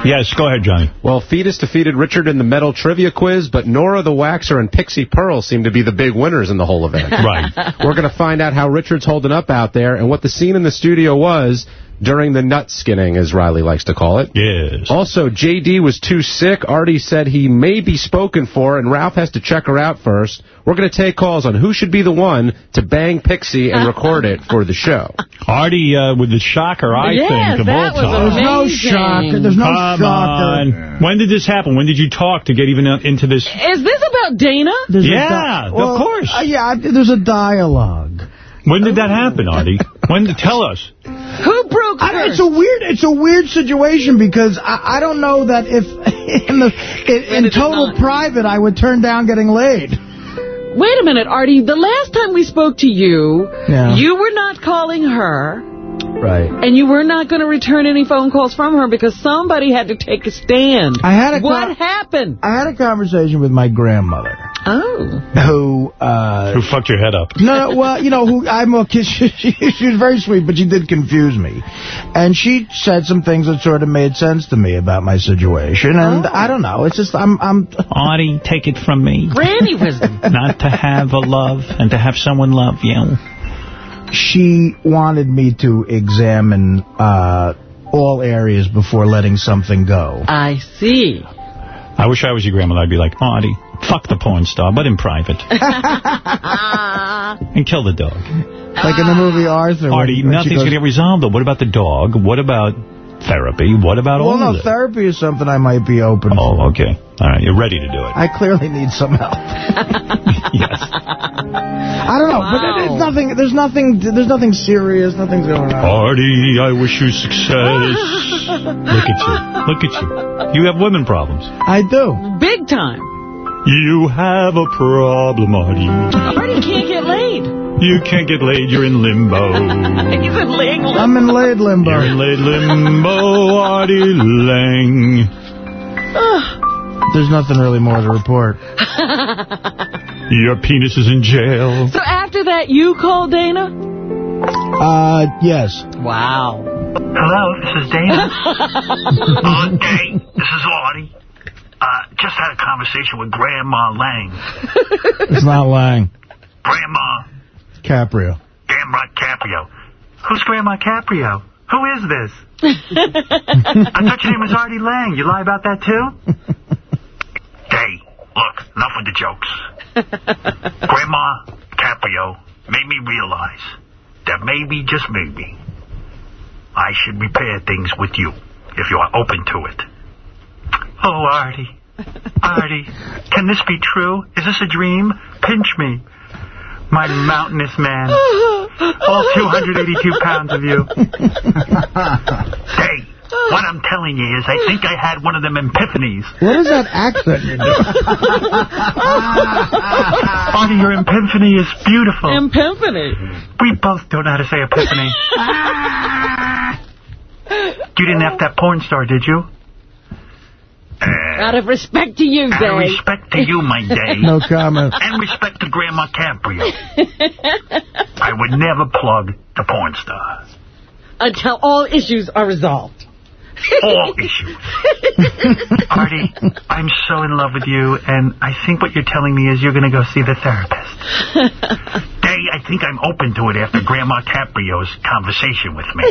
Yes, go ahead, Johnny. Well, Fetus defeated Richard in the metal trivia quiz, but Nora the Waxer and Pixie Pearl seem to be the big winners in the whole event. Right. We're going to find out how Richard's holding up out there and what the scene in the studio was during the nut skinning, as Riley likes to call it. Yes. Also, JD was too sick. Artie said he may be spoken for, and Ralph has to check her out first. We're going to take calls on who should be the one to bang Pixie and record it for the show. Artie uh, with the shocker, I Yes, think, of that all was time. There's no shocker. There's no Come shocker. on. When did this happen? When did you talk to get even uh, into this? Is this about Dana? There's Yeah, di- of course. uh, yeah, there's a dialogue. When did that happen, Artie? When? Tell us. Who broke I, it's a weird, it's a weird situation because I, I don't know that if in the in, in total private I would turn down getting laid. Wait a minute, Artie. The last time we spoke to you, Yeah. you were not calling her, Right. and you were not going to return any phone calls from her because somebody had to take a stand. I had a What happened? I had a conversation with my grandmother Oh. who uh Who fucked your head up? No, no, well, you know, who I'm a kid. She, she was very sweet, but she did confuse me. And she said some things that sort of made sense to me about my situation. And I don't know. It's just, I'm, I'm. Artie, take it from me. Granny wisdom. Not to have a love and to have someone love you. She wanted me to examine uh, all areas before letting something go. I see. I wish I was your grandmother. I'd be like, Artie, fuck the porn star, but in private. and kill the dog. Like in the movie Arthur. when- Artie, nothing's going to get resolved, though. What about the dog? What about therapy? What about Well, all no, of it? therapy is something I might be open for. Oh, okay. All right, you're ready to do it. I clearly need some help. yes. I don't know, but it, it's nothing. There's nothing. There's nothing serious. Nothing's going on. Artie, I wish you success. Look at you. Look at you. You have women problems. I do. Big time. You have a problem, Artie. Artie can't get laid. You can't get laid. You're in limbo. He's in laying I'm in laid limbo. You're in laid limbo, Artie Lange. There's nothing really more to report. Your penis is in jail. So after that, you called Dana? Uh, yes. Wow. Hello, this is Dana. oh, hey, this is Artie. Uh, just had a conversation with Grandma Lange. It's not Lange. Grandma, Caprio. damn right, Caprio. Who's Grandma Caprio? Who is this? I thought your name was Artie Lange. You lie about that too? hey, look, enough with the jokes. Grandma Caprio made me realize that maybe, just maybe, I should repair things with you. if you are open to it. Oh, Artie. Artie, can this be true? Is this a dream? Pinch me. My mountainous man. All 282 pounds of you. Hey, what I'm telling you is I think I had one of them epiphanies. What is that accent you're doing? Artie, your epiphany is beautiful. Epiphany. We both don't know how to say epiphany. you didn't have that porn star, did you? Uh, Out of respect to you, Out of respect to you, my Dave. No comment. And respect to Grandma Caprio. I would never plug the porn star. Until all issues are resolved. All issues. Artie, I'm so in love with you, and I think what you're telling me is you're going to go see the therapist. Day, I think I'm open to it after Grandma Caprio's conversation with me.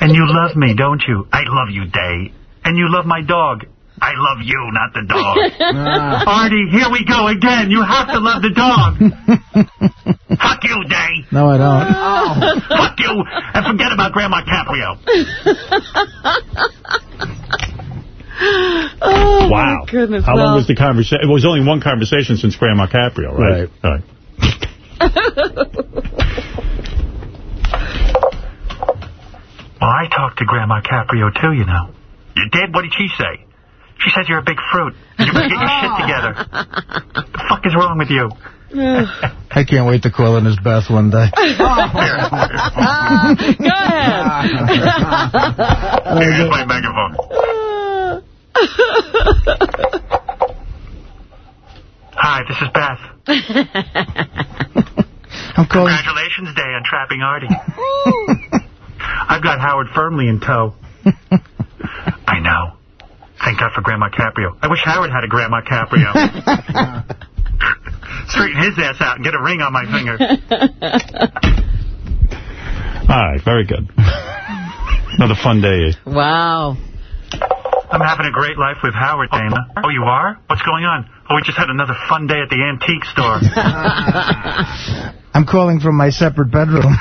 And you love me, don't you? I love you, Day. And you love my dog. I love you, not the dog. Ah. Artie, here we go again. You have to love the dog. Fuck you, Day. No, I don't. Oh, fuck you, and forget about Grandma Caprio. Oh, wow. my goodness. How long was the conversation? It was only one conversation since Grandma Caprio, right? Right. All right. Well, I talked to Grandma Caprio, too, you know. You did? What did she say? She says you're a big fruit. You better get your shit together. the fuck is wrong with you? I can't wait to call in as Beth one day. Oh, Go ahead. Here's my megaphone. Hi, this is Beth. I'm calling. Congratulations Day on trapping Artie. I've got Howard firmly in tow. I know. Thank God for Grandma Caprio. I wish Howard had a Grandma Caprio. Straighten his ass out and get a ring on my finger. All right, very good. Another fun day. Wow. I'm having a great life with Howard, Dana. Oh, you are? What's going on? Oh, we just had another fun day at the antique store. I'm calling from my separate bedroom.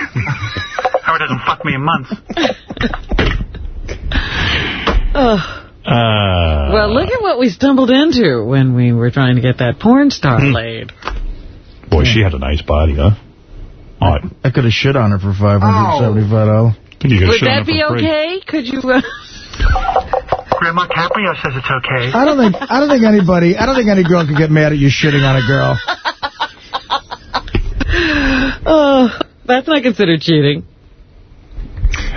Howard hasn't fucked me in months. Oh. Uh, Well, look at what we stumbled into when we were trying to get that porn star Hmm. played. boy, she had a nice body, huh? All right. I could have shit on her for $575. You could Would shit that her be for free. okay? Could you... Uh... Grandma Caprio says it's okay. I don't think I don't think anybody I don't think any girl could get mad at you shitting on a girl. Oh, that's not considered cheating.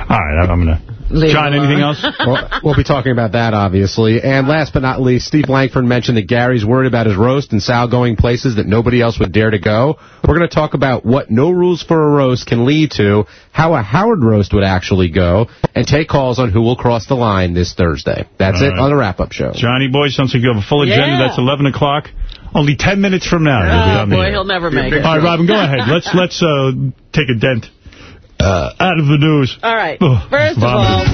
All right, I'm going to... Leave John, anything else? well, we'll be talking about that, obviously. And last but not least, Steve Langford mentioned that Gary's worried about his roast and Sal going places that nobody else would dare to go. We're going to talk about what no rules for a roast can lead to, how a Howard roast would actually go, and take calls on who will cross the line this Thursday. That's All it right. on the wrap-up show. Johnny Boy, sounds like you have a full agenda. Yeah. That's 11 o'clock. Only 10 minutes from now. you'll be Oh, on boy, air. he'll never make it. All right, Robin, go ahead. Let's let's uh, take a dent uh, out of the news. All right. Oh, First of all,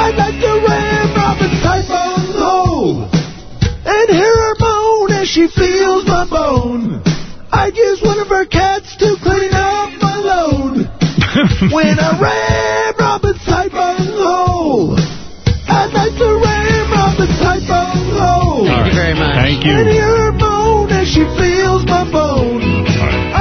I'd like to ram Robin's typhoon hole and hear her moan as she feels my bone. I'd use one of her cats to clean up my load. when I ram Robin's typhoon hole, I'd like to ram Robin's typhoon hole. thank you very much. Thank you.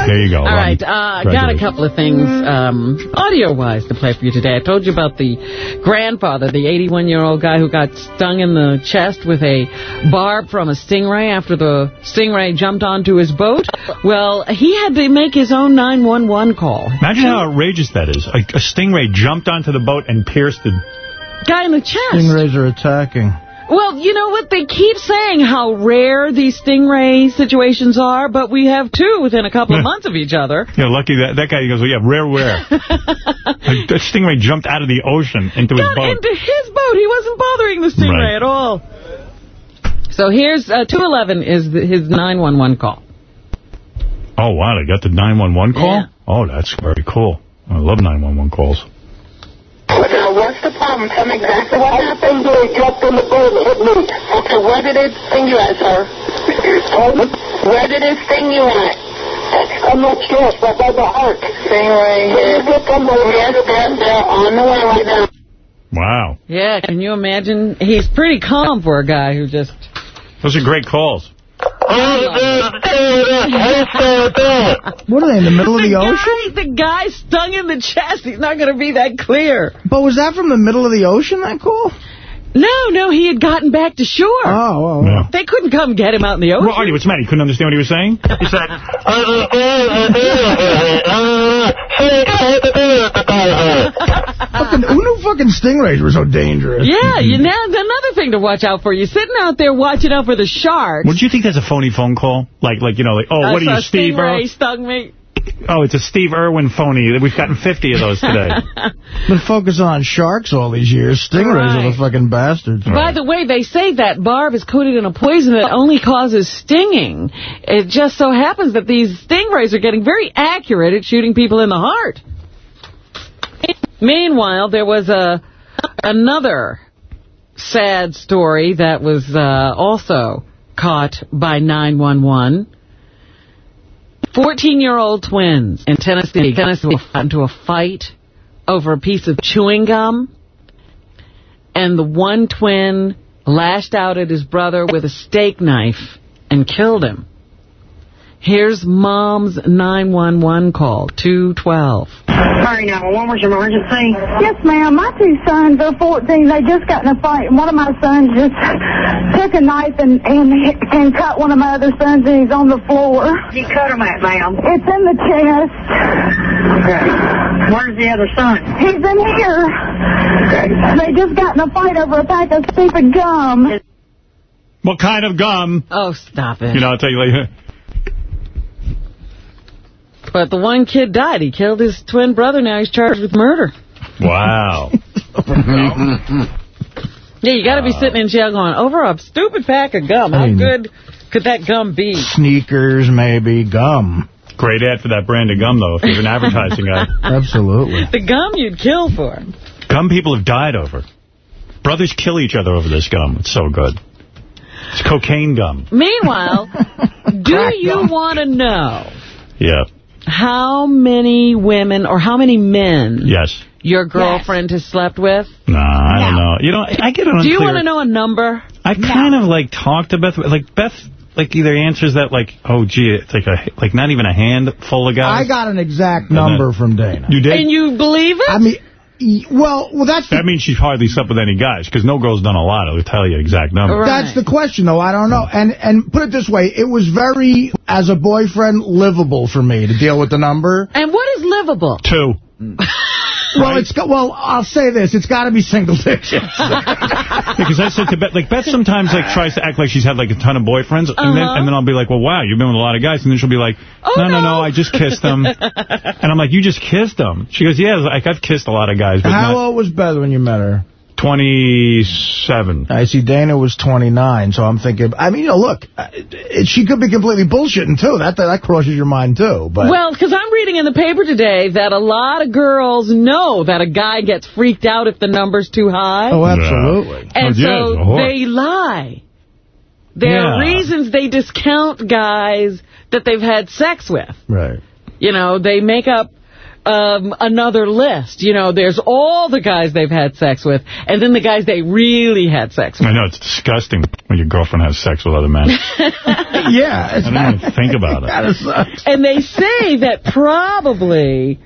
There you go. All Robin. right, uh, got a couple of things um, audio-wise to play for you today. I told you about the grandfather, the 81-year-old guy who got stung in the chest with a barb from a stingray after the stingray jumped onto his boat. Well, he had to make his own 911 call. Imagine how outrageous that is. A, a stingray jumped onto the boat and pierced the... Guy in the chest. Stingrays are attacking. Well, you know what? They keep saying how rare these stingray situations are, but we have two within a couple of months of each other. You know, lucky that, that guy goes, well, yeah, rare, rare. that stingray jumped out of the ocean into his got boat. into his boat. He wasn't bothering the stingray Right. at all. So here's uh, 211 is the, his 911 call. Oh, wow, they got the 911 call? Yeah. Oh, that's very cool. I love 911 calls. But now, what's the problem? Tell me exactly what happened. They jumped in the boat and hit me. Okay, where did it sting you at, sir? Where did it sting you at? I'm not sure, but by the heart. Stingray hit. Yes, they're, they're on the way right now. Wow. Yeah, can you imagine? He's pretty calm for a guy who just... Those are great calls. What are they, in the middle of the, ocean? Guy, the guy stung in the chest. He's not going to be that clear. But was that from the middle of the ocean, that call? No, no, he had gotten back to shore. Oh, oh, Yeah. They couldn't come get him out in the ocean. Well, Artie, what's the matter? You couldn't understand what he was saying? He said, Fucking, who knew fucking stingrays were so dangerous? Yeah, you now another thing to watch out for. You're sitting out there watching out for the sharks. Would you think that's a phony phone call? Like, like you know, like, oh, I what are you, Steve Stingray stung me. Oh, it's a Steve Irwin phony. We've gotten 50 of those today. Been focusing on sharks all these years. Stingrays are the fucking bastards. By the way, they say that barb is coated in a poison that only causes stinging. It just so happens that these stingrays are getting very accurate at shooting people in the heart. Meanwhile, there was a another sad story that was uh, also caught by 911. 14-year-old twins in Tennessee got into a fight over a piece of chewing gum and the one twin lashed out at his brother with a steak knife and killed him. Here's mom's 911 call, 212. Sorry, 911, where's your emergency? Yes, ma'am. My two sons are 14. They just got in a fight, and one of my sons just took a knife and, and, and cut one of my other sons, and he's on the floor. You cut him at, ma'am? It's in the chest. Okay. Where's the other son? He's in here. Okay. They just got in a fight over a pack of stupid gum. What kind of gum? Oh, stop it. You know, I'll tell you later. But the one kid died. He killed his twin brother. Now he's charged with murder. Wow. Yeah, you got to be sitting in jail going, over a stupid pack of gum. How good could that gum be? Sneakers, maybe, gum. Great ad for that brand of gum, though, if you're an advertising guy. Absolutely. The gum you'd kill for. Gum people have died over. Brothers kill each other over this gum. It's so good. It's cocaine gum. Meanwhile, do you want to know Yeah. How many women or how many men Yes. your girlfriend has slept with? Nah, I don't know. You know, I get it Do you want to know a number? I kind of like talk to Beth. Like Beth, like either answers that like, oh gee, it's like a like not even a handful of guys. I got an exact number from Dana. You did? And you believe it? I mean, y- well, well, that's the, That means she's hardly slept with any guys because no girl's done a lot. It'll tell you exact number. That's the question, though. I don't know. And and put it this way, it was very, as a boyfriend, livable for me to deal with the number. And what is livable? Two. Well, it's got, well, I'll say this: it's got to be single digits. Because I said to Beth, like Beth sometimes like tries to act like she's had like a ton of boyfriends, and then Uh-huh. and then I'll be like, well, wow, you've been with a lot of guys, and then she'll be like, Oh, no, no, no, I just kissed them, and I'm like, you just kissed them? She goes, yeah, like I've kissed a lot of guys, but How not old was Beth when you met her? 27. I see Dana was 29, so I'm thinking, I mean, you know, look, uh, it, she could be completely bullshitting, too. That that crosses your mind, too. But Well, because I'm reading in the paper today that a lot of girls know that a guy gets freaked out if the number's too high. Oh, absolutely. And Oh, yeah, it's a so whore. they lie. There are reasons they discount guys that they've had sex with. Right. You know, they make up um, another list. You know, there's all the guys they've had sex with, and then the guys they really had sex with. I know, it's disgusting when your girlfriend has sex with other men. yeah. I don't even think about it. And they say that probably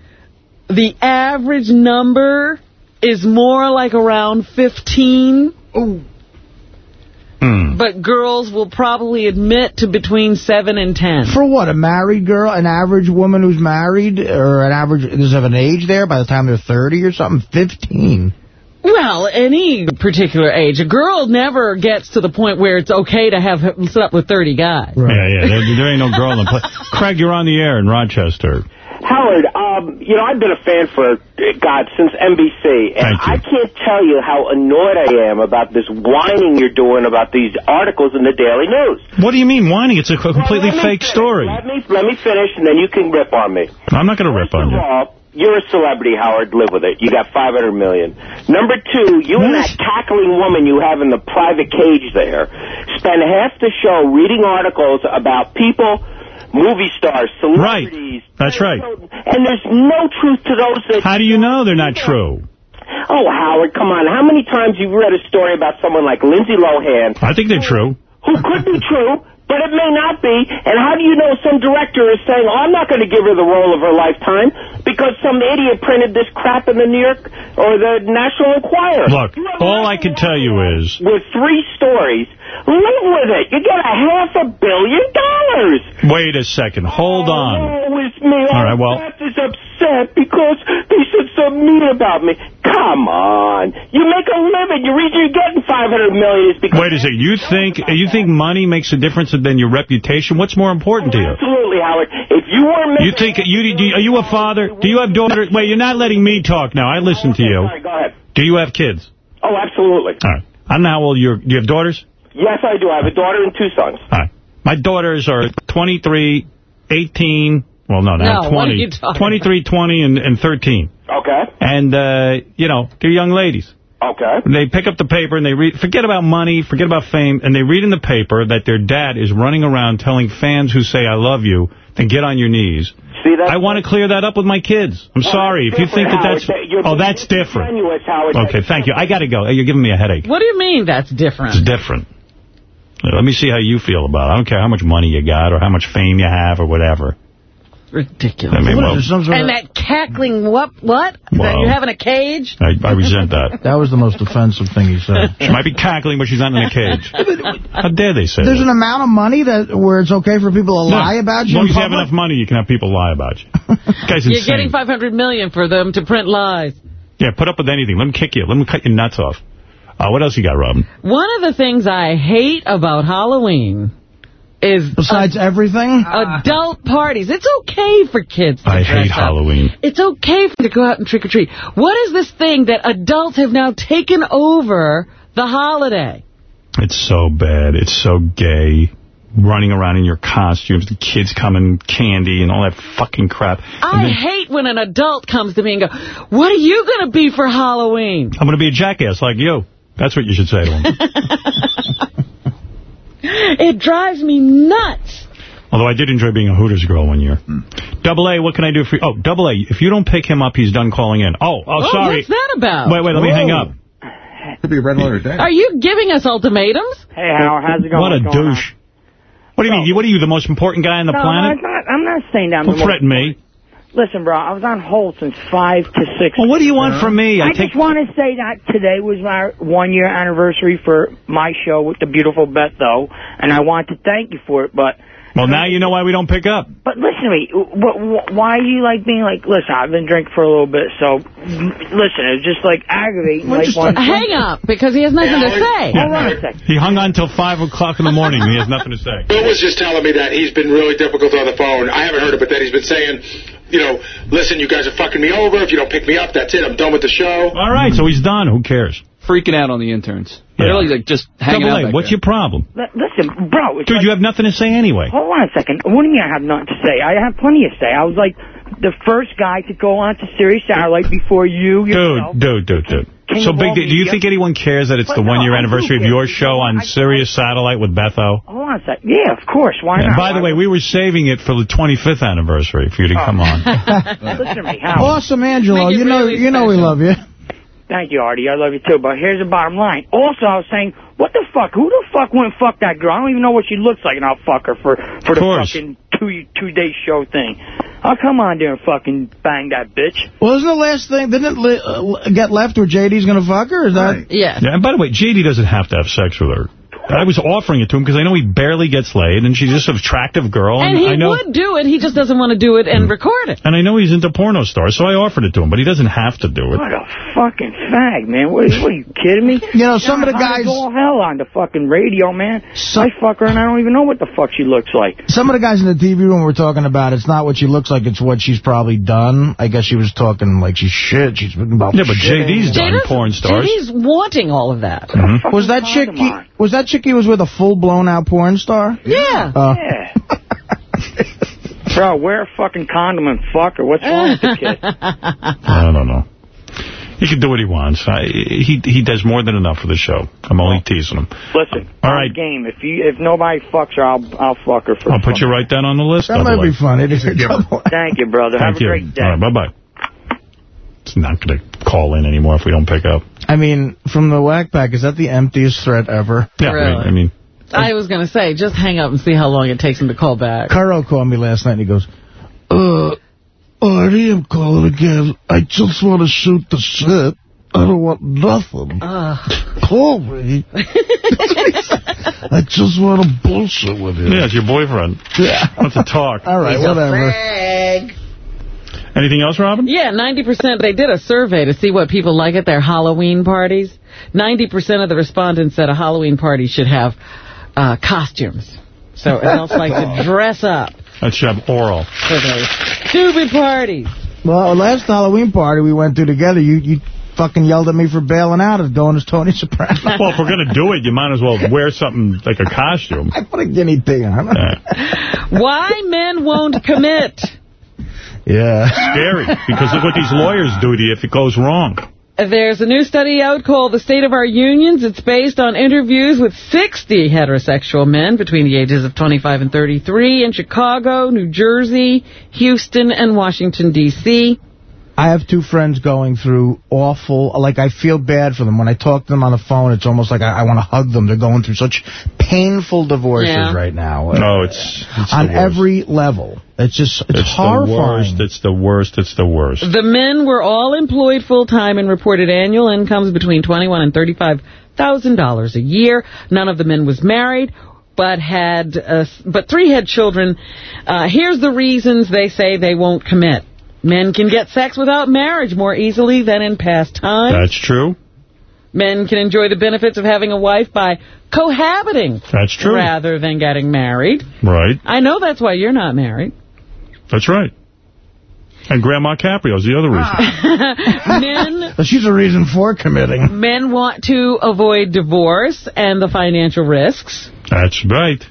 the average number is more like around 15. Hmm. But girls will probably admit to between 7 and 10. For what, a married girl, an average woman who's married, or an average, does it have an age there by the time they're 30 or something? 15. Well, any particular age. A girl never gets to the point where it's okay to have slept with 30 guys. Yeah, yeah, there, there ain't no girl in the play. Craig, you're on the air in Rochester. Howard, um, you know, I've been a fan for, God, since NBC, and I can't tell you how annoyed I am about this whining you're doing about these articles in the Daily News. What do you mean whining? It's a completely Let me fake finish. story. Let me, let me finish, and then you can rip on me. I'm not going to rip on you. Well, you're a celebrity, Howard. Live with it. You got 500 million. Number two, you and that cackling woman you have in the private cage there spend half the show reading articles about people, movie stars, celebrities. Right. That's right. And there's no truth to those that... How do you know they're not true? Oh, Howard, come on. How many times you've read a story about someone like Lindsay Lohan, I think they're true. who could be true, but it may not be. And how do you know some director is saying, oh, I'm not going to give her the role of her lifetime because some idiot printed this crap in the New York or the National Enquirer? Look, all I can tell you is, With three stories, live with it. You get a half a billion dollars. wait a second, hold oh, on. Oh, it's me. All right, well- Beth is upset because they said something mean about me. Come on. You make a living. The reason you're getting 500 million is because... Wait a second, you think you think money makes a difference than your reputation? What's more important to you? Absolutely, Howard. If you weren't You think you do, are you a father? Do you have daughters? Wait, you're not letting me talk now. I listen to you. Sorry, go ahead. Do you have kids? Oh, absolutely. All right. I don't know how old you're. Do you have daughters? Yes, I do. I have a daughter and two sons. All right. My daughters are 23, 18. Well, no, not No, 20. what are you talking 23, 20, and, and 13. Okay. And, uh, you know, they're young ladies. Okay. They pick up the paper and they read, forget about money, forget about fame, and they read in the paper that their dad is running around telling fans who say, I love you, to get on your knees. See, that's... I want to clear that up with my kids. I'm sorry. If you think that that's... Howard. You're Oh, that's different. Howard. Okay, thank you. I got to go. You're giving me a headache. What do you mean that's different? It's different. Let me see how you feel about it. I don't care how much money you got or how much fame you have or whatever. Ridiculous. I mean, well, and that cackling what? What? That you have in a cage? I, I resent that. That was the most offensive thing he said. She might be cackling, but she's not in a cage. How dare they say There's that? an amount of money that where it's okay for people to No. lie about you As long as you have enough money, you can have people lie about you. Guy's insane. You're getting 500 million for them to print lies. Yeah, put up with anything. Let them kick you. Let them cut your nuts off. Uh, what else you got, Robin? One of the things I hate about Halloween is... Besides everything? Adult parties. It's okay for kids to I dress hate up. Halloween. It's okay for to go out and trick-or-treat. What is this thing that adults have now taken over the holiday? It's so bad. It's so gay. Running around in your costumes, the kids coming candy and all that fucking crap. And I then hate when an adult comes to me and go, what are you going to be for Halloween? I'm going to be a jackass like you. That's what you should say to him. It drives me nuts. Although I did enjoy being a Hooters girl one year. Hmm. Double A, what can I do for you? Oh, Double A, if you don't pick him up, he's done calling in. Oh, oh, Oh, sorry. what's that about? Wait, wait, let me hang up. Could be a red letter day. Are you giving us ultimatums? Hey, Howard, how's it going? What a What's going on? douche. What do you mean? What are you, the most important guy on the no, planet? I'm not, I'm not saying that. I'm Don't the most- threaten me. Listen, bro, I was on hold since 5 to 6. Well, what do you want from me? I I, just want to say that today was my one-year anniversary for my show with the beautiful Beth, though, and I want to thank you for it, but... Well, now you know why we don't pick up. But listen to me. What, what, why are you like being like? Listen, I've been drinking for a little bit, so listen. It's just like aggravating. Well, like just one, hang up because he has nothing to say. Hold on a second. He hung on until 5 o'clock in the morning and he has nothing to say. Bill was just telling me that he's been really difficult on the phone. I haven't heard it, but that he's been saying, you know, listen, you guys are fucking me over. If you don't pick me up, that's it. I'm done with the show. All right, so he's done. Who cares? Freaking out on the interns. Yeah. Really, like, just hanging Double out A, what's there. your problem? Li- Listen, bro. It's Dude, like, you have nothing to say anyway. Hold on a second. What do you mean I have nothing to say? I have plenty to say. I was like the first guy to go on to Sirius Satellite before you yourself. Dude, dude, dude, dude. Can So big, call do you think anyone cares that it's But the one-year I do anniversary of your show on Sirius Satellite with Betho? Hold on a second. Yeah, of course. Why And not? by the way, we were saving it for the 25th anniversary for you to oh. come on. Listen to me, Howard. Awesome, Angelo. You know, you know we love you. Thank you, Artie. I love you too. But here's the bottom line. Also, I was saying, what the fuck? Who the fuck went and fuck that girl? I don't even know what she looks like, and I'll fuck her for for the course. fucking two two day show thing. I'll come on there and fucking bang that bitch. Well, isn't the last thing, didn't it li uh, get left where JD's going to fuck her? Is that... Yeah. Yeah, and by the way, JD doesn't have to have sex with her. I was offering it to him because I know he barely gets laid, and she's just an attractive girl. And And, he I know, would do it. He just doesn't want to do it and record it. and I know he's into porno stars, so I offered it to him, but he doesn't have to do it. What a fucking fag, man. What, what are you kidding me? You know, some of the I guys- all hell on the fucking radio, man. I fuck her and I don't even know what the fuck she looks like. Some of the guys in the TV room were talking about it's not what she looks like, it's what she's probably done. I guess she was talking like she's shit. She's been about Yeah, but shit. JD's done porn stars. JD's wanting all of that. Mhm. Was that chick? Was that chick he was with a full blown out porn star? Yeah. Uh, Bro, wear a fucking condom and fuck her. What's wrong with the kid? I don't know. He can do what he wants. I, he he does more than enough for the show. I'm only teasing him. Listen, All on game. If you if nobody fucks her, I'll I'll fuck her for. I'll put you right down on the list. that might Double A. be funny. Thank you, brother. Thank Have a you. great day. All right, bye-bye. He's not going to call in anymore if we don't pick up. I mean, from the whack pack, is that the emptiest threat ever? Yeah, Really? I mean, I was going to say, just hang up and see how long it takes him to call back. Carl called me last night and he goes, Uh, Artie, I'm calling again. I just want to shoot the shit. I don't want nothing. Call me. I just want to bullshit with you. yeah, it's your boyfriend. Yeah. Wants to talk. All right, whatever. Anything else, Robin? Yeah, 90%. They did a survey to see what people like at their Halloween parties. 90% of the respondents said a Halloween party should have uh, costumes. So adults like to dress up That should have oral. for those stupid parties. Well, last Halloween party we went to together, you, you fucking yelled at me for bailing out as going as Tony Soprano. Well, if we're going to do it, you might as well wear something like a costume. I put a guinea pig on. Why men won't commit? Yeah. Scary, because look what these lawyers do to you if it goes wrong. There's a new study out called The State of Our Unions. It's based on interviews with 60 heterosexual men between the ages of 25 and 33 in Chicago, New Jersey, Houston, and Washington, D.C. I have two friends going through awful, like I feel bad for them. When I talk to them on the phone, it's almost like I, I want to hug them. They're going through such painful divorces Yeah. right now. No, it's, it's on every level. It's just, it's, It's the worst. It's the worst. It's the worst. The men were all employed full-time and reported annual incomes between 21 and $35,000 a year. None of the men was married, but had, uh, but three had children. Uh, here's the reasons they say they won't commit. Men can get sex without marriage more easily than in past times. That's true. Men can enjoy the benefits of having a wife by cohabiting That's true. rather than getting married. Right. I know that's why you're not married. That's right. And Grandma Caprio's the other reason. Ah. Men she's a reason for committing. Men want to avoid divorce and the financial risks. That's right.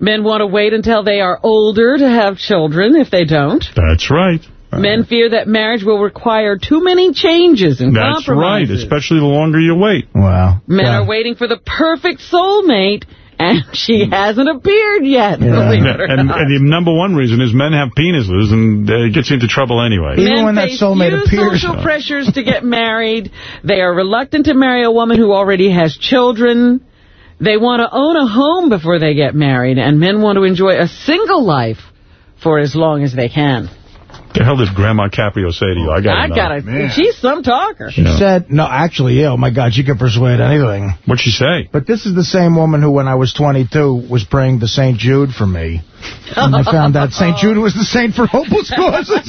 Men want to wait until they are older to have children if they don't. That's right. Men fear that marriage will require too many changes and That's right, especially the longer you wait. Wow. Men are waiting for the perfect soulmate, and she hasn't appeared yet. believe it or And, not. and the number one reason is men have penises, and uh, it gets you into trouble anyway. Men face few social pressures to get married. They are reluctant to marry a woman who already has children. They want to own a home before they get married, and men want to enjoy a single life for as long as they can. The hell did Grandma Caprio say to you? I got I gotta. She's some talker. She said, no, actually, yeah, oh my God, she can persuade anything. What'd she say? But this is the same woman who, when I was 22, was praying to St. Jude for me. And I found out St. Jude was the saint for hopeless causes.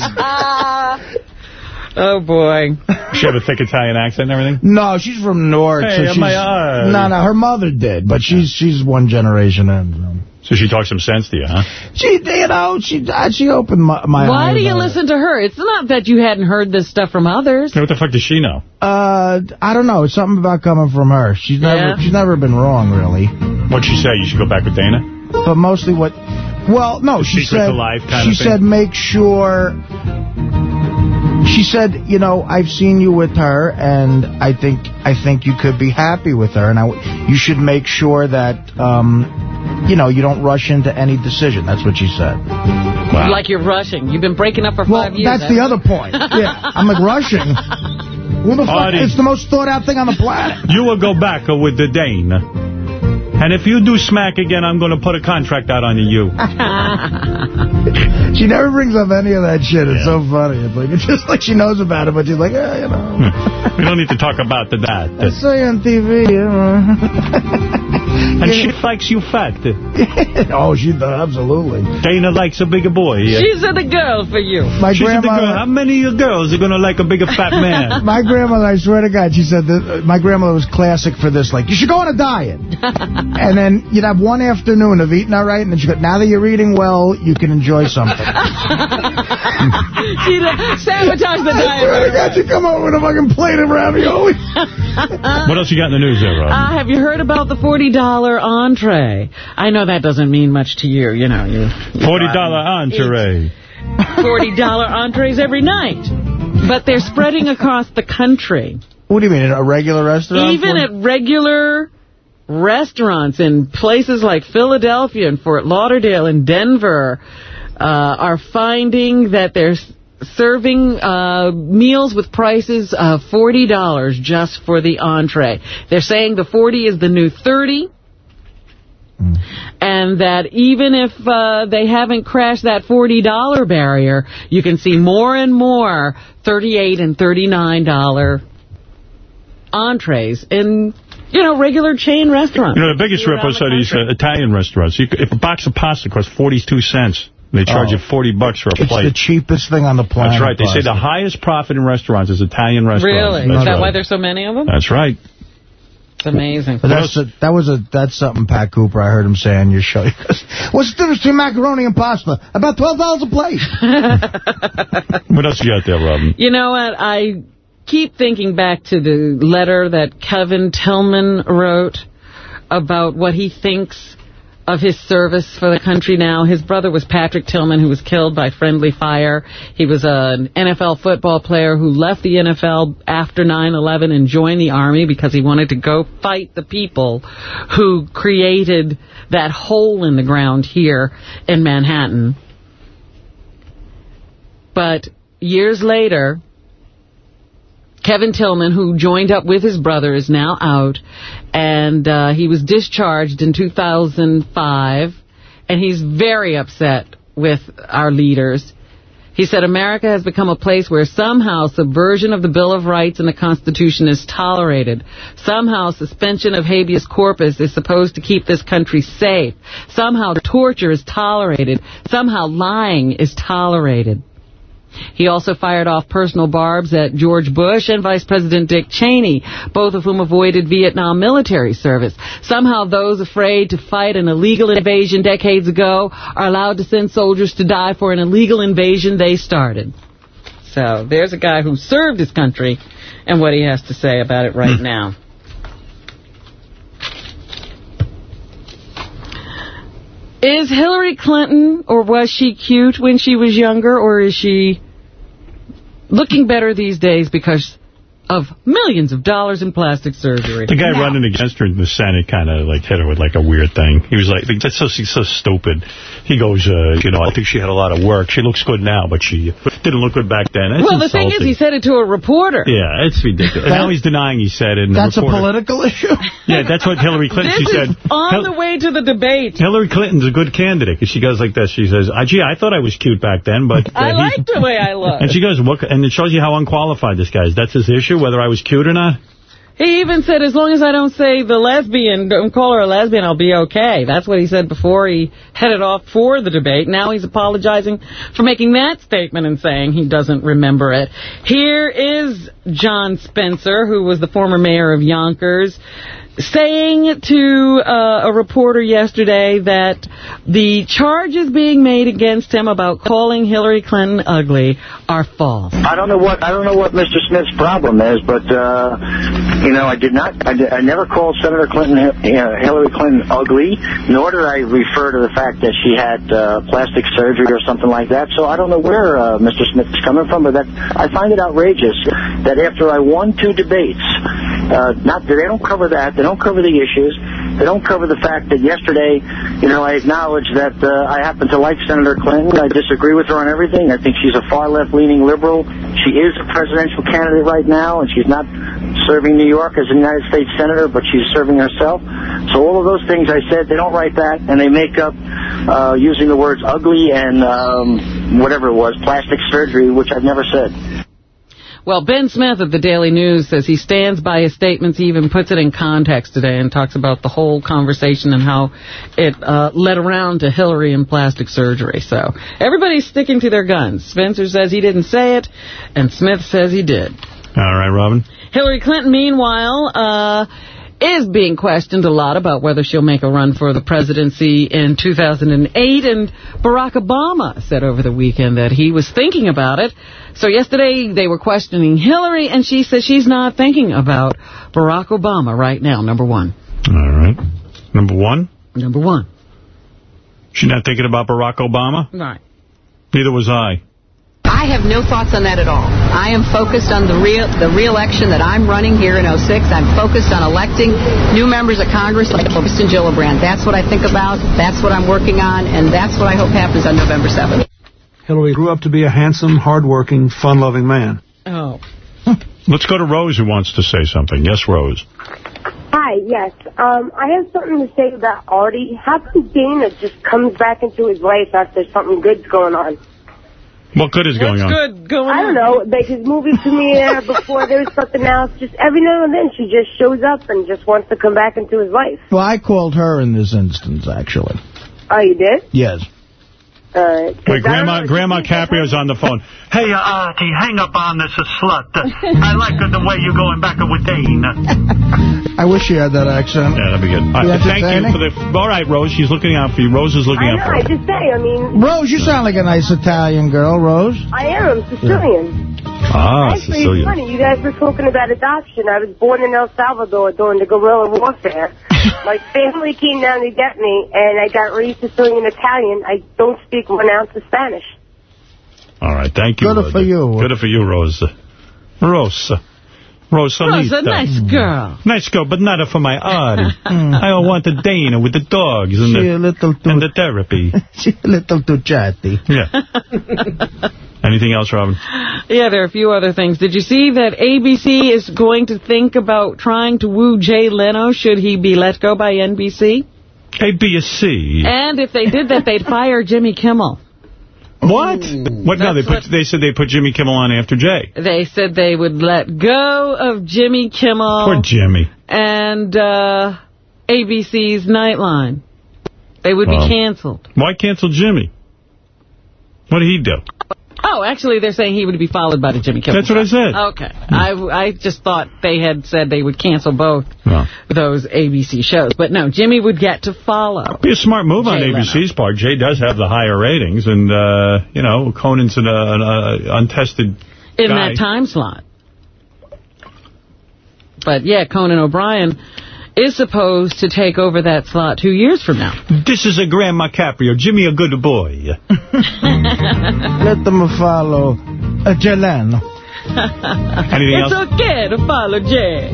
Oh, boy. She have a thick Italian accent and everything? No, she's from North. Hey, so am she's, I, uh, no, no, her mother did, but she's she's one generation in. So she talks some sense to you, huh? She, you know, she uh, she opened my, my Why eyes do you on it. listen to her? It's not that you hadn't heard this stuff from others. What the fuck does she know? Uh, I don't know. It's something about coming from her. She's never Yeah. she's never been wrong, really. What'd she say? You should go back with Dana? But mostly what... Well, no, she said... life kind she of thing? said make sure... She said, you know, I've seen you with her, and I think I think you could be happy with her, and I, w- you should make sure that, um, you know, you don't rush into any decision. That's what she said. Like you're rushing. You've been breaking up for five years. Well, That's the other point. Yeah, I'm like rushing. Who the fuck? Artie. It's the most thought out thing on the planet. You will go back with the Dane. And if you do smack again, I'm going to put a contract out on you. She never brings up any of that shit. It's so funny. It's like it's just like she knows about it, but she's like, eh, you know. we don't need to talk about the that. I saw you on TV. You know. And she likes you fat. oh, she does, absolutely. Dana likes a bigger boy. She's a the girl for you. My She's a big grandma- girl. How many of your girls are going to like a bigger fat man? My grandmother, I swear to God, she said that uh, my grandmother was classic for this. Like, you should go on a diet. And then you'd have one afternoon of eating all right, and then she'd go, now that you're eating well, you can enjoy something. She sabotaged the I swear to God, you come over with a fucking plate of ravioli. what else you got in the news there, Rob? Uh, have you heard about the $40 entree? I know that doesn't mean much to you, you know. You $40 entree. $40 entrees every night. But they're spreading across the country. What do you mean, in a regular restaurant? Even at regular restaurants in places like Philadelphia and Fort Lauderdale and Denver uh, are finding that they're serving uh, meals with prices of $40 just for the entree. They're saying the 40 is the new 30 and that even if uh, they haven't crashed that $40 barrier, you can see more and more 38 and $39 entrees in, you know, regular chain restaurants. You know, the biggest rip-offs are these uh, Italian restaurants. You, if a box of pasta costs 42 cents, they charge Oh. you 40 bucks for a It's plate. the cheapest thing on the planet. That's right. They say the highest profit in restaurants is Italian restaurants. Really? That's Is that right. why there's so many of them? That's right. It's amazing. But that's a, that was a that's something Pat Cooper I heard him say on your show. He goes, "What's the difference between macaroni and pasta? About twelve dollars a plate." What else you got there, Robin? You know what? I keep thinking back to the letter that Kevin Tillman wrote about what he thinks of his service for the country now. His brother was Patrick Tillman, who was killed by friendly fire. He was an NFL football player who left the NFL after 9-11 and joined the Army because he wanted to go fight the people who created that hole in the ground here in Manhattan. But years later, Kevin Tillman, who joined up with his brother, is now out, and uh, he was discharged in 2005, and he's very upset with our leaders. He said America has become a place where somehow subversion of the Bill of Rights and the Constitution is tolerated. Somehow suspension of habeas corpus is supposed to keep this country safe. Somehow torture is tolerated. Somehow lying is tolerated. He also fired off personal barbs at George Bush and Vice President Dick Cheney, both of whom avoided Vietnam military service. Somehow those afraid to fight an illegal invasion decades ago are allowed to send soldiers to die for an illegal invasion they started. So there's a guy who served his country and what he has to say about it right hmm. now. Is Hillary Clinton, or was she cute when she was younger, or is she looking better these days because of millions of dollars in plastic surgery? The guy running against her in the Senate kind of like hit her with like a weird thing. He was like, that's so, she's so stupid. He goes, uh, you know, I think she had a lot of work. She looks good now, but she didn't look good back then. That's well, the thing is, he said it to a reporter. Yeah, it's ridiculous. And now he's denying he said it. That's a political issue. Yeah, that's what Hillary Clinton, she said. on Hil- the way to the debate. Hillary Clinton's a good candidate because she goes like this. She says, "Ah, gee, I thought I was cute back then, but... uh, I he- like the way I look. And she goes, what, and it shows you how unqualified this guy is. That's his issue, whether I was cute or not. He even said, as long as I don't say the lesbian, don't call her a lesbian, I'll be okay. That's what he said before he headed off for the debate. Now he's apologizing for making that statement and saying he doesn't remember it. Here is John Spencer, who was the former mayor of Yonkers, saying to uh, a reporter yesterday that the charges being made against him about calling Hillary Clinton ugly are false. I don't know what I don't know what Mr. Smith's problem is, but uh, you know, I did not, I, did, I never called Senator Clinton, Hillary Clinton, ugly, nor did I refer to the fact that she had uh, plastic surgery or something like that. So I don't know where uh, Mr. Smith is coming from, but that I find it outrageous that after I won two debates, uh, not they don't cover that, they don't cover the issues, they don't cover the fact that yesterday, you know, I acknowledge that uh, I happen to like Senator Clinton. I disagree with her on everything. I think she's a far left-leaning liberal. She is a presidential candidate right now, and she's not serving New York as a United States senator, but she's serving herself. So all of those things I said, they don't write that, and they make up uh, using the words ugly and um, whatever it was, plastic surgery, which I've never said. Well, Ben Smith of the Daily News says he stands by his statements. He even puts it in context today and talks about the whole conversation and how it uh, led around to Hillary and plastic surgery. So everybody's sticking to their guns. Spencer says he didn't say it, and Smith says he did. All right, Robin. Hillary Clinton, meanwhile, uh, is being questioned a lot about whether she'll make a run for the presidency in 2008. And Barack Obama said over the weekend that he was thinking about it. So yesterday they were questioning Hillary, and she says she's not thinking about Barack Obama right now, number one. All right. Number one? Number one. She's not thinking about Barack Obama? Right. Neither was I. I have no thoughts on that at all. I am focused on the real the re-election that I'm running here in 06. I'm focused on electing new members of Congress like Kirsten Gillibrand. That's what I think about. That's what I'm working on, and that's what I hope happens on November 7th. Hillary grew up to be a handsome, hardworking, fun-loving man. Oh. Let's go to Rose who wants to say something. Yes, Rose. Hi, yes. Um, I have something to say about Artie. How come Dana just comes back into his life after something good's going on? What good is going on? good going I don't know, like his movie premiere before there was something else. Just every now and then she just shows up and just wants to come back into his life. Well, I called her in this instance, actually. Oh, you did? Yes. All right. Wait, Grandma Grandma Caprio's on the phone. Hey, uh, Artie, hang up on this uh, slut. Uh, I like uh, the way you're going back with Dane. I wish you had that accent. Yeah, that'd be good. All right, thank you for the... All right, Rose, she's looking out for you. Rose is looking I out know, for I you. just say, I mean, Rose, you sound like a nice Italian girl, Rose. I am Sicilian. Ah, Actually, it's funny. You guys were talking about adoption. I was born in El Salvador during the guerrilla warfare. My family came down to get me, and I got raised Sicilian Italian. I don't speak one ounce of Spanish. All right, thank you. Good for you. Good for you, Rose. Rose. Rosalita. Rose, a nice mm. girl. Nice girl, but not for my Artie. Mm. I don't want the Dana with the dogs and She the, little too, and the therapy. she a little too chatty. Yeah. Anything else, Robin? Yeah, there are a few other things. Did you see that ABC is going to think about trying to woo Jay Leno should he be let go by NBC? A, B, or C. And if they did that, they'd fire Jimmy Kimmel. What? What? No, they put. They said they put Jimmy Kimmel on after Jay. They said they would let go of Jimmy Kimmel Poor Jimmy. and uh, ABC's Nightline. They would Wow. be canceled. Why cancel Jimmy? What did he do? Oh, actually, they're saying he would be followed by the Jimmy Kimmel. That's what I said. Okay. I, I just thought they had said they would cancel both No. those ABC shows. But no, Jimmy would get to follow. Be a smart move on Jay Leno. ABC's part. Jay does have the higher ratings, and, uh, you know, Conan's an, uh, an uh, untested in guy. that time slot. But yeah, Conan O'Brien is supposed to take over that slot two years from now. This is a Grandma Caprio. Jimmy a good boy. Let them follow uh, Jelano. Anything it's else? okay to follow Jay.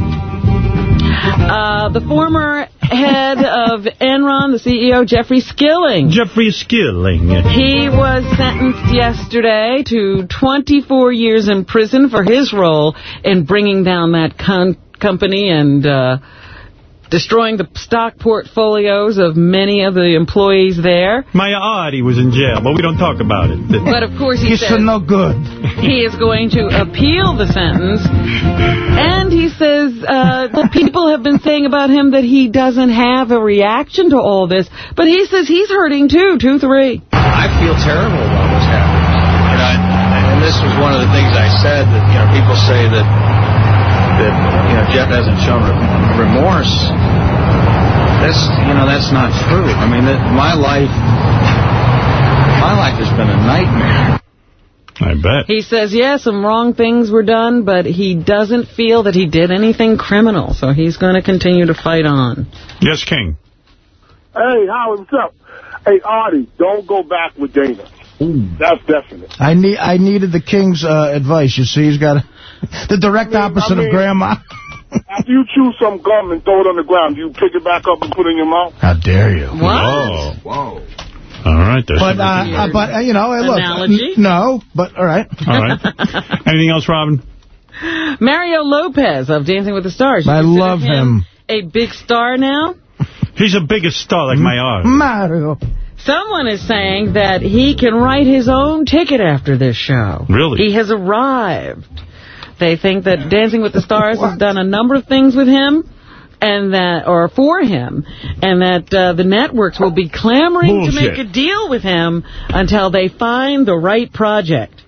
Uh, the former head of Enron, the CEO, Jeffrey Skilling. Jeffrey Skilling. He was sentenced yesterday to 24 years in prison for his role in bringing down that con company and uh, destroying the stock portfolios of many of the employees there. Maya Artie was in jail, but we don't talk about it. But of course he He's says no good. he is going to appeal the sentence. And he says uh, that people have been saying about him that he doesn't have a reaction to all this. But he says he's hurting too, 2-3. I feel terrible about what's happening. You know, and, and this was one of the things I said that you know people say that that you know Jeff hasn't shown remorse. That's you know that's not true. I mean, that my life, my life has been a nightmare. I bet. He says, yeah, some wrong things were done, but he doesn't feel that he did anything criminal, so he's going to continue to fight on. Yes, King. Hey, Howard, what's up? Hey, Artie, don't go back with Dana. That's definite. I need. I needed the king's uh, advice. You see, he's got a, the direct opposite I mean- of grandma. After you chew some gum and throw it on the ground, do you pick it back up and put it in your mouth? How dare you? Whoa. Whoa. All right. There's But, uh, uh, but uh, you know, hey, look. Analogy? No, but all right. All right. Anything else, Robin? Mario Lopez of Dancing with the Stars. You I love him. A big star now? He's a biggest star like my Artie. Mario. Someone is saying that he can write his own ticket after this show. Really? He has arrived. They think that Dancing with the Stars has done a number of things with him and that or for him and that uh, the networks will be clamoring to make a deal with him until they find the right project.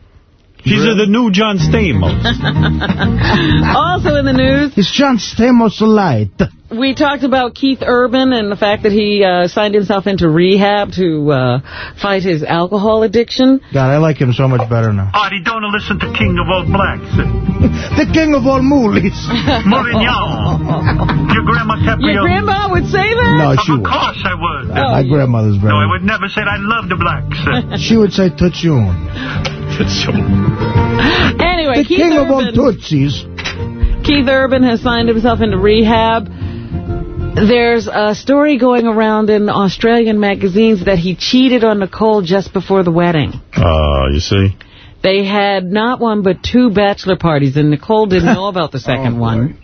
He's uh, the new John Stamos. also in the news, It's John Stamos light. we talked about Keith Urban and the fact that he uh, signed himself into rehab to uh, fight his alcohol addiction. God, I like him so much better now. Artie, don't listen to King of All Blacks. The king of all moolies. Mourinho. Your grandma Caprio. Your grandma would say that? No, she Of would. course I would. My grandmother's very. No, I would never say that. I love the blacks. She would say Tutchun. Anyway, The Keith king of all Urban, Keith Urban has signed himself into rehab. There's a story going around in Australian magazines that he cheated on Nicole just before the wedding. Oh, you see? They had not one but two bachelor parties, and Nicole didn't know about the second oh, one.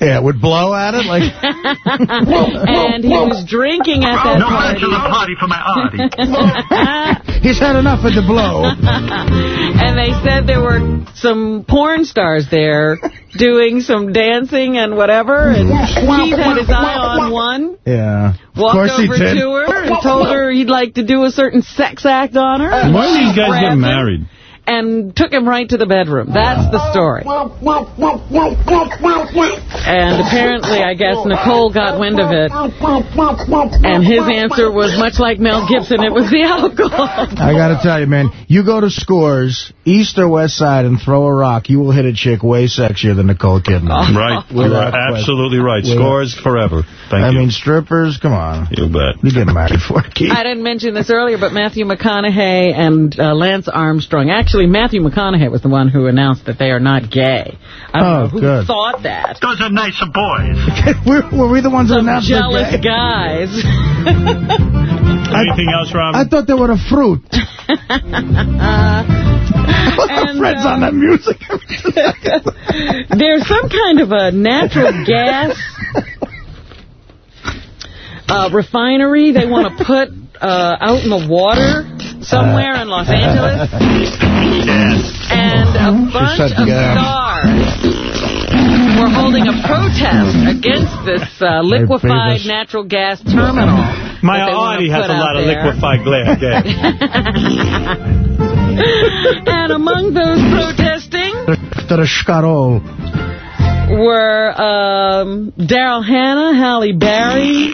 Yeah, would blow at it like. and he was drinking at that No party. bachelor party for my auntie. He's had enough of the blow. and they said there were some porn stars there doing some dancing and whatever, and he's had his eye on one. Yeah. of Walked course he over did. to her and told her he'd like to do a certain sex act on her. Why do these guys Grabbed get him married? And took him right to the bedroom. That's the story. And apparently, I guess, Nicole got wind of it. And his answer was much like Mel Gibson, it was the alcohol. I got to tell you, man, you go to Scores, east or west side, and throw a rock, you will hit a chick way sexier than Nicole Kidman. Right. You Without are absolutely right. Scores forever. Thank I you. I mean, strippers, come on. you bet. You get married for it, Keith. I didn't mention this earlier, but Matthew McConaughey and uh, Lance Armstrong. Actually, Matthew McConaughey was the one who announced that they are not gay. I don't Oh, know who good. thought that. Those are nicer boys. were, were we the ones that Some announced they're jealous gay? guys. Anything else, Robin? I thought they were a fruit. And, Fred's um, on that music. There's some kind of a natural gas uh, refinery they want to put uh, out in the water somewhere in Los Angeles. And a bunch of gas. stars were holding a protest against this uh, liquefied natural gas terminal. My that auntie has a out lot of there. liquefied glass. and among those protesting to the Scarol. Were um, Daryl Hannah, Halle Berry,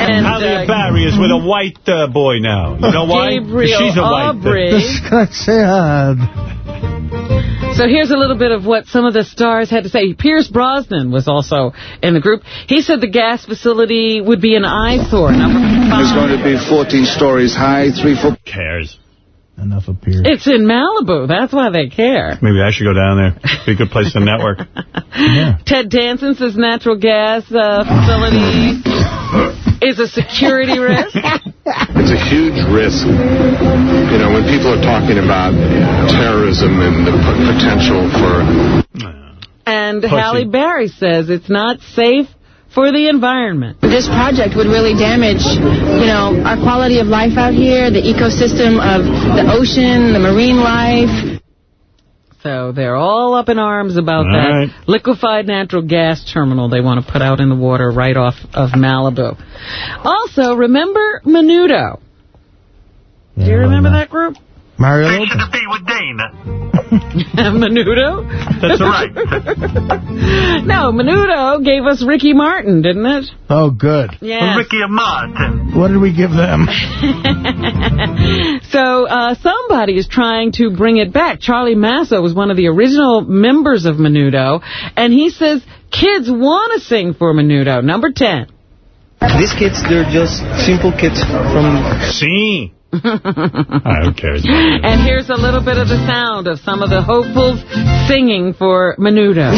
and Halle uh, Berry is with a white uh, boy now. You know why? 'Cause Gabriel She's a white. Aubry. Desgraciado. So here's a little bit of what some of the stars had to say. Pierce Brosnan was also in the group. He said the gas facility would be an eyesore. Number It's going to be 14 stories high, three foot. Cares. Enough of Pierce. It's in Malibu. That's why they care. Maybe I should go down there. Be a good place to network. Ted Danson says natural gas uh, facility is a security risk. It's a huge risk. You know, when people are talking about terrorism and the p- potential for And Pussy. Halle Berry says it's not safe for the environment. This project would really damage, you know, our quality of life out here, the ecosystem of the ocean, the marine life. So they're all up in arms about All that right. liquefied natural gas terminal they want to put out in the water right off of Malibu. Also, remember Menudo? Do you remember that group? Mario They Lopez. should be with Dana. Menudo? That's right. no, Menudo gave us Ricky Martin, didn't it? Oh, good. Yeah. Ricky Martin. What did we give them? So uh, somebody is trying to bring it back. Charlie Massó was one of the original members of Menudo, and he says kids want to sing for Menudo. Number 10. These kids, they're just simple kids from... See? Who cares? And here's a little bit of the sound of some of the hopefuls singing for Menudo.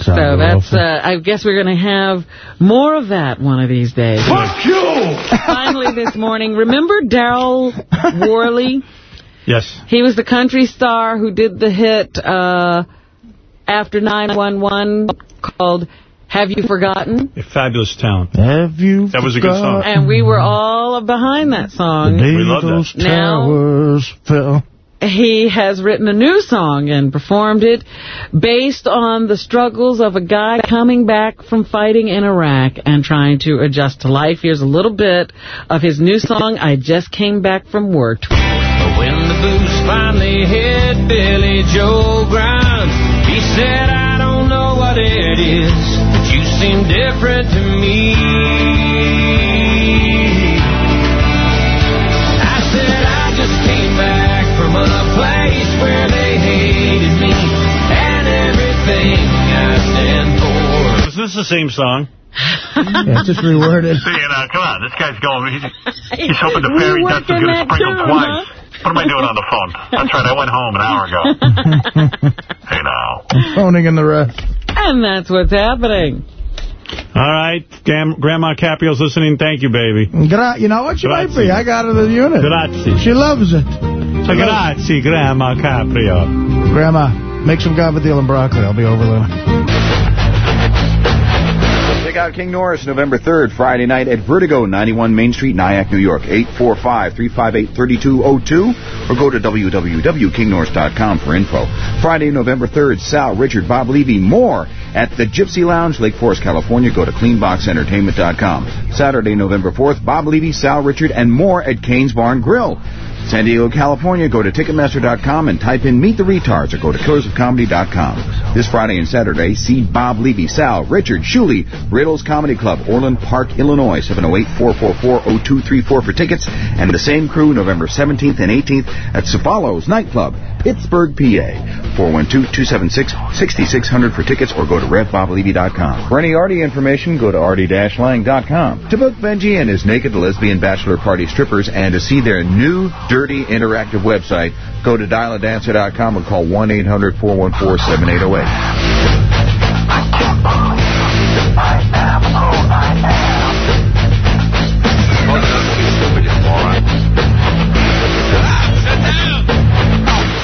So that's, uh, I guess we're going to have more of that one of these days. Fuck you! Finally this morning, remember Darryl Worley? Yes. He was the country star who did the hit uh, after 911 called Have You Forgotten? A fabulous talent. Have you That was a good song. And we were all behind that song. We love Those that. Now- fell. he has written a new song and performed it based on the struggles of a guy coming back from fighting in Iraq and trying to adjust to life. Here's a little bit of his new song, I Just Came Back from Work. When the booze finally hit Billy Joe Grimes, he said, I don't know what it is, but you seem different to me. I said, I just came back from a place where they hated me and everything I for. Was this the same song. Yeah, it's just reworded. See, you know, come on, this guy's going. He's, he's hoping the fairy dust is going to sprinkle twice. What am I doing on the phone? That's right, I went home an hour ago. hey, now. Phoning in the rest. And that's what's happening. All right, Gam Grandma Caprio's listening. Thank you, baby. Gra you know what? She might be. I got her to the unit. Grazie. She loves it. Grazie, Grandma Caprio. Grandma, make some gabardine and broccoli. I'll be over there. Check out King Norris November 3rd, Friday night at Vertigo, 91 Main Street, Nyack, New York, 845-358-3202, or go to www.kingnorris.com for info. Friday, November 3rd, Sal, Richard, Bob Levy, more at the Gypsy Lounge, Lake Forest, California. Go to cleanboxentertainment.com. Saturday, November 4th, Bob Levy, Sal, Richard, and more at Kane's Barn Grill. San Diego, California, go to Ticketmaster.com and type in Meet the Retards or go to killersofcomedy.com. This Friday and Saturday, see Bob Levy, Sal, Richard, Shuli, Riddles Comedy Club, Orland Park, Illinois, 708-444-0234 for tickets, and the same crew November 17th and 18th at Cefalo's Nightclub, Pittsburgh, PA. 412-276-6600 for tickets or go to to For any Artie information, go to artie-lang.com. To book Benji and his naked lesbian bachelor party strippers and to see their new, dirty, interactive website, go to dialadancer.com or call 1-800-414-7808.